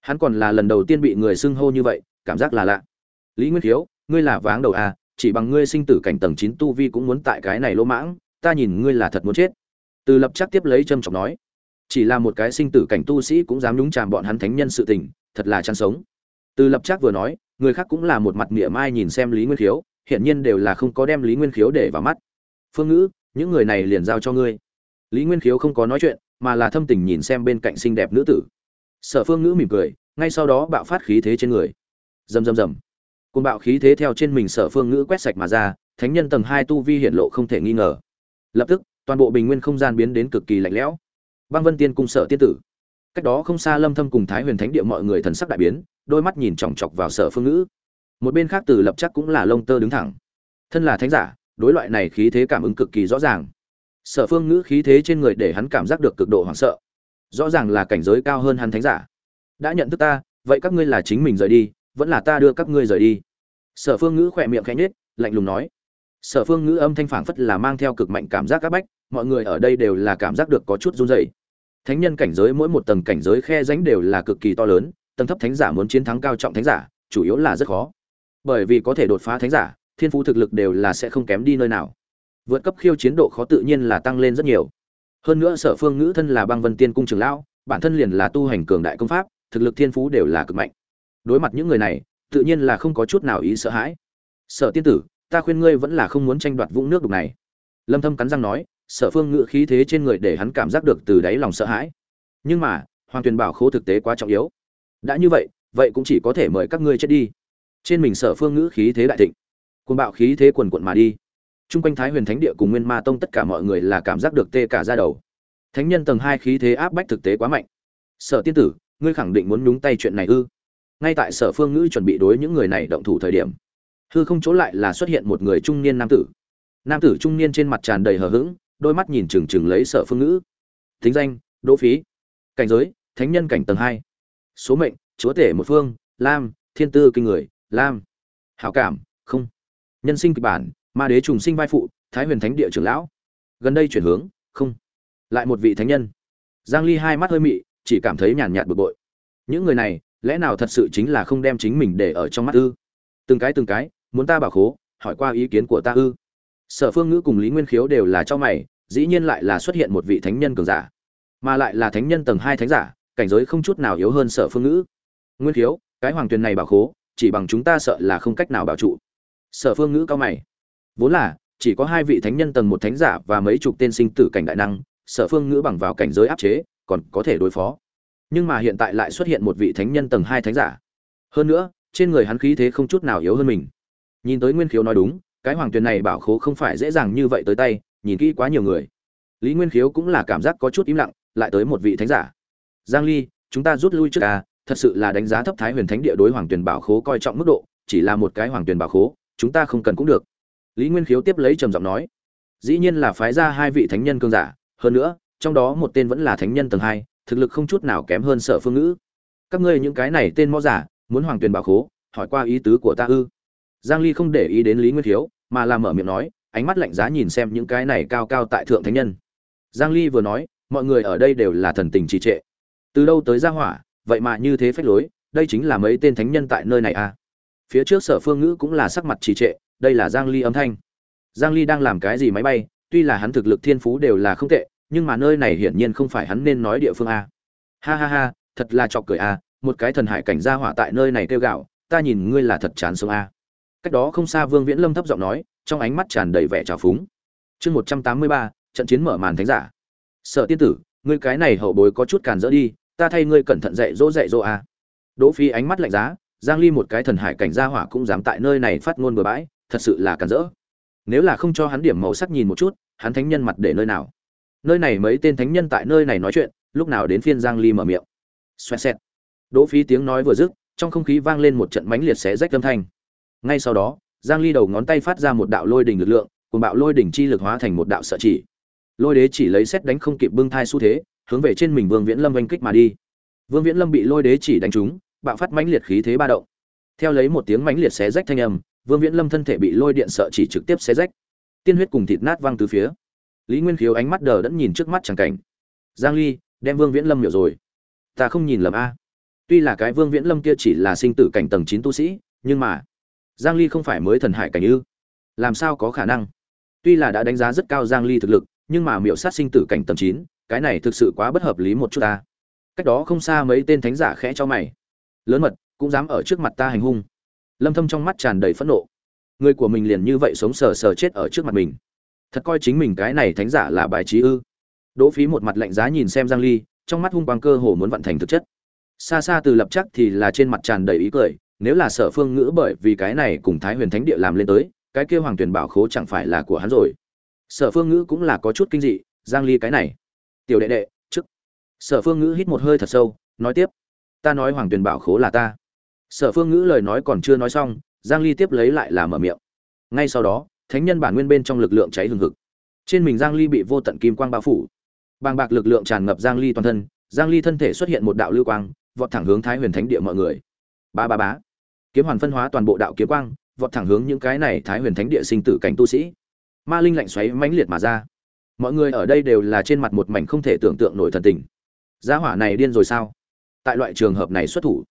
hắn còn là lần đầu tiên bị người xưng hô như vậy, cảm giác là lạ. Lý nguyên khiếu, ngươi là váng đầu à chỉ bằng ngươi sinh tử cảnh tầng 9 tu vi cũng muốn tại cái này lỗ mãng, ta nhìn ngươi là thật muốn chết. Từ lập chắc tiếp lấy châm chọc nói chỉ là một cái sinh tử cảnh tu sĩ cũng dám nhúng chàm bọn hắn thánh nhân sự tình, thật là chăn sống. Từ lập chắc vừa nói, người khác cũng là một mặt mỉa mai nhìn xem lý nguyên khiếu, hiển nhiên đều là không có đem lý nguyên khiếu để vào mắt. Phương ngữ, những người này liền giao cho ngươi. Lý nguyên khiếu không có nói chuyện, mà là thâm tình nhìn xem bên cạnh xinh đẹp nữ tử. Sở phương ngữ mỉm cười, ngay sau đó bạo phát khí thế trên người. Rầm rầm rầm. Côn bạo khí thế theo trên mình sở phương ngữ quét sạch mà ra, thánh nhân tầng hai tu vi hiện lộ không thể nghi ngờ. Lập tức, toàn bộ bình nguyên không gian biến đến cực kỳ lạnh lẽo băng vân tiên cung sở tiên tử. Cách đó không xa lâm thâm cùng thái huyền thánh địa mọi người thần sắc đại biến đôi mắt nhìn chòng chọc vào sở phương ngữ. Một bên khác từ lập chắc cũng là lông tơ đứng thẳng. Thân là thánh giả đối loại này khí thế cảm ứng cực kỳ rõ ràng. Sở phương ngữ khí thế trên người để hắn cảm giác được cực độ hoảng sợ. Rõ ràng là cảnh giới cao hơn hắn thánh giả. Đã nhận thức ta vậy các ngươi là chính mình rời đi vẫn là ta đưa các ngươi rời đi. Sở phương ngữ khỏe miệng khẽ nhếch, lạnh lùng nói. Sở phương ngữ âm thanh phảng phất là mang theo cực mạnh cảm giác áp bách mọi người ở đây đều là cảm giác được có chút run rẩy thánh nhân cảnh giới mỗi một tầng cảnh giới khe ránh đều là cực kỳ to lớn, tầng thấp thánh giả muốn chiến thắng cao trọng thánh giả, chủ yếu là rất khó. Bởi vì có thể đột phá thánh giả, thiên phú thực lực đều là sẽ không kém đi nơi nào. Vượt cấp khiêu chiến độ khó tự nhiên là tăng lên rất nhiều. Hơn nữa sở phương ngữ thân là băng vân tiên cung trường lão, bản thân liền là tu hành cường đại công pháp, thực lực thiên phú đều là cực mạnh. Đối mặt những người này, tự nhiên là không có chút nào ý sợ hãi. Sở tiên tử, ta khuyên ngươi vẫn là không muốn tranh đoạt vũng nước đục này. Lâm thâm cắn răng nói sở phương ngữ khí thế trên người để hắn cảm giác được từ đáy lòng sợ hãi. Nhưng mà, hoàng tuyền bảo khố thực tế quá trọng yếu. Đã như vậy vậy cũng chỉ có thể mời các ngươi chết đi. Trên mình sở phương ngữ khí thế đại thịnh. Côn bạo khí thế quần quận mà đi. Chung quanh thái huyền thánh địa cùng nguyên ma tông tất cả mọi người là cảm giác được tê cả ra đầu. Thánh nhân tầng hai khí thế áp bách thực tế quá mạnh. Sở tiên tử, ngươi khẳng định muốn nhúng tay chuyện này ư? Ngay tại sở phương ngữ chuẩn bị đối những người này động thủ thời điểm, hư không chỗ lại là xuất hiện một người trung niên nam tử. Nam tử trung niên trên mặt tràn đầy hờ hững đôi mắt nhìn chừng chừng lấy sở phương ngữ. Thính danh, đỗ phí. Cảnh giới, thánh nhân cảnh tầng hai. Số mệnh, chúa tể một phương, lam, thiên tư kinh người, lam. Hảo cảm, không. Nhân sinh kịch bản, ma đế trùng sinh vai phụ, thái huyền thánh địa trưởng lão. Gần đây chuyển hướng, không. Lại một vị thánh nhân. Giang ly hai mắt hơi mị, chỉ cảm thấy nhàn nhạt bực bội. Những người này, lẽ nào thật sự chính là không đem chính mình để ở trong mắt ư? Từng cái từng cái, muốn ta bảo khố, hỏi qua ý kiến của ta ư? Sở phương ngữ cùng lý nguyên khiếu đều là cho mày dĩ nhiên lại là xuất hiện một vị thánh nhân cường giả, mà lại là thánh nhân tầng hai thánh giả, cảnh giới không chút nào yếu hơn sở phương ngữ. Nguyên khiếu, cái hoàng tuyền này bảo khố, chỉ bằng chúng ta sợ là không cách nào bảo trụ. Sở phương ngữ cao mày. Vốn là, chỉ có hai vị thánh nhân tầng một thánh giả và mấy chục tên sinh tử cảnh đại năng, sở phương ngữ bằng vào cảnh giới áp chế, còn có thể đối phó. Nhưng mà hiện tại lại xuất hiện một vị thánh nhân tầng hai thánh giả. Hơn nữa, trên người hắn khí thế không chút nào yếu hơn mình. Nhìn tới nguyên khiếu nói đúng, cái hoàng tuyền này bảo khố không phải dễ dàng như vậy tới tay nhìn kỹ quá nhiều người. Lý nguyên khiếu cũng là cảm giác có chút im lặng, lại tới một vị thánh giả. Giang ly, chúng ta rút lui trước à thật sự là đánh giá thấp thái huyền thánh địa đối hoàng tuyền bảo khố coi trọng mức độ, chỉ là một cái hoàng tuyền bảo khố, chúng ta không cần cũng được. Lý nguyên khiếu tiếp lấy trầm giọng nói, dĩ nhiên là phái ra hai vị thánh nhân cương giả, hơn nữa, trong đó một tên vẫn là thánh nhân tầng hai, thực lực không chút nào kém hơn sở phương ngữ. Các ngươi những cái này tên mõ giả, muốn hoàng tuyền bảo khố, hỏi qua ý tứ của ta ư? Giang ly không để ý đến lý nguyên khiếu, mà làm mở miệng nói ánh mắt lạnh giá nhìn xem những cái này cao cao tại thượng thánh nhân. Giang ly vừa nói, mọi người ở đây đều là thần tình trì trệ. Từ đâu tới gia hỏa, vậy mà như thế phách lối, đây chính là mấy tên thánh nhân tại nơi này à? Phía trước sở phương ngữ cũng là sắc mặt trì trệ, đây là giang ly âm thanh. Giang ly đang làm cái gì máy bay, tuy là hắn thực lực thiên phú đều là không tệ, nhưng mà nơi này hiển nhiên không phải hắn nên nói địa phương a ha ha ha, thật là chọc cười a một cái thần hải cảnh gia hỏa tại nơi này kêu gạo, ta nhìn ngươi là thật chán sống a cách đó không xa vương viễn lâm thấp giọng nói trong ánh mắt tràn đầy vẻ trào phúng. Chương 183, trận chiến mở màn thánh giả. Sở tiên tử ngươi cái này hậu bối có chút càn rỡ đi ta thay ngươi cẩn thận dạy dỗ dạy dỗ a. Đỗ phi ánh mắt lạnh giá giang ly một cái thần hải cảnh gia hỏa cũng dám tại nơi này phát ngôn bừa bãi thật sự là càn rỡ. Nếu là không cho hắn điểm màu sắc nhìn một chút hắn thánh nhân mặt để nơi nào? Nơi này mấy tên thánh nhân tại nơi này nói chuyện lúc nào đến phiên giang ly mở miệng. Xoẹt xẹt. Đỗ phi tiếng nói vừa dứt trong không khí vang lên một trận mãnh liệt xé rách âm thanh. Ngay sau đó giang ly đầu ngón tay phát ra một đạo lôi đỉnh lực lượng, cùng bạo lôi đỉnh chi lực hóa thành một đạo sợ chỉ. Lôi đế chỉ lấy xét đánh không kịp bưng thai xu thế, hướng về trên mình vương viễn lâm vênh kích mà đi. Vương viễn lâm bị lôi đế chỉ đánh trúng, bạo phát mãnh liệt khí thế ba động. Theo lấy một tiếng mãnh liệt xé rách thanh âm, vương viễn lâm thân thể bị lôi điện sợ chỉ trực tiếp xé rách. Tiên huyết cùng thịt nát văng từ phía. Lý nguyên khiếu ánh mắt đờ đẫn nhìn trước mắt chẳng cảnh. Giang ly, đem vương viễn lâm hiểu rồi. Ta không nhìn lầm a. Tuy là cái vương viễn lâm kia chỉ là sinh tử cảnh tầng 9 tu sĩ, nhưng mà giang ly không phải mới thần hải cảnh ư? Làm sao có khả năng? Tuy là đã đánh giá rất cao giang ly thực lực nhưng mà miểu sát sinh tử cảnh tầm 9, cái này thực sự quá bất hợp lý một chút ta. Cách đó không xa mấy tên thánh giả khẽ cho mày. Lớn mật cũng dám ở trước mặt ta hành hung. Lâm thâm trong mắt tràn đầy phẫn nộ. Người của mình liền như vậy sống sờ sờ chết ở trước mặt mình. Thật coi chính mình cái này thánh giả là bài trí ư? Đỗ phí một mặt lạnh giá nhìn xem giang ly trong mắt hung quang cơ hồ muốn vận thành thực chất. Xa xa từ lập chắc thì là trên mặt tràn đầy ý cười nếu là sở phương ngữ bởi vì cái này cùng thái huyền thánh địa làm lên tới, cái kia hoàng Tuyền bảo khố chẳng phải là của hắn rồi. Sở phương ngữ cũng là có chút kinh dị, giang ly cái này. Tiểu đệ đệ, trước. Sở phương ngữ hít một hơi thật sâu, nói tiếp. Ta nói hoàng Tuyền bảo khố là ta. Sở phương ngữ lời nói còn chưa nói xong, giang ly tiếp lấy lại là mở miệng. Ngay sau đó, thánh nhân bản nguyên bên trong lực lượng cháy hừng hực. Trên mình giang ly bị vô tận kim quang bao phủ. Bàng bạc lực lượng tràn ngập giang ly toàn thân, giang ly thân thể xuất hiện một đạo lưu quang, vọt thẳng hướng thái huyền thánh địa mọi người. Ba ba bá kiếm hoàn phân hóa toàn bộ đạo kiếm quang, vọt thẳng hướng những cái này thái huyền thánh địa sinh tử cảnh tu sĩ. Ma linh lạnh xoáy mãnh liệt mà ra. Mọi người ở đây đều là trên mặt một mảnh không thể tưởng tượng nổi thần tình. Gia hỏa này điên rồi sao? Tại loại trường hợp này xuất thủ,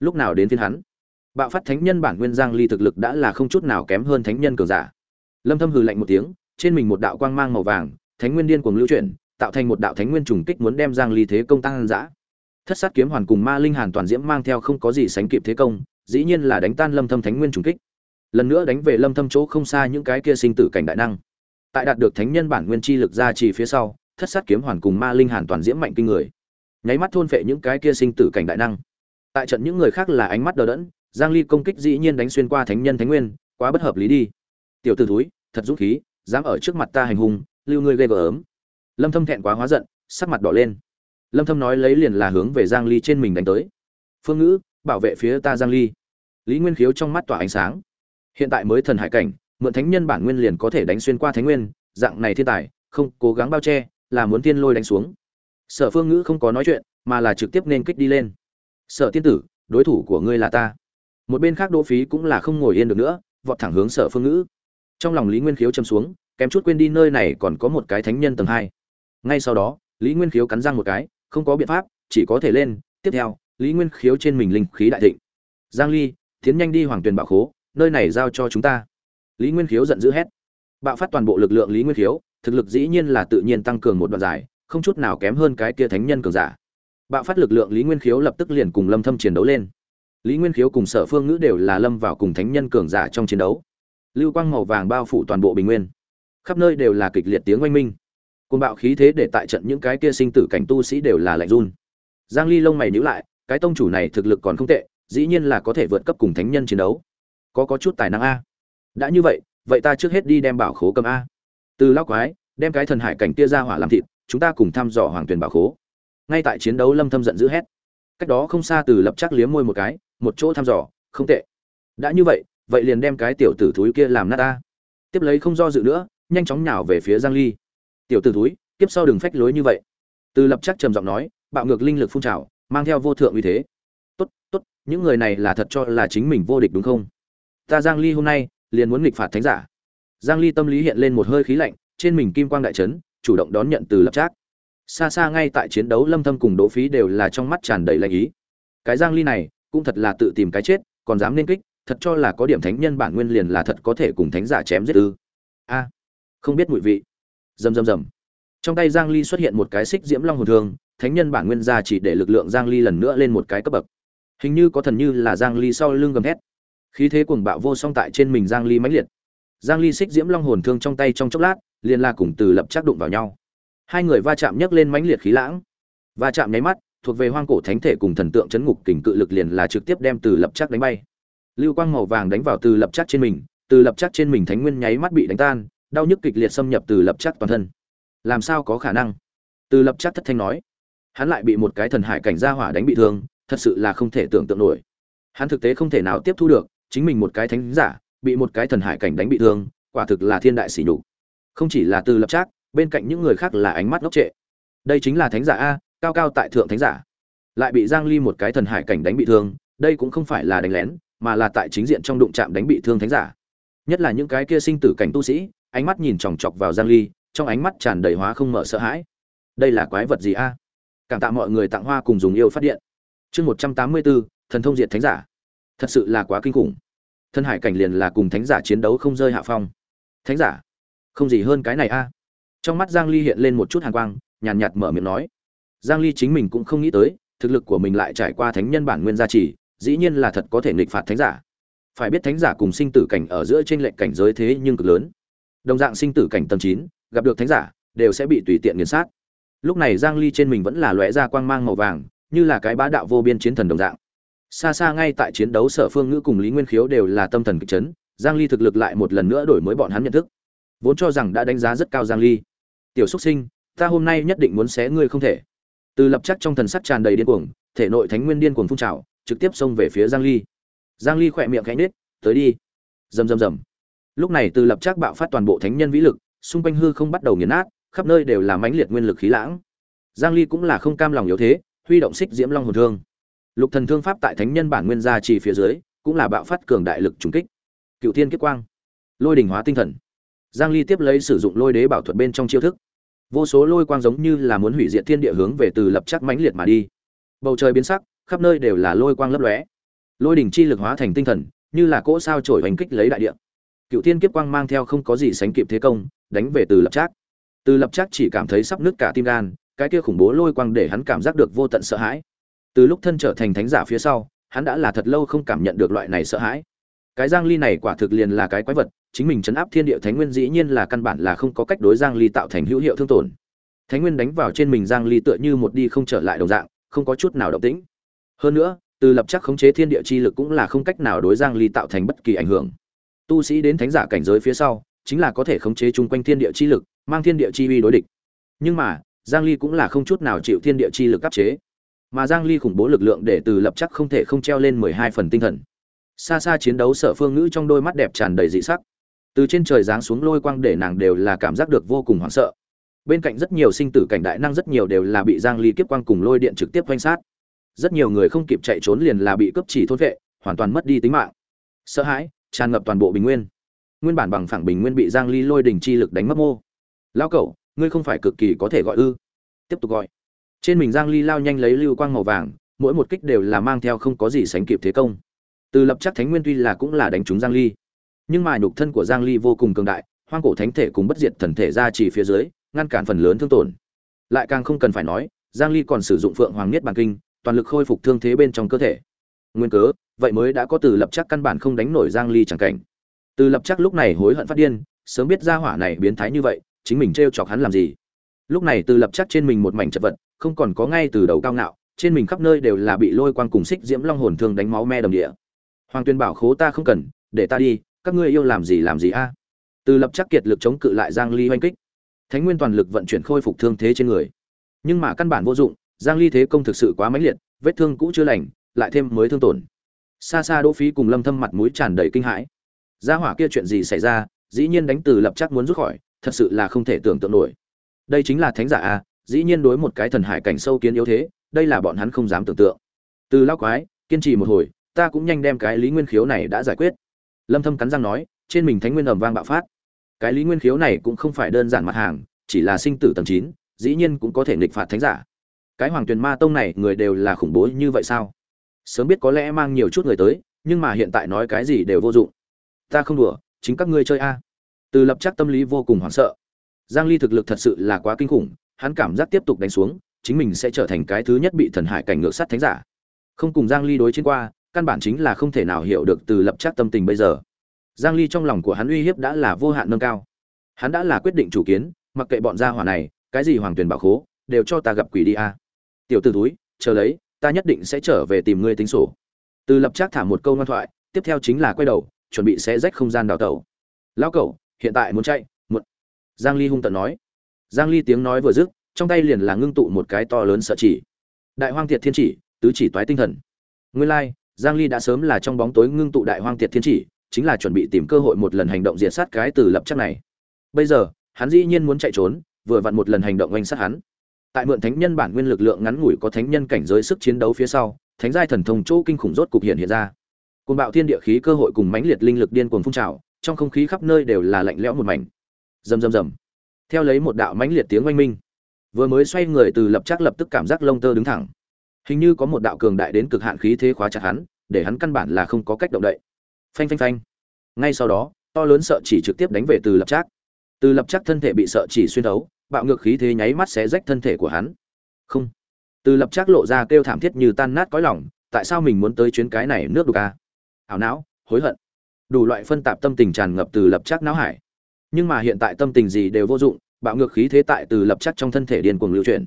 lúc nào đến phiên hắn? Bạo phát thánh nhân bản nguyên giang ly thực lực đã là không chút nào kém hơn thánh nhân cường giả. Lâm thâm hừ lạnh một tiếng, trên mình một đạo quang mang màu vàng, thánh nguyên điên cuồng lưu chuyển, tạo thành một đạo thánh nguyên trùng kích muốn đem giang ly thế công tăng dã. Thất sát kiếm hoàn cùng ma linh hàn toàn diễm mang theo không có gì sánh kịp thế công dĩ nhiên là đánh tan lâm thâm thánh nguyên trùng kích. Lần nữa đánh về lâm thâm chỗ không xa những cái kia sinh tử cảnh đại năng. Tại đạt được thánh nhân bản nguyên chi lực ra chỉ phía sau, thất sát kiếm hoàn cùng ma linh hàn toàn diễm mạnh kinh người. Nháy mắt thôn phệ những cái kia sinh tử cảnh đại năng. Tại trận những người khác là ánh mắt đờ đẫn, giang ly công kích dĩ nhiên đánh xuyên qua thánh nhân thánh nguyên, quá bất hợp lý đi. Tiểu tử thúi, thật dũng khí, dám ở trước mặt ta hành hung, lưu ngươi gây gớm lâm thâm thẹn quá hóa giận, sắc mặt đỏ lên. Lâm thâm nói lấy liền là hướng về giang ly trên mình đánh tới. Phương ngữ bảo vệ phía ta giang ly. Lý nguyên khiếu trong mắt tỏa ánh sáng. Hiện tại mới thần hải cảnh, mượn thánh nhân bản nguyên liền có thể đánh xuyên qua thánh nguyên, dạng này thiên tài, không, cố gắng bao che, là muốn tiên lôi đánh xuống. Sở phương ngữ không có nói chuyện, mà là trực tiếp nên kích đi lên. Sở tiên tử, đối thủ của ngươi là ta. Một bên khác đỗ phí cũng là không ngồi yên được nữa, vọt thẳng hướng sở phương ngữ. Trong lòng lý nguyên khiếu châm xuống, kém chút quên đi nơi này còn có một cái thánh nhân tầng hai. Ngay sau đó, lý nguyên khiếu cắn răng một cái, không có biện pháp, chỉ có thể lên, tiếp theo lý nguyên khiếu trên mình linh khí đại thịnh. Giang ly, tiến nhanh đi hoàng tuyền bảo khố, nơi này giao cho chúng ta. Lý nguyên khiếu giận dữ hét. Bạo phát toàn bộ lực lượng lý nguyên khiếu, thực lực dĩ nhiên là tự nhiên tăng cường một đoạn dài, không chút nào kém hơn cái kia thánh nhân cường giả. Bạo phát lực lượng lý nguyên khiếu lập tức liền cùng lâm thâm chiến đấu lên. Lý nguyên khiếu cùng sở phương ngữ đều là lâm vào cùng thánh nhân cường giả trong chiến đấu. Lưu quang màu vàng bao phủ toàn bộ bình nguyên. Khắp nơi đều là kịch liệt tiếng oanh minh. Cùng bạo khí thế để tại trận những cái kia sinh tử cảnh tu sĩ đều là lạnh run. Giang ly lông mày nhíu lại cái tông chủ này thực lực còn không tệ, dĩ nhiên là có thể vượt cấp cùng thánh nhân chiến đấu. Có có chút tài năng a. Đã như vậy vậy ta trước hết đi đem bảo khố cầm a. Từ lao quái, đem cái thần hải cảnh kia ra hỏa làm thịt, chúng ta cùng thăm dò hoàng tuyền bảo khố. Ngay tại chiến đấu lâm thâm giận dữ hét. Cách đó không xa từ lập chắc liếm môi một cái, một chỗ thăm dò, không tệ. Đã như vậy vậy liền đem cái tiểu tử thúi kia làm nát ta. Tiếp lấy không do dự nữa, nhanh chóng nhào về phía giang ly. Tiểu tử thúi tiếp sau đừng phách lối như vậy. Từ lập chắc trầm giọng nói, bạo ngược linh lực phun trào mang theo vô thượng uy thế. Tốt tốt, những người này là thật cho là chính mình vô địch đúng không? Ta giang ly hôm nay liền muốn nghịch phạt thánh giả. Giang ly tâm lý hiện lên một hơi khí lạnh, trên mình kim quang đại chấn, chủ động đón nhận từ lập trác. Xa xa ngay tại chiến đấu lâm thâm cùng đỗ phí đều là trong mắt tràn đầy lạnh ý. Cái giang ly này cũng thật là tự tìm cái chết, còn dám nên kích, thật cho là có điểm thánh nhân bản nguyên liền là thật có thể cùng thánh giả chém giết ư. A, không biết mùi vị. Rầm rầm rầm. Trong tay giang ly xuất hiện một cái xích diễm long hồn thương thánh nhân bản nguyên gia chỉ để lực lượng giang ly lần nữa lên một cái cấp bậc. Hình như có thần như là giang ly sau lưng gầm thét. Khí thế cuồng bạo vô song tại trên mình giang ly mãnh liệt. Giang ly xích diễm long hồn thương trong tay trong chốc lát, liền la cùng từ lập chắc đụng vào nhau. Hai người va chạm nhấc lên mãnh liệt khí lãng. Va chạm nháy mắt, thuộc về hoang cổ thánh thể cùng thần tượng chấn ngục kình cự lực liền là trực tiếp đem từ lập chắc đánh bay. Lưu quang màu vàng đánh vào từ lập chắc trên mình, từ lập chắc trên mình thánh nguyên nháy mắt bị đánh tan, đau nhức kịch liệt xâm nhập từ lập chắc toàn thân. Làm sao có khả năng? Từ lập chắc thất thanh nói hắn lại bị một cái thần hải cảnh gia hỏa đánh bị thương, thật sự là không thể tưởng tượng nổi. Hắn thực tế không thể nào tiếp thu được, chính mình một cái thánh giả, bị một cái thần hải cảnh đánh bị thương, quả thực là thiên đại sỉ nhục. Không chỉ là từ lập trác, bên cạnh những người khác là ánh mắt ngốc trệ. Đây chính là thánh giả a, cao cao tại thượng thánh giả. Lại bị giang ly một cái thần hải cảnh đánh bị thương, đây cũng không phải là đánh lén, mà là tại chính diện trong đụng chạm đánh bị thương thánh giả. Nhất là những cái kia sinh tử cảnh tu sĩ, ánh mắt nhìn chòng chọc vào giang ly, trong ánh mắt tràn đầy hóa không mở sợ hãi. Đây là quái vật gì a? Cảm tạ mọi người tặng hoa cùng dùng yêu phát điện. Chương 184, thần thông diệt thánh giả. Thật sự là quá kinh khủng. Thân hải cảnh liền là cùng thánh giả chiến đấu không rơi hạ phong. Thánh giả không gì hơn cái này a. Trong mắt giang ly hiện lên một chút hàn quang nhàn nhạt mở miệng nói. Giang ly chính mình cũng không nghĩ tới thực lực của mình lại trải qua thánh nhân bản nguyên gia trì dĩ nhiên là thật có thể nghịch phạt thánh giả. Phải biết thánh giả cùng sinh tử cảnh ở giữa trên lệnh cảnh giới thế nhưng cực lớn. Đồng dạng sinh tử cảnh tầng 9, gặp được thánh giả đều sẽ bị tùy tiện nghiền sát lúc này giang ly trên mình vẫn là lóe ra quang mang màu vàng, như là cái bá đạo vô biên chiến thần đồng dạng. Xa xa ngay tại chiến đấu sở phương ngữ cùng lý nguyên khiếu đều là tâm thần kịch chấn, giang ly thực lực lại một lần nữa đổi mới bọn hắn nhận thức. Vốn cho rằng đã đánh giá rất cao giang ly. Tiểu xuất sinh, ta hôm nay nhất định muốn xé ngươi không thể. Từ lập chắc trong thần sắc tràn đầy điên cuồng, thể nội thánh nguyên điên cuồng phun trào, trực tiếp xông về phía giang ly. Giang ly khỏe miệng khẽ nết tới đi. Rầm rầm rầm. Lúc này từ lập chắc bạo phát toàn bộ thánh nhân vĩ lực, xung quanh hư không bắt đầu nghiền nát khắp nơi đều là mãnh liệt nguyên lực khí lãng. Giang ly cũng là không cam lòng yếu thế, huy động xích diễm long hồn thương. Lục thần thương pháp tại thánh nhân bản nguyên gia trì phía dưới, cũng là bạo phát cường đại lực trùng kích. Cựu thiên kiếp quang, lôi đỉnh hóa tinh thần. Giang ly tiếp lấy sử dụng lôi đế bảo thuật bên trong chiêu thức. Vô số lôi quang giống như là muốn hủy diệt thiên địa hướng về từ lập chắc mãnh liệt mà đi. Bầu trời biến sắc, khắp nơi đều là lôi quang lấp lóe. Lôi đỉnh chi lực hóa thành tinh thần, như là cỗ sao trổi hành kích lấy đại địa. Cựu thiên kiếp quang mang theo không có gì sánh kịp thế công, đánh về từ lập chắc từ lập chắc chỉ cảm thấy sắp nứt cả tim gan, cái kia khủng bố lôi quang để hắn cảm giác được vô tận sợ hãi. Từ lúc thân trở thành thánh giả phía sau, hắn đã là thật lâu không cảm nhận được loại này sợ hãi. Cái giang ly này quả thực liền là cái quái vật, chính mình chấn áp thiên địa thánh nguyên dĩ nhiên là căn bản là không có cách đối giang ly tạo thành hữu hiệu thương tổn. Thánh nguyên đánh vào trên mình giang ly tựa như một đi không trở lại đồng dạng, không có chút nào động tĩnh. Hơn nữa, từ lập chắc khống chế thiên địa chi lực cũng là không cách nào đối giang ly tạo thành bất kỳ ảnh hưởng. Tu sĩ đến thánh giả cảnh giới phía sau, chính là có thể khống chế chung quanh thiên địa chi lực mang thiên địa chi uy đối địch. Nhưng mà, giang ly cũng là không chút nào chịu thiên địa chi lực áp chế. Mà giang ly khủng bố lực lượng để từ lập chắc không thể không treo lên 12 phần tinh thần. Xa xa chiến đấu sở phương ngữ trong đôi mắt đẹp tràn đầy dị sắc. Từ trên trời giáng xuống lôi quang để nàng đều là cảm giác được vô cùng hoảng sợ. Bên cạnh rất nhiều sinh tử cảnh đại năng rất nhiều đều là bị giang ly kiếp quang cùng lôi điện trực tiếp quanh sát. Rất nhiều người không kịp chạy trốn liền là bị cướp chỉ thôn vệ, hoàn toàn mất đi tính mạng. Sợ hãi, tràn ngập toàn bộ bình nguyên. Nguyên bản bằng phẳng bình nguyên bị giang ly lôi đỉnh chi lực đánh mất mô lao cẩu ngươi không phải cực kỳ có thể gọi ư? Tiếp tục gọi. Trên mình giang ly lao nhanh lấy lưu quang màu vàng, mỗi một kích đều là mang theo không có gì sánh kịp thế công. Từ lập chắc thánh nguyên tuy là cũng là đánh trúng giang ly, nhưng mà nhục thân của giang ly vô cùng cường đại, hoang cổ thánh thể cùng bất diệt thần thể ra chỉ phía dưới, ngăn cản phần lớn thương tổn. Lại càng không cần phải nói, giang ly còn sử dụng phượng hoàng niết bàn kinh, toàn lực khôi phục thương thế bên trong cơ thể. Nguyên cớ, vậy mới đã có từ lập chắc căn bản không đánh nổi giang ly chẳng cảnh. Từ lập chắc lúc này hối hận phát điên, sớm biết ra hỏa này biến thái như vậy chính mình trêu chọc hắn làm gì. Lúc này từ lập chắc trên mình một mảnh chật vật, không còn có ngay từ đầu cao ngạo, trên mình khắp nơi đều là bị lôi quang cùng xích diễm long hồn thương đánh máu me đồng địa. Hoàng tuyên bảo khố ta không cần, để ta đi, các ngươi yêu làm gì làm gì a. Từ lập chắc kiệt lực chống cự lại giang ly hoanh kích. Thánh nguyên toàn lực vận chuyển khôi phục thương thế trên người. Nhưng mà căn bản vô dụng, giang ly thế công thực sự quá mãnh liệt, vết thương cũ chưa lành, lại thêm mới thương tổn. Xa xa đỗ phí cùng lâm thâm mặt mũi tràn đầy kinh hãi. Gia hỏa kia chuyện gì xảy ra, dĩ nhiên đánh từ lập chắc muốn rút khỏi thật sự là không thể tưởng tượng nổi. Đây chính là thánh giả a dĩ nhiên đối một cái thần hải cảnh sâu kiến yếu thế đây là bọn hắn không dám tưởng tượng. Từ lao quái kiên trì một hồi ta cũng nhanh đem cái lý nguyên khiếu này đã giải quyết. Lâm thâm cắn răng nói trên mình thánh nguyên ầm vang bạo phát. Cái lý nguyên khiếu này cũng không phải đơn giản mặt hàng chỉ là sinh tử tầng 9, dĩ nhiên cũng có thể nghịch phạt thánh giả. Cái hoàng tuyền ma tông này người đều là khủng bố như vậy sao? Sớm biết có lẽ mang nhiều chút người tới nhưng mà hiện tại nói cái gì đều vô dụng. Ta không đùa chính các ngươi chơi a từ lập chắc tâm lý vô cùng hoảng sợ. Giang ly thực lực thật sự là quá kinh khủng, hắn cảm giác tiếp tục đánh xuống, chính mình sẽ trở thành cái thứ nhất bị thần hải cảnh ngược sát thánh giả. Không cùng giang ly đối chiến qua, căn bản chính là không thể nào hiểu được từ lập chắc tâm tình bây giờ. Giang ly trong lòng của hắn uy hiếp đã là vô hạn nâng cao. Hắn đã là quyết định chủ kiến, mặc kệ bọn gia hỏa này, cái gì hoàng tuyển bảo khố, đều cho ta gặp quỷ đi a. Tiểu tử túi chờ lấy, ta nhất định sẽ trở về tìm ngươi tính sổ. Từ lập chắc thả một câu ngoan thoại, tiếp theo chính là quay đầu, chuẩn bị sẽ rách không gian đào tẩu. Lão cẩu hiện tại muốn chạy một giang ly hung tận nói. Giang ly tiếng nói vừa dứt trong tay liền là ngưng tụ một cái to lớn sợ chỉ. Đại hoang tiệt thiên chỉ tứ chỉ toái tinh thần. Nguyên lai like, giang ly đã sớm là trong bóng tối ngưng tụ đại hoang tiệt thiên chỉ chính là chuẩn bị tìm cơ hội một lần hành động diệt sát cái từ lập chắc này. Bây giờ hắn dĩ nhiên muốn chạy trốn vừa vặn một lần hành động oanh sát hắn. Tại mượn thánh nhân bản nguyên lực lượng ngắn ngủi có thánh nhân cảnh giới sức chiến đấu phía sau thánh giai thần thông chỗ kinh khủng rốt cục hiện hiện ra. Côn bạo thiên địa khí cơ hội cùng mãnh liệt linh lực điên cuồng phun trào trong không khí khắp nơi đều là lạnh lẽo một mảnh. Rầm rầm rầm. Theo lấy một đạo mãnh liệt tiếng oanh minh, vừa mới xoay người từ lập chắc lập tức cảm giác lông tơ đứng thẳng. Hình như có một đạo cường đại đến cực hạn khí thế khóa chặt hắn, để hắn căn bản là không có cách động đậy. Phanh phanh phanh. Ngay sau đó, to lớn sợ chỉ trực tiếp đánh về từ lập chắc. Từ lập chắc thân thể bị sợ chỉ xuyên thấu, bạo ngược khí thế nháy mắt xé rách thân thể của hắn. Không. Từ lập chắc lộ ra kêu thảm thiết như tan nát cõi lòng, tại sao mình muốn tới chuyến cái này nước đục a ảo não, hối hận đủ loại phân tạp tâm tình tràn ngập từ lập chắc não hải. Nhưng mà hiện tại tâm tình gì đều vô dụng bạo ngược khí thế tại từ lập chắc trong thân thể điên cuồng lưu chuyển.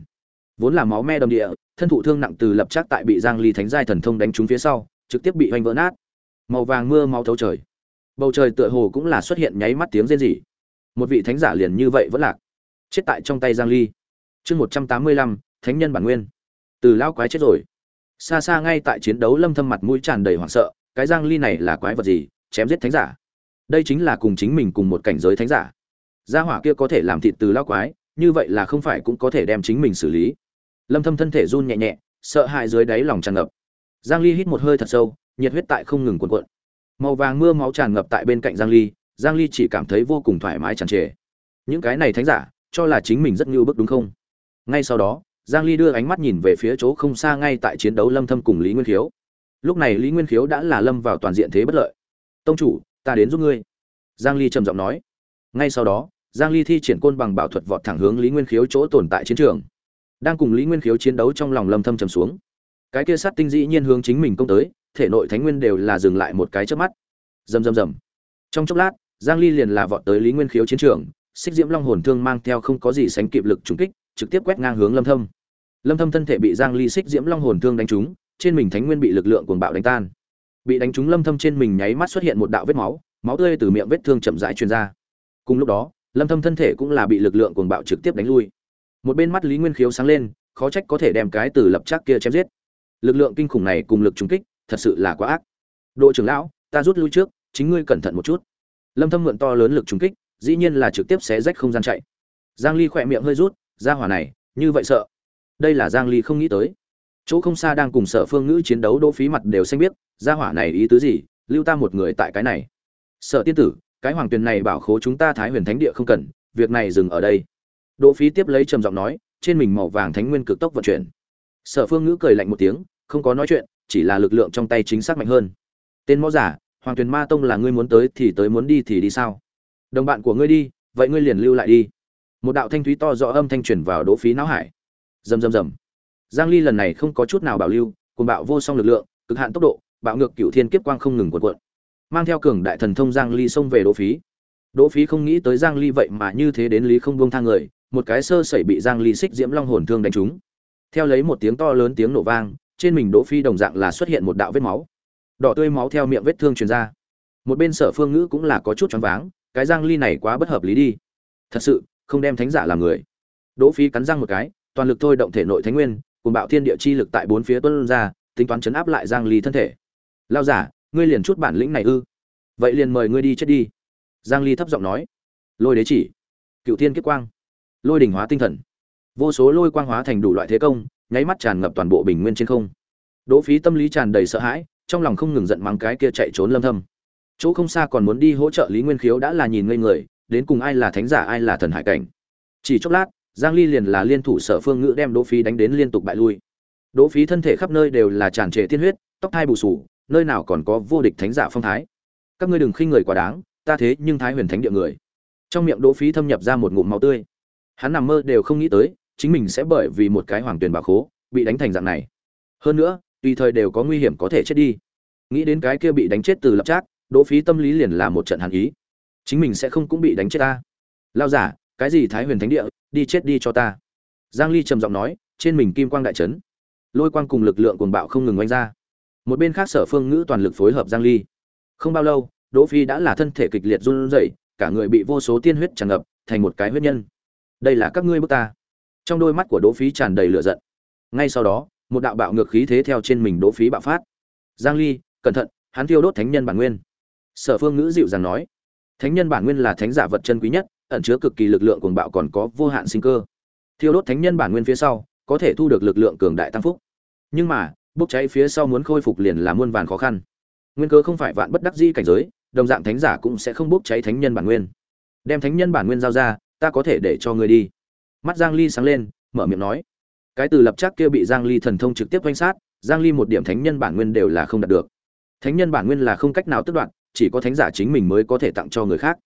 Vốn là máu me đầm địa thân thụ thương nặng từ lập chắc tại bị giang ly thánh giai thần thông đánh trúng phía sau trực tiếp bị hoành vỡ nát. Màu vàng mưa máu thấu trời. Bầu trời tựa hồ cũng là xuất hiện nháy mắt tiếng rên rỉ. Một vị thánh giả liền như vậy vẫn lạc chết tại trong tay giang ly. Chương 185, thánh nhân bản nguyên. Từ lao quái chết rồi. Xa xa ngay tại chiến đấu lâm thâm mặt mũi tràn đầy hoảng sợ cái giang ly này là quái vật gì? Chém giết thánh giả. Đây chính là cùng chính mình cùng một cảnh giới thánh giả. Gia hỏa kia có thể làm thịt từ lao quái, như vậy là không phải cũng có thể đem chính mình xử lý. Lâm thâm thân thể run nhẹ nhẹ, sợ hãi dưới đáy lòng tràn ngập. Giang ly hít một hơi thật sâu, nhiệt huyết tại không ngừng cuộn cuộn. Màu vàng mưa máu tràn ngập tại bên cạnh giang ly giang ly chỉ cảm thấy vô cùng thoải mái tràn trề. Những cái này thánh giả, cho là chính mình rất như bức đúng không? Ngay sau đó, giang ly đưa ánh mắt nhìn về phía chỗ không xa ngay tại chiến đấu lâm thâm cùng lý nguyên khiếu. Lúc này lý nguyên khiếu đã là lâm vào toàn diện thế bất lợi tông chủ, ta đến giúp ngươi. Giang ly trầm giọng nói. Ngay sau đó, giang ly thi triển côn bằng bảo thuật vọt thẳng hướng lý nguyên khiếu chỗ tồn tại chiến trường. Đang cùng lý nguyên khiếu chiến đấu trong lòng lâm thâm trầm xuống. Cái kia sát tinh dĩ nhiên hướng chính mình công tới, thể nội thánh nguyên đều là dừng lại một cái chớp mắt. Rầm rầm rầm. Trong chốc lát, giang ly liền là vọt tới lý nguyên khiếu chiến trường, xích diễm long hồn thương mang theo không có gì sánh kịp lực trúng kích, trực tiếp quét ngang hướng lâm thâm. Lâm thâm thân thể bị giang ly xích diễm long hồn thương đánh trúng, trên mình thánh nguyên bị lực lượng cuồng bạo đánh tan bị đánh trúng lâm thâm trên mình nháy mắt xuất hiện một đạo vết máu máu tươi từ miệng vết thương chậm rãi truyền ra. Cùng lúc đó, lâm thâm thân thể cũng là bị lực lượng cuồng bạo trực tiếp đánh lui. Một bên mắt lý nguyên khiếu sáng lên, khó trách có thể đem cái từ lập chắc kia chém giết. Lực lượng kinh khủng này cùng lực trúng kích, thật sự là quá ác. Đội trưởng lão, ta rút lui trước, chính ngươi cẩn thận một chút. Lâm thâm mượn to lớn lực trúng kích, dĩ nhiên là trực tiếp xé rách không gian chạy. Giang ly khỏe miệng hơi rút, ra hỏa này, như vậy sợ. Đây là giang ly không nghĩ tới. Chỗ không xa đang cùng sở phương ngữ chiến đấu đỗ phí mặt đều xanh biết gia hỏa này ý tứ gì, lưu ta một người tại cái này. Sở tiên tử, cái hoàng tuyền này bảo khố chúng ta thái huyền thánh địa không cần, việc này dừng ở đây. Đỗ phí tiếp lấy trầm giọng nói, trên mình màu vàng thánh nguyên cực tốc vận chuyển. Sở phương ngữ cười lạnh một tiếng, không có nói chuyện, chỉ là lực lượng trong tay chính xác mạnh hơn. Tên mõ giả, hoàng tuyền ma tông là ngươi muốn tới thì tới muốn đi thì đi sao? Đồng bạn của ngươi đi, vậy ngươi liền lưu lại đi. Một đạo thanh thúy to rõ âm thanh truyền vào đỗ phí não hải. Rầm rầm rầm. Giang ly lần này không có chút nào bảo lưu cùng bạo vô song lực lượng, cực hạn tốc độ bạo ngược cửu thiên kiếp quang không ngừng cuộn cuộn, mang theo cường đại thần thông giang ly xông về đỗ phí. Đỗ phí không nghĩ tới giang ly vậy mà như thế đến lý không buông thang người, một cái sơ sẩy bị giang ly xích diễm long hồn thương đánh trúng. Theo lấy một tiếng to lớn tiếng nổ vang, trên mình đỗ phi đồng dạng là xuất hiện một đạo vết máu. Đỏ tươi máu theo miệng vết thương truyền ra. Một bên sở phương ngữ cũng là có chút choáng váng, cái giang ly này quá bất hợp lý đi. Thật sự, không đem thánh giả làm người. Đỗ phi cắn răng một cái, toàn lực thôi động thể nội thánh nguyên, cùng bạo thiên địa chi lực tại bốn phía tuôn ra, tính toán chấn áp lại giang ly thân thể lao giả, ngươi liền chút bản lĩnh này ư? Vậy liền mời ngươi đi chết đi. Giang ly thấp giọng nói. Lôi đế chỉ. Cựu thiên kiếp quang. Lôi đỉnh hóa tinh thần. Vô số lôi quang hóa thành đủ loại thế công, nháy mắt tràn ngập toàn bộ bình nguyên trên không. Đỗ phí tâm lý tràn đầy sợ hãi, trong lòng không ngừng giận mắng cái kia chạy trốn lâm thâm. Chỗ không xa còn muốn đi hỗ trợ lý nguyên khiếu đã là nhìn ngây người, đến cùng ai là thánh giả, ai là thần hải cảnh. Chỉ chốc lát, giang ly liền là liên thủ sở phương ngữ đem đỗ phí đánh đến liên tục bại lui. Đỗ phí thân thể khắp nơi đều là tràn trề tiên huyết, tóc hai bù sù nơi nào còn có vô địch thánh giả phong thái. Các ngươi đừng khinh người quá đáng, ta thế nhưng thái huyền thánh địa người. Trong miệng đỗ phí thâm nhập ra một ngụm máu tươi. Hắn nằm mơ đều không nghĩ tới, chính mình sẽ bởi vì một cái hoàng tuyền bà khố, bị đánh thành dạng này. Hơn nữa, tùy thời đều có nguy hiểm có thể chết đi. Nghĩ đến cái kia bị đánh chết từ lập trác, đỗ phí tâm lý liền là một trận hàn ý. Chính mình sẽ không cũng bị đánh chết ta. Lao giả, cái gì thái huyền thánh địa, đi chết đi cho ta. Giang ly trầm giọng nói, trên mình kim quang đại trấn lôi quang cùng lực lượng cuồng bạo không ngừng oanh ra một bên khác sở phương ngữ toàn lực phối hợp giang ly. Không bao lâu, đỗ phi đã là thân thể kịch liệt run rẩy, cả người bị vô số tiên huyết tràn ngập, thành một cái huyết nhân. Đây là các ngươi bức ta. Trong đôi mắt của đỗ phi tràn đầy lửa giận. Ngay sau đó, một đạo bạo ngược khí thế theo trên mình đỗ phí bạo phát. Giang ly, cẩn thận, hắn thiêu đốt thánh nhân bản nguyên. Sở phương ngữ dịu dàng nói, thánh nhân bản nguyên là thánh giả vật chân quý nhất, ẩn chứa cực kỳ lực lượng cuồng bạo còn có vô hạn sinh cơ. Thiêu đốt thánh nhân bản nguyên phía sau, có thể thu được lực lượng cường đại tăng phúc. Nhưng mà bốc cháy phía sau muốn khôi phục liền là muôn vàn khó khăn. Nguyên cơ không phải vạn bất đắc di cảnh giới, đồng dạng thánh giả cũng sẽ không bốc cháy thánh nhân bản nguyên. Đem thánh nhân bản nguyên giao ra, ta có thể để cho ngươi đi. Mắt giang ly sáng lên, mở miệng nói. Cái từ lập chắc kia bị giang ly thần thông trực tiếp quanh sát, giang ly một điểm thánh nhân bản nguyên đều là không đạt được. Thánh nhân bản nguyên là không cách nào tước đoạn chỉ có thánh giả chính mình mới có thể tặng cho người khác.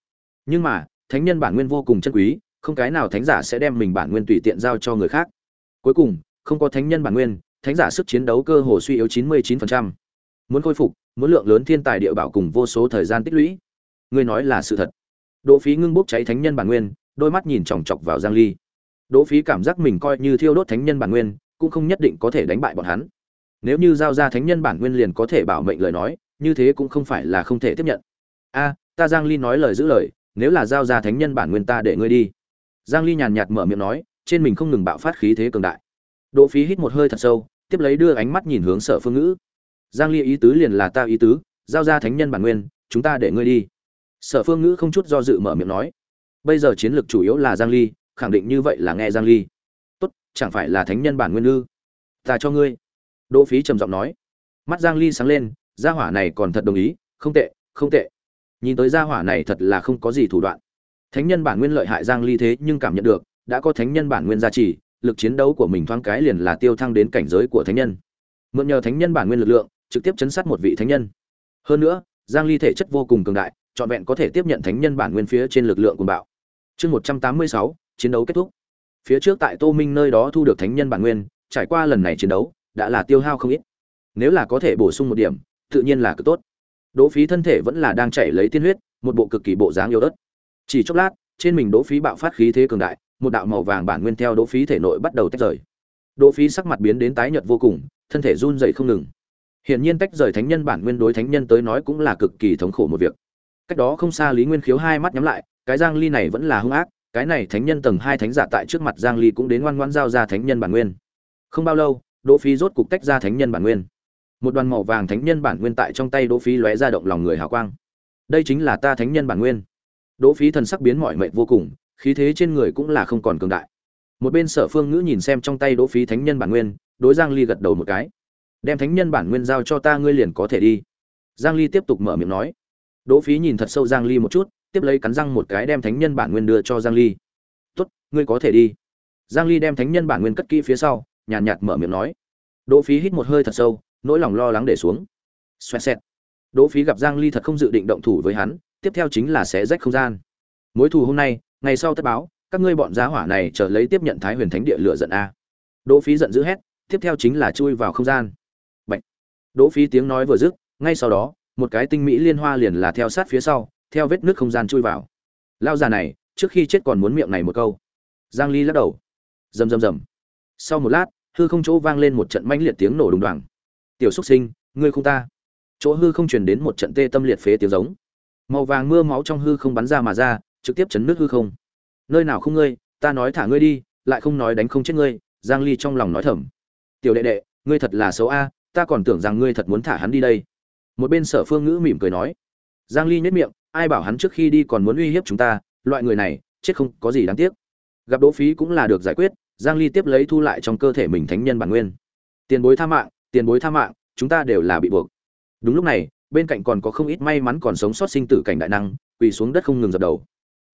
Nhưng mà, thánh nhân bản nguyên vô cùng chân quý, không cái nào thánh giả sẽ đem mình bản nguyên tùy tiện giao cho người khác. Cuối cùng, không có thánh nhân bản nguyên thánh giả sức chiến đấu cơ hồ suy yếu 99%. muốn khôi phục, muốn lượng lớn thiên tài địa bảo cùng vô số thời gian tích lũy. Ngươi nói là sự thật. Đỗ phí ngưng bốc cháy thánh nhân bản nguyên, đôi mắt nhìn chòng chọc vào giang ly. Đỗ phí cảm giác mình coi như thiêu đốt thánh nhân bản nguyên, cũng không nhất định có thể đánh bại bọn hắn. Nếu như giao ra thánh nhân bản nguyên liền có thể bảo mệnh lời nói, như thế cũng không phải là không thể tiếp nhận. A, ta giang ly nói lời giữ lời, nếu là giao ra thánh nhân bản nguyên ta để ngươi đi. Giang ly nhàn nhạt mở miệng nói, trên mình không ngừng bạo phát khí thế cường đại đỗ phí hít một hơi thật sâu, tiếp lấy đưa ánh mắt nhìn hướng sở phương ngữ. Giang ly ý tứ liền là ta ý tứ, giao ra thánh nhân bản nguyên, chúng ta để ngươi đi. Sở phương ngữ không chút do dự mở miệng nói. Bây giờ chiến lược chủ yếu là giang ly, khẳng định như vậy là nghe giang ly. Tốt, chẳng phải là thánh nhân bản nguyên ư? Ta cho ngươi. Đỗ phí trầm giọng nói. Mắt giang ly sáng lên, gia hỏa này còn thật đồng ý, không tệ không tệ. Nhìn tới gia hỏa này thật là không có gì thủ đoạn. Thánh nhân bản nguyên lợi hại giang ly thế nhưng cảm nhận được, đã có thánh nhân bản nguyên gia trì lực chiến đấu của mình thoáng cái liền là tiêu thăng đến cảnh giới của thánh nhân. Mượn nhờ thánh nhân bản nguyên lực lượng trực tiếp chấn sát một vị thánh nhân. Hơn nữa giang ly thể chất vô cùng cường đại trọn vẹn có thể tiếp nhận thánh nhân bản nguyên phía trên lực lượng của bạo. Chương 186, chiến đấu kết thúc. Phía trước tại tô minh nơi đó thu được thánh nhân bản nguyên trải qua lần này chiến đấu đã là tiêu hao không ít. Nếu là có thể bổ sung một điểm tự nhiên là cực tốt. Đỗ phí thân thể vẫn là đang chảy lấy tiên huyết một bộ cực kỳ bộ dáng yếu ớt. Chỉ chốc lát trên mình đỗ phí bạo phát khí thế cường đại một đạo màu vàng bản nguyên theo đỗ phí thể nội bắt đầu tách rời. Đỗ phí sắc mặt biến đến tái nhợt vô cùng, thân thể run rẩy không ngừng. Hiển nhiên tách rời thánh nhân bản nguyên đối thánh nhân tới nói cũng là cực kỳ thống khổ một việc. Cách đó không xa lý nguyên khiếu hai mắt nhắm lại, cái giang ly này vẫn là hung ác, cái này thánh nhân tầng hai thánh giả tại trước mặt giang ly cũng đến ngoan ngoãn giao ra thánh nhân bản nguyên. Không bao lâu, đỗ phí rốt cục tách ra thánh nhân bản nguyên. Một đoàn màu vàng thánh nhân bản nguyên tại trong tay đỗ phí lóe ra động lòng người hào quang. Đây chính là ta thánh nhân bản nguyên. Đỗ phí thần sắc biến mỏi mệt vô cùng khí thế trên người cũng là không còn cường đại. Một bên sở phương ngữ nhìn xem trong tay đỗ phí thánh nhân bản nguyên đối giang ly gật đầu một cái. Đem thánh nhân bản nguyên giao cho ta ngươi liền có thể đi. Giang ly tiếp tục mở miệng nói. Đỗ phí nhìn thật sâu giang ly một chút tiếp lấy cắn răng một cái đem thánh nhân bản nguyên đưa cho giang ly. Tốt ngươi có thể đi. Giang ly đem thánh nhân bản nguyên cất kỹ phía sau nhàn nhạt, nhạt mở miệng nói. Đỗ phí hít một hơi thật sâu nỗi lòng lo lắng để xuống. Xoẹt xẹt. Đỗ phí gặp giang ly thật không dự định động thủ với hắn tiếp theo chính là xé rách không gian. Mối thù hôm nay ngày sau tất báo, các ngươi bọn giá hỏa này chờ lấy tiếp nhận thái huyền thánh địa lửa giận a. Đỗ phí giận dữ hét, tiếp theo chính là chui vào không gian. Bạch. đỗ phí tiếng nói vừa dứt, ngay sau đó, một cái tinh mỹ liên hoa liền là theo sát phía sau, theo vết nước không gian chui vào. Lao già này, trước khi chết còn muốn miệng này một câu. Giang ly lắc đầu. Rầm rầm rầm. Sau một lát, hư không chỗ vang lên một trận mãnh liệt tiếng nổ đùng đoàng. Tiểu xuất sinh, ngươi không ta. Chỗ hư không truyền đến một trận tê tâm liệt phế tiếng giống. Màu vàng mưa máu trong hư không bắn ra mà ra trực tiếp chấn nước hư không. Nơi nào không ngươi, ta nói thả ngươi đi, lại không nói đánh không chết ngươi, giang ly trong lòng nói thầm. Tiểu đệ đệ, ngươi thật là xấu a, ta còn tưởng rằng ngươi thật muốn thả hắn đi đây. Một bên sở phương ngữ mỉm cười nói. Giang ly nhếch miệng, ai bảo hắn trước khi đi còn muốn uy hiếp chúng ta, loại người này, chết không có gì đáng tiếc. Gặp đỗ phí cũng là được giải quyết, giang ly tiếp lấy thu lại trong cơ thể mình thánh nhân bản nguyên. Tiền bối tha mạng, tiền bối tha mạng, chúng ta đều là bị buộc. Đúng lúc này, bên cạnh còn có không ít may mắn còn sống sót sinh tử cảnh đại năng, quỳ xuống đất không ngừng dập đầu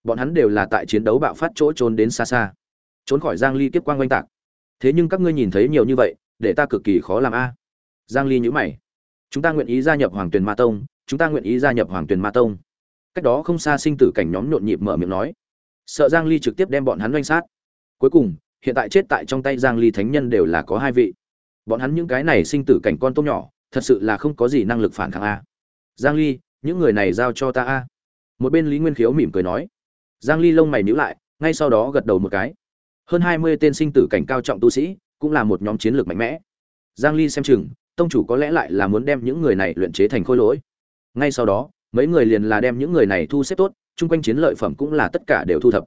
bọn hắn đều là tại chiến đấu bạo phát chỗ trốn đến xa xa, trốn khỏi giang ly kiếp quang oanh tạc. Thế nhưng các ngươi nhìn thấy nhiều như vậy, để ta cực kỳ khó làm a. Giang ly nhíu mày. Chúng ta nguyện ý gia nhập hoàng tuyền ma tông, chúng ta nguyện ý gia nhập hoàng tuyền ma tông. Cách đó không xa sinh tử cảnh nhóm nhộn nhịp mở miệng nói. Sợ giang ly trực tiếp đem bọn hắn oanh sát. Cuối cùng, hiện tại chết tại trong tay giang ly thánh nhân đều là có hai vị. Bọn hắn những cái này sinh tử cảnh con tôm nhỏ, thật sự là không có gì năng lực phản kháng a. Giang ly, những người này giao cho ta a. Một bên lý nguyên khiếu mỉm cười nói giang ly lông mày nhíu lại, ngay sau đó gật đầu một cái. Hơn 20 tên sinh tử cảnh cao trọng tu sĩ cũng là một nhóm chiến lược mạnh mẽ. Giang ly xem chừng, tông chủ có lẽ lại là muốn đem những người này luyện chế thành khối lỗi. Ngay sau đó, mấy người liền là đem những người này thu xếp tốt, chung quanh chiến lợi phẩm cũng là tất cả đều thu thập.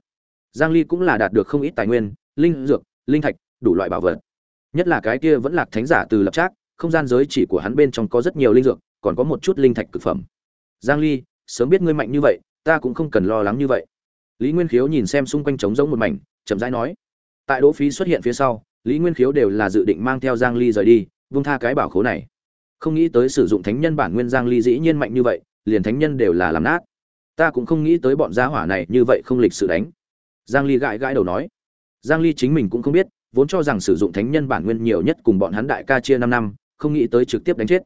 Giang ly cũng là đạt được không ít tài nguyên, linh dược, linh thạch, đủ loại bảo vật. Nhất là cái kia vẫn lạc thánh giả từ lập trác, không gian giới chỉ của hắn bên trong có rất nhiều linh dược, còn có một chút linh thạch cực phẩm. Giang ly, sớm biết ngươi mạnh như vậy, ta cũng không cần lo lắng như vậy lý nguyên khiếu nhìn xem xung quanh trống rỗng một mảnh, chậm rãi nói, tại đỗ phí xuất hiện phía sau, lý nguyên khiếu đều là dự định mang theo giang ly rời đi, vung tha cái bảo khố này. Không nghĩ tới sử dụng thánh nhân bản nguyên giang ly dĩ nhiên mạnh như vậy, liền thánh nhân đều là làm nát. Ta cũng không nghĩ tới bọn gia hỏa này như vậy không lịch sự đánh. Giang ly gãi gãi đầu nói, giang ly chính mình cũng không biết, vốn cho rằng sử dụng thánh nhân bản nguyên nhiều nhất cùng bọn hắn đại ca chia 5 năm, không nghĩ tới trực tiếp đánh chết.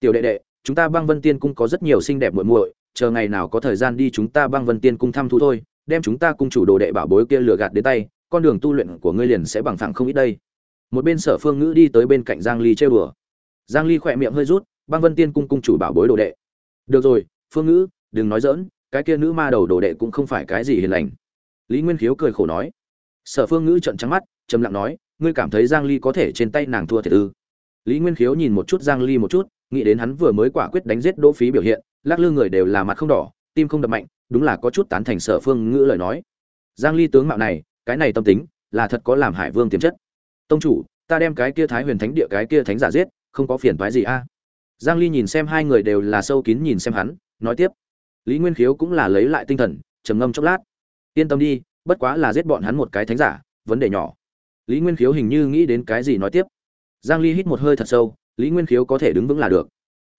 Tiểu đệ đệ, chúng ta băng vân tiên cung có rất nhiều xinh đẹp muội muội, chờ ngày nào có thời gian đi chúng ta băng vân tiên cung thăm thú thôi đem chúng ta cung chủ đồ đệ bảo bối kia lừa gạt đến tay, con đường tu luyện của ngươi liền sẽ bằng phẳng không ít đây. Một bên sở phương ngữ đi tới bên cạnh giang ly trêu đùa. Giang ly khỏe miệng hơi rút, băng vân tiên cung cung chủ bảo bối đồ đệ. Được rồi, phương ngữ, đừng nói dỡn cái kia nữ ma đầu đồ đệ cũng không phải cái gì hiền lành. Lý nguyên khiếu cười khổ nói. Sở phương ngữ trợn trắng mắt, trầm lặng nói, ngươi cảm thấy giang ly có thể trên tay nàng thua thiệt ư? Lý nguyên khiếu nhìn một chút giang ly một chút, nghĩ đến hắn vừa mới quả quyết đánh giết đỗ phí biểu hiện, lắc lư người đều là mặt không đỏ, tim không đập mạnh đúng là có chút tán thành sở phương ngữ lời nói. Giang ly tướng mạo này, cái này tâm tính, là thật có làm hải vương tiềm chất. Tông chủ, ta đem cái kia thái huyền thánh địa, cái kia thánh giả giết, không có phiền toái gì a? Giang ly nhìn xem hai người đều là sâu kín nhìn xem hắn, nói tiếp. Lý nguyên khiếu cũng là lấy lại tinh thần, trầm ngâm chốc lát. Yên tâm đi, bất quá là giết bọn hắn một cái thánh giả, vấn đề nhỏ. Lý nguyên khiếu hình như nghĩ đến cái gì nói tiếp. Giang ly hít một hơi thật sâu, lý nguyên khiếu có thể đứng vững là được.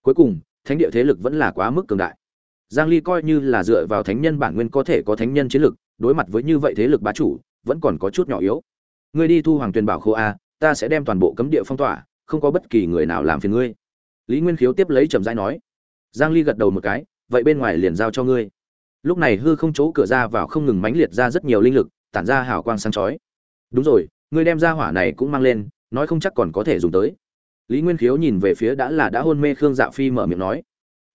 Cuối cùng, thánh địa thế lực vẫn là quá mức cường đại giang ly coi như là dựa vào thánh nhân bản nguyên có thể có thánh nhân chiến lực, đối mặt với như vậy thế lực bá chủ, vẫn còn có chút nhỏ yếu. Ngươi đi thu hoàng tuyền bảo khô a, ta sẽ đem toàn bộ cấm địa phong tỏa, không có bất kỳ người nào làm phiền ngươi. Lý nguyên khiếu tiếp lấy trầm rãi nói. Giang ly gật đầu một cái, vậy bên ngoài liền giao cho ngươi. Lúc này hư không chỗ cửa ra vào không ngừng mãnh liệt ra rất nhiều linh lực, tản ra hào quang sáng chói. Đúng rồi, ngươi đem ra hỏa này cũng mang lên, nói không chắc còn có thể dùng tới. Lý nguyên khiếu nhìn về phía đã là đã hôn mê khương dạ phi mở miệng nói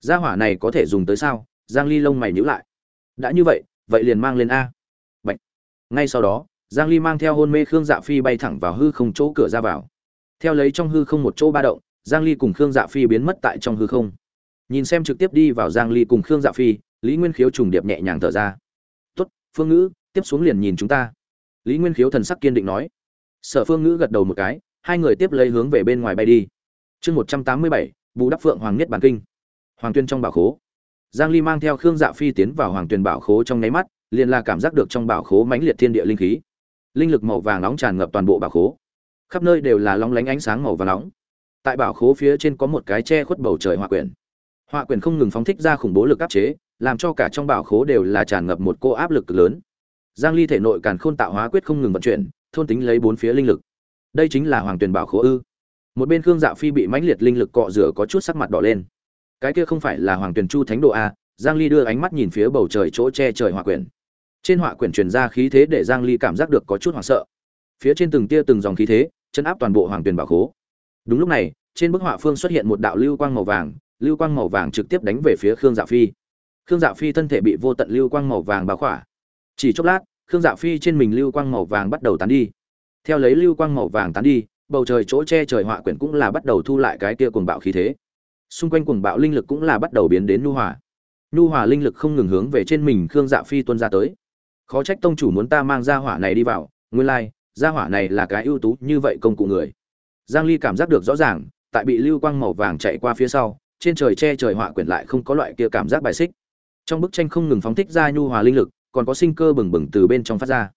gia hỏa này có thể dùng tới sao? Giang ly lông mày nhíu lại. Đã như vậy vậy liền mang lên a. Bạch. ngay sau đó giang ly mang theo hôn mê khương dạ phi bay thẳng vào hư không chỗ cửa ra vào. Theo lấy trong hư không một chỗ ba động giang ly cùng khương dạ phi biến mất tại trong hư không. Nhìn xem trực tiếp đi vào giang ly cùng khương dạ phi lý nguyên khiếu trùng điệp nhẹ nhàng thở ra. Tốt phương ngữ tiếp xuống liền nhìn chúng ta. Lý nguyên khiếu thần sắc kiên định nói. Sở phương ngữ gật đầu một cái hai người tiếp lấy hướng về bên ngoài bay đi. Chương 187, bù đắp phượng hoàng nhất bản kinh hoàng tuyên trong bảo khố. Giang ly mang theo khương dạ phi tiến vào hoàng tuyên bảo khố trong nháy mắt, liền là cảm giác được trong bảo khố mãnh liệt thiên địa linh khí. Linh lực màu vàng nóng tràn ngập toàn bộ bảo khố. Khắp nơi đều là long lánh ánh sáng màu vàng nóng. Tại bảo khố phía trên có một cái che khuất bầu trời hỏa quyển. Hỏa quyển không ngừng phóng thích ra khủng bố lực áp chế, làm cho cả trong bảo khố đều là tràn ngập một cô áp lực lớn. Giang ly thể nội càn khôn tạo hóa quyết không ngừng vận chuyển, thôn tính lấy bốn phía linh lực. Đây chính là hoàng tuyển bảo khố ư. Một bên khương dạ phi bị mãnh liệt linh lực cọ rửa có chút sắc mặt đỏ lên cái kia không phải là hoàng tuyền chu thánh độ a, giang ly đưa ánh mắt nhìn phía bầu trời chỗ che trời hỏa quyển. Trên hỏa quyển truyền ra khí thế để giang ly cảm giác được có chút hoảng sợ. Phía trên từng tia từng dòng khí thế chân áp toàn bộ hoàng tuyền bảo khố. Đúng lúc này, trên bức họa phương xuất hiện một đạo lưu quang màu vàng, lưu quang màu vàng trực tiếp đánh về phía khương dạ phi. Khương dạ phi thân thể bị vô tận lưu quang màu vàng bao khỏa. Chỉ chốc lát, khương dạ phi trên mình lưu quang màu vàng bắt đầu tán đi. Theo lấy lưu quang màu vàng tán đi, bầu trời chỗ che trời họa quyển cũng là bắt đầu thu lại cái kia cuồng bạo khí thế xung quanh cuồng bạo linh lực cũng là bắt đầu biến đến nhu hòa. Nhu hòa linh lực không ngừng hướng về trên mình khương dạ phi tuân ra tới. Khó trách tông chủ muốn ta mang ra hỏa này đi vào, nguyên lai ra hỏa này là cái ưu tú như vậy công cụ người. Giang ly cảm giác được rõ ràng, tại bị lưu quang màu vàng chạy qua phía sau, trên trời che trời họa quyển lại không có loại kia cảm giác bài xích. Trong bức tranh không ngừng phóng thích ra nhu hòa linh lực, còn có sinh cơ bừng bừng từ bên trong phát ra.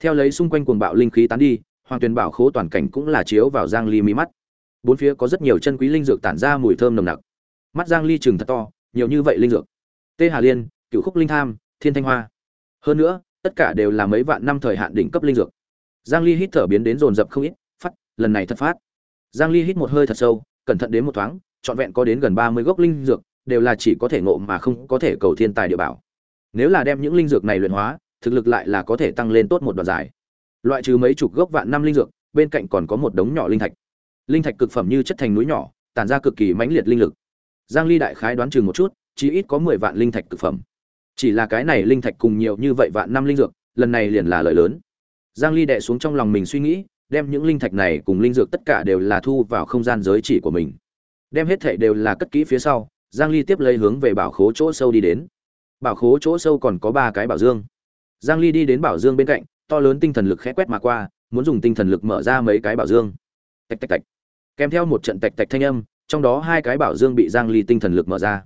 Theo lấy xung quanh cuồng bạo linh khí tán đi, hoàng tuyền bảo khố toàn cảnh cũng là chiếu vào giang ly mi mắt bốn phía có rất nhiều chân quý linh dược tản ra mùi thơm nồng nặc mắt giang ly chừng thật to nhiều như vậy linh dược tê hà liên cựu khúc linh tham thiên thanh hoa hơn nữa tất cả đều là mấy vạn năm thời hạn đỉnh cấp linh dược giang ly hít thở biến đến dồn dập không ít phát lần này thật phát giang ly hít một hơi thật sâu cẩn thận đến một thoáng trọn vẹn có đến gần ba mươi gốc linh dược, đều là chỉ có thể ngộ mà không có thể cầu thiên tài địa bảo. Nếu là đem những linh dược này luyện hóa, thực lực lại là có thể tăng lên tốt một đoạn dài. Loại trừ mấy chục gốc vạn năm linh dược, bên cạnh còn có một đống nhỏ linh thạch. Linh thạch cực phẩm như chất thành núi nhỏ, tản ra cực kỳ mãnh liệt linh lực. Giang Ly đại khái đoán chừng một chút, chỉ ít có 10 vạn linh thạch cực phẩm. Chỉ là cái này linh thạch cùng nhiều như vậy vạn năm linh dược, lần này liền là lợi lớn. Giang Ly đệ xuống trong lòng mình suy nghĩ, đem những linh thạch này cùng linh dược tất cả đều là thu vào không gian giới chỉ của mình. Đem hết thảy đều là cất kỹ phía sau, Giang Ly tiếp lấy hướng về bảo khố chỗ sâu đi đến. Bảo khố chỗ sâu còn có ba cái bảo dương. Giang Ly đi đến bảo dương bên cạnh, to lớn tinh thần lực khẽ quét mà qua, muốn dùng tinh thần lực mở ra mấy cái bảo dương. Tạch tạch tạch. Kèm theo một trận tạch tạch thanh âm, trong đó hai cái bảo dương bị Giang Ly tinh thần lực mở ra.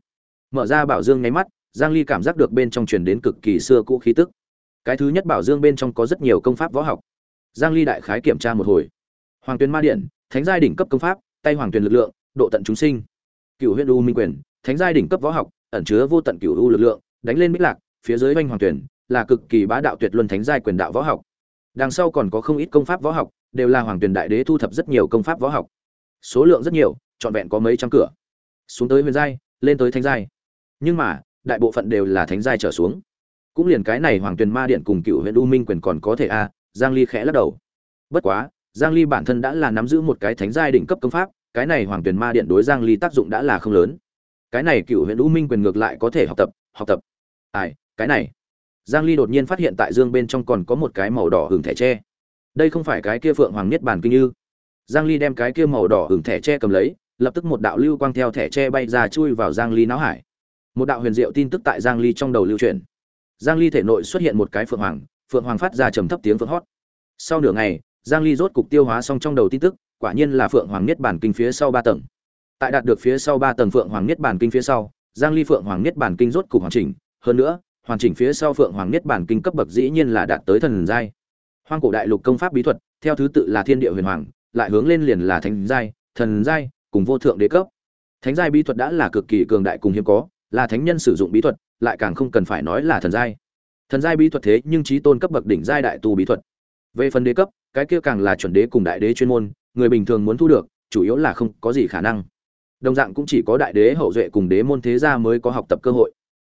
Mở ra bảo dương nháy mắt, Giang Ly cảm giác được bên trong truyền đến cực kỳ xưa cũ khí tức. Cái thứ nhất bảo dương bên trong có rất nhiều công pháp võ học. Giang Ly đại khái kiểm tra một hồi. Hoàng Tuyên Ma Điện, Thánh giai đỉnh cấp công pháp, tay Hoàng Tuyên lực lượng, độ tận chúng sinh. Cửu Huyết U Minh Quyền, Thánh giai đỉnh cấp võ học, ẩn chứa vô tận cửu u lực lượng, đánh lên bích lạc, phía dưới vành Hoàng Tuyển, là cực kỳ bá đạo tuyệt luân thánh giai quyền đạo võ học. Đằng sau còn có không ít công pháp võ học, đều là Hoàng Tuyển đại đế thu thập rất nhiều công pháp võ học. Số lượng rất nhiều, trọn vẹn có mấy trăm cửa. Xuống tới huyền giai, lên tới thánh giai. Nhưng mà, đại bộ phận đều là thánh giai trở xuống. Cũng liền cái này Hoàng tuyền Ma Điện cùng Cửu huyện U Minh quyền còn có thể a, Giang Ly khẽ lắc đầu. Bất quá, Giang Ly bản thân đã là nắm giữ một cái thánh giai đỉnh cấp công pháp, cái này Hoàng tuyền Ma Điện đối Giang Ly tác dụng đã là không lớn. Cái này Cửu huyện U Minh quyền ngược lại có thể học tập, học tập. Ai, cái này. Giang Ly đột nhiên phát hiện tại dương bên trong còn có một cái màu đỏ hưởng thẻ tre. Đây không phải cái kia Phượng Hoàng Niết Bàn kinh như. Giang Ly đem cái kia màu đỏ hưởng thẻ tre cầm lấy, lập tức một đạo lưu quang theo thẻ tre bay ra chui vào Giang Ly não hải. Một đạo huyền diệu tin tức tại Giang Ly trong đầu lưu truyền. Giang Ly thể nội xuất hiện một cái phượng hoàng, phượng hoàng phát ra trầm thấp tiếng phượng hót. Sau nửa ngày, Giang Ly rốt cục tiêu hóa xong trong đầu tin tức, quả nhiên là phượng hoàng niết bàn kinh phía sau 3 tầng. Tại đạt được phía sau 3 tầng phượng hoàng niết bàn kinh phía sau, Giang Ly phượng hoàng niết bàn kinh rốt cục hoàn chỉnh, hơn nữa, hoàn chỉnh phía sau phượng hoàng niết bàn kinh cấp bậc dĩ nhiên là đạt tới thần giai. Hoang cổ đại lục công pháp bí thuật, theo thứ tự là thiên địa huyền hoàng, lại hướng lên liền là thánh giai, thần giai, cùng vô thượng đế cấp. Thánh giai bí thuật đã là cực kỳ cường đại cùng hiếm có, là thánh nhân sử dụng bí thuật, lại càng không cần phải nói là thần giai. Thần giai bí thuật thế nhưng chí tôn cấp bậc đỉnh giai đại tu bí thuật. Về phần đế cấp, cái kia càng là chuẩn đế cùng đại đế chuyên môn, người bình thường muốn thu được, chủ yếu là không có gì khả năng. Đồng dạng cũng chỉ có đại đế hậu duệ cùng đế môn thế gia mới có học tập cơ hội.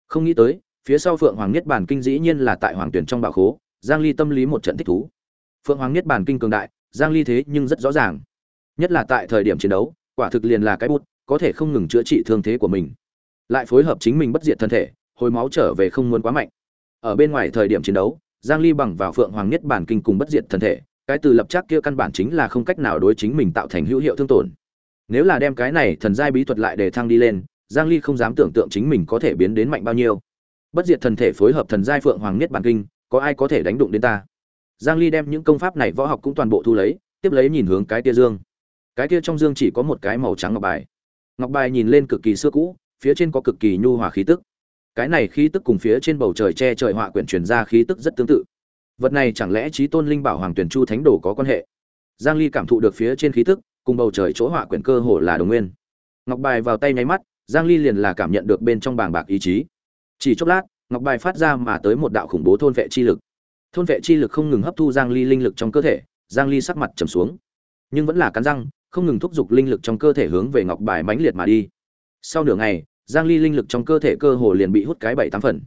Không nghĩ tới, phía sau Phượng Hoàng Niết Bàn Kinh dĩ nhiên là tại Hoàng Tuyển trong bảo khố, Giang Ly tâm lý một trận thích thú. Phượng Hoàng Niết Bàn Kinh cường đại, Giang Ly thế nhưng rất rõ ràng. Nhất là tại thời điểm chiến đấu, quả thực liền là cái bút, có thể không ngừng chữa trị thương thế của mình. Lại phối hợp chính mình bất diệt thân thể hồi máu trở về không muốn quá mạnh. Ở bên ngoài thời điểm chiến đấu giang ly bằng vào phượng hoàng nhất bản kinh cùng bất diệt thân thể cái từ lập chắc kia căn bản chính là không cách nào đối chính mình tạo thành hữu hiệu thương tổn. Nếu là đem cái này thần giai bí thuật lại để thăng đi lên giang ly không dám tưởng tượng chính mình có thể biến đến mạnh bao nhiêu. Bất diệt thần thể phối hợp thần giai phượng hoàng nhất bản kinh có ai có thể đánh đụng đến ta? Giang ly đem những công pháp này võ học cũng toàn bộ thu lấy, tiếp lấy nhìn hướng cái tia dương. Cái kia trong dương chỉ có một cái màu trắng ngọc bài. Ngọc bài nhìn lên cực kỳ xưa cũ, phía trên có cực kỳ nhu hòa khí tức. Cái này khí tức cùng phía trên bầu trời che trời họa quyển truyền ra khí tức rất tương tự. Vật này chẳng lẽ trí tôn linh bảo hoàng tuyển chu thánh đồ có quan hệ? Giang ly cảm thụ được phía trên khí tức, cùng bầu trời chỗ họa quyển cơ hồ là đồng nguyên. Ngọc bài vào tay nháy mắt, giang ly liền là cảm nhận được bên trong bàng bạc ý chí. Chỉ chốc lát, ngọc bài phát ra mà tới một đạo khủng bố thôn vệ chi lực thôn vệ chi lực không ngừng hấp thu giang ly linh lực trong cơ thể giang ly sắc mặt trầm xuống. Nhưng vẫn là cắn răng không ngừng thúc giục linh lực trong cơ thể hướng về ngọc bài mãnh liệt mà đi. Sau nửa ngày giang ly linh lực trong cơ thể cơ hồ liền bị hút cái bảy tám phần.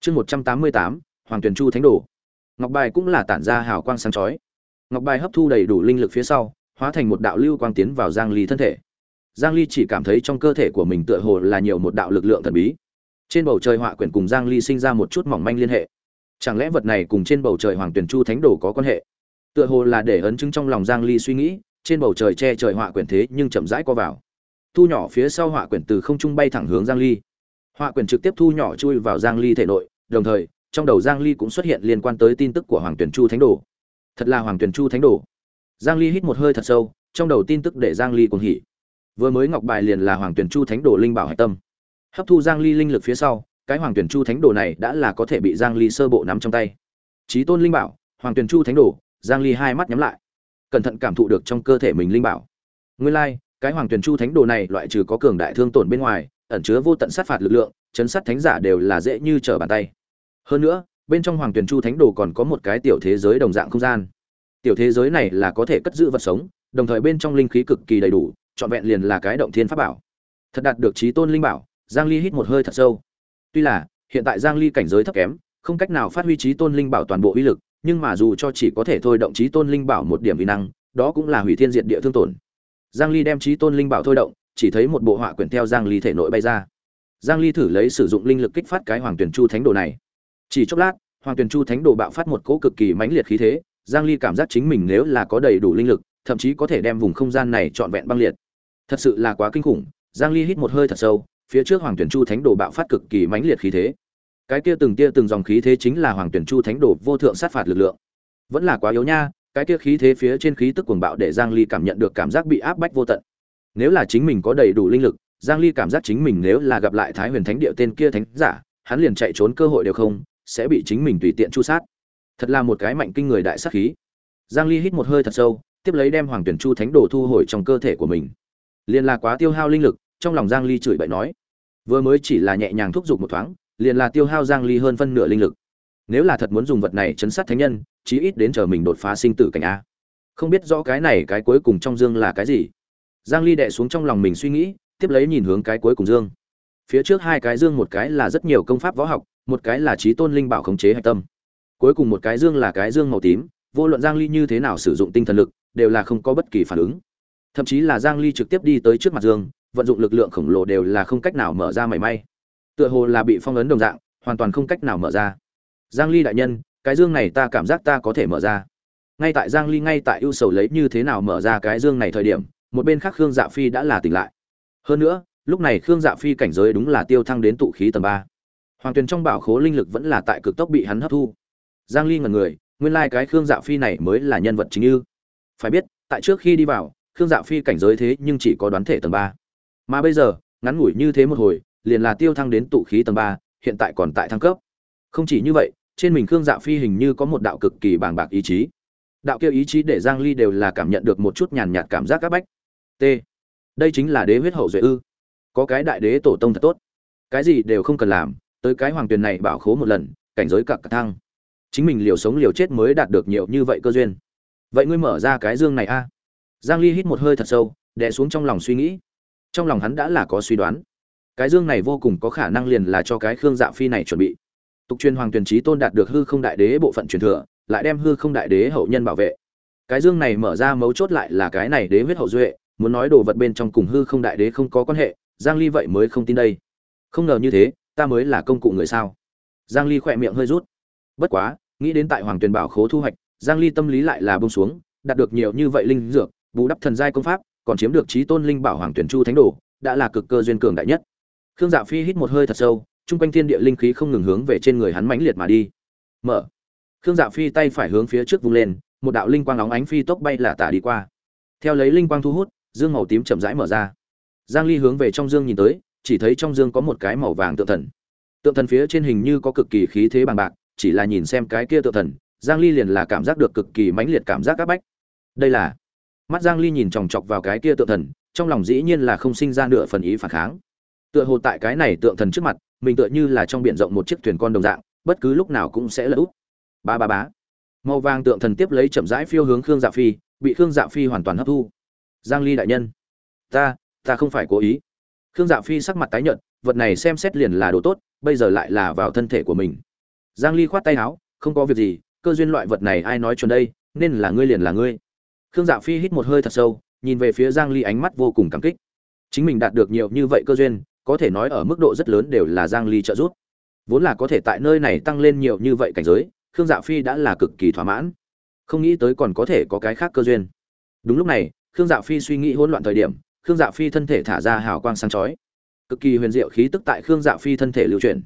Chương 188, hoàng tuyền chu thánh đồ. Ngọc bài cũng là tản ra hào quang sáng chói. Ngọc bài hấp thu đầy đủ linh lực phía sau hóa thành một đạo lưu quang tiến vào giang ly thân thể. Giang ly chỉ cảm thấy trong cơ thể của mình tựa hồ là nhiều một đạo lực lượng thần bí. Trên bầu trời họa quyển cùng giang ly sinh ra một chút mỏng manh liên hệ chẳng lẽ vật này cùng trên bầu trời hoàng tuyền chu thánh đồ có quan hệ? Tựa hồ là để ấn chứng trong lòng giang ly suy nghĩ, trên bầu trời che trời họa quyển thế nhưng chậm rãi co vào. Thu nhỏ phía sau họa quyển từ không trung bay thẳng hướng giang ly. Họa quyển trực tiếp thu nhỏ chui vào giang ly thể nội, đồng thời, trong đầu giang ly cũng xuất hiện liên quan tới tin tức của hoàng tuyển chu thánh đồ. Thật là hoàng tuyển chu thánh đồ. Giang ly hít một hơi thật sâu, trong đầu tin tức để giang ly cuồng hỉ. Vừa mới ngọc bài liền là hoàng tuyển chu thánh đồ linh bảo hải tâm. Hấp thu giang ly linh lực phía sau cái hoàng tuyển chu thánh đồ này đã là có thể bị giang ly sơ bộ nắm trong tay. Trí tôn linh bảo hoàng tuyển chu thánh đồ giang ly hai mắt nhắm lại. Cẩn thận cảm thụ được trong cơ thể mình linh bảo. Nguyên lai like, cái hoàng tuyển chu thánh đồ này loại trừ có cường đại thương tổn bên ngoài ẩn chứa vô tận sát phạt lực lượng chấn sát thánh giả đều là dễ như trở bàn tay. Hơn nữa bên trong hoàng tuyển chu thánh đồ còn có một cái tiểu thế giới đồng dạng không gian. Tiểu thế giới này là có thể cất giữ vật sống đồng thời bên trong linh khí cực kỳ đầy đủ trọn vẹn liền là cái động thiên pháp bảo. Thật đạt được trí tôn linh bảo giang ly hít một hơi thật sâu tuy là, hiện tại giang ly cảnh giới thấp kém, không cách nào phát huy trí tôn linh bảo toàn bộ uy lực, nhưng mà dù cho chỉ có thể thôi động trí tôn linh bảo một điểm uy năng, đó cũng là hủy thiên diệt địa thương tổn. Giang ly đem trí tôn linh bảo thôi động, chỉ thấy một bộ họa quyển theo giang ly thể nội bay ra. Giang ly thử lấy sử dụng linh lực kích phát cái hoàng tuyển chu thánh đồ này. Chỉ chốc lát, hoàng tuyển chu thánh đồ bạo phát một cỗ cực kỳ mãnh liệt khí thế, giang ly cảm giác chính mình nếu là có đầy đủ linh lực, thậm chí có thể đem vùng không gian này trọn vẹn băng liệt. Thật sự là quá kinh khủng, giang ly hít một hơi thật sâu phía trước hoàng tuyển chu thánh đồ bạo phát cực kỳ mãnh liệt khí thế. Cái kia từng tia từng dòng khí thế chính là hoàng tuyển chu thánh đồ vô thượng sát phạt lực lượng. Vẫn là quá yếu nha, cái kia khí thế phía trên khí tức cuồng bạo để giang ly cảm nhận được cảm giác bị áp bách vô tận. Nếu là chính mình có đầy đủ linh lực, giang ly cảm giác chính mình nếu là gặp lại thái huyền thánh địa tên kia thánh giả, hắn liền chạy trốn cơ hội đều không, sẽ bị chính mình tùy tiện chu sát. Thật là một cái mạnh kinh người đại sát khí. Giang ly hít một hơi thật sâu, tiếp lấy đem hoàng tuyển chu thánh đồ thu hồi trong cơ thể của mình. Liền là quá tiêu hao linh lực trong lòng giang ly chửi bậy nói, vừa mới chỉ là nhẹ nhàng thúc giục một thoáng, liền là tiêu hao giang ly hơn phân nửa linh lực. Nếu là thật muốn dùng vật này chấn sát thánh nhân, chí ít đến chờ mình đột phá sinh tử cảnh a. Không biết rõ cái này cái cuối cùng trong dương là cái gì. Giang ly đè xuống trong lòng mình suy nghĩ, tiếp lấy nhìn hướng cái cuối cùng dương. Phía trước hai cái dương một cái là rất nhiều công pháp võ học, một cái là trí tôn linh bảo khống chế hạch tâm. Cuối cùng một cái dương là cái dương màu tím, vô luận giang ly như thế nào sử dụng tinh thần lực, đều là không có bất kỳ phản ứng. Thậm chí là giang ly trực tiếp đi tới trước mặt dương vận dụng lực lượng khổng lồ đều là không cách nào mở ra mảy may. Tựa hồ là bị phong ấn đồng dạng, hoàn toàn không cách nào mở ra. Giang ly đại nhân, cái dương này ta cảm giác ta có thể mở ra. Ngay tại giang ly ngay tại ưu sầu lấy như thế nào mở ra cái dương này thời điểm, một bên khác khương dạ phi đã là tỉnh lại. Hơn nữa, lúc này khương dạ phi cảnh giới đúng là tiêu thăng đến tụ khí tầng ba. Hoàng tuyền trong bảo khố linh lực vẫn là tại cực tốc bị hắn hấp thu. Giang ly ngẩn người, nguyên lai like cái khương dạ phi này mới là nhân vật chính như phải biết, tại trước khi đi vào, khương dạ phi cảnh giới thế nhưng chỉ có đoán thể tầng ba mà bây giờ, ngắn ngủi như thế một hồi, liền là tiêu thăng đến tụ khí tầng ba, hiện tại còn tại thăng cấp. Không chỉ như vậy, trên mình khương dạ phi hình như có một đạo cực kỳ bàng bạc ý chí. Đạo kia ý chí để giang ly đều là cảm nhận được một chút nhàn nhạt cảm giác các bách. T. Đây chính là đế huyết hậu duệ ư. Có cái đại đế tổ tông thật tốt. Cái gì đều không cần làm, tới cái hoàng tuyền này bảo khố một lần, cảnh giới cặp thăng. Chính mình liều sống liều chết mới đạt được nhiều như vậy cơ duyên. Vậy ngươi mở ra cái dương này a. Giang ly hít một hơi thật sâu, đè xuống trong lòng suy nghĩ trong lòng hắn đã là có suy đoán. Cái dương này vô cùng có khả năng liền là cho cái khương dạ phi này chuẩn bị. Tục truyền hoàng tuyền trí tôn đạt được hư không đại đế bộ phận truyền thừa, lại đem hư không đại đế hậu nhân bảo vệ. Cái dương này mở ra mấu chốt lại là cái này đế huyết hậu duệ, muốn nói đồ vật bên trong cùng hư không đại đế không có quan hệ, giang ly vậy mới không tin đây. Không ngờ như thế, ta mới là công cụ người sao? Giang ly khỏe miệng hơi rút. Bất quá, nghĩ đến tại hoàng tuyền bảo khố thu hoạch, giang ly tâm lý lại là bông xuống, đạt được nhiều như vậy linh dược, bù đắp thần giai công pháp còn chiếm được trí tôn linh bảo hoàng tuyển chu thánh đồ, đã là cực cơ duyên cường đại nhất. Khương dạ phi hít một hơi thật sâu trung quanh thiên địa linh khí không ngừng hướng về trên người hắn mãnh liệt mà đi. Mở. Khương dạ phi tay phải hướng phía trước vung lên, một đạo linh quang óng ánh phi tốc bay là tả đi qua. Theo lấy linh quang thu hút, dương màu tím chậm rãi mở ra. Giang ly hướng về trong dương nhìn tới, chỉ thấy trong dương có một cái màu vàng tượng thần. Tượng thần phía trên hình như có cực kỳ khí thế bằng bạc, chỉ là nhìn xem cái kia tượng thần, giang ly liền là cảm giác được cực kỳ mãnh liệt cảm giác áp bách. Đây là mắt giang ly nhìn chòng chọc vào cái kia tượng thần, trong lòng dĩ nhiên là không sinh ra nửa phần ý phản kháng. Tựa hồ tại cái này tượng thần trước mặt, mình tựa như là trong biển rộng một chiếc thuyền con đồng dạng, bất cứ lúc nào cũng sẽ lỡ úp. Ba ba bá màu vàng tượng thần tiếp lấy chậm rãi phiêu hướng khương dạ phi, bị khương dạ phi hoàn toàn hấp thu. Giang ly đại nhân. Ta ta không phải cố ý. Khương dạ phi sắc mặt tái nhợt, vật này xem xét liền là đồ tốt, bây giờ lại là vào thân thể của mình. Giang ly khoát tay áo, không có việc gì, cơ duyên loại vật này ai nói chuẩn đây, nên là ngươi liền là ngươi khương dạ phi hít một hơi thật sâu, nhìn về phía giang ly ánh mắt vô cùng cảm kích. Chính mình đạt được nhiều như vậy cơ duyên, có thể nói ở mức độ rất lớn đều là giang ly trợ giúp. Vốn là có thể tại nơi này tăng lên nhiều như vậy cảnh giới, khương dạ phi đã là cực kỳ thỏa mãn. Không nghĩ tới còn có thể có cái khác cơ duyên. Đúng lúc này, khương dạ phi suy nghĩ hỗn loạn thời điểm, khương dạ phi thân thể thả ra hào quang sáng chói. Cực kỳ huyền diệu khí tức tại khương dạ phi thân thể lưu chuyển.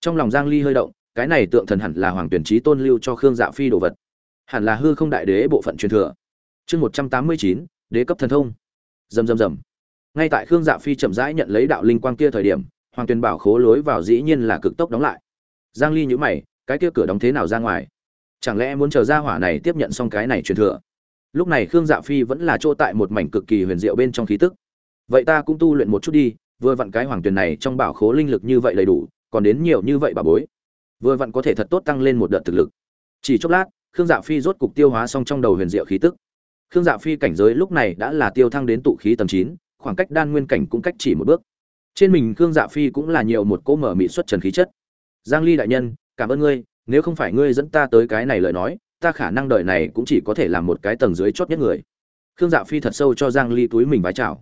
Trong lòng giang ly hơi động, cái này tượng thần hẳn là hoàng tuyển trí tôn lưu cho khương dạ phi đồ vật. Hẳn là hư không đại đế bộ phận truyền thừa chương 189, đế cấp thần thông. Rầm rầm rầm. Ngay tại khương dạ phi chậm rãi nhận lấy đạo linh quang kia thời điểm hoàng tuyền bảo khố lối vào dĩ nhiên là cực tốc đóng lại. Giang ly nhíu mày cái kia cửa đóng thế nào ra ngoài? Chẳng lẽ muốn chờ ra hỏa này tiếp nhận xong cái này truyền thừa? Lúc này khương dạ phi vẫn là chỗ tại một mảnh cực kỳ huyền diệu bên trong khí tức. Vậy ta cũng tu luyện một chút đi vừa vặn cái hoàng tuyền này trong bảo khố linh lực như vậy đầy đủ còn đến nhiều như vậy bà bối. Vừa vặn có thể thật tốt tăng lên một đợt thực lực. Chỉ chốc lát khương dạ phi rốt cục tiêu hóa xong trong đầu huyền diệu khí tức khương dạ phi cảnh giới lúc này đã là tiêu thăng đến tụ khí tầm chín, khoảng cách đan nguyên cảnh cũng cách chỉ một bước. Trên mình khương dạ phi cũng là nhiều một cỗ mở mị xuất trần khí chất. Giang ly đại nhân, cảm ơn ngươi, nếu không phải ngươi dẫn ta tới cái này lời nói, ta khả năng đời này cũng chỉ có thể làm một cái tầng dưới chót nhất người. Khương dạ phi thật sâu cho giang ly túi mình vái chào.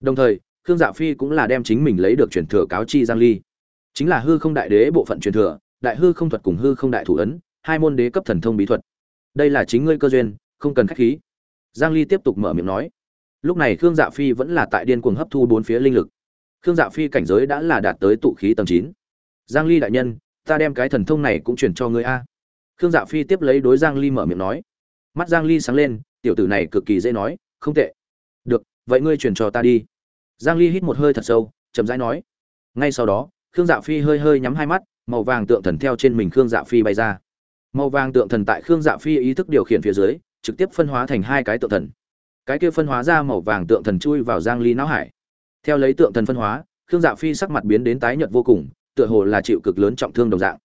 Đồng thời, khương dạ phi cũng là đem chính mình lấy được truyền thừa cáo chi giang ly. Chính là hư không đại đế bộ phận truyền thừa, đại hư không thuật cùng hư không đại thủ ấn, hai môn đế cấp thần thông bí thuật. Đây là chính ngươi cơ duyên, không cần khách khí giang ly tiếp tục mở miệng nói. Lúc này khương dạ phi vẫn là tại điên cuồng hấp thu bốn phía linh lực. Khương dạ phi cảnh giới đã là đạt tới tụ khí tầng 9. giang ly đại nhân, ta đem cái thần thông này cũng truyền cho ngươi a. Khương dạ phi tiếp lấy đối giang ly mở miệng nói. Mắt giang ly sáng lên, tiểu tử này cực kỳ dễ nói, không tệ. Được, vậy ngươi truyền cho ta đi. Giang ly hít một hơi thật sâu, chậm rãi nói. Ngay sau đó, khương dạ phi hơi hơi nhắm hai mắt, màu vàng tượng thần theo trên mình khương dạ phi bay ra. Màu vàng tượng thần tại khương dạ phi ý thức điều khiển phía dưới trực tiếp phân hóa thành hai cái tượng thần. Cái kia phân hóa ra màu vàng tượng thần chui vào giang ly não hải. Theo lấy tượng thần phân hóa, khương dạ phi sắc mặt biến đến tái nhợt vô cùng, tựa hồ là chịu cực lớn trọng thương đồng dạng.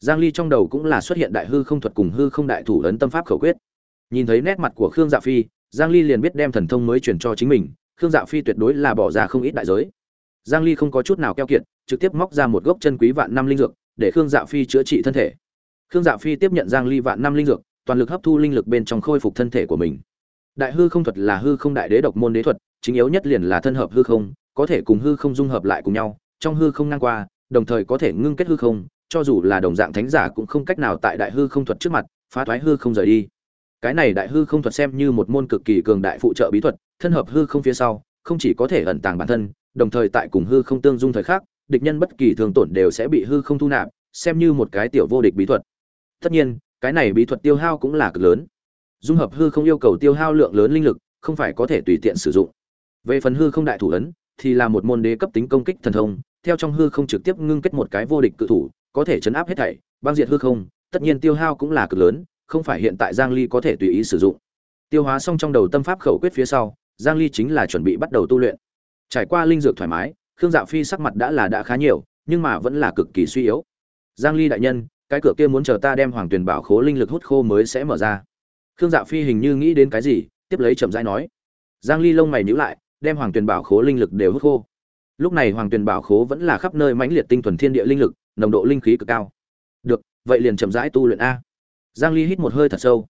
Giang ly trong đầu cũng là xuất hiện đại hư không thuật cùng hư không đại thủ ấn tâm pháp khẩu quyết. Nhìn thấy nét mặt của khương dạ phi, giang ly liền biết đem thần thông mới truyền cho chính mình, khương dạ phi tuyệt đối là bỏ ra không ít đại giới. Giang ly không có chút nào keo kiệt, trực tiếp móc ra một gốc chân quý vạn năm linh dược, để khương dạ phi chữa trị thân thể. Khương dạ phi tiếp nhận giang ly vạn năm linh dược toàn lực hấp thu linh lực bên trong khôi phục thân thể của mình đại hư không thuật là hư không đại đế độc môn đế thuật chính yếu nhất liền là thân hợp hư không có thể cùng hư không dung hợp lại cùng nhau trong hư không ngang qua đồng thời có thể ngưng kết hư không cho dù là đồng dạng thánh giả cũng không cách nào tại đại hư không thuật trước mặt phá thoái hư không rời đi cái này đại hư không thuật xem như một môn cực kỳ cường đại phụ trợ bí thuật thân hợp hư không phía sau không chỉ có thể ẩn tàng bản thân đồng thời tại cùng hư không tương dung thời khắc địch nhân bất kỳ thường tổn đều sẽ bị hư không thu nạp xem như một cái tiểu vô địch bí thuật tất nhiên cái này bí thuật tiêu hao cũng là cực lớn. Dung hợp hư không yêu cầu tiêu hao lượng lớn linh lực, không phải có thể tùy tiện sử dụng. Về phần hư không đại thủ ấn, thì là một môn đế cấp tính công kích thần thông, theo trong hư không trực tiếp ngưng kết một cái vô địch cự thủ, có thể chấn áp hết thảy, băng diệt hư không, tất nhiên tiêu hao cũng là cực lớn, không phải hiện tại giang ly có thể tùy ý sử dụng. Tiêu hóa xong trong đầu tâm pháp khẩu quyết phía sau, giang ly chính là chuẩn bị bắt đầu tu luyện. Trải qua linh dược thoải mái, khương Dạo phi sắc mặt đã là đã khá nhiều, nhưng mà vẫn là cực kỳ suy yếu. Giang ly đại nhân cái cửa kia muốn chờ ta đem hoàng tuyển bảo khố linh lực hút khô mới sẽ mở ra. Khương dạ phi hình như nghĩ đến cái gì, tiếp lấy chậm rãi nói. Giang ly lông mày nhíu lại, đem hoàng tuyển bảo khố linh lực đều hút khô. Lúc này hoàng tuyển bảo khố vẫn là khắp nơi mãnh liệt tinh thuần thiên địa linh lực, nồng độ linh khí cực cao. Được, vậy liền chậm rãi tu luyện a. Giang ly hít một hơi thật sâu.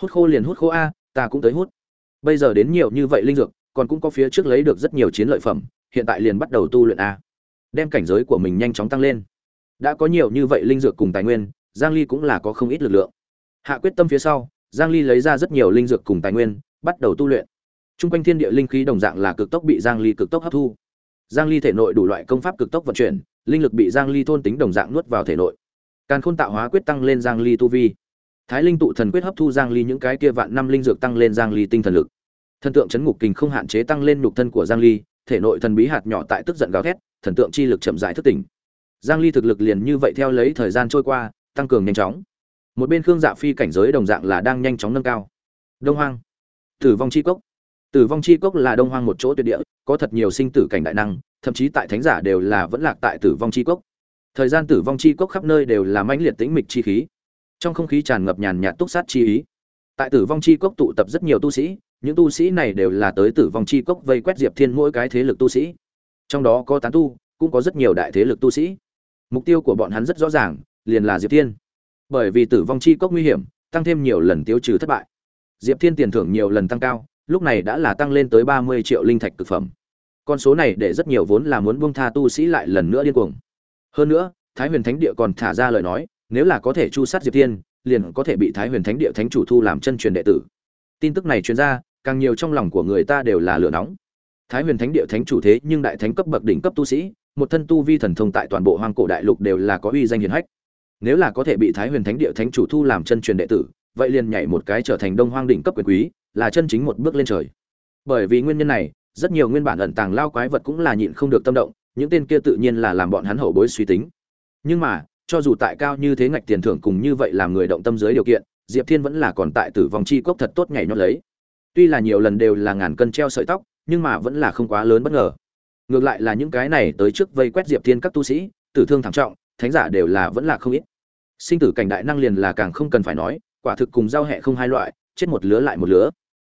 Hút khô liền hút khô a, ta cũng tới hút. Bây giờ đến nhiều như vậy linh dược, còn cũng có phía trước lấy được rất nhiều chiến lợi phẩm, hiện tại liền bắt đầu tu luyện a. Đem cảnh giới của mình nhanh chóng tăng lên đã có nhiều như vậy linh dược cùng tài nguyên, giang ly cũng là có không ít lực lượng. Hạ quyết tâm phía sau, giang ly lấy ra rất nhiều linh dược cùng tài nguyên, bắt đầu tu luyện. Trung quanh thiên địa linh khí đồng dạng là cực tốc bị giang ly cực tốc hấp thu. Giang ly thể nội đủ loại công pháp cực tốc vận chuyển, linh lực bị giang ly thôn tính đồng dạng nuốt vào thể nội. Càn khôn tạo hóa quyết tăng lên giang ly tu vi. Thái linh tụ thần quyết hấp thu giang ly những cái kia vạn năm linh dược tăng lên giang ly tinh thần lực. Thần tượng chấn ngục kình không hạn chế tăng lên nhục thân của giang ly, thể nội thần bí hạt nhỏ tại tức giận gào thét, thần tượng chi lực chậm rãi thức tỉnh giang ly thực lực liền như vậy theo lấy thời gian trôi qua, tăng cường nhanh chóng. Một bên khương dạ phi cảnh giới đồng dạng là đang nhanh chóng nâng cao. Đông hoang. Tử vong chi cốc. Tử vong chi cốc là đông hoang một chỗ tuyệt địa, có thật nhiều sinh tử cảnh đại năng, thậm chí tại thánh giả đều là vẫn lạc tại tử vong chi cốc. Thời gian tử vong chi cốc khắp nơi đều là mãnh liệt tĩnh mịch chi khí. Trong không khí tràn ngập nhàn nhạt túc sát chi ý. Tại tử vong chi cốc tụ tập rất nhiều tu sĩ, những tu sĩ này đều là tới tử vong chi cốc vây quét diệp thiên mỗi cái thế lực tu sĩ. Trong đó có tán tu, cũng có rất nhiều đại thế lực tu sĩ mục tiêu của bọn hắn rất rõ ràng, liền là diệp thiên. Bởi vì tử vong chi cốc nguy hiểm, tăng thêm nhiều lần tiêu trừ thất bại. Diệp thiên tiền thưởng nhiều lần tăng cao, lúc này đã là tăng lên tới ba mươi triệu linh thạch thực phẩm. Con số này để rất nhiều vốn là muốn buông tha tu sĩ lại lần nữa điên cuồng. Hơn nữa, thái huyền thánh địa còn thả ra lời nói, nếu là có thể chu sát diệp thiên, liền có thể bị thái huyền thánh địa thánh chủ thu làm chân truyền đệ tử. Tin tức này truyền ra, càng nhiều trong lòng của người ta đều là lửa nóng. Thái huyền thánh địa thánh chủ thế nhưng đại thánh cấp bậc đỉnh cấp tu sĩ một thân tu vi thần thông tại toàn bộ hoang cổ đại lục đều là có uy danh hiển hách. Nếu là có thể bị thái huyền thánh địa thánh chủ thu làm chân truyền đệ tử, vậy liền nhảy một cái trở thành đông hoang đỉnh cấp quyền quý, là chân chính một bước lên trời. Bởi vì nguyên nhân này, rất nhiều nguyên bản ẩn tàng lao quái vật cũng là nhịn không được tâm động, những tên kia tự nhiên là làm bọn hắn hậu bối suy tính. Nhưng mà, cho dù tại cao như thế ngạch tiền thưởng cùng như vậy làm người động tâm dưới điều kiện, diệp thiên vẫn là còn tại tử vong chi cốc thật tốt nhảy nhót lấy. Tuy là nhiều lần đều là ngàn cân treo sợi tóc, nhưng mà vẫn là không quá lớn bất ngờ ngược lại là những cái này tới trước vây quét diệp thiên các tu sĩ, tử thương thảm trọng, thánh giả đều là vẫn là không ít. Sinh tử cảnh đại năng liền là càng không cần phải nói, quả thực cùng giao hệ không hai loại, chết một lứa lại một lứa.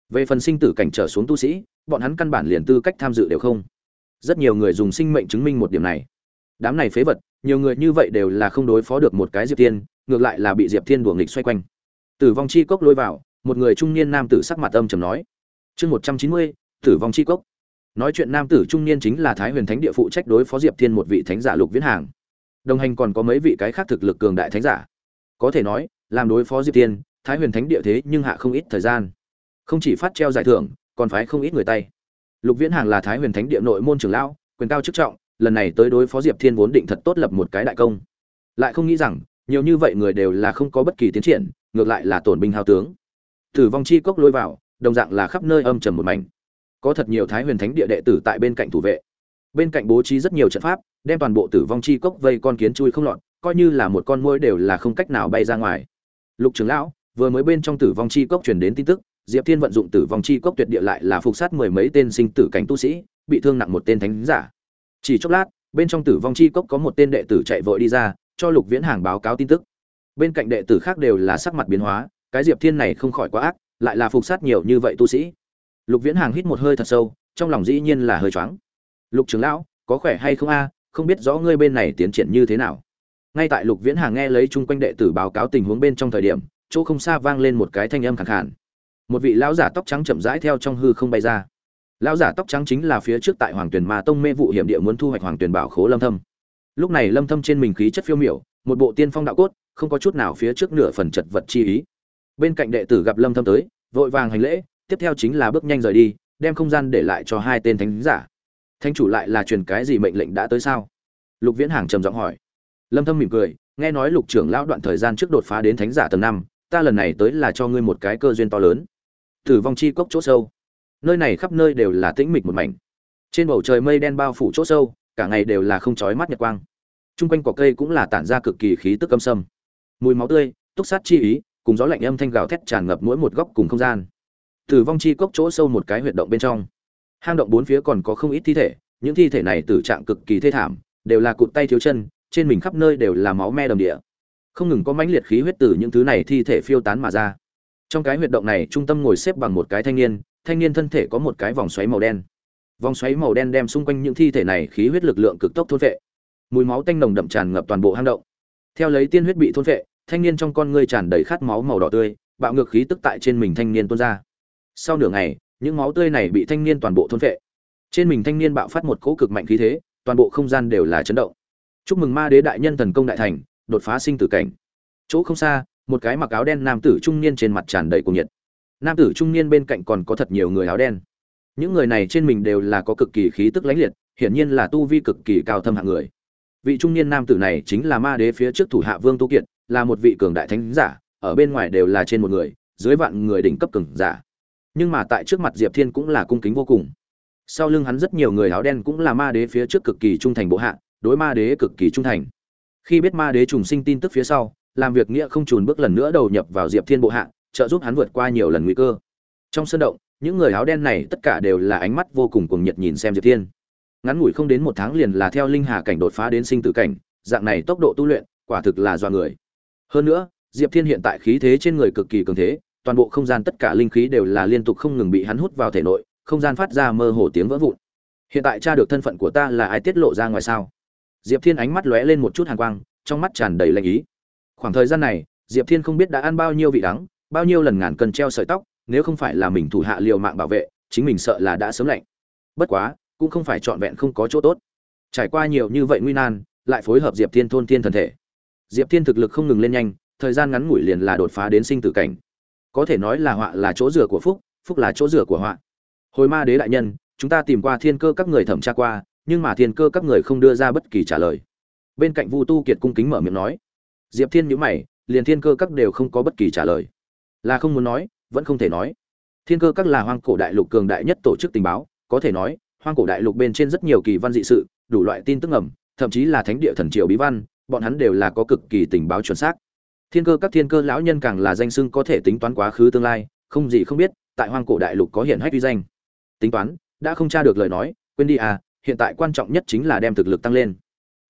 Về phần sinh tử cảnh trở xuống tu sĩ, bọn hắn căn bản liền tư cách tham dự đều không. Rất nhiều người dùng sinh mệnh chứng minh một điểm này. Đám này phế vật, nhiều người như vậy đều là không đối phó được một cái diệp thiên, ngược lại là bị diệp thiên đuổi nghịch xoay quanh. Tử vong chi cốc lôi vào, một người trung niên nam tử sắc mặt âm trầm nói, chương một trăm chín mươi, tử vong chi cốc nói chuyện nam tử trung niên chính là thái huyền thánh địa phụ trách đối phó diệp thiên một vị thánh giả lục viễn hàng. Đồng hành còn có mấy vị cái khác thực lực cường đại thánh giả. Có thể nói, làm đối phó diệp thiên, thái huyền thánh địa thế nhưng hạ không ít thời gian. Không chỉ phát treo giải thưởng, còn phái không ít người tay. Lục viễn hàng là thái huyền thánh địa nội môn trưởng lão, quyền cao chức trọng, lần này tới đối phó diệp thiên vốn định thật tốt lập một cái đại công. Lại không nghĩ rằng, nhiều như vậy người đều là không có bất kỳ tiến triển, ngược lại là tổn binh hao tướng. Tử vong chi cốc lôi vào, đồng dạng là khắp nơi âm trầm một mảnh có thật nhiều thái huyền thánh địa đệ tử tại bên cạnh thủ vệ. Bên cạnh bố trí rất nhiều trận pháp, đem toàn bộ tử vong chi cốc vây con kiến chui không lọt, coi như là một con môi đều là không cách nào bay ra ngoài. Lục trưởng lão, vừa mới bên trong tử vong chi cốc truyền đến tin tức, diệp thiên vận dụng tử vong chi cốc tuyệt địa lại là phục sát mười mấy tên sinh tử cảnh tu sĩ, bị thương nặng một tên thánh giả. Chỉ chốc lát, bên trong tử vong chi cốc có một tên đệ tử chạy vội đi ra, cho lục viễn hàng báo cáo tin tức. Bên cạnh đệ tử khác đều là sắc mặt biến hóa, cái diệp thiên này không khỏi quá ác, lại là phục sát nhiều như vậy tu sĩ lục viễn hàng hít một hơi thật sâu, trong lòng dĩ nhiên là hơi choáng. Lục trưởng lão, có khỏe hay không a? Không biết rõ ngươi bên này tiến triển như thế nào. Ngay tại lục viễn hàng nghe lấy chung quanh đệ tử báo cáo tình huống bên trong thời điểm, chỗ không xa vang lên một cái thanh âm khẳng khản một vị lão giả tóc trắng chậm rãi theo trong hư không bay ra. Lão giả tóc trắng chính là phía trước tại hoàng tuyền ma tông mê vụ hiểm địa muốn thu hoạch hoàng tuyền bảo khố lâm thâm. Lúc này lâm thâm trên mình khí chất phiêu miểu, một bộ tiên phong đạo cốt, không có chút nào phía trước nửa phần chật vật chi ý. Bên cạnh đệ tử gặp lâm thâm tới, vội vàng hành lễ tiếp theo chính là bước nhanh rời đi, đem không gian để lại cho hai tên thánh giả. Thánh chủ lại là truyền cái gì mệnh lệnh đã tới sao? Lục viễn hàng trầm giọng hỏi. Lâm thâm mỉm cười, nghe nói lục trưởng lão đoạn thời gian trước đột phá đến thánh giả tầng năm, ta lần này tới là cho ngươi một cái cơ duyên to lớn. Tử vong chi cốc chỗ sâu. Nơi này khắp nơi đều là tĩnh mịch một mảnh. Trên bầu trời mây đen bao phủ chỗ sâu, cả ngày đều là không chói mắt nhật quang. Trung quanh cỏ cây cũng là tản ra cực kỳ khí tức âm sâm. Mùi máu tươi, túc sát chi ý, cùng gió lạnh âm thanh gào thét tràn ngập mỗi một góc cùng không gian tử vong chi cốc chỗ sâu một cái huyệt động bên trong. Hang động bốn phía còn có không ít thi thể, những thi thể này tử trạng cực kỳ thê thảm, đều là cụt tay thiếu chân, trên mình khắp nơi đều là máu me đầm địa. Không ngừng có mãnh liệt khí huyết từ những thứ này thi thể phiêu tán mà ra. Trong cái huyệt động này, trung tâm ngồi xếp bằng một cái thanh niên thanh niên thân thể có một cái vòng xoáy màu đen. Vòng xoáy màu đen đem xung quanh những thi thể này khí huyết lực lượng cực tốc thôn vệ mùi máu tanh nồng đậm tràn ngập toàn bộ hang động. Theo lấy tiên huyết bị thôn vệ thanh niên trong con ngươi tràn đầy khát máu màu đỏ tươi, bạo ngược khí tức tại trên mình thanh niên tuôn ra sau nửa ngày, những máu tươi này bị thanh niên toàn bộ thôn vệ trên mình thanh niên bạo phát một cỗ cực mạnh khí thế, toàn bộ không gian đều là chấn động. Chúc mừng ma đế đại nhân thần công đại thành, đột phá sinh tử cảnh. Chỗ không xa, một cái mặc áo đen nam tử trung niên trên mặt tràn đầy cuồng nhiệt. Nam tử trung niên bên cạnh còn có thật nhiều người áo đen. Những người này trên mình đều là có cực kỳ khí tức lãnh liệt, hiển nhiên là tu vi cực kỳ cao thâm hạng người. Vị trung niên nam tử này chính là ma đế phía trước thủ hạ vương tu kiệt, là một vị cường đại thánh giả, ở bên ngoài đều là trên một người, dưới vạn người đỉnh cấp cường giả nhưng mà tại trước mặt diệp thiên cũng là cung kính vô cùng. Sau lưng hắn rất nhiều người áo đen cũng là ma đế phía trước cực kỳ trung thành bộ hạ, đối ma đế cực kỳ trung thành. Khi biết ma đế trùng sinh tin tức phía sau, làm việc nghĩa không trùn bước lần nữa đầu nhập vào diệp thiên bộ hạ, trợ giúp hắn vượt qua nhiều lần nguy cơ. Trong sân động, những người áo đen này tất cả đều là ánh mắt vô cùng cuồng nhiệt nhìn xem diệp thiên. Ngắn ngủi không đến một tháng liền là theo linh hà cảnh đột phá đến sinh tử cảnh, dạng này tốc độ tu luyện, quả thực là do người. Hơn nữa, diệp thiên hiện tại khí thế trên người cực kỳ cường thế toàn bộ không gian tất cả linh khí đều là liên tục không ngừng bị hắn hút vào thể nội, không gian phát ra mơ hồ tiếng vỡ vụn. Hiện tại tra được thân phận của ta là ai tiết lộ ra ngoài sao? Diệp thiên ánh mắt lóe lên một chút hàn quang, trong mắt tràn đầy lạnh ý. Khoảng thời gian này, diệp thiên không biết đã ăn bao nhiêu vị đắng, bao nhiêu lần ngàn cần treo sợi tóc, nếu không phải là mình thủ hạ liều mạng bảo vệ, chính mình sợ là đã sớm lạnh. Bất quá, cũng không phải trọn vẹn không có chỗ tốt. Trải qua nhiều như vậy nguy nan, lại phối hợp diệp thiên thôn thiên thần thể. Diệp thiên thực lực không ngừng lên nhanh, thời gian ngắn ngủi liền là đột phá đến sinh tử cảnh có thể nói là họa là chỗ rửa của phúc phúc là chỗ rửa của họa. Hồi ma đế đại nhân, chúng ta tìm qua thiên cơ các người thẩm tra qua, nhưng mà thiên cơ các người không đưa ra bất kỳ trả lời. Bên cạnh vu tu kiệt cung kính mở miệng nói. Diệp thiên nhữ mày, liền thiên cơ các đều không có bất kỳ trả lời. Là không muốn nói, vẫn không thể nói. Thiên cơ các là hoang cổ đại lục cường đại nhất tổ chức tình báo, có thể nói, hoang cổ đại lục bên trên rất nhiều kỳ văn dị sự, đủ loại tin tức ẩm thậm chí là thánh địa thần triều bí văn, bọn hắn đều là có cực kỳ tình báo chuẩn xác thiên cơ các thiên cơ lão nhân càng là danh sưng có thể tính toán quá khứ tương lai, không gì không biết, tại hoang cổ đại lục có hiện hách uy danh. Tính toán, đã không tra được lời nói, quên đi à hiện tại quan trọng nhất chính là đem thực lực tăng lên.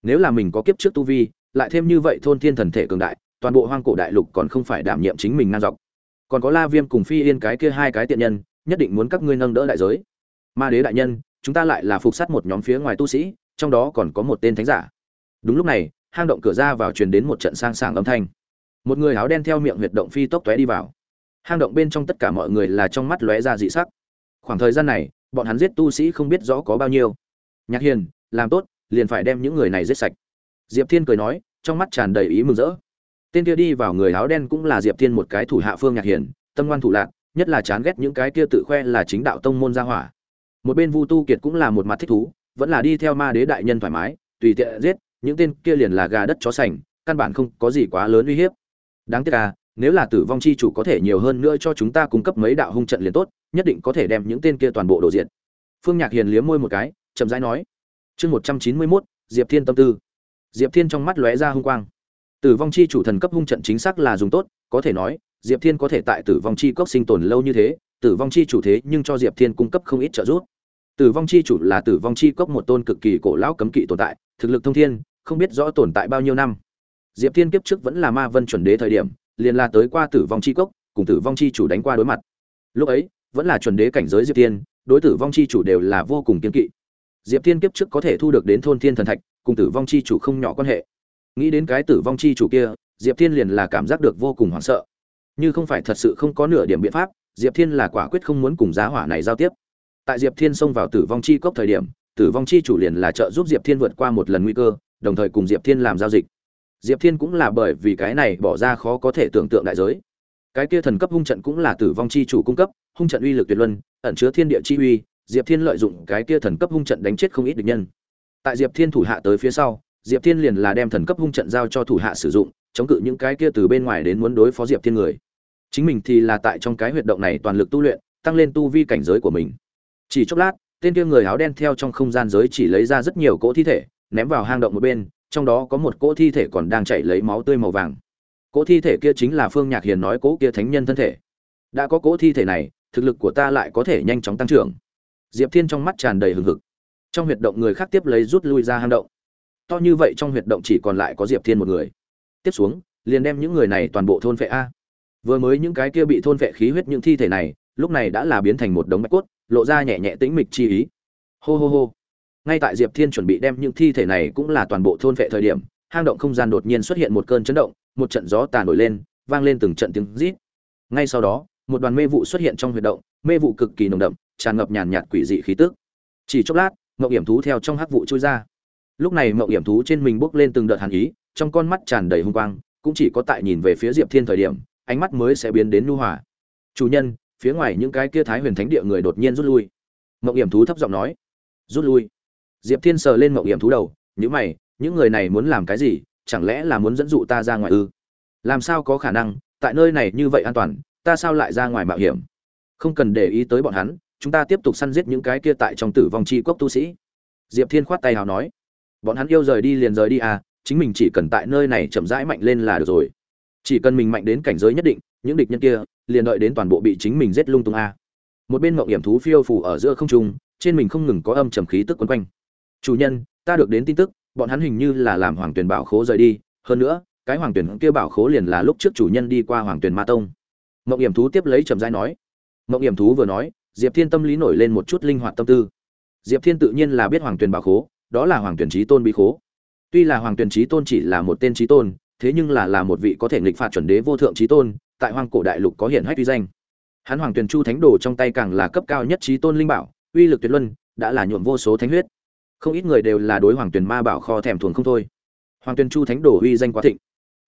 Nếu là mình có kiếp trước tu vi, lại thêm như vậy thôn thiên thần thể cường đại, toàn bộ hoang cổ đại lục còn không phải đảm nhiệm chính mình ngang dọc. Còn có la viêm cùng phi yên cái kia hai cái tiện nhân, nhất định muốn các ngươi nâng đỡ đại giới. Ma đế đại nhân, chúng ta lại là phục sát một nhóm phía ngoài tu sĩ, trong đó còn có một tên thánh giả. Đúng lúc này, hang động cửa ra vào truyền đến một trận sang sảng âm thanh một người áo đen theo miệng huyệt động phi tốc tóe đi vào. Hang động bên trong tất cả mọi người là trong mắt lóe ra dị sắc. Khoảng thời gian này, bọn hắn giết tu sĩ không biết rõ có bao nhiêu. Nhạc hiền, làm tốt, liền phải đem những người này giết sạch. Diệp thiên cười nói, trong mắt tràn đầy ý mừng rỡ. Tên kia đi vào người áo đen cũng là diệp thiên một cái thủ hạ phương nhạc hiền, tâm ngoan thủ lạc, nhất là chán ghét những cái kia tự khoe là chính đạo tông môn gia hỏa. Một bên vu tu kiệt cũng là một mặt thích thú, vẫn là đi theo ma đế đại nhân thoải mái, tùy tiện giết, những tên kia liền là gà đất chó sành, căn bản không có gì quá lớn uy hiếp đáng tiếc à nếu là tử vong chi chủ có thể nhiều hơn nữa cho chúng ta cung cấp mấy đạo hung trận liền tốt, nhất định có thể đem những tên kia toàn bộ đổ diện phương nhạc hiền liếm môi một cái, chậm rãi nói. Chương một trăm chín mươi mốt, diệp thiên tâm tư. Diệp thiên trong mắt lóe ra hung quang. Tử vong chi chủ thần cấp hung trận chính xác là dùng tốt, có thể nói, diệp thiên có thể tại tử vong chi cốc sinh tồn lâu như thế, tử vong chi chủ thế nhưng cho diệp thiên cung cấp không ít trợ giúp. Tử vong chi chủ là tử vong chi cốc một tôn cực kỳ cổ lão cấm kỵ tồn tại, thực lực thông thiên, không biết rõ tồn tại bao nhiêu năm diệp thiên kiếp trước vẫn là ma vân chuẩn đế thời điểm, liền là tới qua tử vong chi cốc, cùng tử vong chi chủ đánh qua đối mặt. Lúc ấy, vẫn là chuẩn đế cảnh giới diệp thiên, đối tử vong chi chủ đều là vô cùng kiên kỵ. Diệp thiên kiếp trước có thể thu được đến thôn thiên thần thạch, cùng tử vong chi chủ không nhỏ quan hệ. Nghĩ đến cái tử vong chi chủ kia, diệp thiên liền là cảm giác được vô cùng hoảng sợ. Như không phải thật sự không có nửa điểm biện pháp, diệp thiên là quả quyết không muốn cùng giá hỏa này giao tiếp. Tại diệp thiên xông vào tử vong chi cốc thời điểm, tử vong chi chủ liền là trợ giúp diệp thiên vượt qua một lần nguy cơ, đồng thời cùng diệp thiên làm giao dịch diệp thiên cũng là bởi vì cái này bỏ ra khó có thể tưởng tượng đại giới. Cái kia thần cấp hung trận cũng là tử vong chi chủ cung cấp, hung trận uy lực tuyệt luân, ẩn chứa thiên địa chi uy, diệp thiên lợi dụng cái kia thần cấp hung trận đánh chết không ít địch nhân. Tại diệp thiên thủ hạ tới phía sau, diệp thiên liền là đem thần cấp hung trận giao cho thủ hạ sử dụng, chống cự những cái kia từ bên ngoài đến muốn đối phó diệp thiên người. Chính mình thì là tại trong cái huyệt động này toàn lực tu luyện, tăng lên tu vi cảnh giới của mình. Chỉ chốc lát, tên kia người áo đen theo trong không gian giới chỉ lấy ra rất nhiều cỗ thi thể, ném vào hang động một bên trong đó có một cỗ thi thể còn đang chảy lấy máu tươi màu vàng. Cỗ thi thể kia chính là phương nhạc hiền nói cỗ kia thánh nhân thân thể. Đã có cỗ thi thể này, thực lực của ta lại có thể nhanh chóng tăng trưởng. Diệp thiên trong mắt tràn đầy hừng hực. Trong huyệt động người khác tiếp lấy rút lui ra hang động. To như vậy trong huyệt động chỉ còn lại có diệp thiên một người. Tiếp xuống, liền đem những người này toàn bộ thôn vệ a. Vừa mới những cái kia bị thôn vệ khí huyết những thi thể này, lúc này đã là biến thành một đống bạch cốt, lộ ra nhẹ nhẹ tĩnh mịch chi ý. Hô hô hô ngay tại diệp thiên chuẩn bị đem những thi thể này cũng là toàn bộ thôn vệ thời điểm, hang động không gian đột nhiên xuất hiện một cơn chấn động, một trận gió tàn nổi lên, vang lên từng trận tiếng rít. Ngay sau đó, một đoàn mê vụ xuất hiện trong huyệt động, mê vụ cực kỳ nồng đậm, tràn ngập nhàn nhạt quỷ dị khí tức. Chỉ chốc lát mậu hiểm thú theo trong hắc vụ trôi ra. Lúc này mậu hiểm thú trên mình bốc lên từng đợt hàn ý, trong con mắt tràn đầy hung quang, cũng chỉ có tại nhìn về phía diệp thiên thời điểm, ánh mắt mới sẽ biến đến nhu hòa. Chủ nhân, phía ngoài những cái kia thái huyền thánh địa người đột nhiên rút lui. Mậu hiểm thú thấp giọng nói. Rút lui? Diệp thiên sờ lên mộng hiểm thú đầu những mày, những người này muốn làm cái gì? Chẳng lẽ là muốn dẫn dụ ta ra ngoài ư? Làm sao có khả năng? Tại nơi này như vậy an toàn, ta sao lại ra ngoài mạo hiểm? Không cần để ý tới bọn hắn, chúng ta tiếp tục săn giết những cái kia tại trong tử vong chi quốc tu sĩ. Diệp thiên khoát tay hào nói, bọn hắn yêu rời đi liền rời đi à chính mình chỉ cần tại nơi này chậm rãi mạnh lên là được rồi. Chỉ cần mình mạnh đến cảnh giới nhất định, những địch nhân kia liền đợi đến toàn bộ bị chính mình giết lung tung à. một bên mộng hiểm thú phiêu phủ ở giữa không trung, trên mình không ngừng có âm trầm khí tức quấn quanh chủ nhân, ta được đến tin tức, bọn hắn hình như là làm hoàng tuyển bảo khố rời đi. Hơn nữa, cái hoàng tuyển kia bảo khố liền là lúc trước chủ nhân đi qua hoàng tuyển ma tông. Mộng hiểm thú tiếp lấy trầm giai nói. Mộng hiểm thú vừa nói, diệp thiên tâm lý nổi lên một chút linh hoạt tâm tư. Diệp thiên tự nhiên là biết hoàng tuyển bảo khố, đó là hoàng tuyển trí tôn bí khố. Tuy là hoàng tuyển trí tôn chỉ là một tên trí tôn, thế nhưng là là một vị có thể nghịch phạt chuẩn đế vô thượng trí tôn, tại hoàng cổ đại lục có hiển hách uy danh. Hắn hoàng tuyển chu thánh đồ trong tay càng là cấp cao nhất trí tôn linh bảo, uy lực tuyệt luân, đã là nhuộm vô số thánh huyết không ít người đều là đối hoàng Tuyền ma bảo kho thèm thuồng không thôi. Hoàng Tuyền chu thánh đồ uy danh quá thịnh.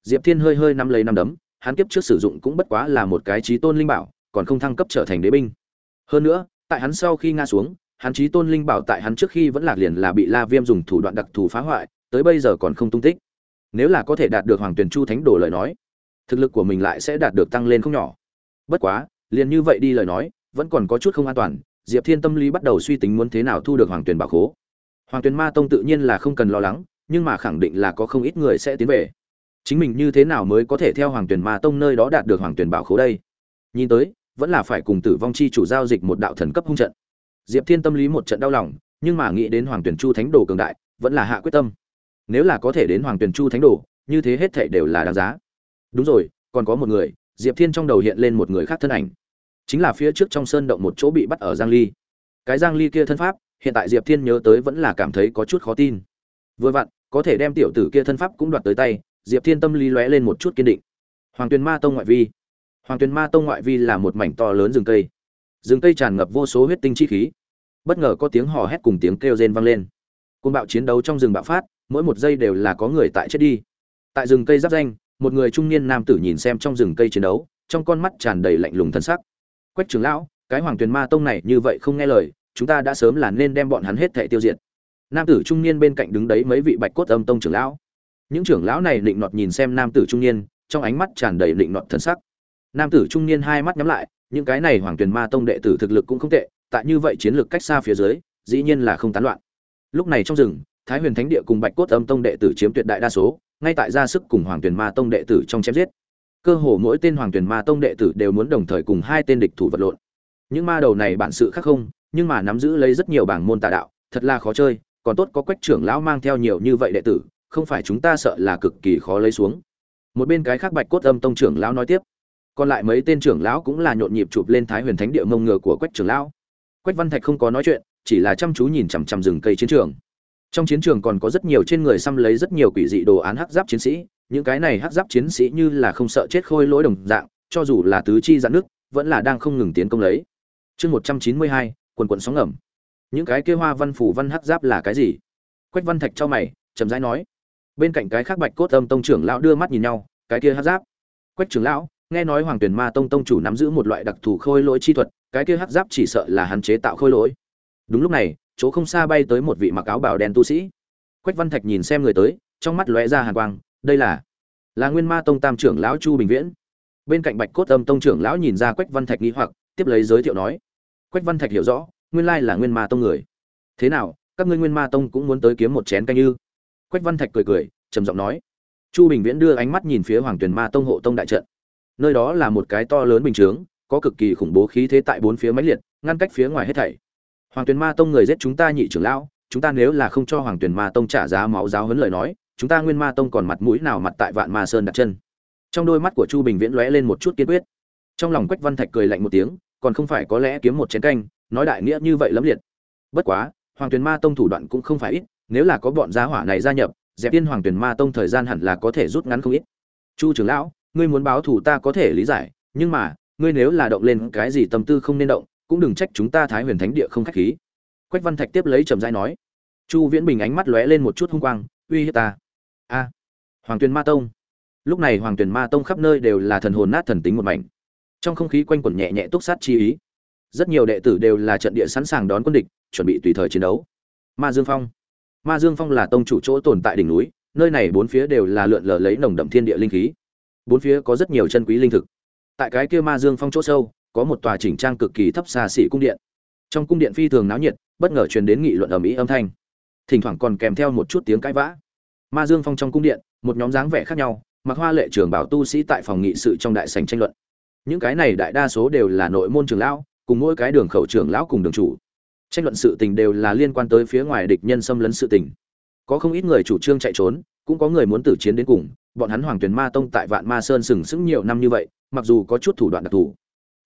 Diệp thiên hơi hơi nắm lấy nắm đấm, hắn kiếp trước sử dụng cũng bất quá là một cái trí tôn linh bảo, còn không thăng cấp trở thành đế binh. Hơn nữa, tại hắn sau khi nga xuống, hắn trí tôn linh bảo tại hắn trước khi vẫn lạc liền là bị la viêm dùng thủ đoạn đặc thù phá hoại, tới bây giờ còn không tung tích. Nếu là có thể đạt được hoàng Tuyền chu thánh đồ lời nói, thực lực của mình lại sẽ đạt được tăng lên không nhỏ. Bất quá, liền như vậy đi lời nói, vẫn còn có chút không an toàn, diệp thiên tâm lý bắt đầu suy tính muốn thế nào thu được hoàng Tuyền bảo khố hoàng tuyền ma tông tự nhiên là không cần lo lắng, nhưng mà khẳng định là có không ít người sẽ tiến về. Chính mình như thế nào mới có thể theo hoàng tuyền ma tông nơi đó đạt được hoàng tuyền bảo khố đây? Nhìn tới, vẫn là phải cùng tử vong chi chủ giao dịch một đạo thần cấp hung trận. Diệp thiên tâm lý một trận đau lòng, nhưng mà nghĩ đến hoàng tuyền chu thánh đồ cường đại, vẫn là hạ quyết tâm. Nếu là có thể đến hoàng tuyền chu thánh đồ, như thế hết thảy đều là đáng giá. Đúng rồi, còn có một người, diệp thiên trong đầu hiện lên một người khác thân ảnh. Chính là phía trước trong sơn động một chỗ bị bắt ở giang ly. Cái giang ly kia thân pháp hiện tại diệp thiên nhớ tới vẫn là cảm thấy có chút khó tin. Vừa vặn, có thể đem tiểu tử kia thân pháp cũng đoạt tới tay, diệp thiên tâm lý lóe lên một chút kiên định. Hoàng tuyền ma tông ngoại vi. Hoàng tuyền ma tông ngoại vi là một mảnh to lớn rừng cây. Rừng cây tràn ngập vô số huyết tinh chi khí. Bất ngờ có tiếng hò hét cùng tiếng kêu rên vang lên. Côn bạo chiến đấu trong rừng bạo phát, mỗi một giây đều là có người tại chết đi. Tại rừng cây giáp danh, một người trung niên nam tử nhìn xem trong rừng cây chiến đấu, trong con mắt tràn đầy lạnh lùng thân sắc. Quách trưởng lão, cái hoàng tuyền ma tông này như vậy không nghe lời chúng ta đã sớm là nên đem bọn hắn hết thảy tiêu diệt. Nam tử trung niên bên cạnh đứng đấy mấy vị bạch cốt âm tông trưởng lão. Những trưởng lão này định nọt nhìn xem nam tử trung niên, trong ánh mắt tràn đầy định nọt thân sắc. Nam tử trung niên hai mắt nhắm lại, những cái này hoàng tuyền ma tông đệ tử thực lực cũng không tệ, tại như vậy chiến lược cách xa phía dưới, dĩ nhiên là không tán loạn. Lúc này trong rừng, thái huyền thánh địa cùng bạch cốt âm tông đệ tử chiếm tuyệt đại đa số, ngay tại ra sức cùng hoàng tuyền ma tông đệ tử trong chém giết. Cơ hồ mỗi tên hoàng tuyền ma tông đệ tử đều muốn đồng thời cùng hai tên địch thủ vật lộn. Những ma đầu này bản sự khác không nhưng mà nắm giữ lấy rất nhiều bảng môn tà đạo, thật là khó chơi, còn tốt có Quách trưởng lão mang theo nhiều như vậy đệ tử, không phải chúng ta sợ là cực kỳ khó lấy xuống. Một bên cái khác Bạch Cốt Âm Tông trưởng lão nói tiếp, còn lại mấy tên trưởng lão cũng là nhộn nhịp chụp lên Thái Huyền Thánh Địa mông ngựa của Quách trưởng lão. Quách Văn Thạch không có nói chuyện, chỉ là chăm chú nhìn chằm chằm rừng cây chiến trường. Trong chiến trường còn có rất nhiều trên người xăm lấy rất nhiều quỷ dị đồ án hắc giáp chiến sĩ, những cái này hắc giáp chiến sĩ như là không sợ chết khôi lỗi đồng dạng, cho dù là tứ chi giạn nước, vẫn là đang không ngừng tiến công lấy. Chương 192, quần quần sóng ngầm. Những cái kia hoa văn phủ văn hắc giáp là cái gì? Quách văn thạch cho mày, chậm rãi nói. Bên cạnh cái khác bạch cốt âm tông trưởng lão đưa mắt nhìn nhau, cái kia hắc giáp. Quách trưởng lão, nghe nói hoàng tuyền ma tông tông chủ nắm giữ một loại đặc thù khôi lỗi chi thuật, cái kia hắc giáp chỉ sợ là hắn chế tạo khôi lỗi. Đúng lúc này, chỗ không xa bay tới một vị mặc áo bào đen tu sĩ. Quách văn thạch nhìn xem người tới, trong mắt lóe ra hàn quang, đây là là nguyên ma tông tam trưởng lão chu bình viễn. Bên cạnh bạch cốt âm tông trưởng lão nhìn ra quách văn thạch nghi hoặc, tiếp lấy giới thiệu nói quách văn thạch hiểu rõ, nguyên lai là nguyên ma tông người. Thế nào, các ngươi nguyên ma tông cũng muốn tới kiếm một chén canh như quách văn thạch cười cười, trầm giọng nói. Chu bình viễn đưa ánh mắt nhìn phía hoàng tuyền ma tông hộ tông đại trận. Nơi đó là một cái to lớn bình chướng, có cực kỳ khủng bố khí thế tại bốn phía máy liệt, ngăn cách phía ngoài hết thảy. Hoàng tuyền ma tông người giết chúng ta nhị trưởng lão, chúng ta nếu là không cho hoàng tuyền ma tông trả giá máu giáo hấn lời nói, chúng ta nguyên ma tông còn mặt mũi nào mặt tại vạn ma sơn đặt chân? Trong đôi mắt của chu bình viễn lóe lên một chút kiên quyết. Trong lòng quách văn thạch cười lạnh một tiếng còn không phải có lẽ kiếm một chén canh, nói đại nghĩa như vậy lắm liệt. Bất quá, hoàng tuyền ma tông thủ đoạn cũng không phải ít, nếu là có bọn giá hỏa này gia nhập, dẹp tiên hoàng tuyền ma tông thời gian hẳn là có thể rút ngắn không ít. Chu trưởng lão, ngươi muốn báo thù ta có thể lý giải, nhưng mà, ngươi nếu là động lên cái gì tâm tư không nên động, cũng đừng trách chúng ta thái huyền thánh địa không khách khí. Quách văn thạch tiếp lấy trầm giai nói. Chu viễn bình ánh mắt lóe lên một chút hung quang, uy hiếp ta. A, hoàng tuyền ma tông. Lúc này hoàng tuyền ma tông khắp nơi đều là thần hồn nát thần tính một mảnh trong không khí quanh quẩn nhẹ nhẹ túc sát chi ý, rất nhiều đệ tử đều là trận địa sẵn sàng đón quân địch, chuẩn bị tùy thời chiến đấu. Ma dương phong. Ma dương phong là tông chủ chỗ tồn tại đỉnh núi, nơi này bốn phía đều là lượn lờ lấy nồng đậm thiên địa linh khí. Bốn phía có rất nhiều chân quý linh thực. Tại cái kia ma dương phong chỗ sâu, có một tòa chỉnh trang cực kỳ thấp xa xỉ cung điện. Trong cung điện phi thường náo nhiệt, bất ngờ truyền đến nghị luận ầm ĩ âm thanh. Thỉnh thoảng còn kèm theo một chút tiếng cãi vã. Ma dương phong trong cung điện, một nhóm dáng vẻ khác nhau, mặc hoa lệ trưởng bảo tu sĩ tại phòng nghị sự trong đại sành tranh luận những cái này đại đa số đều là nội môn trưởng lão, cùng mỗi cái đường khẩu trưởng lão cùng đường chủ. Tranh luận sự tình đều là liên quan tới phía ngoài địch nhân xâm lấn sự tình. Có không ít người chủ trương chạy trốn, cũng có người muốn tử chiến đến cùng, bọn hắn hoàng tuyền ma tông tại vạn ma sơn sừng sững nhiều năm như vậy, mặc dù có chút thủ đoạn đặc thù,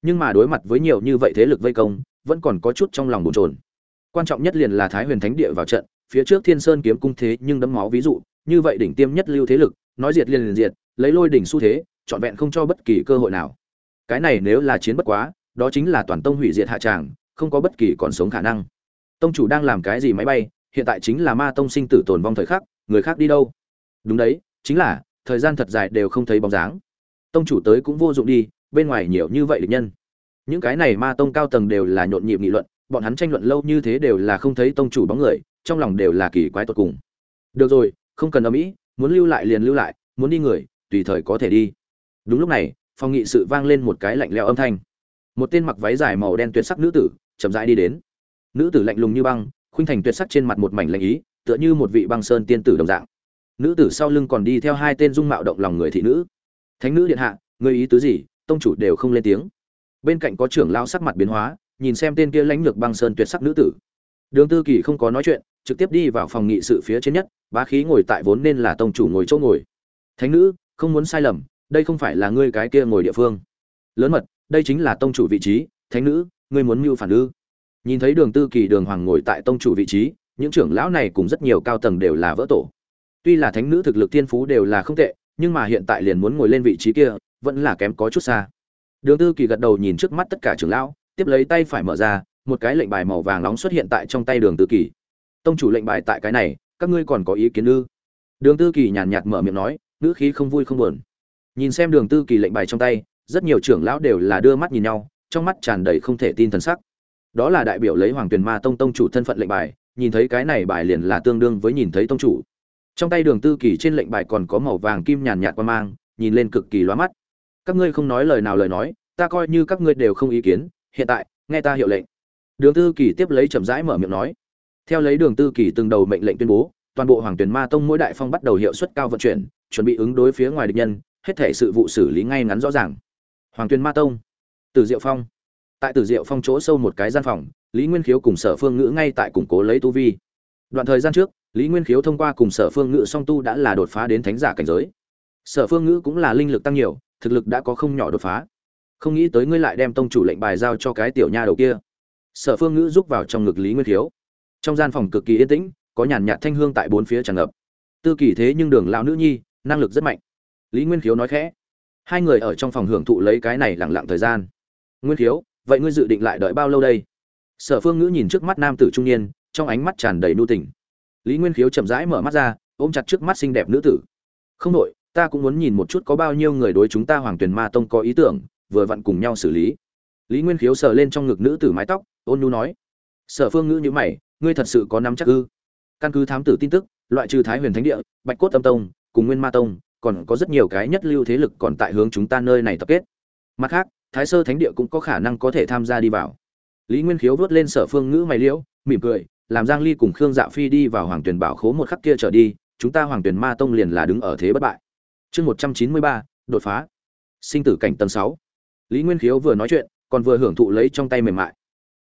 nhưng mà đối mặt với nhiều như vậy thế lực vây công, vẫn còn có chút trong lòng bồn trồn quan trọng nhất liền là thái huyền thánh địa vào trận, phía trước thiên sơn kiếm cung thế nhưng đấm máu ví dụ, như vậy đỉnh tiêm nhất lưu thế lực, nói diệt liền liền diệt, lấy lôi đỉnh xu thế, trọn vẹn không cho bất kỳ cơ hội nào cái này nếu là chiến bất quá, đó chính là toàn tông hủy diệt hạ tràng, không có bất kỳ còn sống khả năng. Tông chủ đang làm cái gì máy bay, hiện tại chính là ma tông sinh tử tồn vong thời khắc, người khác đi đâu? Đúng đấy, chính là, thời gian thật dài đều không thấy bóng dáng. Tông chủ tới cũng vô dụng đi, bên ngoài nhiều như vậy địch nhân. Những cái này ma tông cao tầng đều là nhộn nhịp nghị luận, bọn hắn tranh luận lâu như thế đều là không thấy tông chủ bóng người, trong lòng đều là kỳ quái tột cùng. Được rồi, không cần âm ĩ, muốn lưu lại liền lưu lại, muốn đi người, tùy thời có thể đi. Đúng lúc này phòng nghị sự vang lên một cái lạnh lẽo âm thanh. Một tên mặc váy dài màu đen tuyệt sắc nữ tử chậm rãi đi đến. Nữ tử lạnh lùng như băng, khuynh thành tuyệt sắc trên mặt một mảnh lạnh ý, tựa như một vị băng sơn tiên tử đồng dạng. Nữ tử sau lưng còn đi theo hai tên dung mạo động lòng người thị nữ. Thánh nữ điện hạ, ngươi ý tứ gì? Tông chủ đều không lên tiếng. Bên cạnh có trưởng lão sắc mặt biến hóa, nhìn xem tên kia lãnh lược băng sơn tuyệt sắc nữ tử. Đường tư kỳ không có nói chuyện, trực tiếp đi vào phòng nghị sự phía trên nhất, bá khí ngồi tại vốn nên là tông chủ ngồi chỗ ngồi. Thánh nữ, không muốn sai lầm đây không phải là ngươi cái kia ngồi địa phương. Lớn mật, đây chính là tông chủ vị trí, thánh nữ, ngươi muốn mưu phản ư? Nhìn thấy đường tư kỳ đường hoàng ngồi tại tông chủ vị trí, những trưởng lão này cùng rất nhiều cao tầng đều là vỡ tổ. Tuy là thánh nữ thực lực thiên phú đều là không tệ, nhưng mà hiện tại liền muốn ngồi lên vị trí kia, vẫn là kém có chút xa. Đường tư kỳ gật đầu nhìn trước mắt tất cả trưởng lão, tiếp lấy tay phải mở ra, một cái lệnh bài màu vàng nóng xuất hiện tại trong tay đường tư kỳ. Tông chủ lệnh bài tại cái này, các ngươi còn có ý kiến ư? Đường tư kỳ nhàn nhạt mở miệng nói, ngữ khí không vui không buồn nhìn xem đường tư kỳ lệnh bài trong tay, rất nhiều trưởng lão đều là đưa mắt nhìn nhau, trong mắt tràn đầy không thể tin thần sắc. Đó là đại biểu lấy hoàng tuyền ma tông tông chủ thân phận lệnh bài, nhìn thấy cái này bài liền là tương đương với nhìn thấy tông chủ. Trong tay đường tư kỳ trên lệnh bài còn có màu vàng kim nhàn nhạt qua mang, nhìn lên cực kỳ loa mắt. Các ngươi không nói lời nào lời nói, ta coi như các ngươi đều không ý kiến, hiện tại, nghe ta hiệu lệnh. Đường tư kỳ tiếp lấy chậm rãi mở miệng nói. Theo lấy đường tư kỳ từng đầu mệnh lệnh tuyên bố, toàn bộ hoàng tuyền ma tông mỗi đại phong bắt đầu hiệu suất cao vận chuyển, chuẩn bị ứng đối phía ngoài địch nhân hết thể sự vụ xử lý ngay ngắn rõ ràng. Hoàng Tuyên ma tông từ diệu phong. Tại từ diệu phong chỗ sâu một cái gian phòng, lý nguyên khiếu cùng sở phương ngữ ngay tại củng cố lấy tu vi. Đoạn thời gian trước, lý nguyên khiếu thông qua cùng sở phương ngữ song tu đã là đột phá đến thánh giả cảnh giới. Sở phương ngữ cũng là linh lực tăng nhiều, thực lực đã có không nhỏ đột phá. Không nghĩ tới ngươi lại đem tông chủ lệnh bài giao cho cái tiểu nha đầu kia. Sở phương ngữ rúc vào trong ngực lý nguyên khiếu. Trong gian phòng cực kỳ yên tĩnh, có nhàn nhạt thanh hương tại bốn phía tràn ngập. Tư kỳ thế nhưng đường lão nữ nhi, năng lực rất mạnh lý nguyên khiếu nói khẽ. Hai người ở trong phòng hưởng thụ lấy cái này lẳng lặng thời gian. Nguyên khiếu, vậy ngươi dự định lại đợi bao lâu đây? Sở phương ngữ nhìn trước mắt nam tử trung niên, trong ánh mắt tràn đầy nu tình. Lý nguyên khiếu chậm rãi mở mắt ra, ôm chặt trước mắt xinh đẹp nữ tử. Không đội ta cũng muốn nhìn một chút có bao nhiêu người đối chúng ta hoàng tuyền ma tông có ý tưởng, vừa vặn cùng nhau xử lý. Lý nguyên khiếu sờ lên trong ngực nữ tử mái tóc, ôn nhu nói. Sở phương ngữ nhữ mày, ngươi thật sự có nắm chắc ư? Căn cứ thám tử tin tức, loại trừ thái huyền thánh địa, bạch cốt Tâm tông, cùng nguyên ma tông còn có rất nhiều cái nhất lưu thế lực còn tại hướng chúng ta nơi này tập kết. Mặt khác thái sơ thánh địa cũng có khả năng có thể tham gia đi vào. Lý nguyên khiếu vớt lên sở phương ngữ mày liễu mỉm cười làm giang ly cùng khương dạ phi đi vào hoàng tuyển bảo khố một khắc kia trở đi chúng ta hoàng tuyển ma tông liền là đứng ở thế bất bại. Chương 193, đột phá. Sinh tử cảnh tầng 6. lý nguyên khiếu vừa nói chuyện còn vừa hưởng thụ lấy trong tay mềm mại.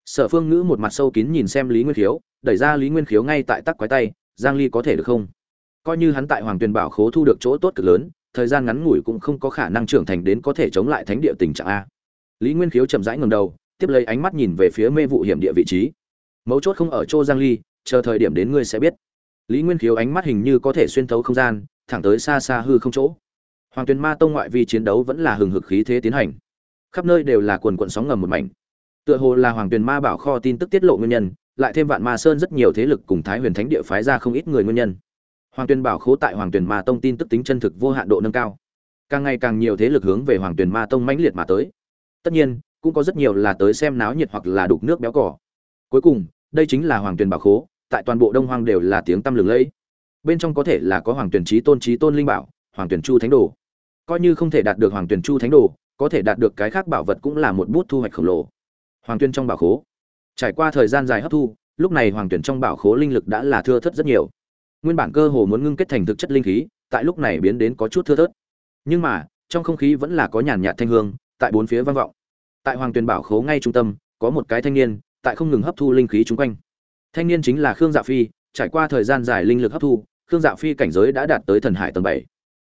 Sở phương ngữ một mặt sâu kín nhìn xem lý nguyên khiếu đẩy ra lý nguyên khiếu ngay tại tắc quái tay giang ly có thể được không? Coi như hắn tại hoàng tuyền bảo khố thu được chỗ tốt cực lớn, thời gian ngắn ngủi cũng không có khả năng trưởng thành đến có thể chống lại thánh địa tình trạng a. Lý nguyên khiếu chậm rãi ngầm đầu, tiếp lấy ánh mắt nhìn về phía mê vụ hiểm địa vị trí. Mấu chốt không ở chỗ giang ly, chờ thời điểm đến ngươi sẽ biết. Lý nguyên khiếu ánh mắt hình như có thể xuyên thấu không gian, thẳng tới xa xa hư không chỗ. Hoàng tuyền ma tông ngoại vi chiến đấu vẫn là hừng hực khí thế tiến hành. Khắp nơi đều là quần quận sóng ngầm một mảnh. Tựa hồ là hoàng tuyền ma bảo kho tin tức tiết lộ nguyên nhân, lại thêm vạn ma sơn rất nhiều thế lực cùng thái huyền thánh địa phái ra không ít người nguyên nhân hoàng tuyền bảo khố tại hoàng tuyền ma tông tin tức tính chân thực vô hạn độ nâng cao. Càng ngày càng nhiều thế lực hướng về hoàng tuyền ma tông mãnh liệt mà tới. Tất nhiên, cũng có rất nhiều là tới xem náo nhiệt hoặc là đục nước béo cỏ. Cuối cùng, đây chính là hoàng tuyền bảo khố, tại toàn bộ đông hoang đều là tiếng tăm lừng lẫy. Bên trong có thể là có hoàng tuyền trí tôn trí tôn linh bảo, hoàng tuyền chu thánh đồ. Coi như không thể đạt được hoàng tuyền chu thánh đồ, có thể đạt được cái khác bảo vật cũng là một bút thu hoạch khổng lồ. Hoàng Tuyền trong bảo khố. Trải qua thời gian dài hấp thu, lúc này hoàng tuyển trong bảo khố linh lực đã là thưa thất rất nhiều nguyên bản cơ hồ muốn ngưng kết thành thực chất linh khí, tại lúc này biến đến có chút thưa thớt. Nhưng mà, trong không khí vẫn là có nhàn nhạt thanh hương, tại bốn phía vang vọng. Tại hoàng tuyền bảo khố ngay trung tâm, có một cái thanh niên, tại không ngừng hấp thu linh khí xung quanh. Thanh niên chính là khương dạ phi, trải qua thời gian dài linh lực hấp thu, khương dạ phi cảnh giới đã đạt tới thần hải tầng bảy.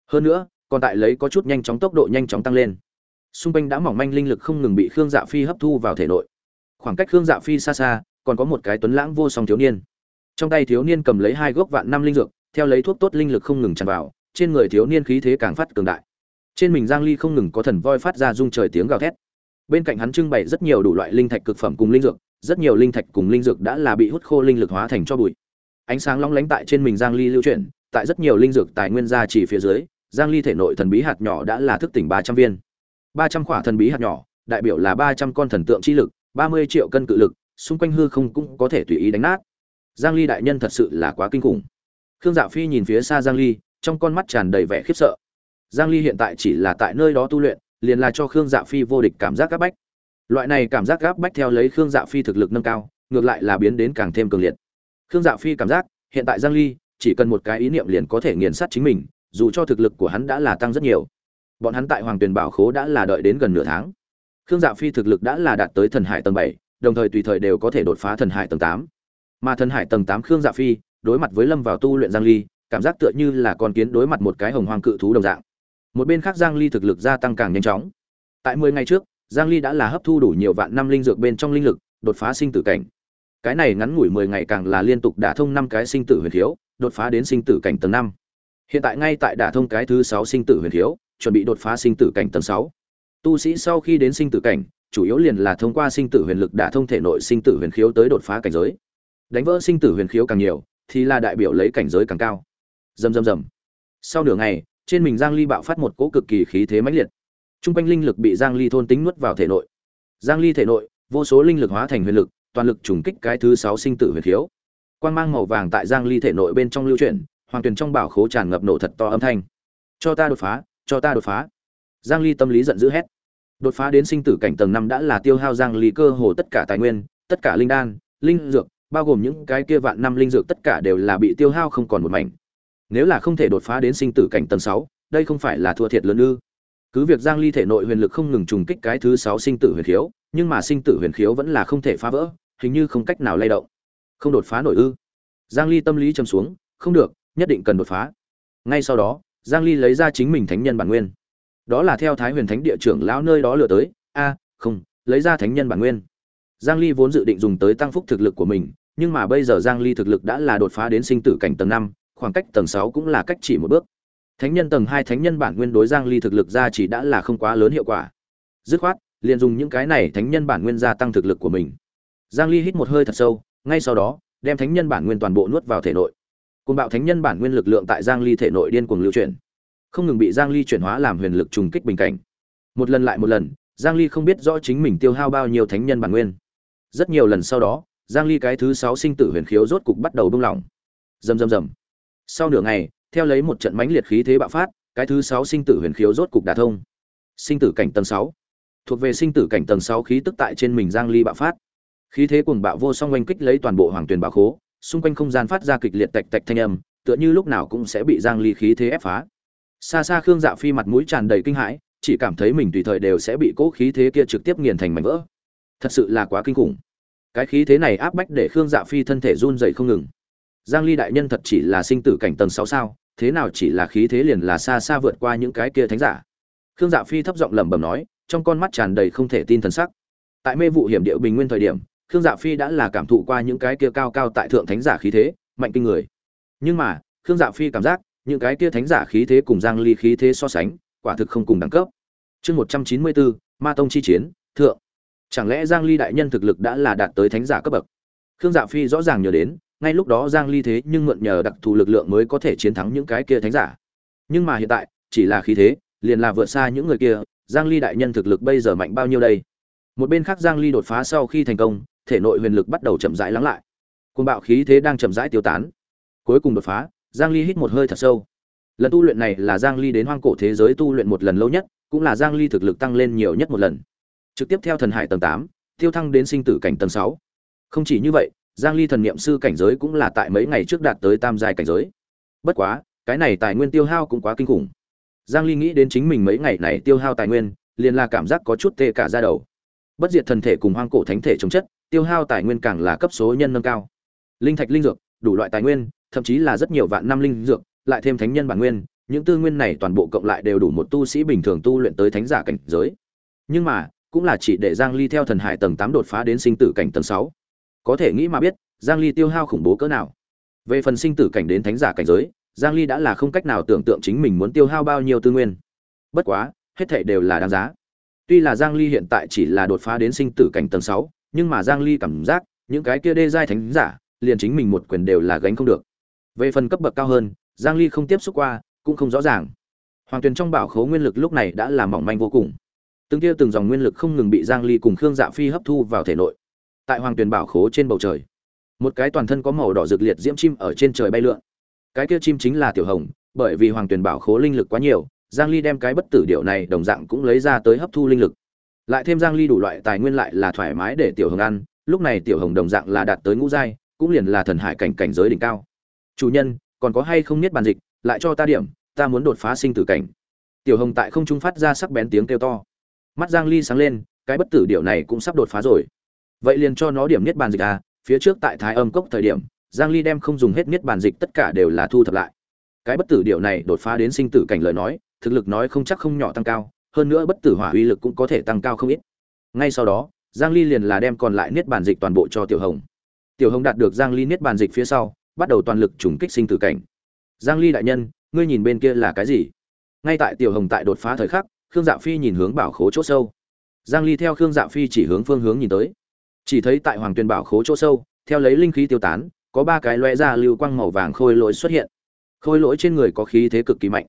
Hơn nữa, còn tại lấy có chút nhanh chóng tốc độ nhanh chóng tăng lên. Xung quanh đã mỏng manh linh lực không ngừng bị khương dạ phi hấp thu vào thể nội. Khoảng cách khương dạ phi xa xa, còn có một cái tuấn lãng vô song thiếu niên trong tay thiếu niên cầm lấy hai gốc vạn năm linh dược, theo lấy thuốc tốt linh lực không ngừng tràn vào, trên người thiếu niên khí thế càng phát cường đại. Trên mình giang ly không ngừng có thần voi phát ra rung trời tiếng gào thét. Bên cạnh hắn trưng bày rất nhiều đủ loại linh thạch cực phẩm cùng linh dược, rất nhiều linh thạch cùng linh dược đã là bị hút khô linh lực hóa thành cho bụi. Ánh sáng long lánh tại trên mình giang ly lưu chuyển, tại rất nhiều linh dược tài nguyên gia chỉ phía dưới, giang ly thể nội thần bí hạt nhỏ đã là thức tỉnh 300 viên. 300 quả thần bí hạt nhỏ, đại biểu là 300 con thần tượng chi lực 30 triệu cân cự lực, xung quanh hư không cũng có thể tùy ý đánh nát giang ly đại nhân thật sự là quá kinh khủng. Khương dạ phi nhìn phía xa giang ly trong con mắt tràn đầy vẻ khiếp sợ. Giang ly hiện tại chỉ là tại nơi đó tu luyện liền là cho khương dạ phi vô địch cảm giác áp bách. Loại này cảm giác áp bách theo lấy khương dạ phi thực lực nâng cao ngược lại là biến đến càng thêm cường liệt. Khương dạ phi cảm giác hiện tại giang ly chỉ cần một cái ý niệm liền có thể nghiền sát chính mình dù cho thực lực của hắn đã là tăng rất nhiều. Bọn hắn tại hoàng tuyền bảo khố đã là đợi đến gần nửa tháng. Khương dạ phi thực lực đã là đạt tới thần hải tầng 7, đồng thời tùy thời đều có thể đột phá thần hải tầng 8. Mà thần hải tầng 8 Khương Dạ Phi, đối mặt với Lâm vào tu luyện Giang Ly, cảm giác tựa như là con kiến đối mặt một cái hồng hoang cự thú đồng dạng. Một bên khác Giang Ly thực lực gia tăng càng nhanh chóng. Tại 10 ngày trước, Giang Ly đã là hấp thu đủ nhiều vạn năm linh dược bên trong linh lực, đột phá sinh tử cảnh. cái này ngắn ngủi mười ngày càng là liên tục đả thông năm cái sinh tử huyền thiếu đột phá đến sinh tử cảnh tầng năm hiện tại ngay tại đả thông cái thứ sáu sinh tử huyền thiếu chuẩn bị đột phá sinh tử cảnh tầng sáu tu sĩ sau khi đến sinh tử cảnh chủ yếu liền là thông qua sinh tử huyền lực đả thông thể nội sinh tử huyền khiếu tới đột phá cảnh giới đánh vỡ sinh tử huyền khiếu càng nhiều, thì là đại biểu lấy cảnh giới càng cao. Rầm rầm rầm. Sau nửa ngày, trên mình giang ly bạo phát một cỗ cực kỳ khí thế mãnh liệt. Trung quanh linh lực bị giang ly thôn tính nuốt vào thể nội. Giang ly thể nội, vô số linh lực hóa thành huyền lực, toàn lực trùng kích cái thứ sáu sinh tử huyền khiếu. Quang mang màu vàng tại giang ly thể nội bên trong lưu chuyển, hoàng tuyền trong bảo khố tràn ngập nổ thật to âm thanh. Cho ta đột phá, cho ta đột phá. Giang ly tâm lý giận dữ hét. Đột phá đến sinh tử cảnh tầng năm đã là tiêu hao giang ly cơ hồ tất cả tài nguyên, tất cả linh đan, linh dược bao gồm những cái kia vạn năm linh dược tất cả đều là bị tiêu hao không còn một mảnh. Nếu là không thể đột phá đến sinh tử cảnh tầng 6, đây không phải là thua thiệt lớn ư? Cứ việc giang ly thể nội huyền lực không ngừng trùng kích cái thứ 6 sinh tử huyền khiếu nhưng mà sinh tử huyền khiếu vẫn là không thể phá vỡ hình như không cách nào lay động. Không đột phá nổi ư? Giang ly tâm lý trầm xuống không được nhất định cần đột phá. Ngay sau đó giang ly lấy ra chính mình thánh nhân bản nguyên. Đó là theo thái huyền thánh địa trưởng lão nơi đó lừa tới. A không lấy ra thánh nhân bản nguyên. Giang ly vốn dự định dùng tới tăng phúc thực lực của mình nhưng mà bây giờ giang ly thực lực đã là đột phá đến sinh tử cảnh tầng 5, khoảng cách tầng 6 cũng là cách chỉ một bước. Thánh nhân tầng 2 thánh nhân bản nguyên đối giang ly thực lực ra chỉ đã là không quá lớn hiệu quả. Dứt khoát liền dùng những cái này thánh nhân bản nguyên gia tăng thực lực của mình. Giang ly hít một hơi thật sâu ngay sau đó đem thánh nhân bản nguyên toàn bộ nuốt vào thể nội. Cuồng bạo thánh nhân bản nguyên lực lượng tại Giang Ly thể nội điên cuồng lưu chuyển, không ngừng bị Giang Ly chuyển hóa làm huyền lực trùng kích bình cảnh. Một lần lại một lần, Giang Ly không biết rõ chính mình tiêu hao bao nhiêu thánh nhân bản nguyên. Rất nhiều lần sau đó, Giang Ly cái thứ 6 sinh tử huyền khiếu rốt cục bắt đầu bung lỏng. Rầm rầm rầm. Sau nửa ngày, theo lấy một trận mãnh liệt khí thế bạo phát, cái thứ 6 sinh tử huyền khiếu rốt cục đả thông. Sinh tử cảnh tầng 6. Thuộc về sinh tử cảnh tầng 6 khí tức tại trên mình Giang Ly bạo phát. Khí thế cuồng bạo vô song oanh kích lấy toàn bộ hoàng tuyển bảo khố, xung quanh không gian phát ra kịch liệt tạch tạch thanh âm, tựa như lúc nào cũng sẽ bị Giang Ly khí thế ép phá. Xa xa Khương Dạ Phi mặt mũi tràn đầy kinh hãi, chỉ cảm thấy mình tùy thời đều sẽ bị cố khí thế kia trực tiếp nghiền thành mảnh vỡ. Thật sự là quá kinh khủng. Cái khí thế này áp bách để Khương Dạ Phi thân thể run rẩy không ngừng. Giang Ly đại nhân thật chỉ là sinh tử cảnh tầng 6 sao, thế nào chỉ là khí thế liền là xa xa vượt qua những cái kia thánh giả. Khương Dạ Phi thấp giọng lẩm bẩm nói, trong con mắt tràn đầy không thể tin thần sắc. Tại mê vụ hiểm địa bình nguyên thời điểm, khương dạ phi đã là cảm thụ qua những cái kia cao cao tại thượng thánh giả khí thế mạnh kinh người nhưng mà khương dạ phi cảm giác những cái kia thánh giả khí thế cùng giang ly khí thế so sánh quả thực không cùng đẳng cấp chương 194, ma tông chi chiến thượng chẳng lẽ giang ly đại nhân thực lực đã là đạt tới thánh giả cấp bậc? Khương dạ phi rõ ràng nhớ đến, ngay lúc đó giang ly thế nhưng mượn nhờ đặc thù lực lượng mới có thể chiến thắng những cái kia thánh giả. Nhưng mà hiện tại, chỉ là khí thế, liền là vượt xa những người kia, giang ly đại nhân thực lực bây giờ mạnh bao nhiêu đây? Một bên khác giang ly đột phá sau khi thành công, thể nội huyền lực bắt đầu chậm rãi lắng lại. Côn bạo khí thế đang chậm rãi tiêu tán. Cuối cùng đột phá, giang ly hít một hơi thật sâu. Lần tu luyện này là giang ly đến hoang cổ thế giới tu luyện một lần lâu nhất, cũng là giang ly thực lực tăng lên nhiều nhất một lần trực tiếp theo thần hải tầng 8, tiêu thăng đến sinh tử cảnh tầng 6. không chỉ như vậy giang ly thần niệm sư cảnh giới cũng là tại mấy ngày trước đạt tới tam giai cảnh giới. Bất quá cái này tài nguyên tiêu hao cũng quá kinh khủng. Giang ly nghĩ đến chính mình mấy ngày này tiêu hao tài nguyên liền là cảm giác có chút tê cả da đầu. Bất diệt thần thể cùng hoang cổ thánh thể chống chất tiêu hao tài nguyên càng là cấp số nhân nâng cao. Linh thạch linh dược đủ loại tài nguyên thậm chí là rất nhiều vạn năm linh dược lại thêm thánh nhân bản nguyên những tư nguyên này toàn bộ cộng lại đều đủ một tu sĩ bình thường tu luyện tới thánh giả cảnh giới. Nhưng mà cũng là chỉ để giang ly theo thần hải tầng 8 đột phá đến sinh tử cảnh tầng 6. có thể nghĩ mà biết giang ly tiêu hao khủng bố cỡ nào về phần sinh tử cảnh đến thánh giả cảnh giới giang ly đã là không cách nào tưởng tượng chính mình muốn tiêu hao bao nhiêu tư nguyên bất quá hết thảy đều là đáng giá tuy là giang ly hiện tại chỉ là đột phá đến sinh tử cảnh tầng 6, nhưng mà Giang Ly cảm giác, những cái kia đê giai thánh giả, liền chính mình một quyền đều là gánh không được. Về phần cấp bậc cao hơn, Giang Ly không tiếp xúc qua, cũng không rõ ràng. Hoàng Tuyền trong bảo khố nguyên lực lúc này đã là mỏng manh vô cùng. Từng kia từng dòng nguyên lực không ngừng bị Giang Ly cùng Khương Dạ Phi hấp thu vào thể nội. Tại Hoàng Tuyền bảo khố trên bầu trời, một cái toàn thân có màu đỏ rực liệt diễm chim ở trên trời bay lượn. Cái kia chim chính là Tiểu Hồng, bởi vì Hoàng Tuyền bảo khố linh lực quá nhiều, Giang Ly đem cái bất tử điệu này đồng dạng cũng lấy ra tới hấp thu linh lực lại thêm giang ly đủ loại tài nguyên lại là thoải mái để tiểu hồng ăn lúc này tiểu hồng đồng dạng là đạt tới ngũ giai cũng liền là thần hải cảnh cảnh giới đỉnh cao chủ nhân còn có hay không niết bàn dịch lại cho ta điểm ta muốn đột phá sinh tử cảnh tiểu hồng tại không trung phát ra sắc bén tiếng kêu to mắt giang ly sáng lên, cái bất tử điệu này cũng sắp đột phá rồi. Vậy liền cho nó điểm niết bàn dịch à phía trước tại thái âm cốc thời điểm, giang ly đem không dùng hết niết bàn dịch tất cả đều là thu thập lại. Cái bất tử điệu này đột phá đến sinh tử cảnh lời nói, thực lực nói không chắc không nhỏ tăng cao, hơn nữa bất tử hỏa uy lực cũng có thể tăng cao không ít. Ngay sau đó, giang ly liền là đem còn lại niết bàn dịch toàn bộ cho tiểu hồng. Tiểu hồng đạt được giang ly niết bàn dịch phía sau, bắt đầu toàn lực trùng kích sinh tử cảnh. Giang ly đại nhân, ngươi nhìn bên kia là cái gì? Ngay tại tiểu hồng tại đột phá thời khắc khương dạ phi nhìn hướng bảo khố chỗ sâu. Giang ly theo khương dạ phi chỉ hướng phương hướng nhìn tới. Chỉ thấy tại hoàng tuyền bảo khố chỗ sâu, theo lấy linh khí tiêu tán, có ba cái loe ra lưu quang màu vàng khôi lỗi xuất hiện. Khôi lỗi trên người có khí thế cực kỳ mạnh.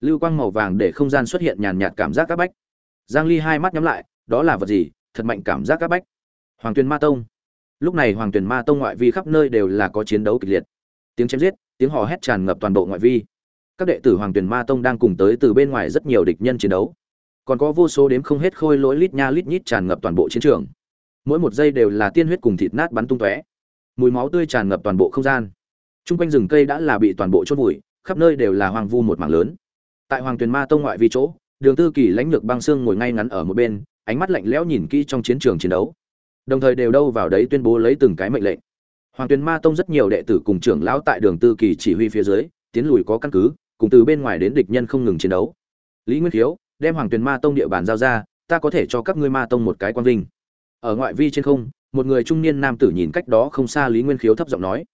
Lưu quang màu vàng để không gian xuất hiện nhàn nhạt cảm giác các bách. Giang ly hai mắt nhắm lại, đó là vật gì? Thật mạnh cảm giác các bách. Hoàng tuyền ma tông. Lúc này hoàng tuyền ma tông ngoại vi khắp nơi đều là có chiến đấu kịch liệt. Tiếng chém giết, tiếng hò hét tràn ngập toàn bộ ngoại vi. Các đệ tử hoàng tuyền ma tông đang cùng tới từ bên ngoài rất nhiều địch nhân chiến đấu còn có vô số đếm không hết khôi lỗi lít nha lít nhít tràn ngập toàn bộ chiến trường. Mỗi một giây đều là tiên huyết cùng thịt nát bắn tung tóe. Mùi máu tươi tràn ngập toàn bộ không gian. T r u n g quanh rừng cây đã là bị toàn bộ chốt vùi, khắp nơi đều là hoàng vu một mảng lớn. Tại hoàng tuyền ma tông ngoại vi chỗ, đường tư kỳ lãnh lược băng xương ngồi ngay ngắn ở một bên, ánh mắt lạnh lẽo nhìn kỹ trong chiến trường chiến đấu. Đồng thời đều đâu vào đấy tuyên bố lấy từng cái mệnh lệnh. Hoàng tuyền ma tông rất nhiều đệ tử cùng trưởng lão tại đường tư kỳ chỉ huy phía dưới, tiến lùi có căn cứ, cùng từ bên ngoài đến địch nhân không ngừng chiến đấu. Lý nguyên khiếu đem hoàng tuyền ma tông địa bàn giao ra, ta có thể cho các ngươi ma tông một cái quang vinh. Ở ngoại vi trên không, một người trung niên nam tử nhìn cách đó không xa lý nguyên khiếu thấp giọng nói.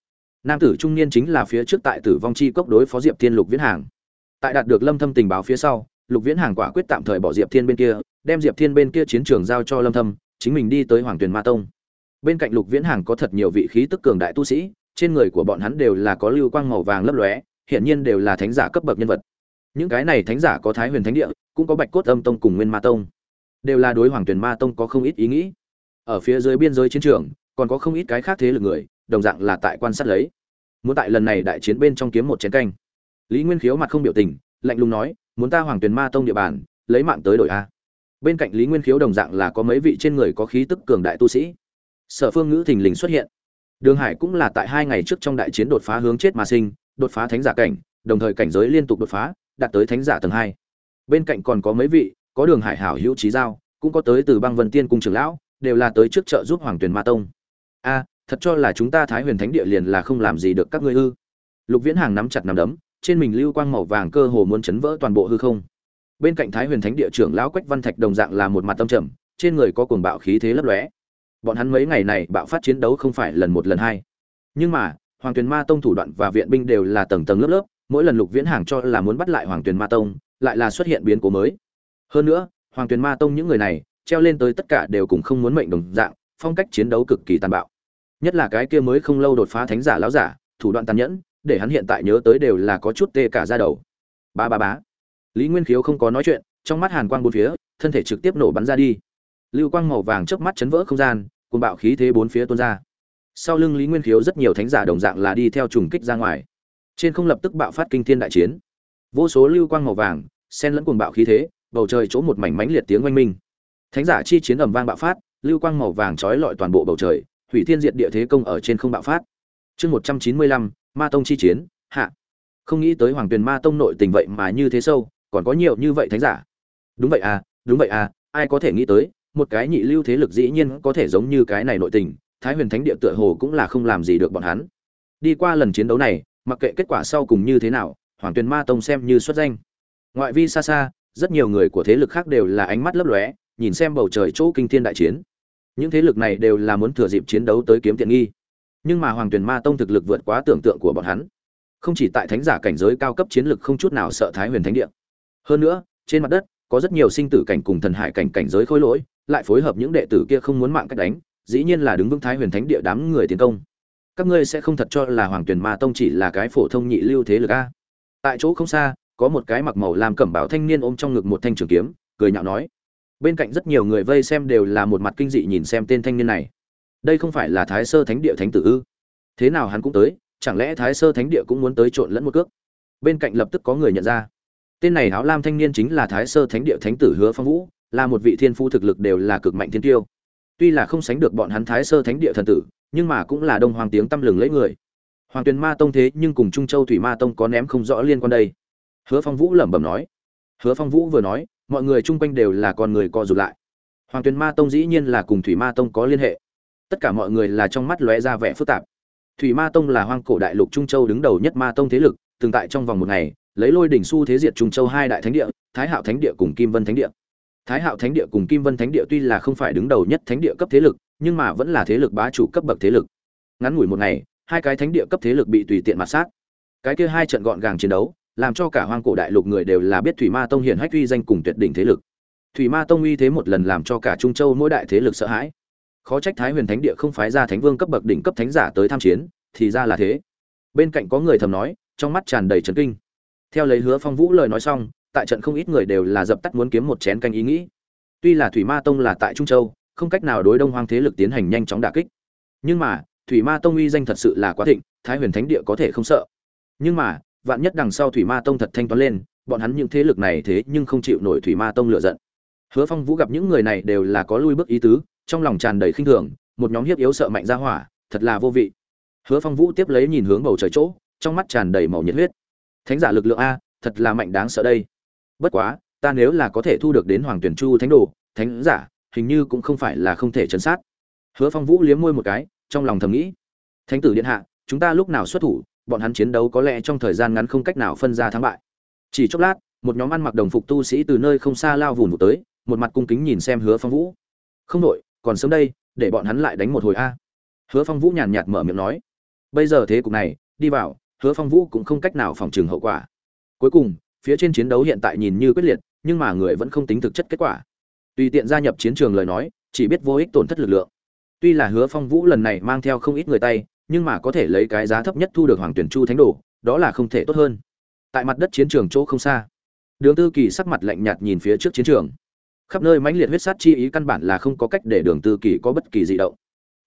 Nam tử trung niên chính là phía trước tại tử vong chi cốc đối phó diệp thiên lục viễn hàng. Tại đạt được lâm thâm tình báo phía sau, lục viễn hàng quả quyết tạm thời bỏ diệp thiên bên kia, đem diệp thiên bên kia chiến trường giao cho lâm thâm, chính mình đi tới hoàng tuyền ma tông. Bên cạnh lục viễn hàng có thật nhiều vị khí tức cường đại tu sĩ, trên người của bọn hắn đều là có lưu quang màu vàng lấp lóe hiện nhiên đều là thánh giả cấp bậc nhân vật những cái này thánh giả có thái huyền thánh địa, cũng có bạch cốt âm tông cùng nguyên ma tông. Đều là đối hoàng tuyển ma tông có không ít ý nghĩ. Ở phía dưới biên giới chiến trường, còn có không ít cái khác thế lực người, đồng dạng là tại quan sát lấy. Muốn tại lần này đại chiến bên trong kiếm một chiến canh. Lý nguyên khiếu mặt không biểu tình, lạnh lùng nói, muốn ta hoàng tuyển ma tông địa bàn, lấy mạng tới đội a. Bên cạnh lý nguyên khiếu đồng dạng là có mấy vị trên người có khí tức cường đại tu sĩ. Sở phương ngữ thình lình xuất hiện. Đường hải cũng là tại hai ngày trước trong đại chiến đột phá hướng chết mà sinh, đột phá thánh giả cảnh, đồng thời cảnh giới liên tục đột phá đạt tới thánh giả tầng hai. Bên cạnh còn có mấy vị, có đường hải hảo hữu trí giao, cũng có tới từ băng vân tiên cung trưởng lão, đều là tới trước trợ giúp hoàng tuyền ma tông. A, thật cho là chúng ta thái huyền thánh địa liền là không làm gì được các ngươi ư? Lục viễn hàng nắm chặt nắm đấm, trên mình lưu quang màu vàng cơ hồ muốn chấn vỡ toàn bộ hư không. Bên cạnh thái huyền thánh địa trưởng lão quách văn thạch đồng dạng là một mặt tâm trầm, trên người có cuồng bạo khí thế lấp lóe. Bọn hắn mấy ngày này bạo phát chiến đấu không phải lần một lần hai. Nhưng mà, hoàng tuyền ma tông thủ đoạn và viện binh đều là tầng tầng lớp lớp mỗi lần lục viễn hàng cho là muốn bắt lại hoàng tuyền ma tông, lại là xuất hiện biến cố mới. Hơn nữa, hoàng tuyền ma tông những người này, treo lên tới tất cả đều cùng không muốn mệnh đồng dạng, phong cách chiến đấu cực kỳ tàn bạo. Nhất là cái kia mới không lâu đột phá thánh giả lão giả, thủ đoạn tàn nhẫn, để hắn hiện tại nhớ tới đều là có chút tê cả ra đầu. Ba ba bá lý nguyên khiếu không có nói chuyện, trong mắt hàn quang bốn phía, thân thể trực tiếp nổ bắn ra đi. Lưu quang màu vàng chớp mắt chấn vỡ không gian cùng bạo khí thế bốn phía tuôn ra. Sau lưng lý nguyên khiếu rất nhiều thánh giả đồng dạng là đi theo trùng kích ra ngoài trên không lập tức bạo phát kinh thiên đại chiến. Vô số lưu quang màu vàng, xen lẫn cuồng bạo khí thế, bầu trời chỗ một mảnh mánh liệt tiếng oanh minh. Thánh giả chi chiến ầm vang bạo phát, lưu quang màu vàng trói lọi toàn bộ bầu trời, hủy thiên diệt địa thế công ở trên không bạo phát. Chương một trăm chín mươi lăm, ma tông chi chiến, hạ. Không nghĩ tới hoàng tuyền ma tông nội tình vậy mà như thế sâu, còn có nhiều như vậy thánh giả. Đúng vậy à đúng vậy à ai có thể nghĩ tới, một cái nhị lưu thế lực dĩ nhiên có thể giống như cái này nội tình, thái huyền thánh địa tựa hồ cũng là không làm gì được bọn hắn. Đi qua lần chiến đấu này mặc kệ kết quả sau cùng như thế nào, hoàng tuyền ma tông xem như xuất danh. Ngoại vi xa xa, rất nhiều người của thế lực khác đều là ánh mắt lấp lóe, nhìn xem bầu trời chỗ kinh thiên đại chiến. Những thế lực này đều là muốn thừa dịp chiến đấu tới kiếm tiện nghi. Nhưng mà hoàng tuyền ma tông thực lực vượt quá tưởng tượng của bọn hắn. Không chỉ tại thánh giả cảnh giới cao cấp chiến lực không chút nào sợ thái huyền thánh địa. Hơn nữa, trên mặt đất, có rất nhiều sinh tử cảnh cùng thần hải cảnh cảnh giới khôi lỗi, lại phối hợp những đệ tử kia không muốn mạng cách đánh, dĩ nhiên là đứng vững thái huyền thánh địa đám người tiến công các ngươi sẽ không thật cho là hoàng tuyền ma tông chỉ là cái phổ thông nhị lưu thế lực a. Tại chỗ không xa, có một cái mặc màu làm cẩm bảo thanh niên ôm trong ngực một thanh trường kiếm, cười nhạo nói, bên cạnh rất nhiều người vây xem đều là một mặt kinh dị nhìn xem tên thanh niên này. Đây không phải là thái sơ thánh địa thánh tử ư? Thế nào hắn cũng tới, chẳng lẽ thái sơ thánh địa cũng muốn tới trộn lẫn một cước? Bên cạnh lập tức có người nhận ra. Tên này áo lam thanh niên chính là thái sơ thánh địa thánh tử hứa phong vũ, là một vị thiên phu thực lực đều là cực mạnh thiên tiêu. Tuy là không sánh được bọn hắn thái sơ thánh địa thần tử nhưng mà cũng là đông hoàng tiếng tăm lừng lấy người. Hoàng tuyền ma tông thế nhưng cùng trung châu thủy ma tông có ném không rõ liên quan đây. Hứa phong vũ lẩm bẩm nói. Hứa phong vũ vừa nói, mọi người chung quanh đều là con người co rụt lại. Hoàng tuyền ma tông dĩ nhiên là cùng thủy ma tông có liên hệ. Tất cả mọi người là trong mắt lóe ra vẻ phức tạp. Thủy ma tông là hoang cổ đại lục trung châu đứng đầu nhất ma tông thế lực, từng tại trong vòng một ngày, lấy lôi đỉnh su thế diệt trung châu hai đại thánh địa, thái hạo thánh địa cùng kim vân thánh địa. Thái hạo thánh địa cùng kim vân thánh địa tuy là không phải đứng đầu nhất thánh địa cấp thế lực nhưng mà vẫn là thế lực bá chủ cấp bậc thế lực. Ngắn ngủi một ngày, hai cái thánh địa cấp thế lực bị tùy tiện mặt sát. Cái kia hai trận gọn gàng chiến đấu, làm cho cả hoang cổ đại lục người đều là biết thủy ma tông hiển hách uy danh cùng tuyệt đỉnh thế lực. Thủy ma tông uy thế một lần làm cho cả trung châu mỗi đại thế lực sợ hãi. Khó trách thái huyền thánh địa không phái ra thánh vương cấp bậc đỉnh cấp thánh giả tới tham chiến, thì ra là thế. Bên cạnh có người thầm nói, trong mắt tràn đầy trấn kinh. Theo lấy hứa phong vũ lời nói xong, tại trận không ít người đều là dập tắt muốn kiếm một chén canh ý nghĩ. Tuy là thủy ma tông là tại trung châu không cách nào đối đông hoang thế lực tiến hành nhanh chóng đả kích. Nhưng mà, thủy ma tông uy danh thật sự là quá thịnh, thái huyền thánh địa có thể không sợ. Nhưng mà, vạn nhất đằng sau thủy ma tông thật thanh toán lên, bọn hắn những thế lực này thế nhưng không chịu nổi thủy ma tông lựa giận. Hứa phong vũ gặp những người này đều là có lui bước ý tứ, trong lòng tràn đầy khinh thường, một nhóm hiếp yếu sợ mạnh ra hỏa, thật là vô vị. Hứa phong vũ tiếp lấy nhìn hướng bầu trời chỗ, trong mắt tràn đầy màu nhiệt huyết. Thánh giả lực lượng a, thật là mạnh đáng sợ đây. Bất quá, ta nếu là có thể thu được đến hoàng tuyển chu thánh đồ, thánh giả hình như cũng không phải là không thể chấn sát. Hứa phong vũ liếm môi một cái, trong lòng thầm nghĩ, thánh tử điện hạ, chúng ta lúc nào xuất thủ, bọn hắn chiến đấu có lẽ trong thời gian ngắn không cách nào phân ra thắng bại. Chỉ chốc lát, một nhóm ăn mặc đồng phục tu sĩ từ nơi không xa lao vùn vụt tới, một mặt cung kính nhìn xem hứa phong vũ. Không đội, còn sớm đây, để bọn hắn lại đánh một hồi a. Hứa phong vũ nhàn nhạt mở miệng nói. Bây giờ thế cục này, đi vào, hứa phong vũ cũng không cách nào phòng trừng hậu quả. Cuối cùng, phía trên chiến đấu hiện tại nhìn như quyết liệt, nhưng mà người vẫn không tính thực chất kết quả tùy tiện gia nhập chiến trường lời nói, chỉ biết vô ích tổn thất lực lượng. Tuy là hứa phong vũ lần này mang theo không ít người tay, nhưng mà có thể lấy cái giá thấp nhất thu được hoàng tuyển chu thánh đồ, đó là không thể tốt hơn. Tại mặt đất chiến trường chỗ không xa, đường tư kỳ sắc mặt lạnh nhạt nhìn phía trước chiến trường. Khắp nơi mãnh liệt huyết sát chi ý căn bản là không có cách để đường tư kỳ có bất kỳ di động.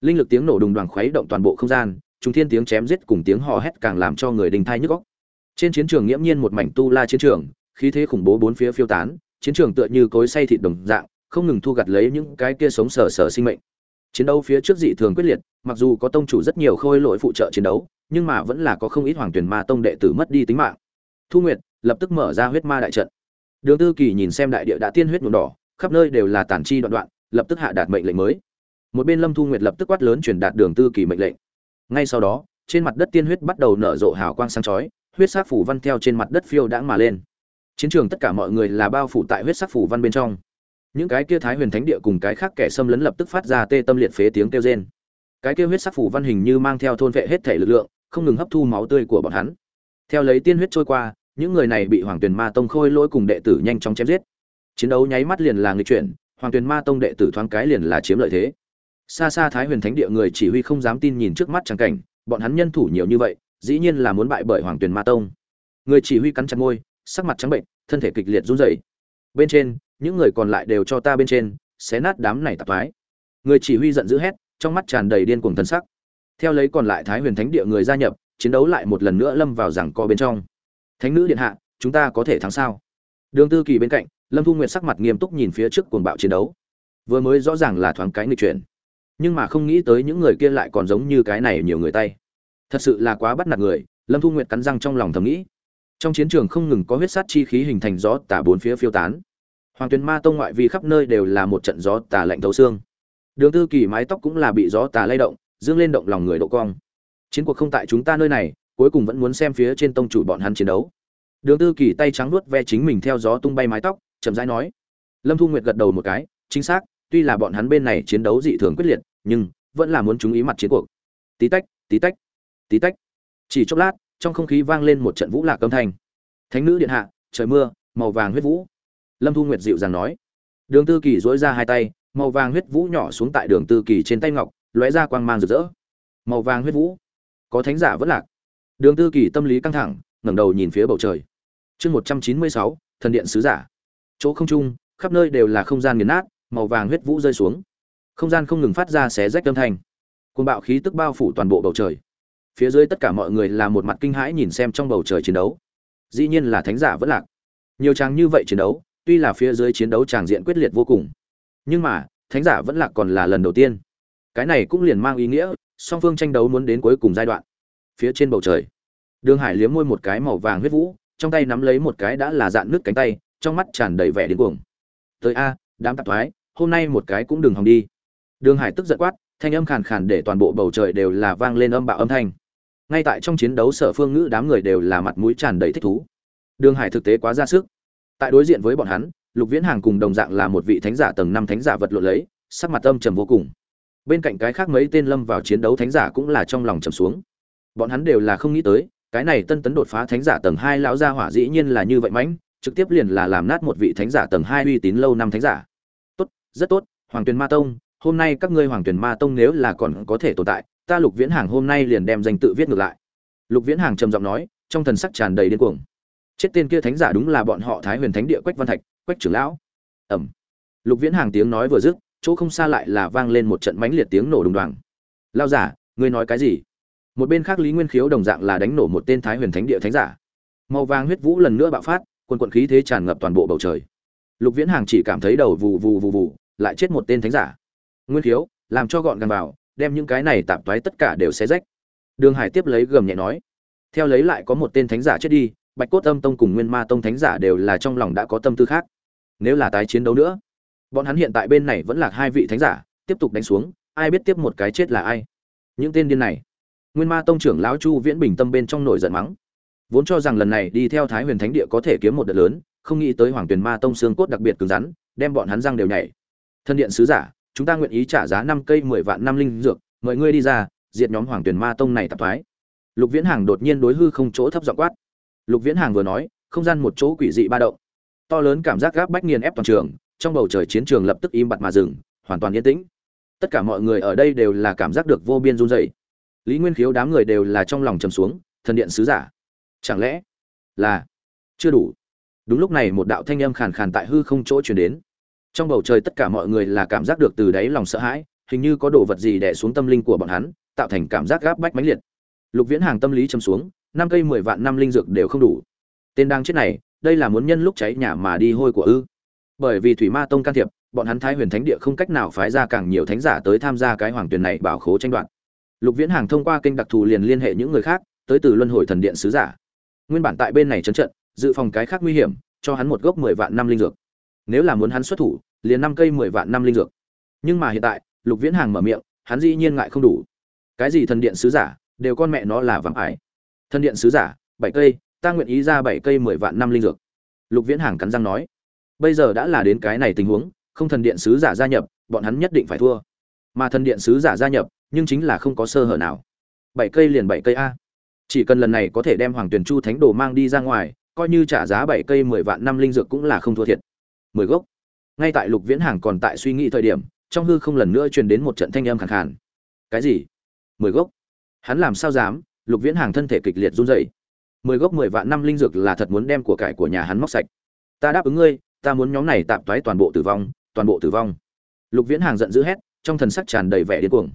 Linh lực tiếng nổ đùng đoàn khuấy động toàn bộ không gian chúng thiên tiếng chém giết cùng tiếng hò hét càng làm cho người đình thai nhức góc trên chiến trường nghiễm nhiên một mảnh tu la chiến trường, khí thế khủng bố bốn phía phiêu tán, chiến trường tựa như cối say thịt đồng dạng không ngừng thu gặt lấy những cái kia sống sờ sờ sinh mệnh. Chiến đấu phía trước dị thường quyết liệt, mặc dù có tông chủ rất nhiều khôi lỗi phụ trợ chiến đấu, nhưng mà vẫn là có không ít hoàng tuyển ma tông đệ tử mất đi tính mạng. Thu nguyệt lập tức mở ra huyết ma đại trận. Đường tư kỳ nhìn xem đại địa đã tiên huyết nhuộm đỏ, khắp nơi đều là tàn chi đoạn đoạn, lập tức hạ đạt mệnh lệnh mới. Một bên lâm thu nguyệt lập tức quát lớn truyền đạt đường tư kỳ mệnh lệnh. Ngay sau đó, trên mặt đất tiên huyết bắt đầu nở rộ hào quang sáng chói, huyết sắc phủ văn theo trên mặt đất phiêu đãng mà lên. Chiến trường tất cả mọi người là bao phủ tại huyết sắc phủ văn bên trong những cái kia thái huyền thánh địa cùng cái khác kẻ xâm lấn lập tức phát ra tê tâm liệt phế tiếng kêu rên. Cái kia huyết sắc phủ văn hình như mang theo thôn vệ hết thể lực lượng, không ngừng hấp thu máu tươi của bọn hắn. Theo lấy tiên huyết trôi qua, những người này bị hoàng tuyền ma tông khôi lỗi cùng đệ tử nhanh chóng chém giết. Chiến đấu nháy mắt liền là nghịch chuyển, hoàng tuyền ma tông đệ tử thoáng cái liền là chiếm lợi thế. Xa xa thái huyền thánh địa người chỉ huy không dám tin nhìn trước mắt trắng cảnh, bọn hắn nhân thủ nhiều như vậy, dĩ nhiên là muốn bại bởi hoàng tuyền ma tông. Người chỉ huy cắn chặt môi, sắc mặt trắng bệnh, thân thể kịch liệt run rẩy. Bên trên những người còn lại đều cho ta bên trên, xé nát đám này tạp thoái. Người chỉ huy giận dữ hét, trong mắt tràn đầy điên cuồng thân sắc. Theo lấy còn lại thái huyền thánh địa người gia nhập, chiến đấu lại một lần nữa lâm vào rằng co bên trong. Thánh nữ điện hạ, chúng ta có thể thắng sao? Đường tư kỳ bên cạnh, lâm thu nguyệt sắc mặt nghiêm túc nhìn phía trước cuồng bạo chiến đấu. Vừa mới rõ ràng là thoáng cái nghịch chuyển. Nhưng mà không nghĩ tới những người kia lại còn giống như cái này nhiều người tay. Thật sự là quá bắt nạt người, lâm thu nguyệt cắn răng trong lòng thầm nghĩ. Trong chiến trường không ngừng có huyết sát chi khí hình thành gió tả bốn phía phiêu tán hoàng tuyền ma tông ngoại vi khắp nơi đều là một trận gió tà lạnh thấu xương. Đường tư kỳ mái tóc cũng là bị gió tà lay động, dương lên động lòng người độ cong. Chiến cuộc không tại chúng ta nơi này, cuối cùng vẫn muốn xem phía trên tông chủ bọn hắn chiến đấu. Đường tư kỳ tay trắng nuốt ve chính mình theo gió tung bay mái tóc, chậm rãi nói. Lâm thu nguyệt gật đầu một cái, chính xác, tuy là bọn hắn bên này chiến đấu dị thường quyết liệt, nhưng vẫn là muốn chú ý mặt chiến cuộc. Tí tách tí tách tí tách. Chỉ chốc lát, trong không khí vang lên một trận vũ lạc âm thanh. Thánh nữ điện hạ, trời mưa, màu vàng huyết vũ lâm thu nguyệt dịu dàng nói. Đường tư kỳ dỗi ra hai tay, màu vàng huyết vũ nhỏ xuống tại đường tư kỳ trên tay ngọc, lóe ra quang mang rực rỡ. Màu vàng huyết vũ. Có thánh giả vẫn lạc. Đường tư kỳ tâm lý căng thẳng, ngẩng đầu nhìn phía bầu trời. Chương một trăm chín mươi sáu, thần điện sứ giả. Chỗ không trung, khắp nơi đều là không gian nghiền nát, màu vàng huyết vũ rơi xuống. Không gian không ngừng phát ra xé rách âm thanh. Côn bạo khí tức bao phủ toàn bộ bầu trời. Phía dưới tất cả mọi người là một mặt kinh hãi nhìn xem trong bầu trời chiến đấu. Dĩ nhiên là thánh giả vẫn lạc. Nhiều trang như vậy chiến đấu tuy là phía dưới chiến đấu tràng diện quyết liệt vô cùng, nhưng mà, thánh giả vẫn lạc còn là lần đầu tiên. Cái này cũng liền mang ý nghĩa, song phương tranh đấu muốn đến cuối cùng giai đoạn. Phía trên bầu trời, đường hải liếm môi một cái màu vàng huyết vũ, trong tay nắm lấy một cái đã là dạn nước cánh tay, trong mắt tràn đầy vẻ điên cuồng. Tới a, đám tạp thoái, hôm nay một cái cũng đừng hòng đi. Đường hải tức giận quát, thanh âm khàn khàn để toàn bộ bầu trời đều là vang lên âm bạo âm thanh. Ngay tại trong chiến đấu sở phương ngữ đám người đều là mặt mũi tràn đầy thích thú. Đường hải thực tế quá ra sức tại đối diện với bọn hắn, lục viễn hàng cùng đồng dạng là một vị thánh giả tầng năm thánh giả vật lộn lấy, sắc mặt âm trầm vô cùng. Bên cạnh cái khác mấy tên lâm vào chiến đấu thánh giả cũng là trong lòng trầm xuống. Bọn hắn đều là không nghĩ tới, cái này tân tấn đột phá thánh giả tầng hai lão gia hỏa dĩ nhiên là như vậy mãnh, trực tiếp liền là làm nát một vị thánh giả tầng hai uy tín lâu năm thánh giả. Tốt, rất tốt, hoàng tuyền ma tông, hôm nay các ngươi hoàng tuyền ma tông nếu là còn có thể tồn tại, ta lục viễn hàng hôm nay liền đem danh tự viết ngược lại. Lục viễn hàng trầm giọng nói, trong thần sắc tràn đầy điên cuồng chết tên kia thánh giả đúng là bọn họ thái huyền thánh địa quách văn thạch, quách trưởng lão. Ẩm lục viễn hàng tiếng nói vừa dứt, chỗ không xa lại là vang lên một trận mãnh liệt tiếng nổ đùng đoàng. Lao giả, ngươi nói cái gì? Một bên khác lý nguyên khiếu đồng dạng là đánh nổ một tên thái huyền thánh địa thánh giả. Màu vàng huyết vũ lần nữa bạo phát quân quận khí thế tràn ngập toàn bộ bầu trời. Lục viễn hàng chỉ cảm thấy đầu vù vù vù vù, lại chết một tên thánh giả. Nguyên khiếu, làm cho gọn gàng vào, đem những cái này tạp toái tất cả đều xé rách. Đường hải tiếp lấy gầm nhẹ nói. Theo lấy lại có một tên thánh giả chết đi bạch cốt âm tông cùng nguyên ma tông thánh giả đều là trong lòng đã có tâm tư khác. Nếu là tái chiến đấu nữa, bọn hắn hiện tại bên này vẫn là hai vị thánh giả, tiếp tục đánh xuống, ai biết tiếp một cái chết là ai. Những tên điên này, nguyên ma tông trưởng lão chu viễn bình tâm bên trong nổi giận mắng. Vốn cho rằng lần này đi theo thái huyền thánh địa có thể kiếm một đợt lớn, không nghĩ tới hoàng tuyền ma tông xương cốt đặc biệt cứng rắn, đem bọn hắn răng đều nhảy. Thân điện sứ giả, chúng ta nguyện ý trả giá năm cây mười vạn năm linh dược, mời ngươi đi ra, diệt nhóm hoàng tuyền ma tông này tạp thoái. Lục viễn hàng đột nhiên đối hư không chỗ thấp dọ quát lục viễn hàng vừa nói, không gian một chỗ quỷ dị ba động. To lớn cảm giác gáp bách nghiền ép toàn trường, trong bầu trời chiến trường lập tức im bặt mà dừng, hoàn toàn yên tĩnh. Tất cả mọi người ở đây đều là cảm giác được vô biên run rẩy. Lý nguyên khiếu đám người đều là trong lòng trầm xuống, thần điện sứ giả. Chẳng lẽ là chưa đủ? Đúng lúc này một đạo thanh âm khàn khàn tại hư không chỗ chuyển đến. Trong bầu trời tất cả mọi người là cảm giác được từ đáy lòng sợ hãi, hình như có đồ vật gì đè xuống tâm linh của bọn hắn, tạo thành cảm giác gáp bách mãnh liệt. Lục viễn hàng tâm lý châm xuống năm cây mười vạn năm linh dược đều không đủ. Tên đang chết này, đây là muốn nhân lúc cháy nhà mà đi hôi của ư? Bởi vì thủy ma tông can thiệp, bọn hắn thái huyền thánh địa không cách nào phái ra càng nhiều thánh giả tới tham gia cái hoàng tuyển này bảo khố tranh đoạt. Lục viễn hàng thông qua kênh đặc thù liền liên hệ những người khác, tới từ luân hồi thần điện sứ giả. Nguyên bản tại bên này trấn trận, dự phòng cái khác nguy hiểm, cho hắn một gốc mười vạn năm linh dược. Nếu là muốn hắn xuất thủ, liền năm cây mười vạn năm linh dược. Nhưng mà hiện tại, lục viễn hàng mở miệng, hắn dĩ nhiên ngại không đủ. Cái gì thần điện sứ giả, đều con mẹ nó là vàng ải thần điện sứ giả, bảy cây, ta nguyện ý ra bảy cây mười vạn năm linh dược. Lục viễn hàng cắn răng nói, bây giờ đã là đến cái này tình huống, không thần điện sứ giả gia nhập, bọn hắn nhất định phải thua. Mà thần điện sứ giả gia nhập, nhưng chính là không có sơ hở nào. Bảy cây liền bảy cây a. Chỉ cần lần này có thể đem hoàng tuyền chu thánh đồ mang đi ra ngoài, coi như trả giá bảy cây mười vạn năm linh dược cũng là không thua thiệt. Mười gốc. Ngay tại lục viễn hàng còn tại suy nghĩ thời điểm, trong hư không lần nữa truyền đến một trận thanh âm khàn khàn. Cái gì? Mười gốc. Hắn làm sao dám? Lục viễn hàng thân thể kịch liệt run rẩy. Mười gốc mười vạn năm linh dược là thật muốn đem của cải của nhà hắn móc sạch. Ta đáp ứng ngươi, ta muốn nhóm này tạm toái toàn bộ tử vong, toàn bộ tử vong. Lục viễn hàng giận dữ hét, trong thần sắc tràn đầy vẻ điên cuồng.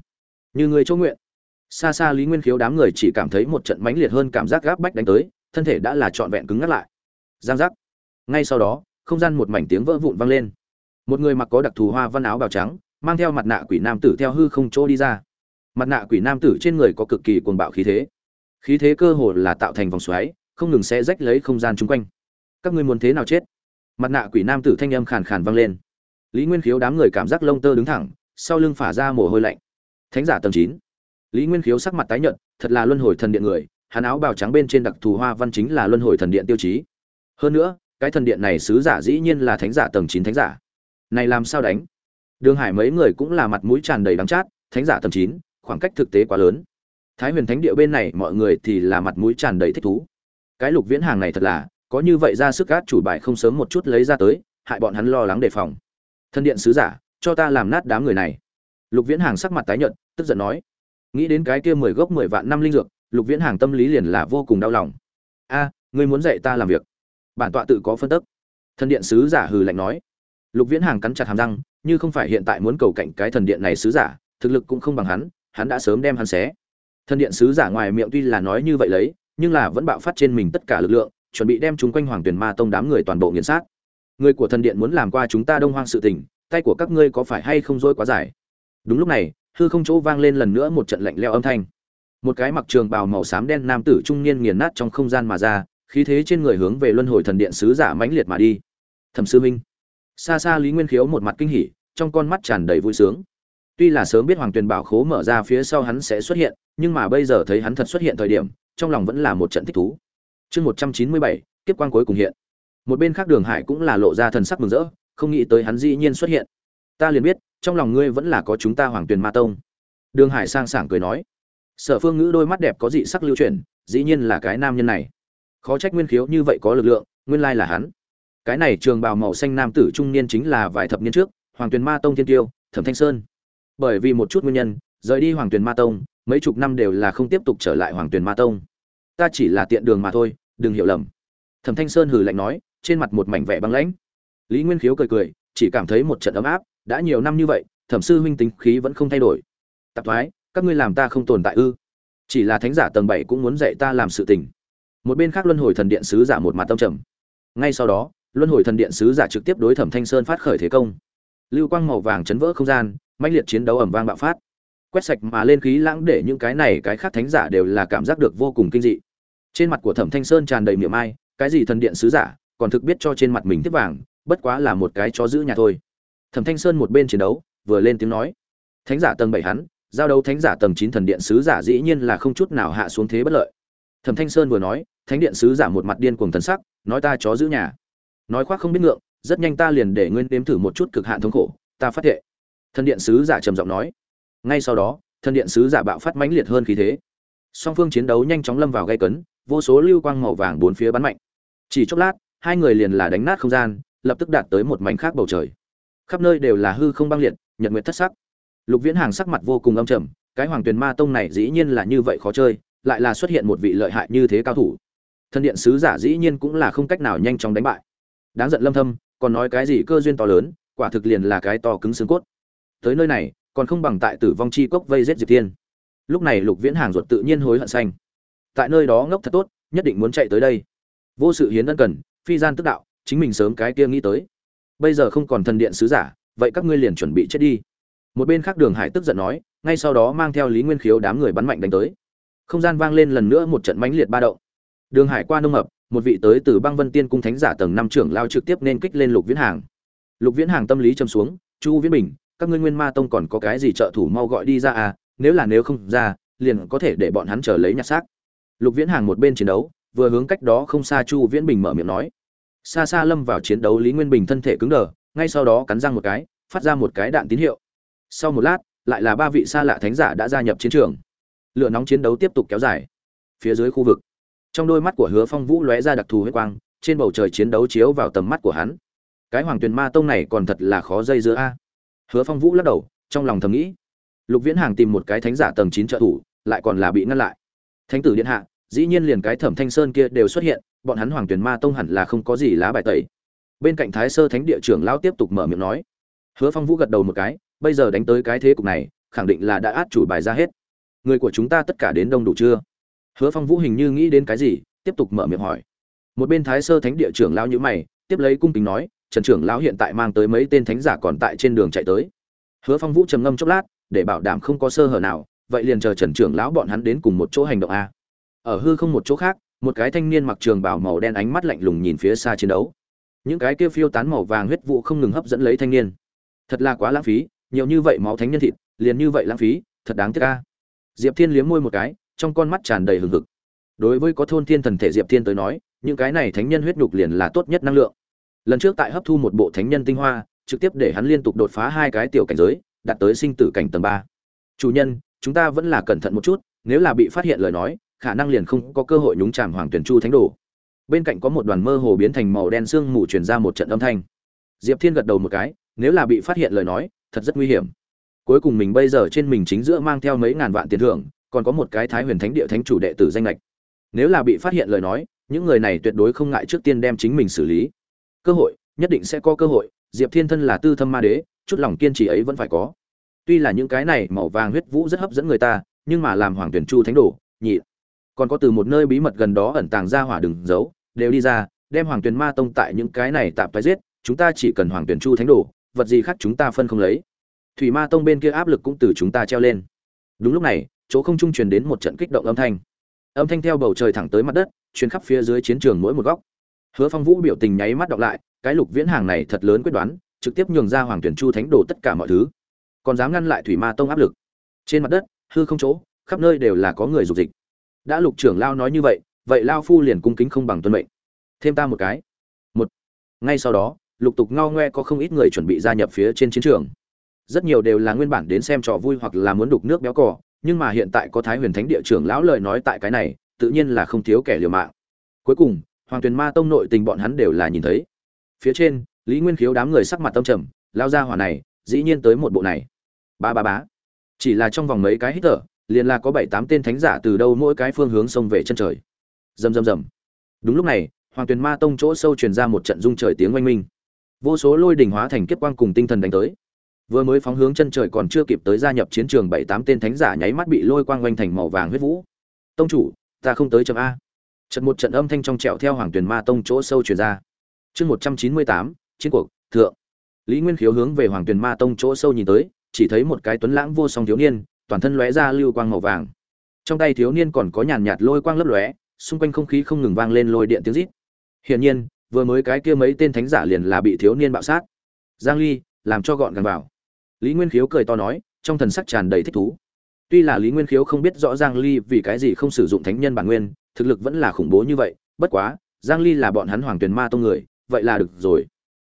Như người chỗ nguyện. Xa xa lý nguyên khiếu đám người chỉ cảm thấy một trận mãnh liệt hơn cảm giác gáp bách đánh tới, thân thể đã là trọn vẹn cứng ngắt lại. Giang giác. Ngay sau đó, không gian một mảnh tiếng vỡ vụn vang lên. Một người mặc có đặc thù hoa văn áo bào trắng, mang theo mặt nạ quỷ nam tử theo hư không chỗ đi ra. Mặt nạ quỷ nam tử trên người có cực kỳ cuồng bạo khí thế khí thế cơ hồ là tạo thành vòng xoáy, không ngừng sẽ rách lấy không gian chung quanh. Các ngươi muốn thế nào chết? Mặt nạ quỷ nam tử thanh âm khàn khàn vang lên. Lý nguyên khiếu đám người cảm giác lông tơ đứng thẳng, sau lưng phả ra mồ hôi lạnh. Thánh giả tầng chín. Lý nguyên khiếu sắc mặt tái nhợt, thật là luân hồi thần điện người, hắn áo bào trắng bên trên đặc thù hoa văn chính là luân hồi thần điện tiêu chí. Hơn nữa, cái thần điện này sứ giả dĩ nhiên là thánh giả tầng chín thánh giả. Này làm sao đánh? Đường hải mấy người cũng là mặt mũi tràn đầy đắng chát, thánh giả tầng chín, khoảng cách thực tế quá lớn thái huyền thánh địa bên này mọi người thì là mặt mũi tràn đầy thích thú. Cái lục viễn hàng này thật là, có như vậy ra sức cát chủ bài không sớm một chút lấy ra tới, hại bọn hắn lo lắng đề phòng. Thân điện sứ giả, cho ta làm nát đám người này. Lục viễn hàng sắc mặt tái nhợt, tức giận nói. Nghĩ đến cái kia mười gốc mười vạn năm linh dược, lục viễn hàng tâm lý liền là vô cùng đau lòng. A, ngươi muốn dạy ta làm việc. Bản tọa tự có phân tức. Thần điện sứ giả hừ lạnh nói. Lục viễn hàng cắn chặt hàm răng, như không phải hiện tại muốn cầu cạnh cái thần điện này sứ giả, thực lực cũng không bằng hắn hắn đã sớm đem hắn xé thần điện sứ giả ngoài miệng tuy là nói như vậy lấy, nhưng là vẫn bạo phát trên mình tất cả lực lượng, chuẩn bị đem chúng quanh hoàng tuyển ma tông đám người toàn bộ nghiền sát. Người của thần điện muốn làm qua chúng ta đông hoang sự tình, tay của các ngươi có phải hay không dối quá dài? Đúng lúc này, hư không chỗ vang lên lần nữa một trận lạnh leo âm thanh. Một cái mặc trường bào màu xám đen nam tử trung niên nghiền nát trong không gian mà ra, khí thế trên người hướng về luân hồi thần điện sứ giả mãnh liệt mà đi. Thẩm sư minh. Xa xa lý nguyên khiếu một mặt kinh hỉ, trong con mắt tràn đầy vui sướng. Tuy là sớm biết hoàng tuyền bảo khố mở ra phía sau hắn sẽ xuất hiện nhưng mà bây giờ thấy hắn thật xuất hiện thời điểm, trong lòng vẫn là một trận thích thú. Chương một trăm chín mươi bảy, kiếp quang cuối cùng hiện. Một bên khác đường hải cũng là lộ ra thần sắc mừng rỡ, không nghĩ tới hắn dĩ nhiên xuất hiện. Ta liền biết, trong lòng ngươi vẫn là có chúng ta hoàng tuyền ma tông. Đường hải sang sảng cười nói. Sở phương ngữ đôi mắt đẹp có dị sắc lưu chuyển, dĩ nhiên là cái nam nhân này. Khó trách nguyên khiếu như vậy có lực lượng, nguyên lai là hắn. Cái này trường bào màu xanh nam tử trung niên chính là vài thập niên trước, hoàng tuyền ma tông thiên tiêu, thẩm thanh sơn. Bởi vì một chút nguyên nhân rời đi hoàng tuyền ma tông, mấy chục năm đều là không tiếp tục trở lại hoàng tuyền ma tông. Ta chỉ là tiện đường mà thôi, đừng hiểu lầm. Thẩm thanh sơn hừ lạnh nói, trên mặt một mảnh vẻ băng lãnh. Lý nguyên khiếu cười cười, chỉ cảm thấy một trận ấm áp, đã nhiều năm như vậy, thẩm sư huynh tính khí vẫn không thay đổi. Tạp thoái, các ngươi làm ta không tồn tại ư? Chỉ là thánh giả tầng bảy cũng muốn dạy ta làm sự tình. Một bên khác luân hồi thần điện sứ giả một mặt tâm trầm. Ngay sau đó, luân hồi thần điện sứ giả trực tiếp đối thẩm thanh sơn phát khởi thế công. Lưu quang màu vàng chấn vỡ không gian, mãnh liệt chiến đấu ẩm vang bạo phát quét sạch mà lên khí lãng để những cái này, cái khác thánh giả đều là cảm giác được vô cùng kinh dị. Trên mặt của thẩm thanh sơn tràn đầy miệng ai, cái gì thần điện sứ giả, còn thực biết cho trên mặt mình tiếp vàng, bất quá là một cái chó giữ nhà thôi. Thẩm thanh sơn một bên chiến đấu, vừa lên tiếng nói. Thánh giả tầng bảy hắn, giao đấu thánh giả tầng chín thần điện sứ giả dĩ nhiên là không chút nào hạ xuống thế bất lợi. Thẩm thanh sơn vừa nói, thánh điện sứ giả một mặt điên cuồng thần sắc, nói ta chó giữ nhà. Nói khoác không biết ngượng, rất nhanh ta liền để nguyên đếm thử một chút cực hạn thống khổ, ta phát hiện thần điện sứ giả trầm giọng nói ngay sau đó thần điện sứ giả bạo phát mãnh liệt hơn khí thế. Song phương chiến đấu nhanh chóng lâm vào gây cấn, vô số lưu quang màu vàng bốn phía bắn mạnh. Chỉ chốc lát, hai người liền là đánh nát không gian, lập tức đạt tới một mảnh khác bầu trời. Khắp nơi đều là hư không băng liệt, nhật nguyệt thất sắc. Lục viễn hàng sắc mặt vô cùng âm trầm, cái hoàng tuyền ma tông này dĩ nhiên là như vậy khó chơi, lại là xuất hiện một vị lợi hại như thế cao thủ. Thân điện sứ giả dĩ nhiên cũng là không cách nào nhanh chóng đánh bại. Đáng giận lâm thâm, còn nói cái gì cơ duyên to lớn, quả thực liền là cái to cứng xương cốt. Tới nơi này còn không bằng tại tử vong chi cốc vây giết diệp thiên. Lúc này lục viễn hàng ruột tự nhiên hối hận xanh. Tại nơi đó ngốc thật tốt, nhất định muốn chạy tới đây. Vô sự hiến ân cần, phi gian tức đạo, chính mình sớm cái kia nghĩ tới. Bây giờ không còn thần điện sứ giả, vậy các ngươi liền chuẩn bị chết đi. Một bên khác đường hải tức giận nói, ngay sau đó mang theo lý nguyên khiếu đám người bắn mạnh đánh tới. Không gian vang lên lần nữa một trận mãnh liệt ba động. Đường hải qua nông ập, một vị tới từ băng vân tiên cung thánh giả tầng năm trưởng lao trực tiếp nên kích lên lục viễn hàng. Lục viễn hàng tâm lý châm xuống, chu viễn bình các ngươi nguyên ma tông còn có cái gì trợ thủ mau gọi đi ra à nếu là nếu không ra, liền có thể để bọn hắn chờ lấy nhặt xác. Lục viễn hàng một bên chiến đấu, vừa hướng cách đó không xa chu viễn bình mở miệng nói. Xa xa lâm vào chiến đấu lý nguyên bình thân thể cứng đờ, ngay sau đó cắn răng một cái, phát ra một cái đạn tín hiệu. Sau một lát, lại là ba vị xa lạ thánh giả đã gia nhập chiến trường. Lửa nóng chiến đấu tiếp tục kéo dài. Phía dưới khu vực, trong đôi mắt của hứa phong vũ lóe ra đặc thù huyết quang, trên bầu trời chiến đấu chiếu vào tầm mắt của hắn. Cái hoàng tuyền ma tông này còn thật là khó dây giữa a hứa phong vũ lắc đầu, trong lòng thầm nghĩ, lục viễn hàng tìm một cái thánh giả tầng chín trợ thủ, lại còn là bị ngăn lại. Thánh tử điện hạ, dĩ nhiên liền cái thẩm thanh sơn kia đều xuất hiện, bọn hắn hoàng tuyển ma tông hẳn là không có gì lá bài tẩy. Bên cạnh thái sơ thánh địa trưởng lão tiếp tục mở miệng nói. Hứa phong vũ gật đầu một cái, bây giờ đánh tới cái thế cục này, khẳng định là đã át chủ bài ra hết. Người của chúng ta tất cả đến đông đủ chưa? Hứa phong vũ hình như nghĩ đến cái gì, tiếp tục mở miệng hỏi. Một bên thái sơ thánh địa trưởng lão nhữ mày, tiếp lấy cung kính nói trần trưởng lão hiện tại mang tới mấy tên thánh giả còn tại trên đường chạy tới. Hứa phong vũ trầm ngâm chốc lát, để bảo đảm không có sơ hở nào, vậy liền chờ trần trưởng lão bọn hắn đến cùng một chỗ hành động a. Ở hư không một chỗ khác, một cái thanh niên mặc trường bào màu đen ánh mắt lạnh lùng nhìn phía xa chiến đấu. Những cái kia phiêu tán màu vàng huyết vụ không ngừng hấp dẫn lấy thanh niên. Thật là quá lãng phí, nhiều như vậy máu thánh nhân thịt, liền như vậy lãng phí, thật đáng tiếc ca diệp thiên liếm môi một cái, trong con mắt tràn đầy hừng hực. Đối với có thôn thiên thần thể diệp thiên tới nói, những cái này thánh nhân huyết nhục liền là tốt nhất năng lượng lần trước tại hấp thu một bộ thánh nhân tinh hoa, trực tiếp để hắn liên tục đột phá hai cái tiểu cảnh giới, đạt tới sinh tử cảnh tầng ba. Chủ nhân, chúng ta vẫn là cẩn thận một chút, nếu là bị phát hiện lời nói, khả năng liền không có cơ hội nhúng chàm hoàng tuyển chu thánh đồ. Bên cạnh có một đoàn mơ hồ biến thành màu đen sương mù truyền ra một trận âm thanh. Diệp thiên gật đầu một cái, nếu là bị phát hiện lời nói, thật rất nguy hiểm. Cuối cùng mình bây giờ trên mình chính giữa mang theo mấy ngàn vạn tiền thưởng, còn có một cái thái huyền thánh địa thánh chủ đệ tử danh lệch. Nếu là bị phát hiện lời nói, những người này tuyệt đối không ngại trước tiên đem chính mình xử lý cơ hội, nhất định sẽ có cơ hội, diệp thiên thân là tư thâm ma đế, chút lòng kiên trì ấy vẫn phải có. Tuy là những cái này màu vàng huyết vũ rất hấp dẫn người ta, nhưng mà làm hoàng tuyển chu thánh đồ, nhị. Còn có từ một nơi bí mật gần đó ẩn tàng ra hỏa đừng giấu, đều đi ra, đem hoàng tuyển ma tông tại những cái này tạm tái giết, chúng ta chỉ cần hoàng tuyển chu thánh đồ, vật gì khác chúng ta phân không lấy. Thủy ma tông bên kia áp lực cũng từ chúng ta treo lên. Đúng lúc này, chỗ không trung truyền đến một trận kích động âm thanh. Âm thanh theo bầu trời thẳng tới mặt đất chuyến khắp phía dưới chiến trường mỗi một góc hứa phong vũ biểu tình nháy mắt đọc lại, cái lục viễn hàng này thật lớn quyết đoán, trực tiếp nhường ra hoàng tuyển chu thánh đồ tất cả mọi thứ. Còn dám ngăn lại thủy ma tông áp lực. Trên mặt đất, hư không chỗ, khắp nơi đều là có người dục dịch. Đã lục trưởng lao nói như vậy vậy lao phu liền cung kính không bằng tuân mệnh. Thêm ta một cái. Một. Ngay sau đó, lục tục ngao ngoe có không ít người chuẩn bị gia nhập phía trên chiến trường. Rất nhiều đều là nguyên bản đến xem trò vui hoặc là muốn đục nước béo cò, nhưng mà hiện tại có thái huyền thánh địa trưởng lão lời nói tại cái này, tự nhiên là không thiếu kẻ liều mạng. Cuối cùng hoàng tuyền ma tông nội tình bọn hắn đều là nhìn thấy. Phía trên, lý nguyên khiếu đám người sắc mặt tâm trầm, lao ra hỏa này, dĩ nhiên tới một bộ này. Ba ba bá chỉ là trong vòng mấy cái hít thở, liền là có bảy tám tên thánh giả từ đâu mỗi cái phương hướng xông về chân trời. Rầm rầm rầm. Đúng lúc này, hoàng tuyền ma tông chỗ sâu truyền ra một trận dung trời tiếng oanh minh. Vô số lôi đỉnh hóa thành kiếp quang cùng tinh thần đánh tới. Vừa mới phóng hướng chân trời còn chưa kịp tới gia nhập chiến trường, bảy tám tên thánh giả nháy mắt bị lôi quang oanh thành màu vàng huyết vũ. Tông chủ, ta không tới chậm a trận một trận âm thanh trong trẹo theo hoàng tuyền ma tông chỗ sâu truyền ra. Chương một trăm chín mươi tám, chiến cuộc, thượng. Lý nguyên khiếu hướng về hoàng tuyền ma tông chỗ sâu nhìn tới, chỉ thấy một cái tuấn lãng vô song thiếu niên, toàn thân lóe ra lưu quang màu vàng. Trong tay thiếu niên còn có nhàn nhạt lôi quang lấp lóe, xung quanh không khí không ngừng vang lên lôi điện tiếng rít. Hiển nhiên, vừa mới cái kia mấy tên thánh giả liền là bị thiếu niên bạo sát. Giang ly, làm cho gọn gàng vào. Lý nguyên khiếu cười to nói, trong thần sắc tràn đầy thích thú. Tuy là lý nguyên khiếu không biết rõ giang ly vì cái gì không sử dụng thánh nhân bản nguyên thực lực vẫn là khủng bố như vậy, bất quá, giang ly là bọn hắn hoàng tuyền ma tông người, vậy là được rồi.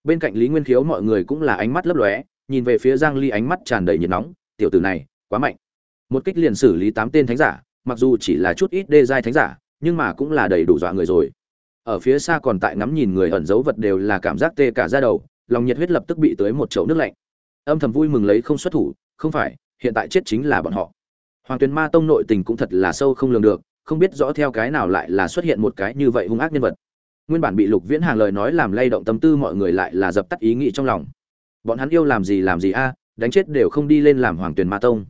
Bên cạnh lý nguyên khiếu mọi người cũng là ánh mắt lấp lóe, nhìn về phía giang ly ánh mắt tràn đầy nhiệt nóng, tiểu tử này, quá mạnh. Một kích liền xử lý tám tên thánh giả, mặc dù chỉ là chút ít đê giai thánh giả, nhưng mà cũng là đầy đủ dọa người rồi. Ở phía xa còn tại ngắm nhìn người ẩn dấu vật đều là cảm giác tê cả da đầu, lòng nhiệt huyết lập tức bị tới một chậu nước lạnh. Âm thầm vui mừng lấy không xuất thủ, không phải, hiện tại chết chính là bọn họ. Hoàng tuyền ma tông nội tình cũng thật là sâu không lường được không biết rõ theo cái nào lại là xuất hiện một cái như vậy hung ác nhân vật. Nguyên bản bị lục viễn hàng lời nói làm lay động tâm tư mọi người lại là dập tắt ý nghĩ trong lòng. Bọn hắn yêu làm gì làm gì a à, đánh chết đều không đi lên làm hoàng tuyền ma tông.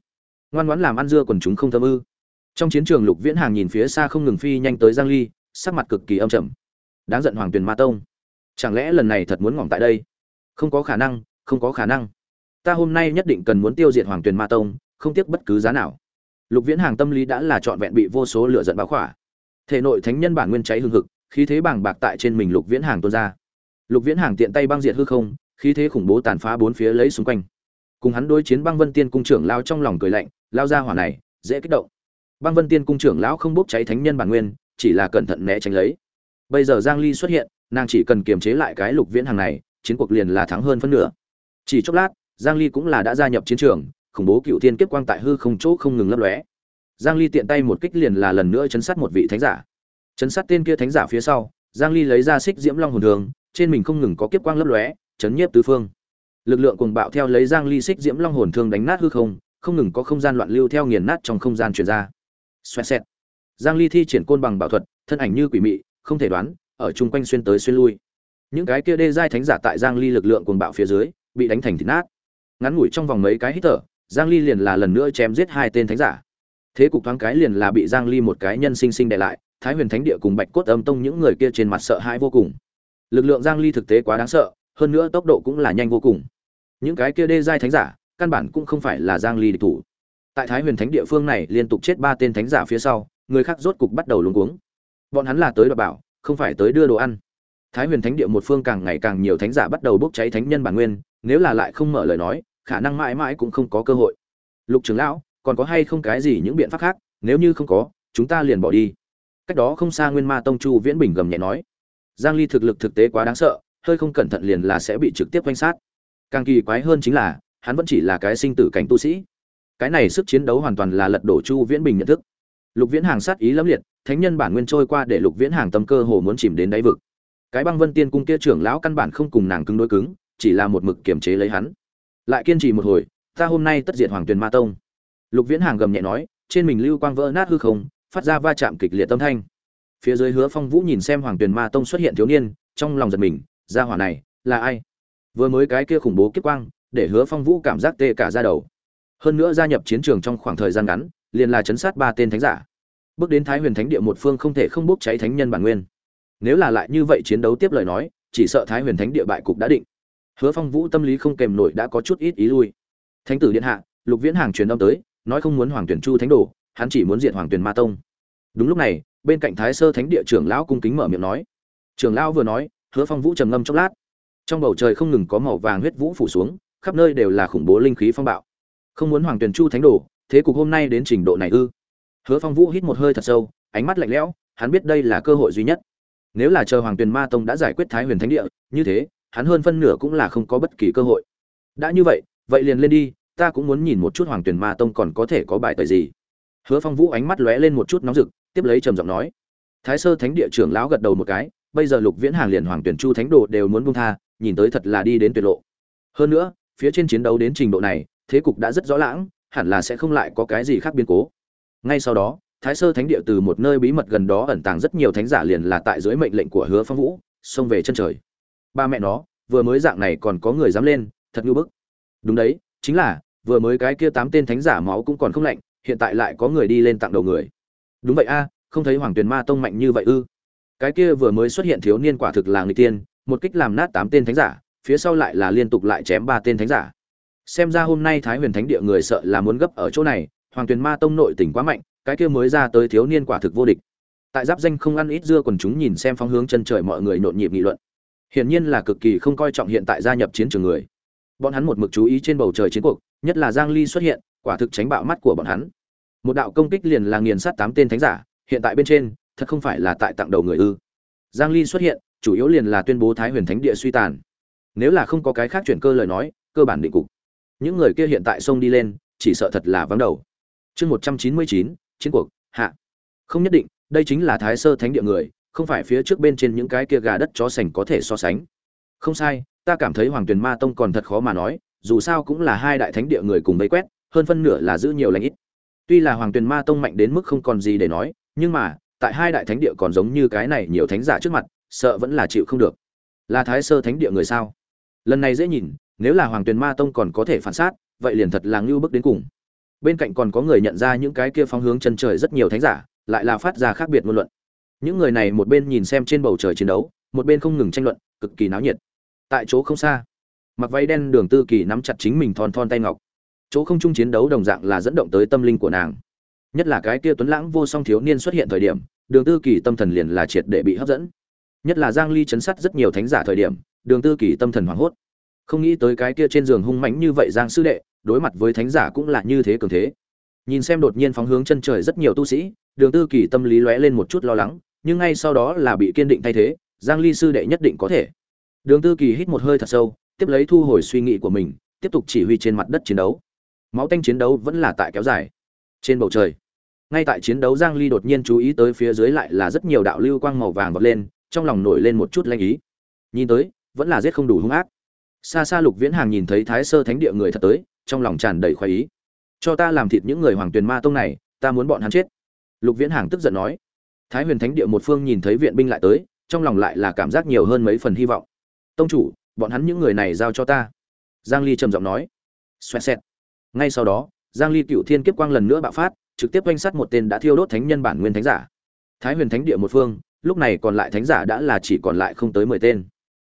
Ngoan ngoãn làm ăn dưa quần chúng không thâm ư. Trong chiến trường lục viễn hàng nhìn phía xa không ngừng phi nhanh tới giang ly, sắc mặt cực kỳ âm trầm. Đáng giận hoàng tuyền ma tông. Chẳng lẽ lần này thật muốn ngỏm tại đây? Không có khả năng, không có khả năng. Ta hôm nay nhất định cần muốn tiêu diệt hoàng tuyền ma tông, không tiếc bất cứ giá nào lục viễn hàng tâm lý đã là trọn vẹn bị vô số lửa giận báo khỏa. Thể nội thánh nhân bản nguyên cháy hương hực, khí thế bàng bạc tại trên mình lục viễn hàng tuôn ra. Lục viễn hàng tiện tay băng diệt hư không, khí thế khủng bố tàn phá bốn phía lấy xung quanh. Cùng hắn đối chiến băng vân tiên cung trưởng lao trong lòng cười lạnh, lao ra hỏa này, dễ kích động. Băng vân tiên cung trưởng lão không bốc cháy thánh nhân bản nguyên, chỉ là cẩn thận né tránh lấy. Bây giờ giang ly xuất hiện, nàng chỉ cần kiềm chế lại cái lục viễn hàng này, chiến cuộc liền là thắng hơn phân nửa. Chỉ chốc lát, giang ly cũng là đã gia nhập chiến trường khủng bố cựu thiên kiếp quang tại hư không chỗ không ngừng lấp lóe. Giang ly tiện tay một kích liền là lần nữa chấn sát một vị thánh giả. Chấn sát tên kia thánh giả phía sau giang ly lấy ra xích diễm long hồn đường, trên mình không ngừng có kiếp quang lấp lóe chấn nhiếp tứ phương. Lực lượng cuồng bạo theo lấy giang ly xích diễm long hồn thương đánh nát hư không không ngừng có không gian loạn lưu theo nghiền nát trong không gian truyền ra. Xoẹt xẹt. Giang ly thi triển côn bằng bảo thuật thân ảnh như quỷ mị không thể đoán ở chung quanh xuyên tới xuyên lui. Những cái kia đê giai thánh giả tại giang ly lực lượng cuồng bạo phía dưới bị đánh thành thịt nát. Ngắn ngủi trong vòng mấy cái hít thở giang ly liền là lần nữa chém giết hai tên thánh giả. Thế cục thoáng cái liền là bị giang ly một cái nhân sinh sinh đè lại, thái huyền thánh địa cùng bạch cốt âm tông những người kia trên mặt sợ hãi vô cùng. Lực lượng giang ly thực tế quá đáng sợ, hơn nữa tốc độ cũng là nhanh vô cùng. Những cái kia đê giai thánh giả, căn bản cũng không phải là giang ly địch thủ. Tại thái huyền thánh địa phương này liên tục chết ba tên thánh giả phía sau, người khác rốt cục bắt đầu luống cuống. Bọn hắn là tới đoạt bảo, không phải tới đưa đồ ăn. Thái huyền thánh địa một phương càng ngày càng nhiều thánh giả bắt đầu bốc cháy thánh nhân bản nguyên, nếu là lại không mở lời nói khả năng mãi mãi cũng không có cơ hội. Lục trưởng lão, còn có hay không cái gì những biện pháp khác? Nếu như không có, chúng ta liền bỏ đi. Cách đó không xa nguyên ma tông chu viễn bình gầm nhẹ nói. Giang ly thực lực thực tế quá đáng sợ, hơi không cẩn thận liền là sẽ bị trực tiếp quanh sát. Càng kỳ quái hơn chính là, hắn vẫn chỉ là cái sinh tử cảnh tu sĩ. Cái này sức chiến đấu hoàn toàn là lật đổ chu viễn bình nhận thức. Lục viễn hàng sát ý lẫm liệt, thánh nhân bản nguyên trôi qua để lục viễn hàng tâm cơ hồ muốn chìm đến đáy vực. Cái băng vân tiên cung kia trưởng lão căn bản không cùng nàng cứng đối cứng, chỉ là một mực kiềm chế lấy hắn lại kiên trì một hồi, ta hôm nay tất diệt hoàng tuyền ma tông. Lục viễn hàng gầm nhẹ nói, trên mình lưu quang vỡ nát hư không, phát ra va chạm kịch liệt tâm thanh. Phía dưới hứa phong vũ nhìn xem hoàng tuyền ma tông xuất hiện thiếu niên, trong lòng giật mình ra hỏa này là ai? Vừa mới cái kia khủng bố kiếp quang, để hứa phong vũ cảm giác tê cả ra đầu. Hơn nữa gia nhập chiến trường trong khoảng thời gian ngắn, liền là chấn sát ba tên thánh giả. Bước đến thái huyền thánh địa một phương không thể không bốc cháy thánh nhân bản nguyên. Nếu là lại như vậy chiến đấu tiếp lời nói, chỉ sợ thái huyền thánh địa bại cục đã định hứa phong vũ tâm lý không kèm nổi đã có chút ít ý lui. Thánh tử điện hạ, lục viễn hàng truyền âm tới, nói không muốn hoàng tuyển chu thánh đồ, hắn chỉ muốn diệt hoàng tuyển ma tông. Đúng lúc này, bên cạnh thái sơ thánh địa trưởng lão cung kính mở miệng nói. Trưởng lão vừa nói, hứa phong vũ trầm ngâm chốc lát. Trong bầu trời không ngừng có màu vàng huyết vũ phủ xuống, khắp nơi đều là khủng bố linh khí phong bạo. Không muốn hoàng tuyển chu thánh đồ, thế cục hôm nay đến trình độ này ư? Hứa phong vũ hít một hơi thật sâu, ánh mắt lạnh lẽo, hắn biết đây là cơ hội duy nhất. Nếu là chờ hoàng tuyền ma tông đã giải quyết thái huyền thánh địa, như thế hắn hơn phân nửa cũng là không có bất kỳ cơ hội. Đã như vậy vậy liền lên đi, ta cũng muốn nhìn một chút hoàng tuyển ma tông còn có thể có bài tời gì. Hứa phong vũ ánh mắt lóe lên một chút nóng rực, tiếp lấy trầm giọng nói. Thái sơ thánh địa trưởng lão gật đầu một cái, bây giờ lục viễn hàng liền hoàng tuyển chu thánh đồ đều muốn buông tha, nhìn tới thật là đi đến tuyệt lộ. Hơn nữa, phía trên chiến đấu đến trình độ này, thế cục đã rất rõ lãng hẳn là sẽ không lại có cái gì khác biến cố. Ngay sau đó, thái sơ thánh địa từ một nơi bí mật gần đó ẩn tàng rất nhiều thánh giả liền là tại dưới mệnh lệnh của hứa phong vũ, xông về chân trời ba mẹ nó, vừa mới dạng này còn có người dám lên, thật ngưu bức. Đúng đấy, chính là, vừa mới cái kia tám tên thánh giả máu cũng còn không lạnh, hiện tại lại có người đi lên tặng đầu người. Đúng vậy a, không thấy hoàng tuyền ma tông mạnh như vậy ư? Cái kia vừa mới xuất hiện thiếu niên quả thực là người tiên, một kích làm nát tám tên thánh giả, phía sau lại là liên tục lại chém ba tên thánh giả. Xem ra hôm nay thái huyền thánh địa người sợ là muốn gấp ở chỗ này, hoàng tuyền ma tông nội tỉnh quá mạnh, cái kia mới ra tới thiếu niên quả thực vô địch. Tại giáp danh không ăn ít dưa còn chúng nhìn xem phóng hướng chân trời mọi người nhộn nhịp nghị luận hiển nhiên là cực kỳ không coi trọng hiện tại gia nhập chiến trường người. Bọn hắn một mực chú ý trên bầu trời chiến cuộc nhất là giang ly xuất hiện quả thực tránh bạo mắt của bọn hắn. Một đạo công kích liền là nghiền sát tám tên thánh giả hiện tại bên trên thật không phải là tại tặng đầu người ư. Giang ly xuất hiện chủ yếu liền là tuyên bố thái huyền thánh địa suy tàn. Nếu là không có cái khác chuyển cơ lời nói cơ bản định cục. Những người kia hiện tại xông đi lên chỉ sợ thật là vắng đầu. Chương 199, chiến cuộc hạ. Không nhất định đây chính là thái sơ thánh địa người không phải phía trước bên trên những cái kia gà đất chó sành có thể so sánh. Không sai, ta cảm thấy hoàng tuyền ma tông còn thật khó mà nói, dù sao cũng là hai đại thánh địa người cùng vây quét, hơn phân nửa là giữ nhiều lãnh ít. Tuy là hoàng tuyền ma tông mạnh đến mức không còn gì để nói, nhưng mà, tại hai đại thánh địa còn giống như cái này nhiều thánh giả trước mặt, sợ vẫn là chịu không được. Là thái sơ thánh địa người sao? Lần này dễ nhìn, nếu là hoàng tuyền ma tông còn có thể phản sát, vậy liền thật là ngưu bức đến cùng. Bên cạnh còn có người nhận ra những cái kia phóng hướng chân trời rất nhiều thánh giả, lại là phát ra khác biệt ngôn luận những người này một bên nhìn xem trên bầu trời chiến đấu, một bên không ngừng tranh luận, cực kỳ náo nhiệt. Tại chỗ không xa, mặc váy đen đường tư kỳ nắm chặt chính mình thon thon tay ngọc. Chỗ không chung chiến đấu đồng dạng là dẫn động tới tâm linh của nàng. Nhất là cái kia tuấn lãng vô song thiếu niên xuất hiện thời điểm, đường tư kỳ tâm thần liền là triệt để bị hấp dẫn. Nhất là giang ly chấn sát rất nhiều thánh giả thời điểm, đường tư kỳ tâm thần hoảng hốt. Không nghĩ tới cái kia trên giường hung mãnh như vậy giang sư đệ, đối mặt với thánh giả cũng là như thế cường thế. Nhìn xem đột nhiên phóng hướng chân trời rất nhiều tu sĩ, đường tư kỳ tâm lý lóe lên một chút lo lắng nhưng ngay sau đó là bị kiên định thay thế, giang ly sư đệ nhất định có thể. Đường tư kỳ hít một hơi thật sâu, tiếp lấy thu hồi suy nghĩ của mình, tiếp tục chỉ huy trên mặt đất chiến đấu. Máu tanh chiến đấu vẫn là tại kéo dài. Trên bầu trời, ngay tại chiến đấu giang ly đột nhiên chú ý tới phía dưới lại là rất nhiều đạo lưu quang màu vàng vọt lên, trong lòng nổi lên một chút lanh ý. Nhìn tới, vẫn là giết không đủ hung ác. Xa xa lục viễn hàng nhìn thấy thái sơ thánh địa người thật tới, trong lòng tràn đầy khoái ý. Cho ta làm thịt những người hoàng tuyền ma tông này, ta muốn bọn hắn chết. Lục viễn hàng tức giận nói thái huyền thánh địa một phương nhìn thấy viện binh lại tới, trong lòng lại là cảm giác nhiều hơn mấy phần hy vọng. Tông chủ, bọn hắn những người này giao cho ta. Giang ly trầm giọng nói. Xoẹt xẹt. Ngay sau đó, giang ly cựu thiên kiếp quang lần nữa bạo phát, trực tiếp oanh sát một tên đã thiêu đốt thánh nhân bản nguyên thánh giả. Thái huyền thánh địa một phương, lúc này còn lại thánh giả đã là chỉ còn lại không tới 10 tên.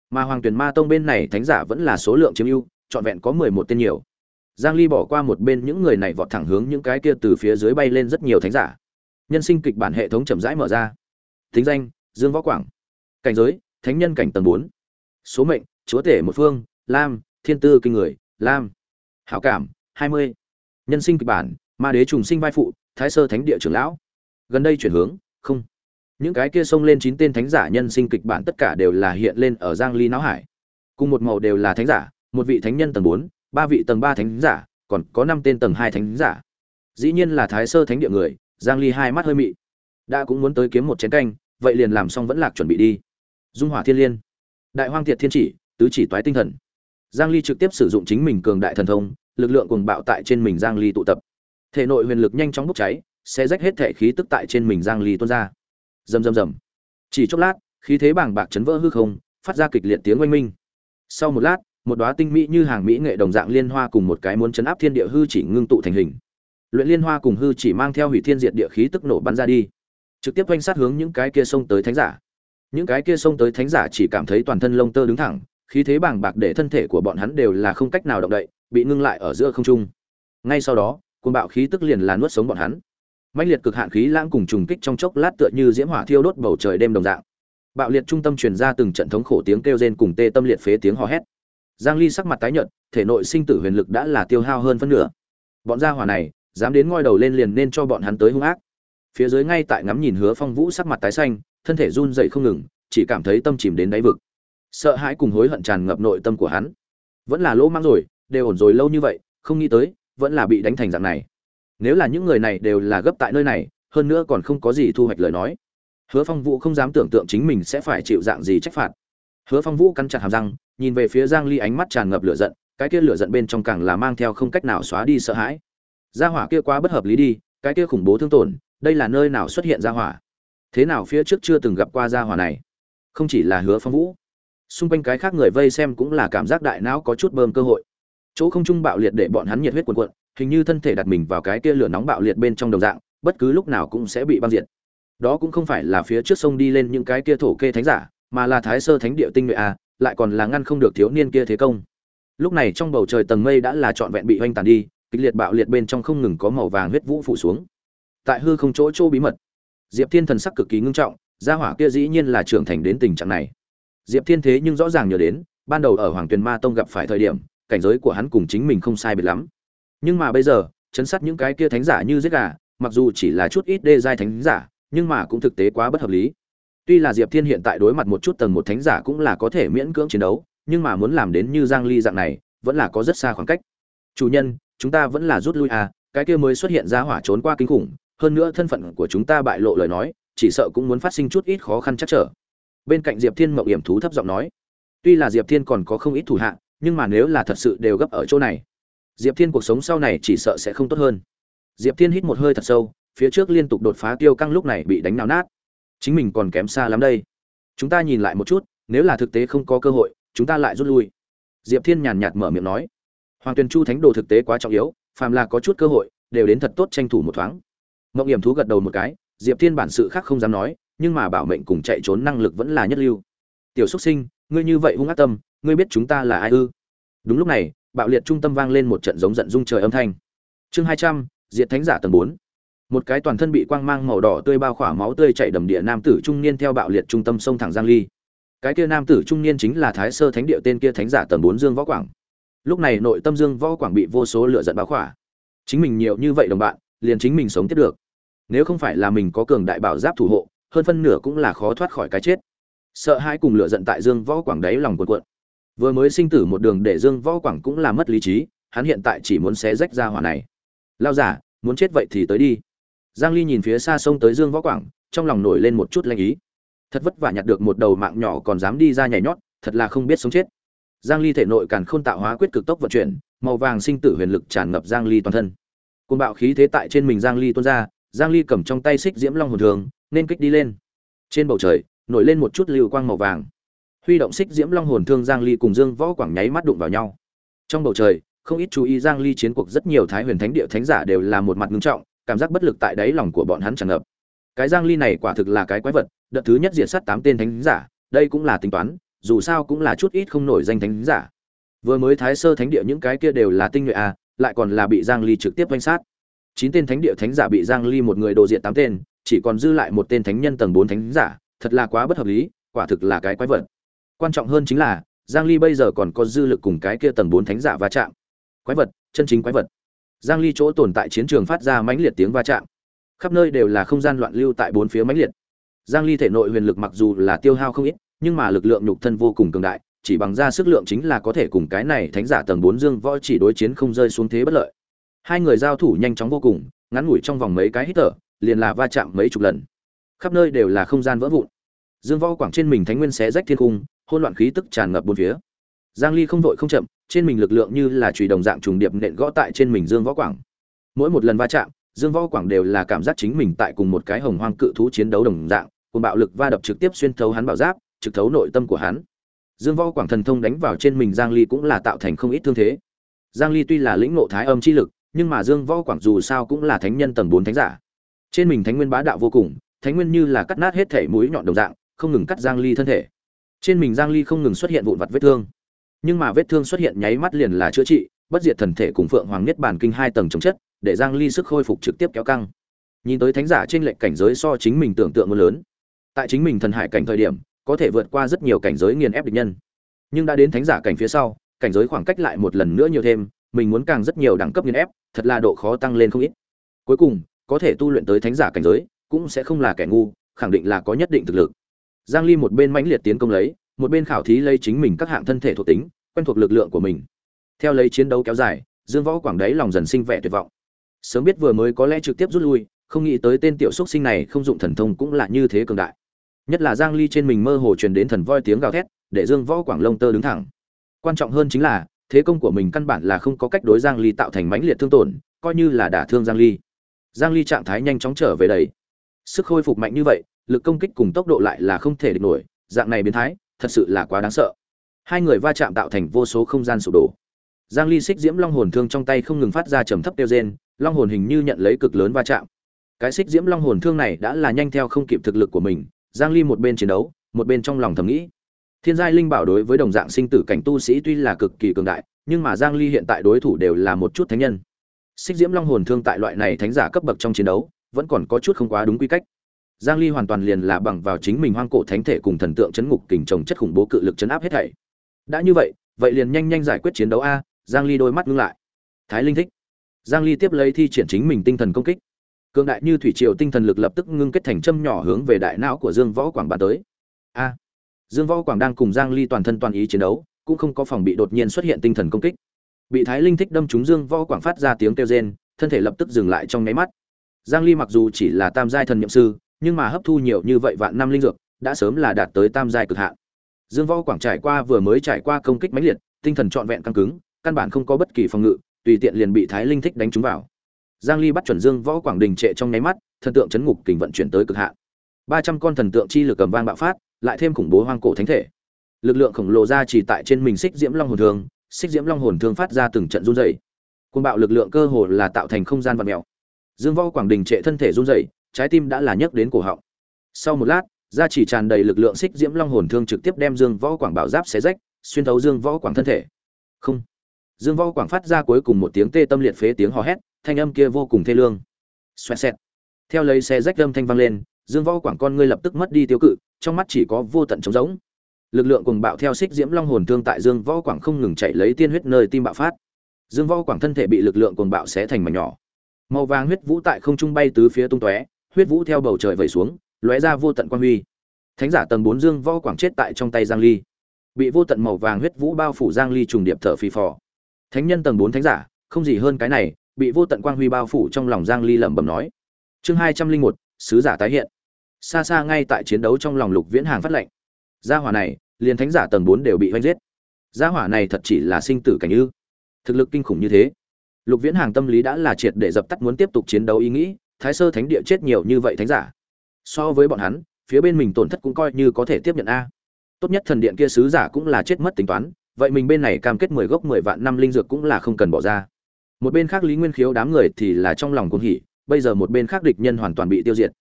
Mà hoàng tuyển ma tông bên này thánh giả vẫn là số lượng chiếm ưu, trọn vẹn có 11 tên nhiều. Giang ly bỏ qua một bên những người này vọt thẳng hướng những cái kia từ phía dưới bay lên rất nhiều thánh giả nhân sinh kịch bản hệ thống chậm rãi mở ra. Thính danh dương võ quảng. Cảnh giới thánh nhân cảnh tầng bốn, số mệnh chúa tể một phương lam thiên tư kinh người lam. Hảo cảm 20. nhân sinh kịch bản ma đế trùng sinh vai phụ thái sơ thánh địa trưởng lão. Gần đây chuyển hướng không. Những cái kia xông lên chín tên thánh giả nhân sinh kịch bản tất cả đều là hiện lên ở giang ly não hải. Cùng một màu đều là thánh giả một vị thánh nhân tầng 4, ba vị tầng 3 thánh giả còn có năm tên tầng 2 thánh giả. Dĩ nhiên là thái sơ thánh địa người giang ly hai mắt hơi mị. Đã cũng muốn tới kiếm một chén canh, vậy liền làm xong vẫn lạc chuẩn bị đi. Dung hỏa thiên liên. Đại hoang thiệt thiên chỉ, tứ chỉ toái tinh thần. Giang ly trực tiếp sử dụng chính mình cường đại thần thông, lực lượng cuồng bạo tại trên mình giang ly tụ tập. Thể nội huyền lực nhanh chóng bốc cháy, sẽ rách hết thể khí tức tại trên mình giang ly tuôn ra. Rầm rầm rầm. Chỉ chốc lát, khí thế bàng bạc chấn vỡ hư không, phát ra kịch liệt tiếng oanh minh. Sau một lát, một đóa tinh mỹ như hàng mỹ nghệ đồng dạng liên hoa cùng một cái muốn chấn áp thiên địa hư chỉ ngưng tụ thành hình luyện liên hoa cùng hư chỉ mang theo hủy thiên diệt địa khí tức nổ bắn ra đi. Trực tiếp quanh sát hướng những cái kia xông tới thánh giả. Những cái kia xông tới thánh giả chỉ cảm thấy toàn thân lông tơ đứng thẳng, khí thế bàng bạc để thân thể của bọn hắn đều là không cách nào động đậy, bị ngưng lại ở giữa không trung. Ngay sau đó, cuồng bạo khí tức liền là nuốt sống bọn hắn. Mãnh liệt cực hạn khí lãng cùng trùng kích trong chốc lát tựa như diễm hỏa thiêu đốt bầu trời đêm đồng dạng. Bạo liệt trung tâm truyền ra từng trận thống khổ tiếng kêu rên cùng tê tâm liệt phế tiếng hò hét. Giang ly sắc mặt tái nhợt, thể nội sinh tử huyền lực đã là tiêu hao hơn phân nửa. Bọn gia hỏa này dám đến ngoi đầu lên liền nên cho bọn hắn tới hung ác. Phía dưới ngay tại ngắm nhìn hứa phong vũ sắc mặt tái xanh, thân thể run dậy không ngừng, chỉ cảm thấy tâm chìm đến đáy vực. Sợ hãi cùng hối hận tràn ngập nội tâm của hắn. Vẫn là lỗ mang rồi, đều ổn rồi lâu như vậy, không nghĩ tới, vẫn là bị đánh thành dạng này. Nếu là những người này đều là gấp tại nơi này, hơn nữa còn không có gì thu hoạch lời nói. Hứa phong vũ không dám tưởng tượng chính mình sẽ phải chịu dạng gì trách phạt. Hứa phong vũ cắn chặt hàm răng, nhìn về phía giang ly ánh mắt tràn ngập lửa giận, cái kia lửa giận bên trong càng là mang theo không cách nào xóa đi sợ hãi gia hỏa kia quá bất hợp lý đi, cái kia khủng bố thương tổn, đây là nơi nào xuất hiện gia hỏa? Thế nào phía trước chưa từng gặp qua gia hỏa này? Không chỉ là hứa phong vũ. Xung quanh cái khác người vây xem cũng là cảm giác đại não có chút bơm cơ hội. Chỗ không trung bạo liệt để bọn hắn nhiệt huyết cuồn cuộn, hình như thân thể đặt mình vào cái kia lửa nóng bạo liệt bên trong đồng dạng, bất cứ lúc nào cũng sẽ bị băng diệt. Đó cũng không phải là phía trước sông đi lên những cái kia thổ kê thánh giả, mà là thái sơ thánh địa tinh nhuệ a, lại còn là ngăn không được thiếu niên kia thế công. Lúc này trong bầu trời tầng mây đã là trọn vẹn bị hoanh tàn đi kịch liệt bạo liệt bên trong không ngừng có màu vàng huyết vũ phủ xuống. Tại hư không chỗ chỗ bí mật, diệp thiên thần sắc cực kỳ ngưng trọng, gia hỏa kia dĩ nhiên là trưởng thành đến tình trạng này. Diệp thiên thế nhưng rõ ràng nhớ đến, ban đầu ở hoàng tuyền ma tông gặp phải thời điểm, cảnh giới của hắn cùng chính mình không sai biệt lắm. Nhưng mà bây giờ, chấn sát những cái kia thánh giả như giết gà, mặc dù chỉ là chút ít đê giai thánh giả, nhưng mà cũng thực tế quá bất hợp lý. Tuy là diệp thiên hiện tại đối mặt một chút tầng một thánh giả cũng là có thể miễn cưỡng chiến đấu, nhưng mà muốn làm đến như giang ly dạng này, vẫn là có rất xa khoảng cách. Chủ nhân chúng ta vẫn là rút lui à cái kia mới xuất hiện ra hỏa trốn qua kinh khủng, hơn nữa thân phận của chúng ta bại lộ lời nói, chỉ sợ cũng muốn phát sinh chút ít khó khăn chắc trở. Bên cạnh diệp thiên mộng hiểm thú thấp giọng nói, tuy là diệp thiên còn có không ít thủ hạ, nhưng mà nếu là thật sự đều gấp ở chỗ này, diệp thiên cuộc sống sau này chỉ sợ sẽ không tốt hơn. Diệp thiên hít một hơi thật sâu, phía trước liên tục đột phá tiêu căng lúc này bị đánh náo nát. Chính mình còn kém xa lắm đây. Chúng ta nhìn lại một chút, nếu là thực tế không có cơ hội, chúng ta lại rút lui. Diệp thiên nhàn nhạt mở miệng nói hoàng tuyền chu thánh đồ thực tế quá trọng yếu, phàm là có chút cơ hội, đều đến thật tốt tranh thủ một thoáng. Mộng hiểm thú gật đầu một cái, diệp thiên bản sự khác không dám nói, nhưng mà bảo mệnh cùng chạy trốn năng lực vẫn là nhất lưu. Tiểu xúc sinh, ngươi như vậy hung ác tâm, ngươi biết chúng ta là ai ư? Đúng lúc này, bạo liệt trung tâm vang lên một trận giống giận dung trời âm thanh. Chương hai trăm, diệt thánh giả tầng bốn. Một cái toàn thân bị quang mang màu đỏ tươi bao khỏa máu tươi chảy đầm địa nam tử trung niên theo bạo liệt trung tâm sông thẳng giang ly. Cái kia nam tử trung niên chính là thái sơ thánh địa tên kia thánh giả tầng bốn dương võ quảng lúc này nội tâm dương võ quảng bị vô số lửa giận bao khỏa. Chính mình nhiều như vậy đồng bạn, liền chính mình sống tiếp được. Nếu không phải là mình có cường đại bảo giáp thủ hộ, hơn phân nửa cũng là khó thoát khỏi cái chết. Sợ hãi cùng lửa giận tại dương võ quảng đáy lòng cuộn cuộn. Vừa mới sinh tử một đường để dương võ quảng cũng là mất lý trí, hắn hiện tại chỉ muốn xé rách ra hỏa này. Lao giả, muốn chết vậy thì tới đi. Giang ly nhìn phía xa sông tới dương võ quảng, trong lòng nổi lên một chút lanh ý. Thật vất vả nhặt được một đầu mạng nhỏ còn dám đi ra nhảy nhót, thật là không biết sống chết giang ly thể nội càn khôn tạo hóa quyết cực tốc vận chuyển, màu vàng sinh tử huyền lực tràn ngập giang ly toàn thân. Cơn bạo khí thế tại trên mình giang ly tuôn ra, giang ly cầm trong tay xích diễm long hồn thường, nên kích đi lên. Trên bầu trời, nổi lên một chút lưu quang màu vàng. Huy động xích diễm long hồn thương giang ly cùng dương võ quảng nháy mắt đụng vào nhau. Trong bầu trời, không ít chú ý giang ly chiến cuộc rất nhiều thái huyền thánh địa thánh giả đều là một mặt ngưng trọng, cảm giác bất lực tại đáy lòng của bọn hắn tràn ngập. Cái giang ly này quả thực là cái quái vật, đợt thứ nhất diệt sát tám tên thánh giả, đây cũng là tính toán dù sao cũng là chút ít không nổi danh thánh giả. Vừa mới thái sơ thánh địa những cái kia đều là tinh nhuệ à lại còn là bị giang ly trực tiếp quanh sát. Chín tên thánh địa thánh giả bị giang ly một người đồ diện tám tên, chỉ còn dư lại một tên thánh nhân tầng 4 thánh giả, thật là quá bất hợp lý, quả thực là cái quái vật. Quan trọng hơn chính là, giang ly bây giờ còn có dư lực cùng cái kia tầng 4 thánh giả va chạm. Quái vật, chân chính quái vật. Giang ly chỗ tồn tại chiến trường phát ra mãnh liệt tiếng va chạm. Khắp nơi đều là không gian loạn lưu tại bốn phía mãnh liệt. Giang ly thể nội huyền lực mặc dù là tiêu hao không ít nhưng mà lực lượng nhục thân vô cùng cường đại, chỉ bằng ra sức lượng chính là có thể cùng cái này thánh giả tầng 4 dương võ chỉ đối chiến không rơi xuống thế bất lợi. Hai người giao thủ nhanh chóng vô cùng, ngắn ngủi trong vòng mấy cái hít thở, liền là va chạm mấy chục lần. Khắp nơi đều là không gian vỡ vụn. Dương võ quảng trên mình thánh nguyên xé rách thiên cung hỗn loạn khí tức tràn ngập bốn phía. Giang ly không vội không chậm, trên mình lực lượng như là chùy đồng dạng trùng điệp nện gõ tại trên mình dương võ quảng. Mỗi một lần va chạm, dương võ quảng đều là cảm giác chính mình tại cùng một cái hồng hoang cự thú chiến đấu đồng dạng cùng bạo lực va đập trực tiếp xuyên thấu hắn bảo giáp trực thấu nội tâm của hắn. Dương võ quảng thần thông đánh vào trên mình giang ly cũng là tạo thành không ít thương thế. Giang ly tuy là lĩnh ngộ thái âm chi lực, nhưng mà dương võ quảng dù sao cũng là thánh nhân tầng 4 thánh giả. Trên mình thánh nguyên bá đạo vô cùng, thánh nguyên như là cắt nát hết thể mũi nhọn đồng dạng, không ngừng cắt giang ly thân thể. Trên mình giang ly không ngừng xuất hiện vụn vặt vết thương. Nhưng mà vết thương xuất hiện nháy mắt liền là chữa trị, bất diệt thần thể cùng phượng hoàng niết bàn kinh hai tầng chống chất, để giang ly sức khôi phục trực tiếp kéo căng. Nhìn tới thánh giả trên lệnh cảnh giới so chính mình tưởng tượng lớn. Tại chính mình thần hải cảnh thời điểm có thể vượt qua rất nhiều cảnh giới nghiền ép địch nhân. Nhưng đã đến thánh giả cảnh phía sau, cảnh giới khoảng cách lại một lần nữa nhiều thêm, mình muốn càng rất nhiều đẳng cấp nghiền ép, thật là độ khó tăng lên không ít. Cuối cùng, có thể tu luyện tới thánh giả cảnh giới, cũng sẽ không là kẻ ngu, khẳng định là có nhất định thực lực. Giang ly một bên mãnh liệt tiến công lấy, một bên khảo thí lấy chính mình các hạng thân thể thuộc tính, quen thuộc lực lượng của mình. Theo lấy chiến đấu kéo dài, dương võ quảng đấy lòng dần sinh vẻ tuyệt vọng. Sớm biết vừa mới có lẽ trực tiếp rút lui, không nghĩ tới tên tiểu xúc sinh này không dụng thần thông cũng là như thế cường đại nhất là giang ly trên mình mơ hồ truyền đến thần voi tiếng gào thét, để dương võ quảng lông tơ đứng thẳng. Quan trọng hơn chính là, thế công của mình căn bản là không có cách đối giang ly tạo thành mãnh liệt thương tổn, coi như là đả thương giang ly. Giang ly trạng thái nhanh chóng trở về đầy. Sức khôi phục mạnh như vậy, lực công kích cùng tốc độ lại là không thể địch nổi, dạng này biến thái, thật sự là quá đáng sợ. Hai người va chạm tạo thành vô số không gian sụp đổ. Giang ly xích diễm long hồn thương trong tay không ngừng phát ra trầm thấp tiêu rên, long hồn hình như nhận lấy cực lớn va chạm. Cái xích diễm long hồn thương này đã là nhanh theo không kịp thực lực của mình giang ly một bên chiến đấu, một bên trong lòng thầm nghĩ. Thiên giai linh bảo đối với đồng dạng sinh tử cảnh tu sĩ tuy là cực kỳ cường đại, nhưng mà giang ly hiện tại đối thủ đều là một chút thánh nhân. Xích diễm long hồn thương tại loại này thánh giả cấp bậc trong chiến đấu, vẫn còn có chút không quá đúng quy cách. Giang ly hoàn toàn liền là bằng vào chính mình hoang cổ thánh thể cùng thần tượng chấn ngục kình trồng chất khủng bố cự lực chấn áp hết thảy. Đã như vậy vậy liền nhanh nhanh giải quyết chiến đấu a, giang ly đôi mắt ngưng lại. Thái linh thích. Giang ly tiếp lấy thi triển chính mình tinh thần công kích cường đại như thủy triều tinh thần lực lập tức ngưng kết thành châm nhỏ hướng về đại não của dương võ quảng bàn tới. A! Dương võ quảng đang cùng giang ly toàn thân toàn ý chiến đấu, cũng không có phòng bị đột nhiên xuất hiện tinh thần công kích. Bị thái linh thích đâm trúng dương võ quảng phát ra tiếng kêu rên, thân thể lập tức dừng lại trong nháy mắt. Giang ly mặc dù chỉ là tam giai thần nhiệm sư, nhưng mà hấp thu nhiều như vậy vạn năm linh dược, đã sớm là đạt tới tam giai cực hạn. Dương võ quảng trải qua vừa mới trải qua công kích mãnh liệt, tinh thần trọn vẹn căng cứng, căn bản không có bất kỳ phòng ngự, tùy tiện liền bị thái linh thích đánh trúng vào giang ly bắt chuẩn dương võ quảng đình trệ trong nháy mắt, thần tượng chấn ngục kình vận chuyển tới cực hạn. 300 con thần tượng chi lực cầm vang bạo phát, lại thêm khủng bố hoang cổ thánh thể. Lực lượng khổng lồ ra chỉ tại trên mình xích diễm long hồn thương, xích diễm long hồn thương phát ra từng trận run rẩy. Cuồng bạo lực lượng cơ hồ là tạo thành không gian vật mèo. Dương võ quảng đình trệ thân thể run rẩy, trái tim đã là nhấc đến cổ họng. Sau một lát, ra chỉ tràn đầy lực lượng xích diễm long hồn thương trực tiếp đem dương võ quảng bảo giáp xé rách, xuyên thấu dương võ quảng thân thể. Không. Dương võ quảng phát ra cuối cùng một tiếng tê tâm liệt phế tiếng hò hét thanh âm kia vô cùng thê lương. Xoẹt xẹt. Theo lấy xe rách âm thanh vang lên, dương võ quảng con ngươi lập tức mất đi tiêu cự, trong mắt chỉ có vô tận trống rỗng. Lực lượng cùng bạo theo xích diễm long hồn thương tại dương võ quảng không ngừng chạy lấy tiên huyết nơi tim bạo phát. Dương võ quảng thân thể bị lực lượng cùng bạo xé thành mảnh nhỏ. Màu vàng huyết vũ tại không trung bay tứ phía tung tóe, huyết vũ theo bầu trời vẩy xuống, lóe ra vô tận quan huy. Thánh giả tầng bốn dương võ quảng chết tại trong tay giang ly. Bị vô tận màu vàng huyết vũ bao phủ giang ly trùng điệp thở phì phò. Thánh nhân tầng bốn thánh giả, không gì hơn cái này bị vô tận quang huy bao phủ trong lòng giang ly lẩm bẩm nói. Chương hai trăm linh một, sứ giả tái hiện. Xa xa ngay tại chiến đấu trong lòng lục viễn hàng phát lệnh. Gia hỏa này, liền thánh giả tầng bốn đều bị oanh giết. Gia hỏa này thật chỉ là sinh tử cảnh ư? Thực lực kinh khủng như thế. Lục viễn hàng tâm lý đã là triệt để dập tắt muốn tiếp tục chiến đấu ý nghĩ, thái sơ thánh địa chết nhiều như vậy thánh giả. So với bọn hắn, phía bên mình tổn thất cũng coi như có thể tiếp nhận a. Tốt nhất thần điện kia sứ giả cũng là chết mất tính toán, vậy mình bên này cam kết mười gốc mười vạn năm linh dược cũng là không cần bỏ ra một bên khác lý nguyên khiếu đám người thì là trong lòng cuồng hỉ, bây giờ một bên khác địch nhân hoàn toàn bị tiêu diệt.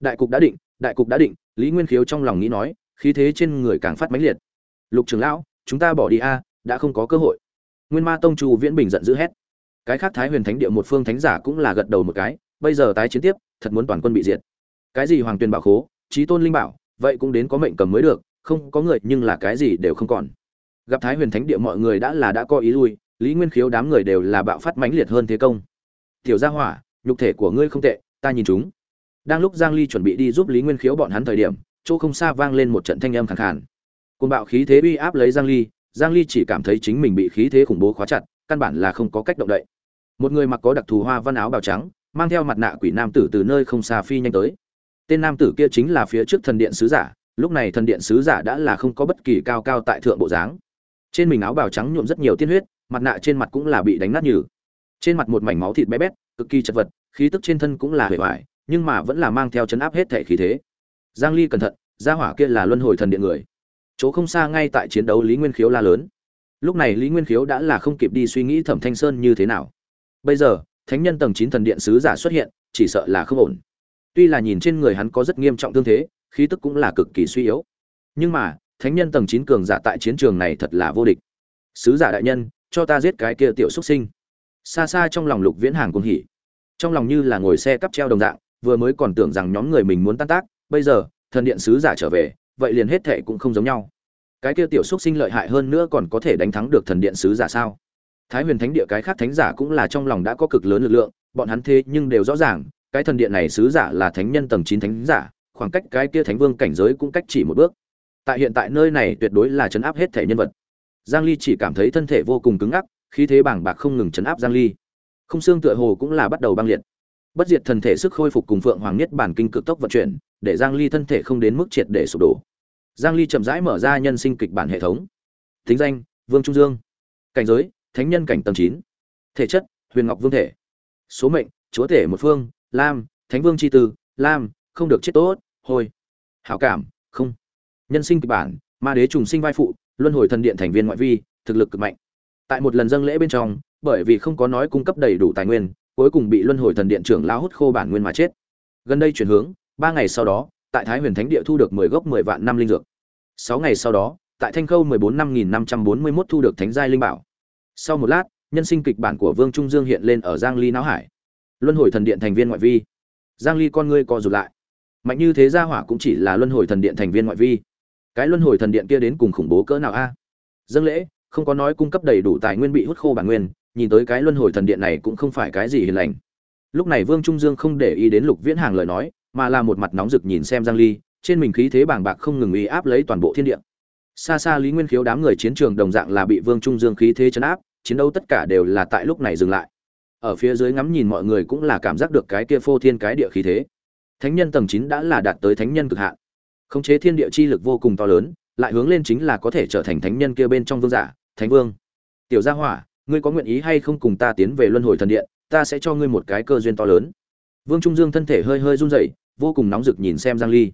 Đại cục đã định, đại cục đã định, lý nguyên khiếu trong lòng nghĩ nói, khí thế trên người càng phát mãnh liệt. Lục trưởng lão, chúng ta bỏ đi a, đã không có cơ hội. Nguyên ma tông chu viễn bình giận dữ hét. Cái khác thái huyền thánh địa một phương thánh giả cũng là gật đầu một cái, bây giờ tái chiến tiếp, thật muốn toàn quân bị diệt. Cái gì hoàng tuyền bảo khố trí tôn linh bảo, vậy cũng đến có mệnh cầm mới được, không có người nhưng là cái gì đều không còn. Gặp thái huyền thánh địa mọi người đã là đã có ý lui lý nguyên khiếu đám người đều là bạo phát mãnh liệt hơn thế công. Tiểu gia hỏa, nhục thể của ngươi không tệ, ta nhìn chúng. Đang lúc giang ly chuẩn bị đi giúp lý nguyên khiếu bọn hắn thời điểm, chỗ không xa vang lên một trận thanh âm khàn khàn. Côn bạo khí thế uy áp lấy giang ly giang ly chỉ cảm thấy chính mình bị khí thế khủng bố khóa chặt, căn bản là không có cách động đậy. Một người mặc có đặc thù hoa văn áo bào trắng, mang theo mặt nạ quỷ nam tử từ nơi không xa phi nhanh tới. Tên nam tử kia chính là phía trước thần điện sứ giả, lúc này thần điện sứ giả đã là không có bất kỳ cao cao tại thượng bộ dáng. Trên mình áo bào trắng nhuộm rất nhiều tiên huyết mặt nạ trên mặt cũng là bị đánh nát nhừ. Trên mặt một mảnh máu thịt bé bét, cực kỳ chật vật, khí tức trên thân cũng là hề hoài, nhưng mà vẫn là mang theo chấn áp hết thể khí thế. Giang ly cẩn thận, gia hỏa kia là luân hồi thần điện người. Chỗ không xa ngay tại chiến đấu lý nguyên khiếu la lớn. Lúc này lý nguyên khiếu đã là không kịp đi suy nghĩ thẩm thanh sơn như thế nào. Bây giờ, thánh nhân tầng chín thần điện sứ giả xuất hiện, chỉ sợ là không ổn. Tuy là nhìn trên người hắn có rất nghiêm trọng thương thế, khí tức cũng là cực kỳ suy yếu. Nhưng mà, thánh nhân tầng chín cường giả tại chiến trường này thật là vô địch. Sứ giả đại nhân cho ta giết cái kia tiểu xuất sinh. Xa xa trong lòng lục viễn hàng cũng hỉ. Trong lòng như là ngồi xe cắp treo đồng dạng, vừa mới còn tưởng rằng nhóm người mình muốn tan tác, bây giờ, thần điện sứ giả trở về, vậy liền hết thệ cũng không giống nhau. Cái kia tiểu xuất sinh lợi hại hơn nữa còn có thể đánh thắng được thần điện sứ giả sao? Thái huyền thánh địa cái khác thánh giả cũng là trong lòng đã có cực lớn lực lượng, bọn hắn thế nhưng đều rõ ràng, cái thần điện này sứ giả là thánh nhân tầng chín thánh giả, khoảng cách cái kia thánh vương cảnh giới cũng cách chỉ một bước. Tại hiện tại nơi này tuyệt đối là chấn áp hết thể nhân vật giang ly chỉ cảm thấy thân thể vô cùng cứng ngắc, khí thế bảng bạc không ngừng chấn áp giang ly. Không xương tựa hồ cũng là bắt đầu băng liệt. Bất diệt thần thể sức khôi phục cùng phượng hoàng nhất bản kinh cực tốc vận chuyển, để giang ly thân thể không đến mức triệt để sụp đổ. Giang ly chậm rãi mở ra nhân sinh kịch bản hệ thống. Thính danh, vương trung dương. Cảnh giới, thánh nhân cảnh tầng 9. thể chất, huyền ngọc vương thể. Số mệnh, chúa thể một phương, lam, thánh vương chi tư, lam, không được chết tốt hồi hảo cảm, không. Nhân sinh kịch bản, ma đế trùng sinh vai phụ luân hồi thần điện thành viên ngoại vi, thực lực cực mạnh. Tại một lần dâng lễ bên trong, bởi vì không có nói cung cấp đầy đủ tài nguyên, cuối cùng bị luân hồi thần điện trưởng lao hút khô bản nguyên mà chết. Gần đây chuyển hướng, ba ngày sau đó, tại thái huyền thánh địa thu được mười gốc mười vạn năm linh dược. Sáu ngày sau đó, tại thanh khâu mười bốn năm nghìn năm trăm bốn mươi mốt thu được thánh giai linh bảo. Sau một lát, nhân sinh kịch bản của vương trung dương hiện lên ở giang ly não hải. Luân hồi thần điện thành viên ngoại vi. Giang ly con ngươi co rụt lại. Mạnh như thế gia hỏa cũng chỉ là luân hồi thần điện thành viên ngoại vi cái luân hồi thần điện kia đến cùng khủng bố cỡ nào a? À? dâng lễ, không có nói cung cấp đầy đủ tài nguyên bị hút khô bản nguyên, nhìn tới cái luân hồi thần điện này cũng không phải cái gì hiền lành. Lúc này vương trung dương không để ý đến lục viễn hàng lời nói, mà là một mặt nóng rực nhìn xem giang ly, trên mình khí thế bàng bạc không ngừng uy áp lấy toàn bộ thiên địa. Xa xa lý nguyên khiếu đám người chiến trường đồng dạng là bị vương trung dương khí thế chấn áp, chiến đấu tất cả đều là tại lúc này dừng lại. Ở phía dưới ngắm nhìn mọi người cũng là cảm giác được cái kia phô thiên cái địa khí thế. Thánh nhân tầng 9 đã là đạt tới thánh nhân cực hạn khống chế thiên địa chi lực vô cùng to lớn, lại hướng lên chính là có thể trở thành thánh nhân kia bên trong vương giả, thánh vương. Tiểu gia hỏa, ngươi có nguyện ý hay không cùng ta tiến về luân hồi thần điện, ta sẽ cho ngươi một cái cơ duyên to lớn. Vương trung dương thân thể hơi hơi run rẩy, vô cùng nóng rực nhìn xem giang ly.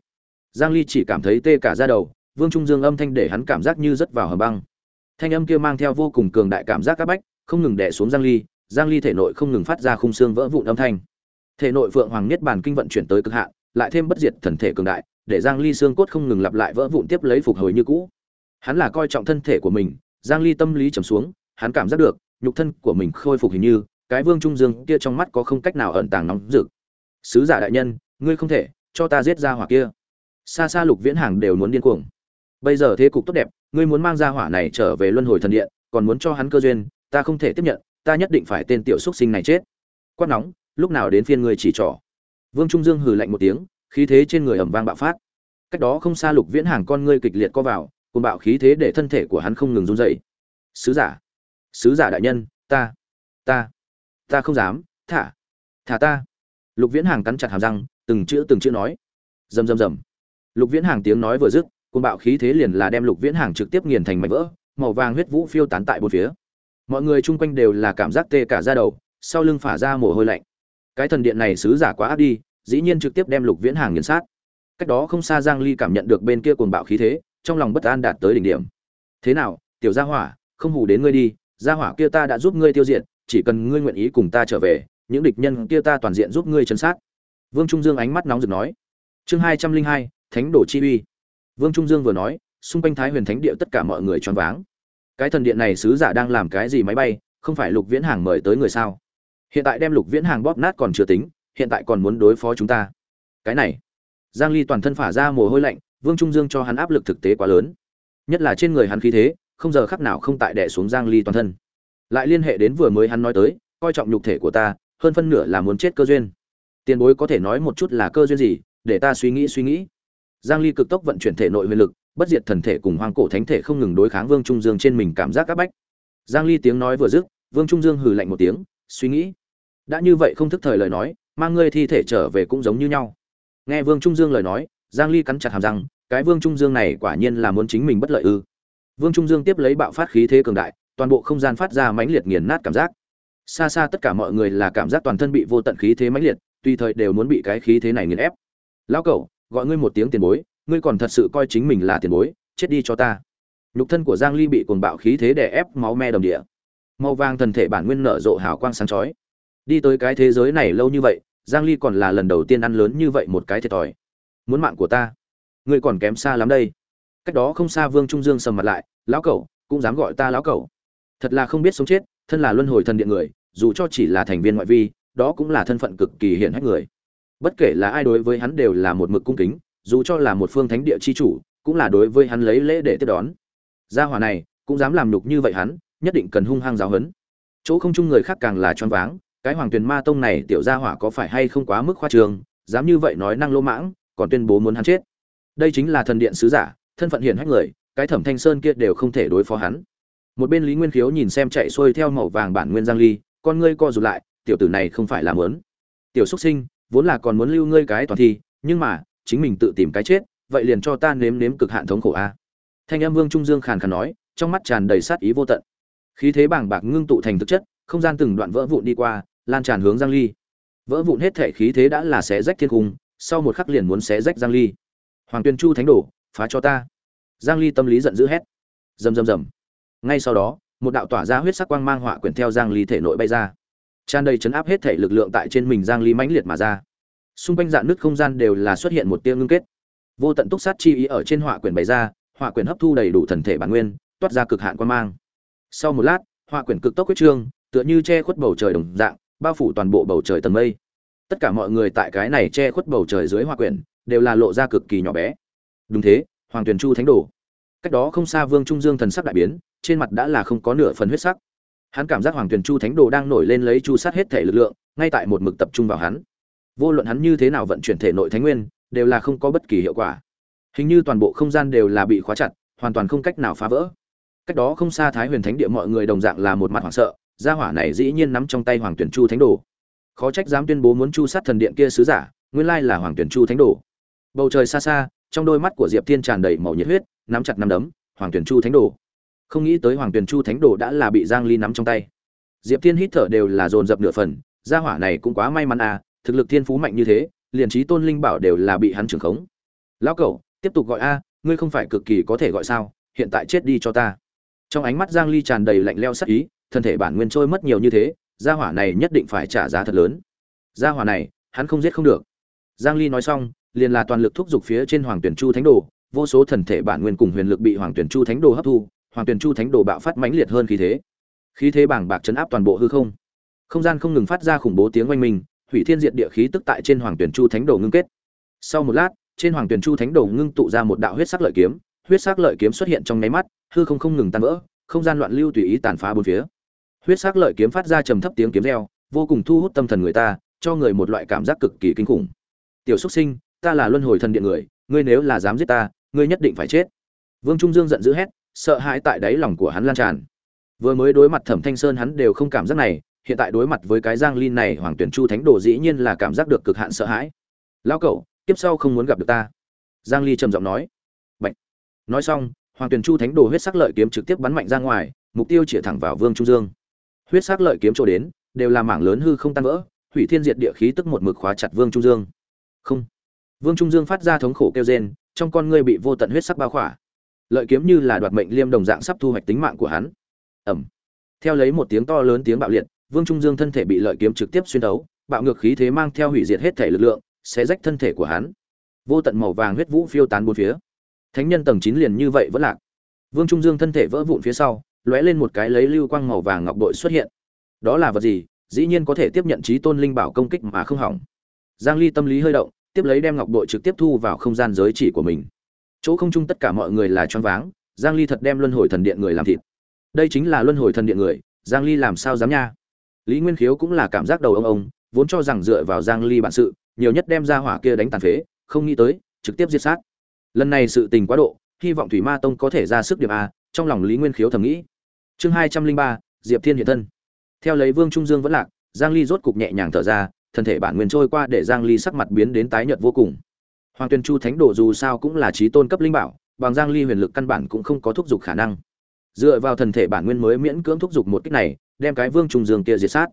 Giang ly chỉ cảm thấy tê cả da đầu, vương trung dương âm thanh để hắn cảm giác như rất vào hầm băng. Thanh âm kia mang theo vô cùng cường đại cảm giác các bách, không ngừng đè xuống giang ly giang ly thể nội không ngừng phát ra khung xương vỡ vụn âm thanh. Thể nội phượng hoàng nhất bản kinh vận chuyển tới cực hạn, lại thêm bất diệt thần thể cường đại để giang ly xương cốt không ngừng lặp lại vỡ vụn tiếp lấy phục hồi như cũ. Hắn là coi trọng thân thể của mình, giang ly tâm lý trầm xuống, hắn cảm giác được, nhục thân của mình khôi phục hình như, cái vương trung dương kia trong mắt có không cách nào ẩn tàng nóng rực. Sứ giả đại nhân, ngươi không thể, cho ta giết ra hỏa kia. Xa xa lục viễn hàng đều muốn điên cuồng. Bây giờ thế cục tốt đẹp, ngươi muốn mang ra hỏa này trở về luân hồi thần điện, còn muốn cho hắn cơ duyên, ta không thể tiếp nhận, ta nhất định phải tên tiểu xuất sinh này chết. Quát nóng, lúc nào đến phiên ngươi chỉ trỏ? Vương trung dương hừ lạnh một tiếng khí thế trên người ầm vang bạo phát. Cách đó không xa lục viễn hàng con ngươi kịch liệt co vào cùng bạo khí thế để thân thể của hắn không ngừng run dậy sứ giả sứ giả đại nhân, ta ta ta không dám, thả thả ta. Lục viễn hàng cắn chặt hàm răng, từng chữ từng chữ nói. Rầm rầm rầm. Lục viễn hàng tiếng nói vừa dứt cùng bạo khí thế liền là đem lục viễn hàng trực tiếp nghiền thành mảnh vỡ, màu vàng huyết vũ phiêu tán tại bốn phía. Mọi người chung quanh đều là cảm giác tê cả ra đầu, sau lưng phả ra mồ hôi lạnh. Cái thần điện này sứ giả quá áp đi dĩ nhiên trực tiếp đem lục viễn hàng nghiền sát. Cách đó không xa giang ly cảm nhận được bên kia cuồng bạo khí thế, trong lòng bất an đạt tới đỉnh điểm. Thế nào, tiểu gia hỏa, không hù đến ngươi đi, gia hỏa kia ta đã giúp ngươi tiêu diệt, chỉ cần ngươi nguyện ý cùng ta trở về, những địch nhân kia ta toàn diện giúp ngươi chấn sát. Vương trung dương ánh mắt nóng rực nói. Chương hai trăm linh hai, thánh đổ chi uy. Vương trung dương vừa nói, xung quanh thái huyền thánh địa tất cả mọi người choáng váng. Cái thần điện này sứ giả đang làm cái gì máy bay, không phải lục viễn hàng mời tới người sao? Hiện tại đem lục viễn hàng bóp nát còn chưa tính hiện tại còn muốn đối phó chúng ta. Cái này, giang ly toàn thân phả ra mồ hôi lạnh, vương trung dương cho hắn áp lực thực tế quá lớn. Nhất là trên người hắn khí thế, không giờ khắc nào không tại đè xuống giang ly toàn thân. Lại liên hệ đến vừa mới hắn nói tới, coi trọng nhục thể của ta, hơn phân nửa là muốn chết cơ duyên. Tiền bối có thể nói một chút là cơ duyên gì, để ta suy nghĩ suy nghĩ. Giang ly cực tốc vận chuyển thể nội huyền lực, bất diệt thần thể cùng hoang cổ thánh thể không ngừng đối kháng vương trung dương trên mình cảm giác áp bách. Giang ly tiếng nói vừa dứt, vương trung dương hừ lạnh một tiếng, suy nghĩ. Đã như vậy không thức thời lời nói mang ngươi thi thể trở về cũng giống như nhau. Nghe vương trung dương lời nói, giang ly cắn chặt hàm răng, cái vương trung dương này quả nhiên là muốn chính mình bất lợi ư. Vương trung dương tiếp lấy bạo phát khí thế cường đại, toàn bộ không gian phát ra mãnh liệt nghiền nát cảm giác. Xa xa tất cả mọi người là cảm giác toàn thân bị vô tận khí thế mãnh liệt, tùy thời đều muốn bị cái khí thế này nghiền ép. Lão cẩu, gọi ngươi một tiếng tiền bối, ngươi còn thật sự coi chính mình là tiền bối, chết đi cho ta. Nhục thân của giang ly bị cuồng bạo khí thế đè ép máu me đồng địa. Màu vàng thần thể bản nguyên nở rộ hào quang sáng chói. Đi tới cái thế giới này lâu như vậy giang ly còn là lần đầu tiên ăn lớn như vậy một cái thiệt thòi. Muốn mạng của ta? Ngươi còn kém xa lắm đây. Cách đó không xa vương trung dương sầm mặt lại, lão cẩu, cũng dám gọi ta lão cẩu. Thật là không biết sống chết, thân là luân hồi thần điện người, dù cho chỉ là thành viên ngoại vi, đó cũng là thân phận cực kỳ hiển hách người. Bất kể là ai đối với hắn đều là một mực cung kính, dù cho là một phương thánh địa chi chủ, cũng là đối với hắn lấy lễ để tiếp đón. Gia hỏa này, cũng dám làm nhục như vậy hắn, nhất định cần hung hăng giáo hấn chỗ không chung người khác càng là choáng váng cái hoàng tuyền ma tông này tiểu gia hỏa có phải hay không quá mức khoa trường dám như vậy nói năng lỗ mãng, còn tuyên bố muốn hắn chết. Đây chính là thần điện sứ giả, thân phận hiển hách người, cái thẩm thanh sơn kia đều không thể đối phó hắn. Một bên lý nguyên khiếu nhìn xem chạy xuôi theo màu vàng bản nguyên giang ly, con ngươi co rụt lại, tiểu tử này không phải là mớn tiểu xuất sinh, vốn là còn muốn lưu ngươi cái toàn thi, nhưng mà, chính mình tự tìm cái chết, vậy liền cho ta nếm nếm cực hạn thống khổ a. Thanh âm vương trung dương khàn khàn nói, trong mắt tràn đầy sát ý vô tận. Khí thế bàng bạc ngưng tụ thành thực chất, không gian từng đoạn vỡ vụn đi qua lan tràn hướng giang ly. Vỡ vụn hết thể khí thế đã là xé rách thiên cung sau một khắc liền muốn xé rách giang ly. Hoàng tuyên chu thánh đổ, phá cho ta. Giang ly tâm lý giận dữ hét. Rầm rầm rầm. Ngay sau đó, một đạo tỏa ra huyết sắc quang mang họa quyển theo giang ly thể nội bay ra. Tràn đầy chấn áp hết thể lực lượng tại trên mình giang ly mãnh liệt mà ra. Xung quanh dạn nước không gian đều là xuất hiện một tia ngưng kết. Vô tận túc sát chi ý ở trên họa quyển bày ra, họa quyển hấp thu đầy đủ thần thể bản nguyên, toát ra cực hạn quang mang. Sau một lát, họa quyển cực tốc quyết trương, tựa như che khuất bầu trời đồng dạng bao phủ toàn bộ bầu trời tầng mây. Tất cả mọi người tại cái này che khuất bầu trời dưới hoa quyển, đều là lộ ra cực kỳ nhỏ bé. Đúng thế, hoàng tuyền chu thánh đồ. Cách đó không xa vương trung dương thần sắc đại biến, trên mặt đã là không có nửa phần huyết sắc. Hắn cảm giác hoàng tuyền chu thánh đồ đang nổi lên lấy chu sát hết thể lực lượng, ngay tại một mực tập trung vào hắn. Vô luận hắn như thế nào vận chuyển thể nội thánh nguyên, đều là không có bất kỳ hiệu quả. Hình như toàn bộ không gian đều là bị khóa chặt, hoàn toàn không cách nào phá vỡ. Cách đó không xa thái huyền thánh địa mọi người đồng dạng là một mặt hoảng sợ gia hỏa này dĩ nhiên nắm trong tay hoàng tuyển chu thánh đồ. Khó trách dám tuyên bố muốn chu sát thần điện kia sứ giả, nguyên lai là hoàng tuyển chu thánh đồ. Bầu trời xa xa, trong đôi mắt của diệp thiên tràn đầy màu nhiệt huyết, nắm chặt nắm đấm, hoàng tuyển chu thánh đồ. Không nghĩ tới hoàng tuyển chu thánh đồ đã là bị giang ly nắm trong tay. Diệp thiên hít thở đều là dồn dập nửa phần, gia hỏa này cũng quá may mắn à thực lực thiên phú mạnh như thế, liền trí tôn linh bảo đều là bị hắn trưởng khống. Lão cẩu, tiếp tục gọi a, ngươi không phải cực kỳ có thể gọi sao, hiện tại chết đi cho ta. Trong ánh mắt giang ly tràn đầy lạnh leo sắc ý thân thể bản nguyên trôi mất nhiều như thế, gia hỏa này nhất định phải trả giá thật lớn. Gia hỏa này, hắn không giết không được. Giang ly nói xong, liền là toàn lực thúc giục phía trên hoàng tuyển chu thánh đồ, vô số thần thể bản nguyên cùng huyền lực bị hoàng tuyển chu thánh đồ hấp thu, hoàng tuyển chu thánh đồ bạo phát mãnh liệt hơn khí thế. Khí thế bảng bạc chấn áp toàn bộ hư không. Không gian không ngừng phát ra khủng bố tiếng oanh minh, hủy thiên diệt địa khí tức tại trên hoàng tuyển chu thánh đồ ngưng kết. Sau một lát, trên hoàng tuyển chu thánh đồ ngưng tụ ra một đạo huyết sắc lợi kiếm, huyết sắc lợi kiếm xuất hiện trong nháy mắt, hư không không ngừng tan vỡ, không gian loạn lưu tùy ý tàn phá bốn phía huyết sắc lợi kiếm phát ra trầm thấp tiếng kiếm reo, vô cùng thu hút tâm thần người ta, cho người một loại cảm giác cực kỳ kinh khủng. Tiểu xuất sinh, ta là luân hồi thần điện người, ngươi nếu là dám giết ta, ngươi nhất định phải chết. Vương trung dương giận dữ hét, sợ hãi tại đáy lòng của hắn lan tràn. Vừa mới đối mặt thẩm thanh sơn hắn đều không cảm giác này, hiện tại đối mặt với cái giang ly này, hoàng tuyển chu thánh đồ dĩ nhiên là cảm giác được cực hạn sợ hãi. Lão cậu tiếp sau không muốn gặp được ta. Giang ly trầm giọng nói. Bạch. nói xong, hoàng tuyển chu thánh đồ huyết sắc lợi kiếm trực tiếp bắn mạnh ra ngoài, mục tiêu chỉ thẳng vào vương trung dương huyết sắc lợi kiếm chỗ đến, đều là mảng lớn hư không tan vỡ, hủy thiên diệt địa khí tức một mực khóa chặt vương trung dương. Không. Vương trung dương phát ra thống khổ kêu rên, trong con ngươi bị vô tận huyết sắc bao khỏa. Lợi kiếm như là đoạt mệnh liêm đồng dạng sắp thu hoạch tính mạng của hắn. Ẩm. Theo lấy một tiếng to lớn tiếng bạo liệt, vương trung dương thân thể bị lợi kiếm trực tiếp xuyên đấu bạo ngược khí thế mang theo hủy diệt hết thể lực lượng sẽ rách thân thể của hắn. Vô tận màu vàng huyết vũ phiêu tán bốn phía. Thánh nhân tầng chín liền như vậy vẫn lạc. Vương trung dương thân thể vỡ vụn phía sau lóe lên một cái lấy lưu quang màu vàng ngọc bội xuất hiện. Đó là vật gì? Dĩ nhiên có thể tiếp nhận trí tôn linh bảo công kích mà không hỏng. Giang ly tâm lý hơi động, tiếp lấy đem ngọc bội trực tiếp thu vào không gian giới chỉ của mình. Chỗ không chung tất cả mọi người là choáng váng, giang ly thật đem luân hồi thần điện người làm thịt. Đây chính là luân hồi thần điện người, giang ly làm sao dám nha? Lý nguyên khiếu cũng là cảm giác đầu ông ông, vốn cho rằng dựa vào giang ly bản sự, nhiều nhất đem ra hỏa kia đánh tàn phế, không nghĩ tới, trực tiếp giết sát. Lần này sự tình quá độ, hy vọng thủy ma tông có thể ra sức điểm a, trong lòng lý nguyên khiếu thầm nghĩ chương hai trăm linh ba, diệp thiên hiện thân. Theo lấy vương trung dương vẫn lạc, giang ly rốt cục nhẹ nhàng thở ra, thân thể bản nguyên trôi qua để giang ly sắc mặt biến đến tái nhợt vô cùng. Hoàng tuyên chu thánh đồ dù sao cũng là trí tôn cấp linh bảo, bằng giang ly huyền lực căn bản cũng không có thúc giục khả năng. Dựa vào thần thể bản nguyên mới miễn cưỡng thúc giục một kích này, đem cái vương trung dương kia diệt sát.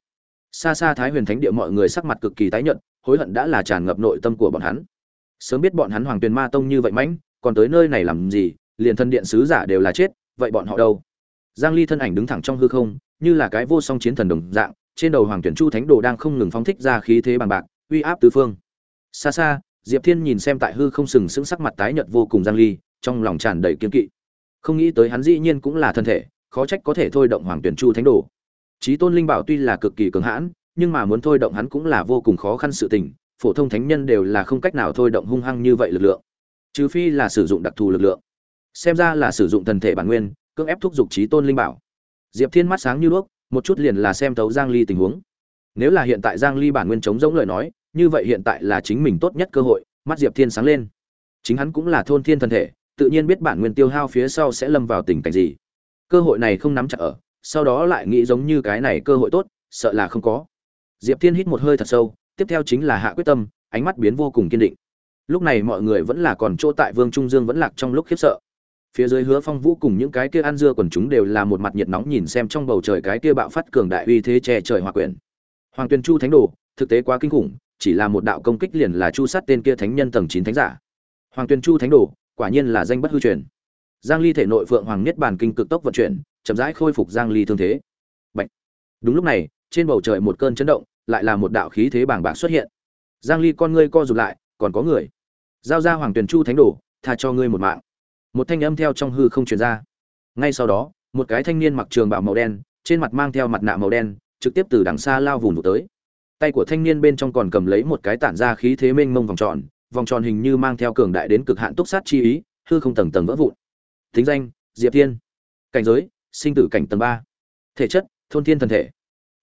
Xa xa thái huyền thánh địa mọi người sắc mặt cực kỳ tái nhợt, hối hận đã là tràn ngập nội tâm của bọn hắn. Sớm biết bọn hắn hoàng tuyền ma tông như vậy mãnh, còn tới nơi này làm gì, liền thân điện sứ giả đều là chết, vậy bọn họ đâu? Giang ly thân ảnh đứng thẳng trong hư không, như là cái vô song chiến thần đồng dạng, trên đầu hoàng tuyển chu thánh đồ đang không ngừng phóng thích ra khí thế bằng bạc, uy áp tứ phương. Xa xa, diệp thiên nhìn xem tại hư không sừng sững sắc mặt tái nhợt vô cùng giang ly, trong lòng tràn đầy kiên kỵ. Không nghĩ tới hắn dĩ nhiên cũng là thân thể, khó trách có thể thôi động hoàng tuyển chu thánh đồ. Chí tôn linh bảo tuy là cực kỳ cường hãn, nhưng mà muốn thôi động hắn cũng là vô cùng khó khăn sự tình, phổ thông thánh nhân đều là không cách nào thôi động hung hăng như vậy lực lượng. Trừ phi là sử dụng đặc thù lực lượng. Xem ra là sử dụng thần thể bản nguyên cưỡng ép thúc giục trí tôn linh bảo. Diệp thiên mắt sáng như đuốc, một chút liền là xem thấu giang ly tình huống. Nếu là hiện tại giang ly bản nguyên chống giống lời nói, như vậy hiện tại là chính mình tốt nhất cơ hội, mắt diệp thiên sáng lên. Chính hắn cũng là thôn thiên thân thể, tự nhiên biết bản nguyên tiêu hao phía sau sẽ lâm vào tình cảnh gì. Cơ hội này không nắm chặt ở, sau đó lại nghĩ giống như cái này cơ hội tốt, sợ là không có. Diệp thiên hít một hơi thật sâu, tiếp theo chính là hạ quyết tâm, ánh mắt biến vô cùng kiên định. Lúc này mọi người vẫn là còn chỗ tại vương trung dương vẫn lạc trong lúc khiếp sợ phía dưới hứa phong vũ cùng những cái kia ăn dưa quần chúng đều là một mặt nhiệt nóng nhìn xem trong bầu trời cái kia bạo phát cường đại uy thế che trời hòa quyển. Hoàng tuyền chu thánh đồ, thực tế quá kinh khủng, chỉ là một đạo công kích liền là chu sát tên kia thánh nhân tầng chín thánh giả. Hoàng tuyền chu thánh đồ, quả nhiên là danh bất hư truyền. Giang ly thể nội phượng hoàng niết bàn kinh cực tốc vận chuyển, chậm rãi khôi phục giang ly thương thế. Bạch. đúng lúc này, trên bầu trời một cơn chấn động, lại là một đạo khí thế bàng bạc xuất hiện. Giang ly con ngươi co rụt lại, còn có người. Giao ra hoàng tuyền chu thánh đồ, tha cho ngươi một mạng một thanh âm theo trong hư không truyền ra. Ngay sau đó, một cái thanh niên mặc trường bào màu đen, trên mặt mang theo mặt nạ màu đen, trực tiếp từ đằng xa lao vùng tới. Tay của thanh niên bên trong còn cầm lấy một cái tản ra khí thế mênh mông vòng tròn vòng tròn hình như mang theo cường đại đến cực hạn túc sát chi ý, hư không tầng tầng vỡ vụn. Thính danh, diệp thiên. Cảnh giới, sinh tử cảnh tầng ba. Thể chất, thôn thiên thần thể.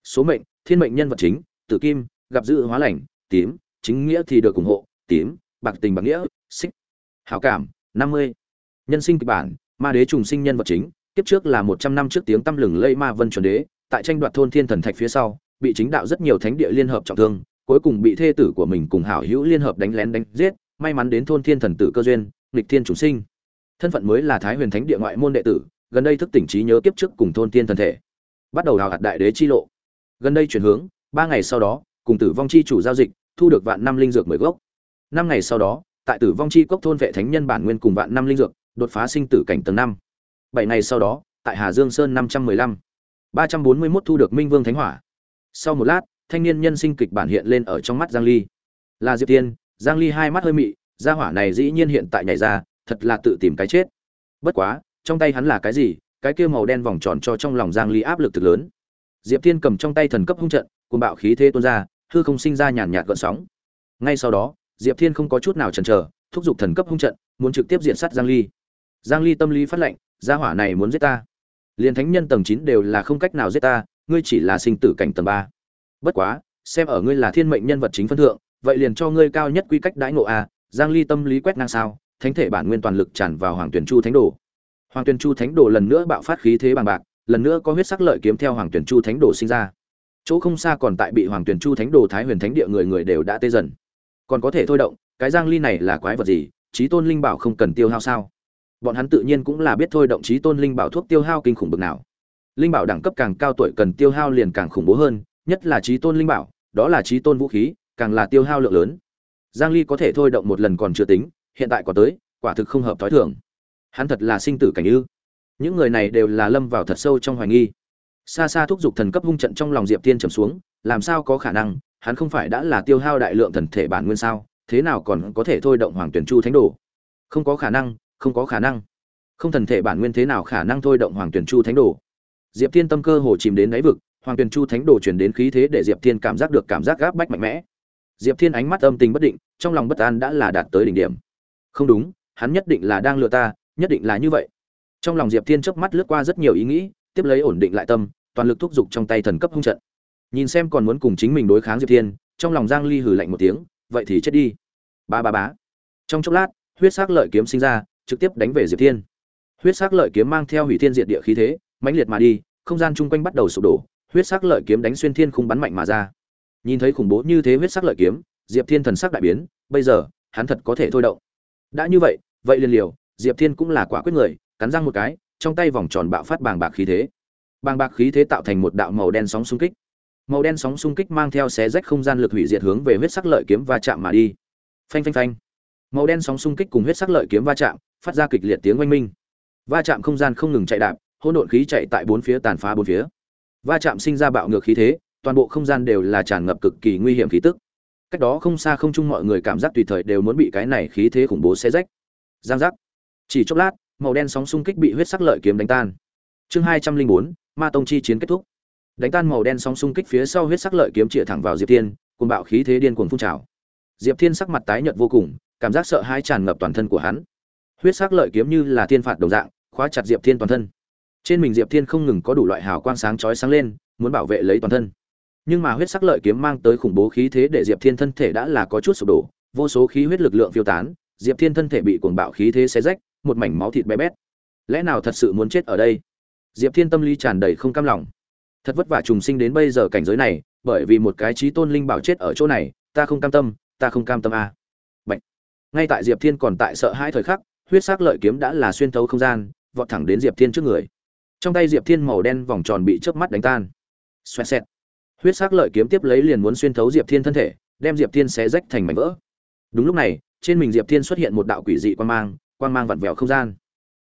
Số mệnh, thiên mệnh nhân vật chính, tử kim, gặp dự hóa lành, tím, chính nghĩa thì được ủng hộ, tím, bạc tình bạc nghĩa, xích. Hảo cảm, năm mươi nhân sinh kịch bản, ma đế trùng sinh nhân vật chính tiếp trước là một trăm năm trước tiếng tăm lừng lây ma vân chuẩn đế, tại tranh đoạt thôn thiên thần thạch phía sau, bị chính đạo rất nhiều thánh địa liên hợp trọng thương, cuối cùng bị thê tử của mình cùng hảo hữu liên hợp đánh lén đánh giết, may mắn đến thôn thiên thần tử cơ duyên, nghịch thiên trùng sinh. Thân phận mới là thái huyền thánh địa ngoại môn đệ tử, gần đây thức tỉnh trí nhớ kiếp trước cùng thôn thiên thần thể. Bắt đầu đào hạt đại đế chi lộ. Gần đây chuyển hướng, ba ngày sau đó, cùng tử vong chi chủ giao dịch, thu được vạn năm linh dược mười gốc. Năm ngày sau đó, tại tử vong chi cốc thôn vệ thánh nhân bản nguyên cùng vạn năm linh dược đột phá sinh tử cảnh tầng năm. Bảy ngày sau đó, tại hà dương sơn năm trăm mười lăm, ba trăm bốn mươi mốt thu được minh vương thánh hỏa. Sau một lát, thanh niên nhân sinh kịch bản hiện lên ở trong mắt giang ly. Là diệp tiên, giang ly hai mắt hơi mị, gia hỏa này dĩ nhiên hiện tại nhảy ra, thật là tự tìm cái chết. Bất quá, trong tay hắn là cái gì, cái kia màu đen vòng tròn cho trong lòng giang ly áp lực thực lớn. Diệp thiên cầm trong tay thần cấp hung trận, cuồng bạo khí thế tuôn ra, hư không sinh ra nhàn nhạt gợn sóng. Ngay sau đó, diệp thiên không có chút nào chần chờ, thúc giục thần cấp hung trận, muốn trực tiếp diện sát giang ly giang ly tâm lý phát lệnh, gia hỏa này muốn giết ta. Liền thánh nhân tầng 9 đều là không cách nào giết ta, ngươi chỉ là sinh tử cảnh tầng 3. bất quá, xem ở ngươi là thiên mệnh nhân vật chính phân thượng, vậy liền cho ngươi cao nhất quy cách đãi ngộ a. Giang ly tâm lý quét ngang sao, thánh thể bản nguyên toàn lực tràn vào hoàng tuyển chu thánh đồ. Hoàng tuyển chu thánh đồ lần nữa bạo phát khí thế bằng bạc, lần nữa có huyết sắc lợi kiếm theo hoàng tuyển chu thánh đồ sinh ra. Chỗ không xa còn tại bị hoàng tuyển chu thánh đồ thái huyền thánh địa người người đều đã tê dần. Còn có thể thôi động, cái giang ly này là quái vật gì? Chí tôn linh bảo không cần tiêu hao sao? Bọn hắn tự nhiên cũng là biết thôi động chí tôn linh bảo thuốc tiêu hao kinh khủng bực nào. Linh bảo đẳng cấp càng cao tuổi cần tiêu hao liền càng khủng bố hơn, nhất là chí tôn linh bảo, đó là chí tôn vũ khí, càng là tiêu hao lượng lớn. Giang ly có thể thôi động một lần còn chưa tính, hiện tại có tới, quả thực không hợp thói thường. Hắn thật là sinh tử cảnh ư. Những người này đều là lâm vào thật sâu trong hoài nghi. Xa xa thúc giục thần cấp hung trận trong lòng diệp tiên trầm xuống, làm sao có khả năng, hắn không phải đã là tiêu hao đại lượng thần thể bản nguyên sao, thế nào còn có thể thôi động hoàng tuyển chu thánh đồ? Không có khả năng không có khả năng. Không thần thể bản nguyên thế nào khả năng thôi động hoàng tuyển chu thánh đồ? Diệp thiên tâm cơ hồ chìm đến đáy vực, hoàng tuyển chu thánh đồ chuyển đến khí thế để diệp thiên cảm giác được cảm giác gáp bách mạnh mẽ. Diệp thiên ánh mắt âm tình bất định, trong lòng bất an đã là đạt tới đỉnh điểm. Không đúng, hắn nhất định là đang lừa ta, nhất định là như vậy. Trong lòng diệp thiên chớp mắt lướt qua rất nhiều ý nghĩ, tiếp lấy ổn định lại tâm, toàn lực thúc giục trong tay thần cấp hung trận. Nhìn xem còn muốn cùng chính mình đối kháng diệp thiên, trong lòng giang ly hừ lạnh một tiếng, vậy thì chết đi. Ba ba bá trong chốc lát, huyết sắc lợi kiếm sinh ra trực tiếp đánh về diệp thiên. Huyết sắc lợi kiếm mang theo hủy thiên diệt địa khí thế, mãnh liệt mà đi, không gian chung quanh bắt đầu sụp đổ, huyết sắc lợi kiếm đánh xuyên thiên khung bắn mạnh mà ra. Nhìn thấy khủng bố như thế huyết sắc lợi kiếm, diệp thiên thần sắc đại biến, bây giờ, hắn thật có thể thôi động. Đã như vậy vậy liền liều, diệp thiên cũng là quả quyết người, cắn răng một cái, trong tay vòng tròn bạo phát bàng bạc khí thế. Bàng bạc khí thế tạo thành một đạo màu đen sóng xung kích. Màu đen sóng xung kích mang theo xé rách không gian lực hủy diệt hướng về huyết sắc lợi kiếm va chạm mà đi. Phanh phanh phanh. Màu đen sóng xung kích cùng huyết sắc lợi kiếm va chạm phát ra kịch liệt tiếng oanh minh. Va chạm không gian không ngừng chạy đạp, hỗn độn khí chạy tại bốn phía tàn phá bốn phía. Va chạm sinh ra bạo ngược khí thế, toàn bộ không gian đều là tràn ngập cực kỳ nguy hiểm khí tức. Cách đó không xa không chung mọi người cảm giác tùy thời đều muốn bị cái này khí thế khủng bố xé rách. Giang giác. Chỉ chốc lát, màu đen sóng xung kích bị huyết sắc lợi kiếm đánh tan. Chương hai trăm linh bốn, ma tông chi chiến kết thúc. Đánh tan màu đen sóng xung kích phía sau huyết sắc lợi kiếm chĩa thẳng vào diệp thiên cùng bạo khí thế điên cuồng phun trào. Diệp thiên sắc mặt tái nhợt vô cùng, cảm giác sợ hãi tràn ngập toàn thân của hắn huyết sắc lợi kiếm như là thiên phạt đồng dạng, khóa chặt diệp thiên toàn thân. Trên mình diệp thiên không ngừng có đủ loại hào quang sáng chói sáng lên, muốn bảo vệ lấy toàn thân. Nhưng mà huyết sắc lợi kiếm mang tới khủng bố khí thế để diệp thiên thân thể đã là có chút sụp đổ, vô số khí huyết lực lượng phiêu tán, diệp thiên thân thể bị cuồng bạo khí thế xé rách, một mảnh máu thịt bé bét. Lẽ nào thật sự muốn chết ở đây? Diệp thiên tâm lý tràn đầy không cam lòng. Thật vất vả trùng sinh đến bây giờ cảnh giới này, bởi vì một cái trí tôn linh bảo chết ở chỗ này, ta không cam tâm, ta không cam tâm a. À. Bạch. ngay tại diệp thiên còn tại sợ hai thời khắc huyết sắc lợi kiếm đã là xuyên thấu không gian vọt thẳng đến diệp thiên trước người. Trong tay diệp thiên màu đen vòng tròn bị chớp mắt đánh tan. Xoẹt xẹt. Huyết sắc lợi kiếm tiếp lấy liền muốn xuyên thấu diệp thiên thân thể đem diệp thiên xé rách thành mảnh vỡ. Đúng lúc này trên mình diệp thiên xuất hiện một đạo quỷ dị quang mang quang mang vặn vẹo không gian.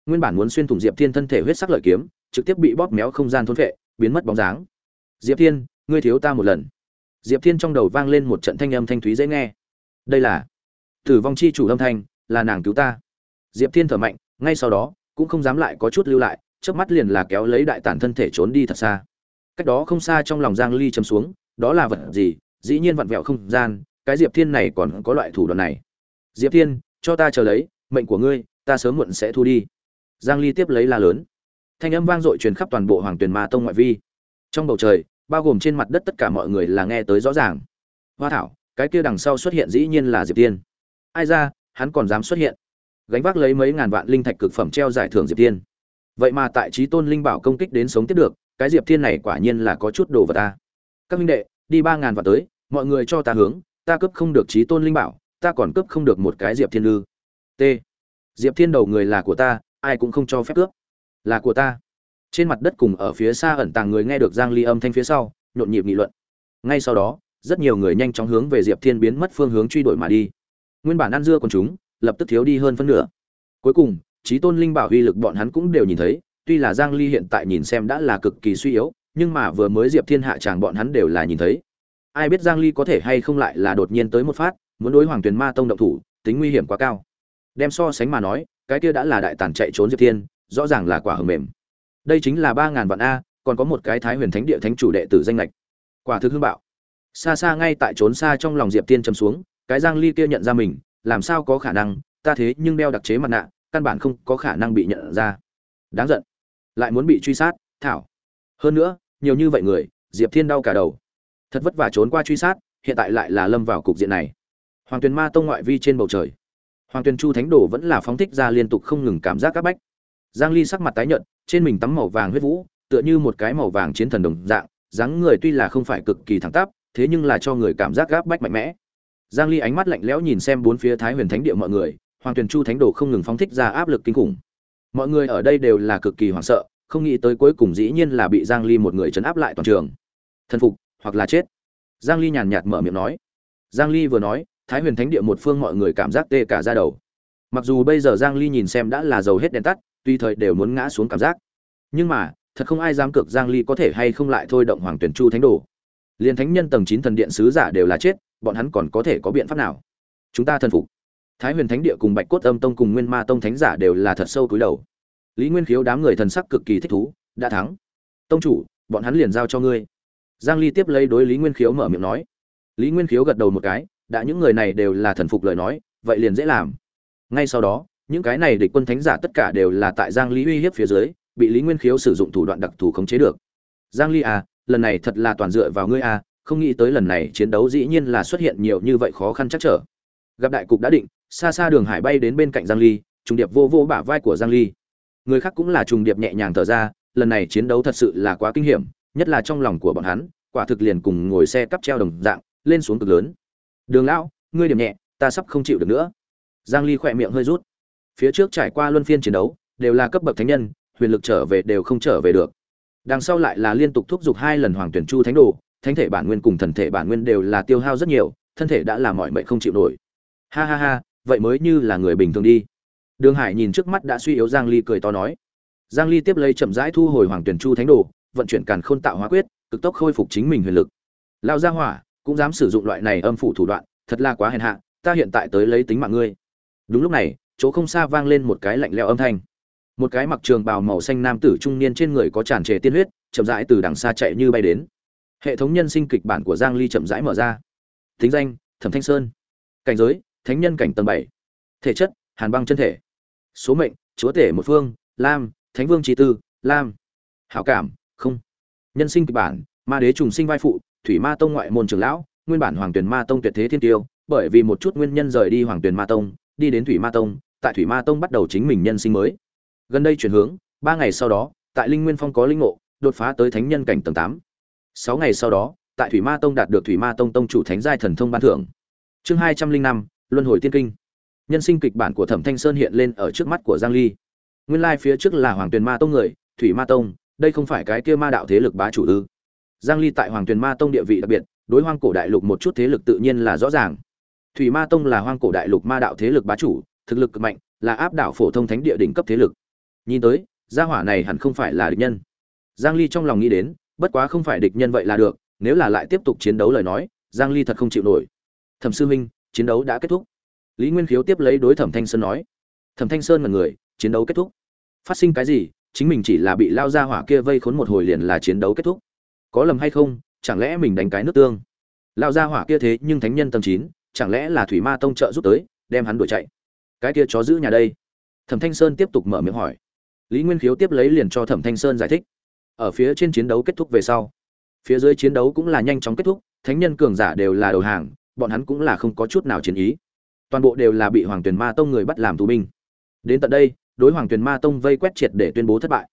Nguyên bản muốn xuyên thủng diệp thiên thân thể huyết sắc lợi kiếm trực tiếp bị bóp méo không gian thôn phệ, biến mất bóng dáng. Diệp thiên ngươi thiếu ta một lần. Diệp thiên trong đầu vang lên một trận thanh âm thanh thúy dễ nghe. Đây là tử vong chi chủ âm thanh là nàng cứu ta diệp thiên thở mạnh, ngay sau đó, cũng không dám lại có chút lưu lại trước mắt liền là kéo lấy đại tản thân thể trốn đi thật xa. Cách đó không xa trong lòng giang ly chấm xuống, đó là vật gì? Dĩ nhiên vặn vẹo không gian, cái diệp thiên này còn có loại thủ đoạn này. Diệp thiên, cho ta chờ lấy, mệnh của ngươi, ta sớm muộn sẽ thu đi. Giang ly tiếp lấy la lớn. Thanh âm vang dội truyền khắp toàn bộ hoàng tuyền ma tông ngoại vi. Trong bầu trời, bao gồm trên mặt đất tất cả mọi người là nghe tới rõ ràng. Hoa thảo, cái kia đằng sau xuất hiện dĩ nhiên là diệp tiên ai ra, hắn còn dám xuất hiện? Gánh vác lấy mấy ngàn vạn linh thạch cực phẩm treo giải thưởng diệp thiên. vậy mà tại trí tôn linh bảo công kích đến sống tiếp được, cái diệp thiên này quả nhiên là có chút đồ vật ta. Các minh đệ, đi ba ngàn vạn tới, mọi người cho ta hướng, ta cấp không được trí tôn linh bảo, ta còn cấp không được một cái diệp thiên lư. T. Diệp thiên đầu người là của ta, ai cũng không cho phép cướp. Là của ta. Trên mặt đất cùng ở phía xa ẩn tàng người nghe được giang ly âm thanh phía sau, nhộn nhịp nghị luận. Ngay sau đó, rất nhiều người nhanh chóng hướng về diệp thiên biến mất phương hướng truy đuổi mà đi. Nguyên bản ăn dưa còn chúng lập tức thiếu đi hơn phân nửa. Cuối cùng trí tôn linh bảo uy lực bọn hắn cũng đều nhìn thấy, tuy là giang ly hiện tại nhìn xem đã là cực kỳ suy yếu, nhưng mà vừa mới diệp thiên hạ tràng bọn hắn đều là nhìn thấy. Ai biết giang ly có thể hay không lại là đột nhiên tới một phát, muốn đối hoàng tuyền ma tông động thủ, tính nguy hiểm quá cao. Đem so sánh mà nói, cái kia đã là đại tàn chạy trốn diệp thiên, rõ ràng là quả hờ mềm. Đây chính là ba ngàn vạn a, còn có một cái thái huyền thánh địa thánh chủ đệ tử danh lệch. Quả thực hương bạo. Xa xa ngay tại trốn xa trong lòng diệp tiên chầm xuống, cái giang ly kia nhận ra mình làm sao có khả năng, ta thế nhưng đeo đặc chế mặt nạ, căn bản không có khả năng bị nhận ra. Đáng giận. Lại muốn bị truy sát, thảo. Hơn nữa, nhiều như vậy người, diệp thiên đau cả đầu. Thật vất vả trốn qua truy sát, hiện tại lại là lâm vào cục diện này. Hoàng tuyền ma tông ngoại vi trên bầu trời. Hoàng tuyền chu thánh đồ vẫn là phóng thích ra liên tục không ngừng cảm giác áp bách. Giang ly sắc mặt tái nhợt, trên mình tắm màu vàng huyết vũ, tựa như một cái màu vàng chiến thần đồng dạng, dáng người tuy là không phải cực kỳ thẳng tắp, thế nhưng là cho người cảm giác gáp bách mạnh mẽ giang ly ánh mắt lạnh lẽo nhìn xem bốn phía thái huyền thánh địa mọi người, hoàng tuyền chu thánh đồ không ngừng phóng thích ra áp lực kinh khủng. Mọi người ở đây đều là cực kỳ hoảng sợ, không nghĩ tới cuối cùng dĩ nhiên là bị giang ly một người chấn áp lại toàn trường. Thần phục, hoặc là chết. Giang ly nhàn nhạt mở miệng nói. Giang ly vừa nói, thái huyền thánh địa một phương mọi người cảm giác tê cả da đầu. Mặc dù bây giờ giang ly nhìn xem đã là dầu hết đèn tắt, tuy thời đều muốn ngã xuống cảm giác. Nhưng mà, thật không ai dám cược giang ly có thể hay không lại thôi động hoàng tuyển chu thánh đồ. Liên thánh nhân tầng 9 thần điện sứ giả đều là chết bọn hắn còn có thể có biện pháp nào? Chúng ta thần phục. Thái huyền thánh địa cùng bạch cốt âm tông cùng nguyên ma tông thánh giả đều là thật sâu cúi đầu. Lý nguyên khiếu đám người thần sắc cực kỳ thích thú, đã thắng. Tông chủ, bọn hắn liền giao cho ngươi. Giang ly tiếp lấy đối lý nguyên khiếu mở miệng nói. Lý nguyên khiếu gật đầu một cái, đã những người này đều là thần phục lời nói, vậy liền dễ làm. Ngay sau đó, những cái này địch quân thánh giả tất cả đều là tại giang ly uy hiếp phía dưới, bị lý nguyên khiếu sử dụng thủ đoạn đặc thù khống chế được. Giang ly à lần này thật là toàn dựa vào ngươi à không nghĩ tới lần này chiến đấu dĩ nhiên là xuất hiện nhiều như vậy khó khăn chắc trở. Gặp đại cục đã định, xa xa đường hải bay đến bên cạnh giang ly, trùng điệp vô vô bả vai của giang ly. Người khác cũng là trùng điệp nhẹ nhàng thở ra, lần này chiến đấu thật sự là quá kinh hiểm, nhất là trong lòng của bọn hắn, quả thực liền cùng ngồi xe cắp treo đồng dạng, lên xuống cực lớn. Đường lão, ngươi điểm nhẹ, ta sắp không chịu được nữa. Giang ly khỏe miệng hơi rút. Phía trước trải qua luân phiên chiến đấu, đều là cấp bậc thánh nhân, huyền lực trở về đều không trở về được. Đằng sau lại là liên tục thúc giục hai lần hoàng tuyển chu thánh đồ thánh thể bản nguyên cùng thần thể bản nguyên đều là tiêu hao rất nhiều, thân thể đã làm mọi mệnh không chịu nổi. Ha ha ha, vậy mới như là người bình thường đi. Đường hải nhìn trước mắt đã suy yếu giang ly cười to nói. Giang ly tiếp lấy chậm rãi thu hồi hoàng tuyển chu thánh đồ, vận chuyển càn khôn tạo hóa quyết, cực tốc khôi phục chính mình huyền lực. Lao gia hỏa, cũng dám sử dụng loại này âm phủ thủ đoạn, thật là quá hèn hạ, ta hiện tại tới lấy tính mạng ngươi. Đúng lúc này, chỗ không xa vang lên một cái lạnh lẽo âm thanh. Một cái mặc trường bào màu xanh nam tử trung niên trên người có tràn trề tiên huyết, chậm rãi từ đằng xa chạy như bay đến hệ thống nhân sinh kịch bản của giang ly chậm rãi mở ra. Thính danh, thẩm thanh sơn. Cảnh giới, thánh nhân cảnh tầng 7. thể chất, hàn băng chân thể. Số mệnh, chúa tể một phương, lam, thánh vương trí tư, lam. Hảo cảm, không. Nhân sinh kịch bản, ma đế trùng sinh vai phụ, thủy ma tông ngoại môn trưởng lão, nguyên bản hoàng tuyển ma tông tuyệt thế thiên tiêu, bởi vì một chút nguyên nhân rời đi hoàng tuyển ma tông, đi đến thủy ma tông, tại thủy ma tông bắt đầu chính mình nhân sinh mới. Gần đây chuyển hướng, ba ngày sau đó, tại linh nguyên phong có linh ngộ, đột phá tới thánh nhân cảnh tầng tám sáu ngày sau đó, tại thủy ma tông đạt được thủy ma tông tông chủ thánh giai thần thông ban thưởng. Chương hai trăm linh năm, luân hồi tiên kinh. Nhân sinh kịch bản của thẩm thanh sơn hiện lên ở trước mắt của giang ly. Nguyên lai phía trước là hoàng tuyền ma tông người, thủy ma tông, đây không phải cái kia ma đạo thế lực bá chủ ư? Giang ly tại hoàng tuyền ma tông địa vị đặc biệt, đối hoang cổ đại lục một chút thế lực tự nhiên là rõ ràng. Thủy ma tông là hoang cổ đại lục ma đạo thế lực bá chủ, thực lực cực mạnh, là áp đảo phổ thông thánh địa đỉnh cấp thế lực. Nhìn tới, gia hỏa này hẳn không phải là địch nhân. Giang ly trong lòng nghĩ đến bất quá không phải địch nhân vậy là được, nếu là lại tiếp tục chiến đấu lời nói, giang ly thật không chịu nổi. Thẩm sư minh chiến đấu đã kết thúc. Lý nguyên khiếu tiếp lấy đối thẩm thanh sơn nói. Thẩm thanh sơn là người, chiến đấu kết thúc. Phát sinh cái gì, chính mình chỉ là bị lao ra hỏa kia vây khốn một hồi liền là chiến đấu kết thúc. Có lầm hay không, chẳng lẽ mình đánh cái nước tương? Lao ra hỏa kia thế nhưng thánh nhân tầm chín, chẳng lẽ là thủy ma tông trợ giúp tới, đem hắn đuổi chạy? Cái kia chó giữ nhà đây. Thẩm thanh sơn tiếp tục mở miệng hỏi. Lý nguyên khiếu tiếp lấy liền cho thẩm thanh sơn giải thích ở phía trên chiến đấu kết thúc về sau. Phía dưới chiến đấu cũng là nhanh chóng kết thúc, thánh nhân cường giả đều là đầu hàng, bọn hắn cũng là không có chút nào chiến ý. Toàn bộ đều là bị hoàng tuyền ma tông người bắt làm tù binh. Đến tận đây, đối hoàng tuyền ma tông vây quét triệt để tuyên bố thất bại.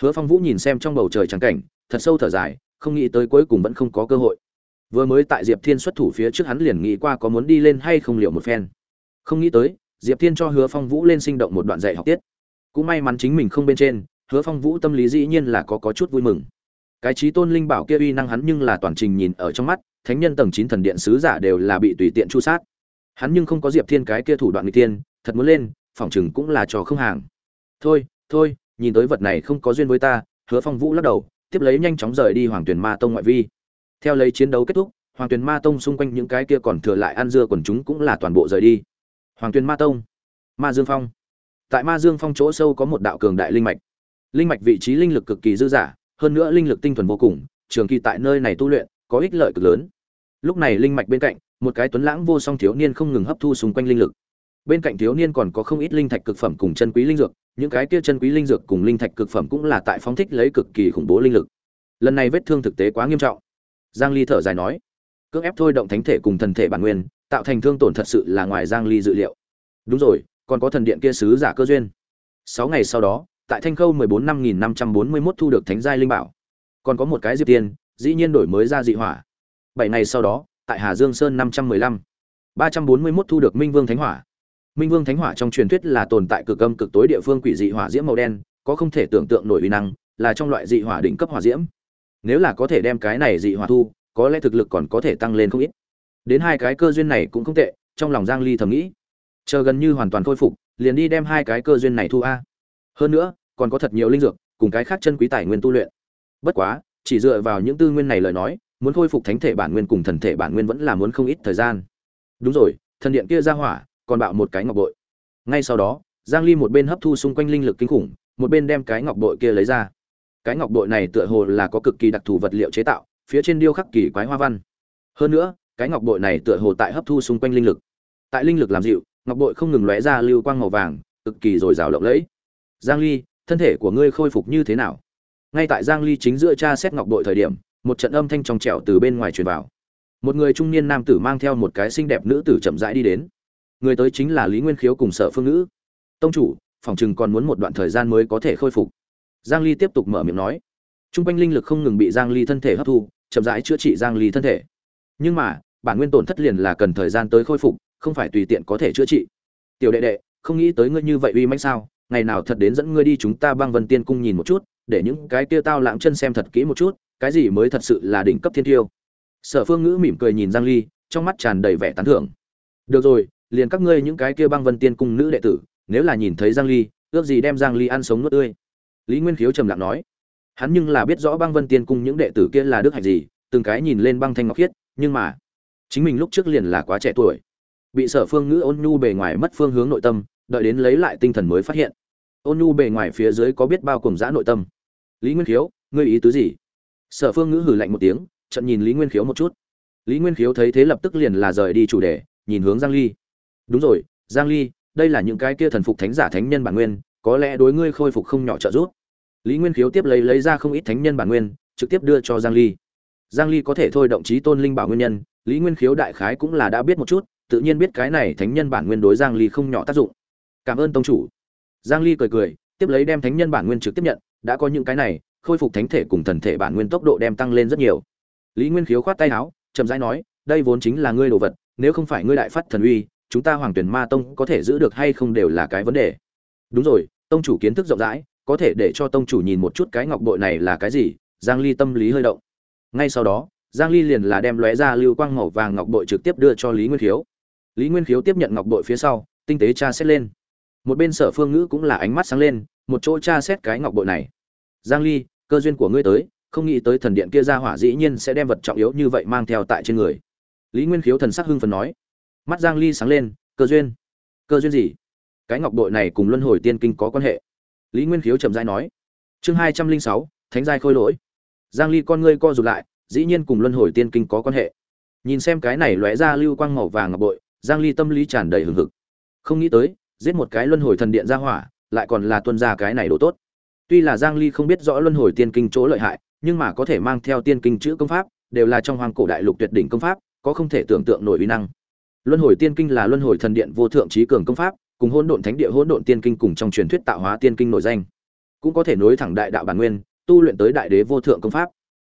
Hứa phong vũ nhìn xem trong bầu trời trắng cảnh, thật sâu thở dài, không nghĩ tới cuối cùng vẫn không có cơ hội. Vừa mới tại diệp thiên xuất thủ phía trước hắn liền nghĩ qua có muốn đi lên hay không liệu một phen. Không nghĩ tới, diệp thiên cho hứa phong vũ lên sinh động một đoạn dạy học tiết. Cũng may mắn chính mình không bên trên hứa phong vũ tâm lý dĩ nhiên là có, có chút vui mừng. Cái trí tôn linh bảo kia uy năng hắn nhưng là toàn trình nhìn ở trong mắt thánh nhân tầng chín thần điện sứ giả đều là bị tùy tiện chu sát. Hắn nhưng không có diệp thiên cái kia thủ đoạn n g tiên thật muốn lên phỏng chừng cũng là trò không hàng. Thôi thôi nhìn tới vật này không có duyên với ta hứa phong vũ lắc đầu tiếp lấy nhanh chóng rời đi hoàng tuyền ma tông ngoại vi. Theo lấy chiến đấu kết thúc hoàng tuyền ma tông xung quanh những cái kia còn thừa lại ăn dưa quần chúng cũng là toàn bộ rời đi. Hoàng tuyền ma tông ma dương phong. Tại ma dương phong chỗ sâu có một đạo cường đại linh mạch linh mạch vị trí linh lực cực kỳ dư dả, hơn nữa linh lực tinh thuần vô cùng, trường kỳ tại nơi này tu luyện, có ích lợi cực lớn. Lúc này linh mạch bên cạnh, một cái tuấn lãng vô song thiếu niên không ngừng hấp thu xung quanh linh lực. Bên cạnh thiếu niên còn có không ít linh thạch cực phẩm cùng chân quý linh dược, những cái kia chân quý linh dược cùng linh thạch cực phẩm cũng là tại phóng thích lấy cực kỳ khủng bố linh lực. Lần này vết thương thực tế quá nghiêm trọng. Giang ly thở dài nói, cưỡng ép thôi động thánh thể cùng thần thể bản nguyên, tạo thành thương tổn thật sự là ngoài giang ly dự liệu. Đúng rồi, còn có thần điện kia sứ giả cơ duyên. Sáu ngày sau đó tại thanh khâu 14 năm nghìn 541 thu được thánh giai linh bảo. Còn có một cái diệp tiền dĩ nhiên đổi mới ra dị hỏa. Bảy ngày sau đó, tại hà dương sơn 515 341 thu được minh vương thánh hỏa. Minh vương thánh hỏa trong truyền thuyết là tồn tại cực âm cực tối địa phương quỷ dị hỏa diễm màu đen, có không thể tưởng tượng nổi uy năng, là trong loại dị hỏa đỉnh cấp hỏa diễm. Nếu là có thể đem cái này dị hỏa thu, có lẽ thực lực còn có thể tăng lên không ít. Đến hai cái cơ duyên này cũng không tệ, trong lòng giang ly thầm nghĩ. Chờ gần như hoàn toàn khôi phục, liền đi đem hai cái cơ duyên này thu a hơn nữa, còn có thật nhiều linh dược, cùng cái khác chân quý tài nguyên tu luyện. Bất quá, chỉ dựa vào những tư nguyên này lời nói, muốn khôi phục thánh thể bản nguyên cùng thần thể bản nguyên vẫn là muốn không ít thời gian. Đúng rồi, thần điện kia ra hỏa, còn bạo một cái ngọc bội. Ngay sau đó, giang ly một bên hấp thu xung quanh linh lực kinh khủng, một bên đem cái ngọc bội kia lấy ra. Cái ngọc bội này tựa hồ là có cực kỳ đặc thù vật liệu chế tạo, phía trên điêu khắc kỳ quái hoa văn. Hơn nữa, cái ngọc bội này tựa hồ tại hấp thu xung quanh linh lực. Tại linh lực làm dịu, ngọc bội không ngừng lóe ra lưu quang màu vàng, cực kỳ dồi dào lộng lẫy giang ly, thân thể của ngươi khôi phục như thế nào? Ngay tại giang ly chính giữa tra xét ngọc đội thời điểm, một trận âm thanh trong trẻo từ bên ngoài truyền vào. Một người trung niên nam tử mang theo một cái xinh đẹp nữ tử chậm rãi đi đến. Người tới chính là lý nguyên khiếu cùng sở phương Nữ. tông chủ, phòng chừng còn muốn một đoạn thời gian mới có thể khôi phục. Giang ly tiếp tục mở miệng nói. Trung quanh linh lực không ngừng bị giang ly thân thể hấp thu, chậm rãi chữa trị giang ly thân thể. Nhưng mà, bản nguyên tổn thất liền là cần thời gian tới khôi phục, không phải tùy tiện có thể chữa trị. Tiểu đệ đệ, không nghĩ tới ngươi như vậy uy mãnh sao? Ngày nào thật đến dẫn ngươi đi chúng ta băng vân tiên cung nhìn một chút, để những cái kia tao lãng chân xem thật kỹ một chút, cái gì mới thật sự là đỉnh cấp thiên tiêu. Sở phương ngữ mỉm cười nhìn giang ly, trong mắt tràn đầy vẻ tán thưởng. Được rồi, liền các ngươi những cái kia băng vân tiên cung nữ đệ tử, nếu là nhìn thấy giang ly, ước gì đem giang ly ăn sống nuốt tươi. Lý nguyên khiếu trầm lặng nói. Hắn nhưng là biết rõ băng vân tiên cung những đệ tử kia là đức hạnh gì, từng cái nhìn lên băng thanh ngọc khiết, nhưng mà, chính mình lúc trước liền là quá trẻ tuổi bị sở phương ngữ ôn nhu bề ngoài mất phương hướng nội tâm, đợi đến lấy lại tinh thần mới phát hiện. Ôn nhu bề ngoài phía dưới có biết bao cùng dã nội tâm. Lý nguyên khiếu, ngươi ý tứ gì? Sở phương ngữ hử lạnh một tiếng trận nhìn lý nguyên khiếu một chút. Lý nguyên khiếu thấy thế lập tức liền là rời đi chủ đề, nhìn hướng giang ly. Đúng rồi, giang ly, đây là những cái kia thần phục thánh giả thánh nhân bản nguyên, có lẽ đối ngươi khôi phục không nhỏ trợ giúp. Lý nguyên khiếu tiếp lấy lấy ra không ít thánh nhân bản nguyên, trực tiếp đưa cho giang ly. Giang ly có thể thôi động chí tôn linh bảo nguyên nhân, lý nguyên khiếu đại khái cũng là đã biết một chút tự nhiên biết cái này thánh nhân bản nguyên đối giang ly không nhỏ tác dụng. Cảm ơn tông chủ. Giang ly cười cười, tiếp lấy đem thánh nhân bản nguyên trực tiếp nhận, đã có những cái này, khôi phục thánh thể cùng thần thể bản nguyên tốc độ đem tăng lên rất nhiều. Lý nguyên khiếu khoát tay áo, chậm rãi nói, đây vốn chính là ngươi đồ vật, nếu không phải ngươi đại phát thần uy, chúng ta hoàng tuyển ma tông có thể giữ được hay không đều là cái vấn đề. Đúng rồi, tông chủ kiến thức rộng rãi, có thể để cho tông chủ nhìn một chút cái ngọc bội này là cái gì? Giang ly tâm lý hơi động. Ngay sau đó, giang ly liền là đem lóe ra lưu quang màu vàng ngọc bội trực tiếp đưa cho lý nguyên khiếu lý nguyên khiếu tiếp nhận ngọc bội phía sau, tinh tế tra xét lên. Một bên sở phương ngữ cũng là ánh mắt sáng lên, một chỗ tra xét cái ngọc bội này. Giang ly, cơ duyên của ngươi tới, không nghĩ tới thần điện kia ra hỏa dĩ nhiên sẽ đem vật trọng yếu như vậy mang theo tại trên người. Lý nguyên khiếu thần sắc hưng phấn nói. Mắt giang ly sáng lên, cơ duyên. Cơ duyên gì? Cái ngọc bội này cùng luân hồi tiên kinh có quan hệ? Lý nguyên khiếu chậm rãi nói. Chương hai trăm linh sáu, thánh giai khôi lỗi. Giang ly con ngươi co rụt lại, dĩ nhiên cùng luân hồi tiên kinh có quan hệ. Nhìn xem cái này lóe ra lưu quang màu vàng ngọc bội giang ly tâm lý tràn đầy hừng hực. Không nghĩ tới, giết một cái luân hồi thần điện ra hỏa, lại còn là tuân ra cái này đồ tốt. Tuy là giang ly không biết rõ luân hồi tiên kinh chỗ lợi hại, nhưng mà có thể mang theo tiên kinh chữ công pháp, đều là trong hoàng cổ đại lục tuyệt đỉnh công pháp, có không thể tưởng tượng nổi uy năng. Luân hồi tiên kinh là luân hồi thần điện vô thượng trí cường công pháp, cùng hỗn độn thánh địa hỗn độn tiên kinh cùng trong truyền thuyết tạo hóa tiên kinh nổi danh. Cũng có thể nối thẳng đại đạo bản nguyên, tu luyện tới đại đế vô thượng công pháp.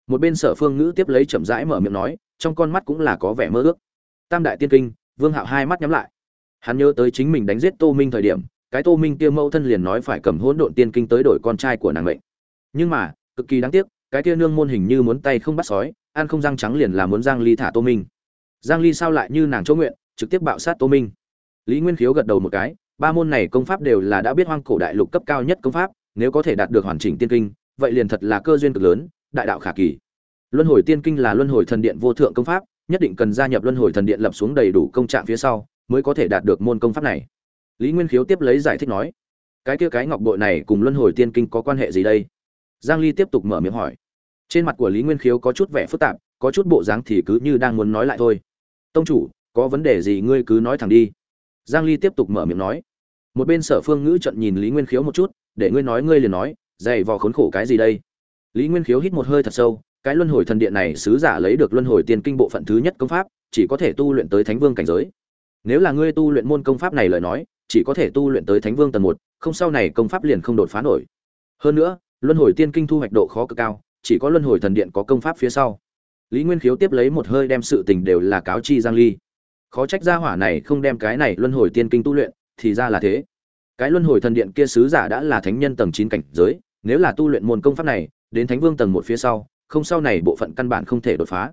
Một bên sở phương ngữ tiếp lấy chậm rãi mở miệng nói, trong con mắt cũng là có vẻ mơ ước. Tam đại tiên kinh vương hạo hai mắt nhắm lại. Hắn nhớ tới chính mình đánh giết tô minh thời điểm, cái tô minh kia mẫu thân liền nói phải cầm hỗn độn tiên kinh tới đổi con trai của nàng mệnh. Nhưng mà, cực kỳ đáng tiếc, cái kia nương môn hình như muốn tay không bắt sói, ăn không răng trắng liền là muốn giang ly thả tô minh. Giang ly sao lại như nàng chỗ nguyện, trực tiếp bạo sát tô minh? Lý nguyên khiếu gật đầu một cái, ba môn này công pháp đều là đã biết hoang cổ đại lục cấp cao nhất công pháp, nếu có thể đạt được hoàn chỉnh tiên kinh, vậy liền thật là cơ duyên cực lớn, đại đạo khả kỳ. Luân hồi tiên kinh là luân hồi thần điện vô thượng công pháp nhất định cần gia nhập luân hồi thần điện lập xuống đầy đủ công trạng phía sau mới có thể đạt được môn công pháp này. Lý nguyên khiếu tiếp lấy giải thích nói, cái kia cái ngọc bội này cùng luân hồi tiên kinh có quan hệ gì đây? Giang ly tiếp tục mở miệng hỏi. Trên mặt của lý nguyên khiếu có chút vẻ phức tạp, có chút bộ dáng thì cứ như đang muốn nói lại thôi. Tông chủ, có vấn đề gì ngươi cứ nói thẳng đi. Giang ly tiếp tục mở miệng nói. Một bên sở phương ngữ trận nhìn lý nguyên khiếu một chút, để ngươi nói ngươi liền nói, dày vò khốn khổ cái gì đây? Lý nguyên khiếu hít một hơi thật sâu cái luân hồi thần điện này sứ giả lấy được luân hồi tiên kinh bộ phận thứ nhất công pháp, chỉ có thể tu luyện tới thánh vương cảnh giới. Nếu là ngươi tu luyện môn công pháp này lời nói, chỉ có thể tu luyện tới thánh vương tầng một, không sau này công pháp liền không đột phá nổi. Hơn nữa, luân hồi tiên kinh thu hoạch độ khó cực cao, chỉ có luân hồi thần điện có công pháp phía sau. Lý nguyên khiếu tiếp lấy một hơi đem sự tình đều là cáo chi giang ly. Khó trách gia hỏa này không đem cái này luân hồi tiên kinh tu luyện, thì ra là thế. Cái luân hồi thần điện kia sứ giả đã là thánh nhân tầng 9 cảnh giới, nếu là tu luyện môn công pháp này, đến thánh vương tầng một phía sau không sau này bộ phận căn bản không thể đột phá.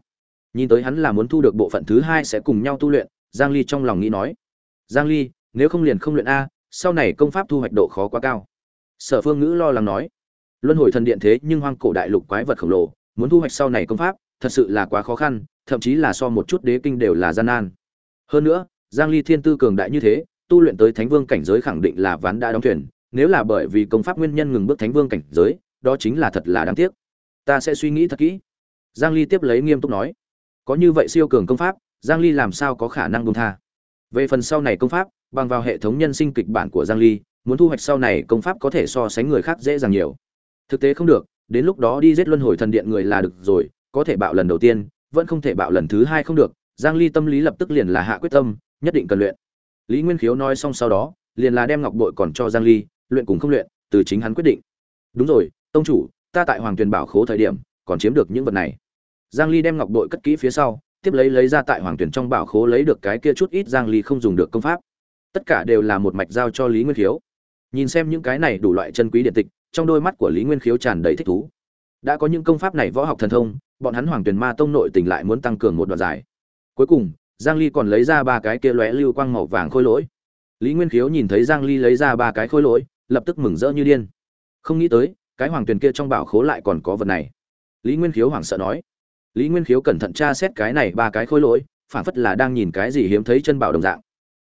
Nhìn tới hắn là muốn thu được bộ phận thứ hai sẽ cùng nhau tu luyện, giang ly trong lòng nghĩ nói. Giang ly, nếu không liền không luyện a, sau này công pháp thu hoạch độ khó quá cao. Sở phương ngữ lo lắng nói. Luân hồi thần điện thế nhưng hoang cổ đại lục quái vật khổng lồ, muốn thu hoạch sau này công pháp, thật sự là quá khó khăn, thậm chí là so một chút đế kinh đều là gian nan. Hơn nữa, giang ly thiên tư cường đại như thế, tu luyện tới thánh vương cảnh giới khẳng định là ván đã đóng thuyền, nếu là bởi vì công pháp nguyên nhân ngừng bước thánh vương cảnh giới, đó chính là thật là đáng tiếc ta sẽ suy nghĩ thật kỹ. Giang ly tiếp lấy nghiêm túc nói, có như vậy siêu cường công pháp, giang ly làm sao có khả năng buông tha? Về phần sau này công pháp, bằng vào hệ thống nhân sinh kịch bản của giang ly, muốn thu hoạch sau này công pháp có thể so sánh người khác dễ dàng nhiều. Thực tế không được, đến lúc đó đi giết luân hồi thần điện người là được rồi, có thể bạo lần đầu tiên, vẫn không thể bạo lần thứ hai không được. Giang ly tâm lý lập tức liền là hạ quyết tâm, nhất định cần luyện. Lý nguyên khiếu nói xong sau đó, liền là đem ngọc bội còn cho giang ly, luyện cùng không luyện, từ chính hắn quyết định. Đúng rồi, tông chủ ta tại hoàng tuyền bảo khố thời điểm, còn chiếm được những vật này. Giang ly đem ngọc bội cất kỹ phía sau, tiếp lấy lấy ra tại hoàng tuyền trong bảo khố lấy được cái kia chút ít giang ly không dùng được công pháp. Tất cả đều là một mạch giao cho lý nguyên khiếu. Nhìn xem những cái này đủ loại chân quý điện tịch, trong đôi mắt của lý nguyên khiếu tràn đầy thích thú. Đã có những công pháp này võ học thần thông, bọn hắn hoàng tuyền ma tông nội tình lại muốn tăng cường một đoạn dài. Cuối cùng, giang ly còn lấy ra ba cái kia lóe lưu quang màu vàng khôi lỗi. Lý nguyên khiếu nhìn thấy giang ly lấy ra ba cái khôi lỗi, lập tức mừng rỡ như điên. Không nghĩ tới cái hoàng tuyền kia trong bảo khố lại còn có vật này. Lý nguyên khiếu hoảng sợ nói. Lý nguyên khiếu cẩn thận tra xét cái này ba cái khôi lỗi phản phất là đang nhìn cái gì hiếm thấy chân bảo đồng dạng.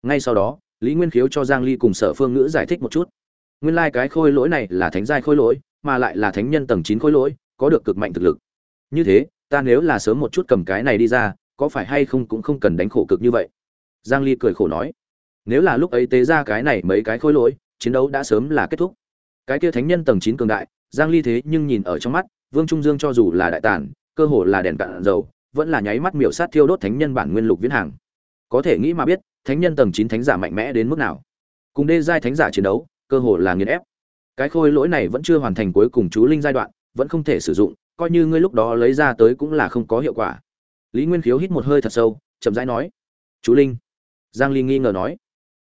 Ngay sau đó, lý nguyên khiếu cho giang ly cùng sở phương ngữ giải thích một chút. Nguyên lai like cái khôi lỗi này là thánh giai khôi lỗi, mà lại là thánh nhân tầng 9 khôi lỗi, có được cực mạnh thực lực. Như thế, ta nếu là sớm một chút cầm cái này đi ra, có phải hay không cũng không cần đánh khổ cực như vậy? Giang ly cười khổ nói. Nếu là lúc ấy tế ra cái này mấy cái khôi lỗi, chiến đấu đã sớm là kết thúc. Cái kia thánh nhân tầng 9 cường đại giang ly thế nhưng nhìn ở trong mắt, vương trung dương cho dù là đại tàn cơ hồ là đèn cạn dầu, vẫn là nháy mắt miểu sát thiêu đốt thánh nhân bản nguyên lục viễn hàng. Có thể nghĩ mà biết, thánh nhân tầng 9 thánh giả mạnh mẽ đến mức nào. Cùng đê giai thánh giả chiến đấu, cơ hồ là nghiền ép. Cái khôi lỗi này vẫn chưa hoàn thành cuối cùng chú linh giai đoạn, vẫn không thể sử dụng, coi như ngươi lúc đó lấy ra tới cũng là không có hiệu quả. Lý nguyên khiếu hít một hơi thật sâu, chậm rãi nói, chú linh. Giang ly nghi ngờ nói.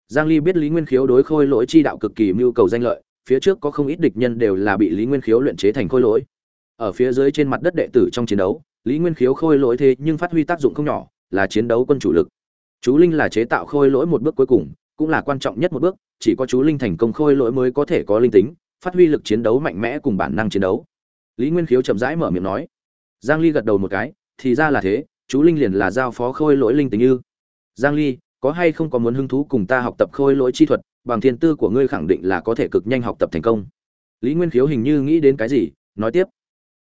Giang ly biết lý nguyên khiếu đối khôi lỗi chi đạo cực kỳ mưu cầu danh lợi phía trước có không ít địch nhân đều là bị lý nguyên khiếu luyện chế thành khôi lỗi. Ở phía dưới trên mặt đất đệ tử trong chiến đấu, lý nguyên khiếu khôi lỗi thế nhưng phát huy tác dụng không nhỏ, là chiến đấu quân chủ lực. Chú linh là chế tạo khôi lỗi một bước cuối cùng, cũng là quan trọng nhất một bước, chỉ có chú linh thành công khôi lỗi mới có thể có linh tính, phát huy lực chiến đấu mạnh mẽ cùng bản năng chiến đấu. Lý nguyên khiếu chậm rãi mở miệng nói. Giang ly gật đầu một cái, thì ra là thế, chú linh liền là giao phó khôi lỗi linh tính như giang ly, có hay không có muốn hứng thú cùng ta học tập khôi lỗi chi thuật bằng thiên tư của ngươi khẳng định là có thể cực nhanh học tập thành công. Lý nguyên khiếu hình như nghĩ đến cái gì, nói tiếp.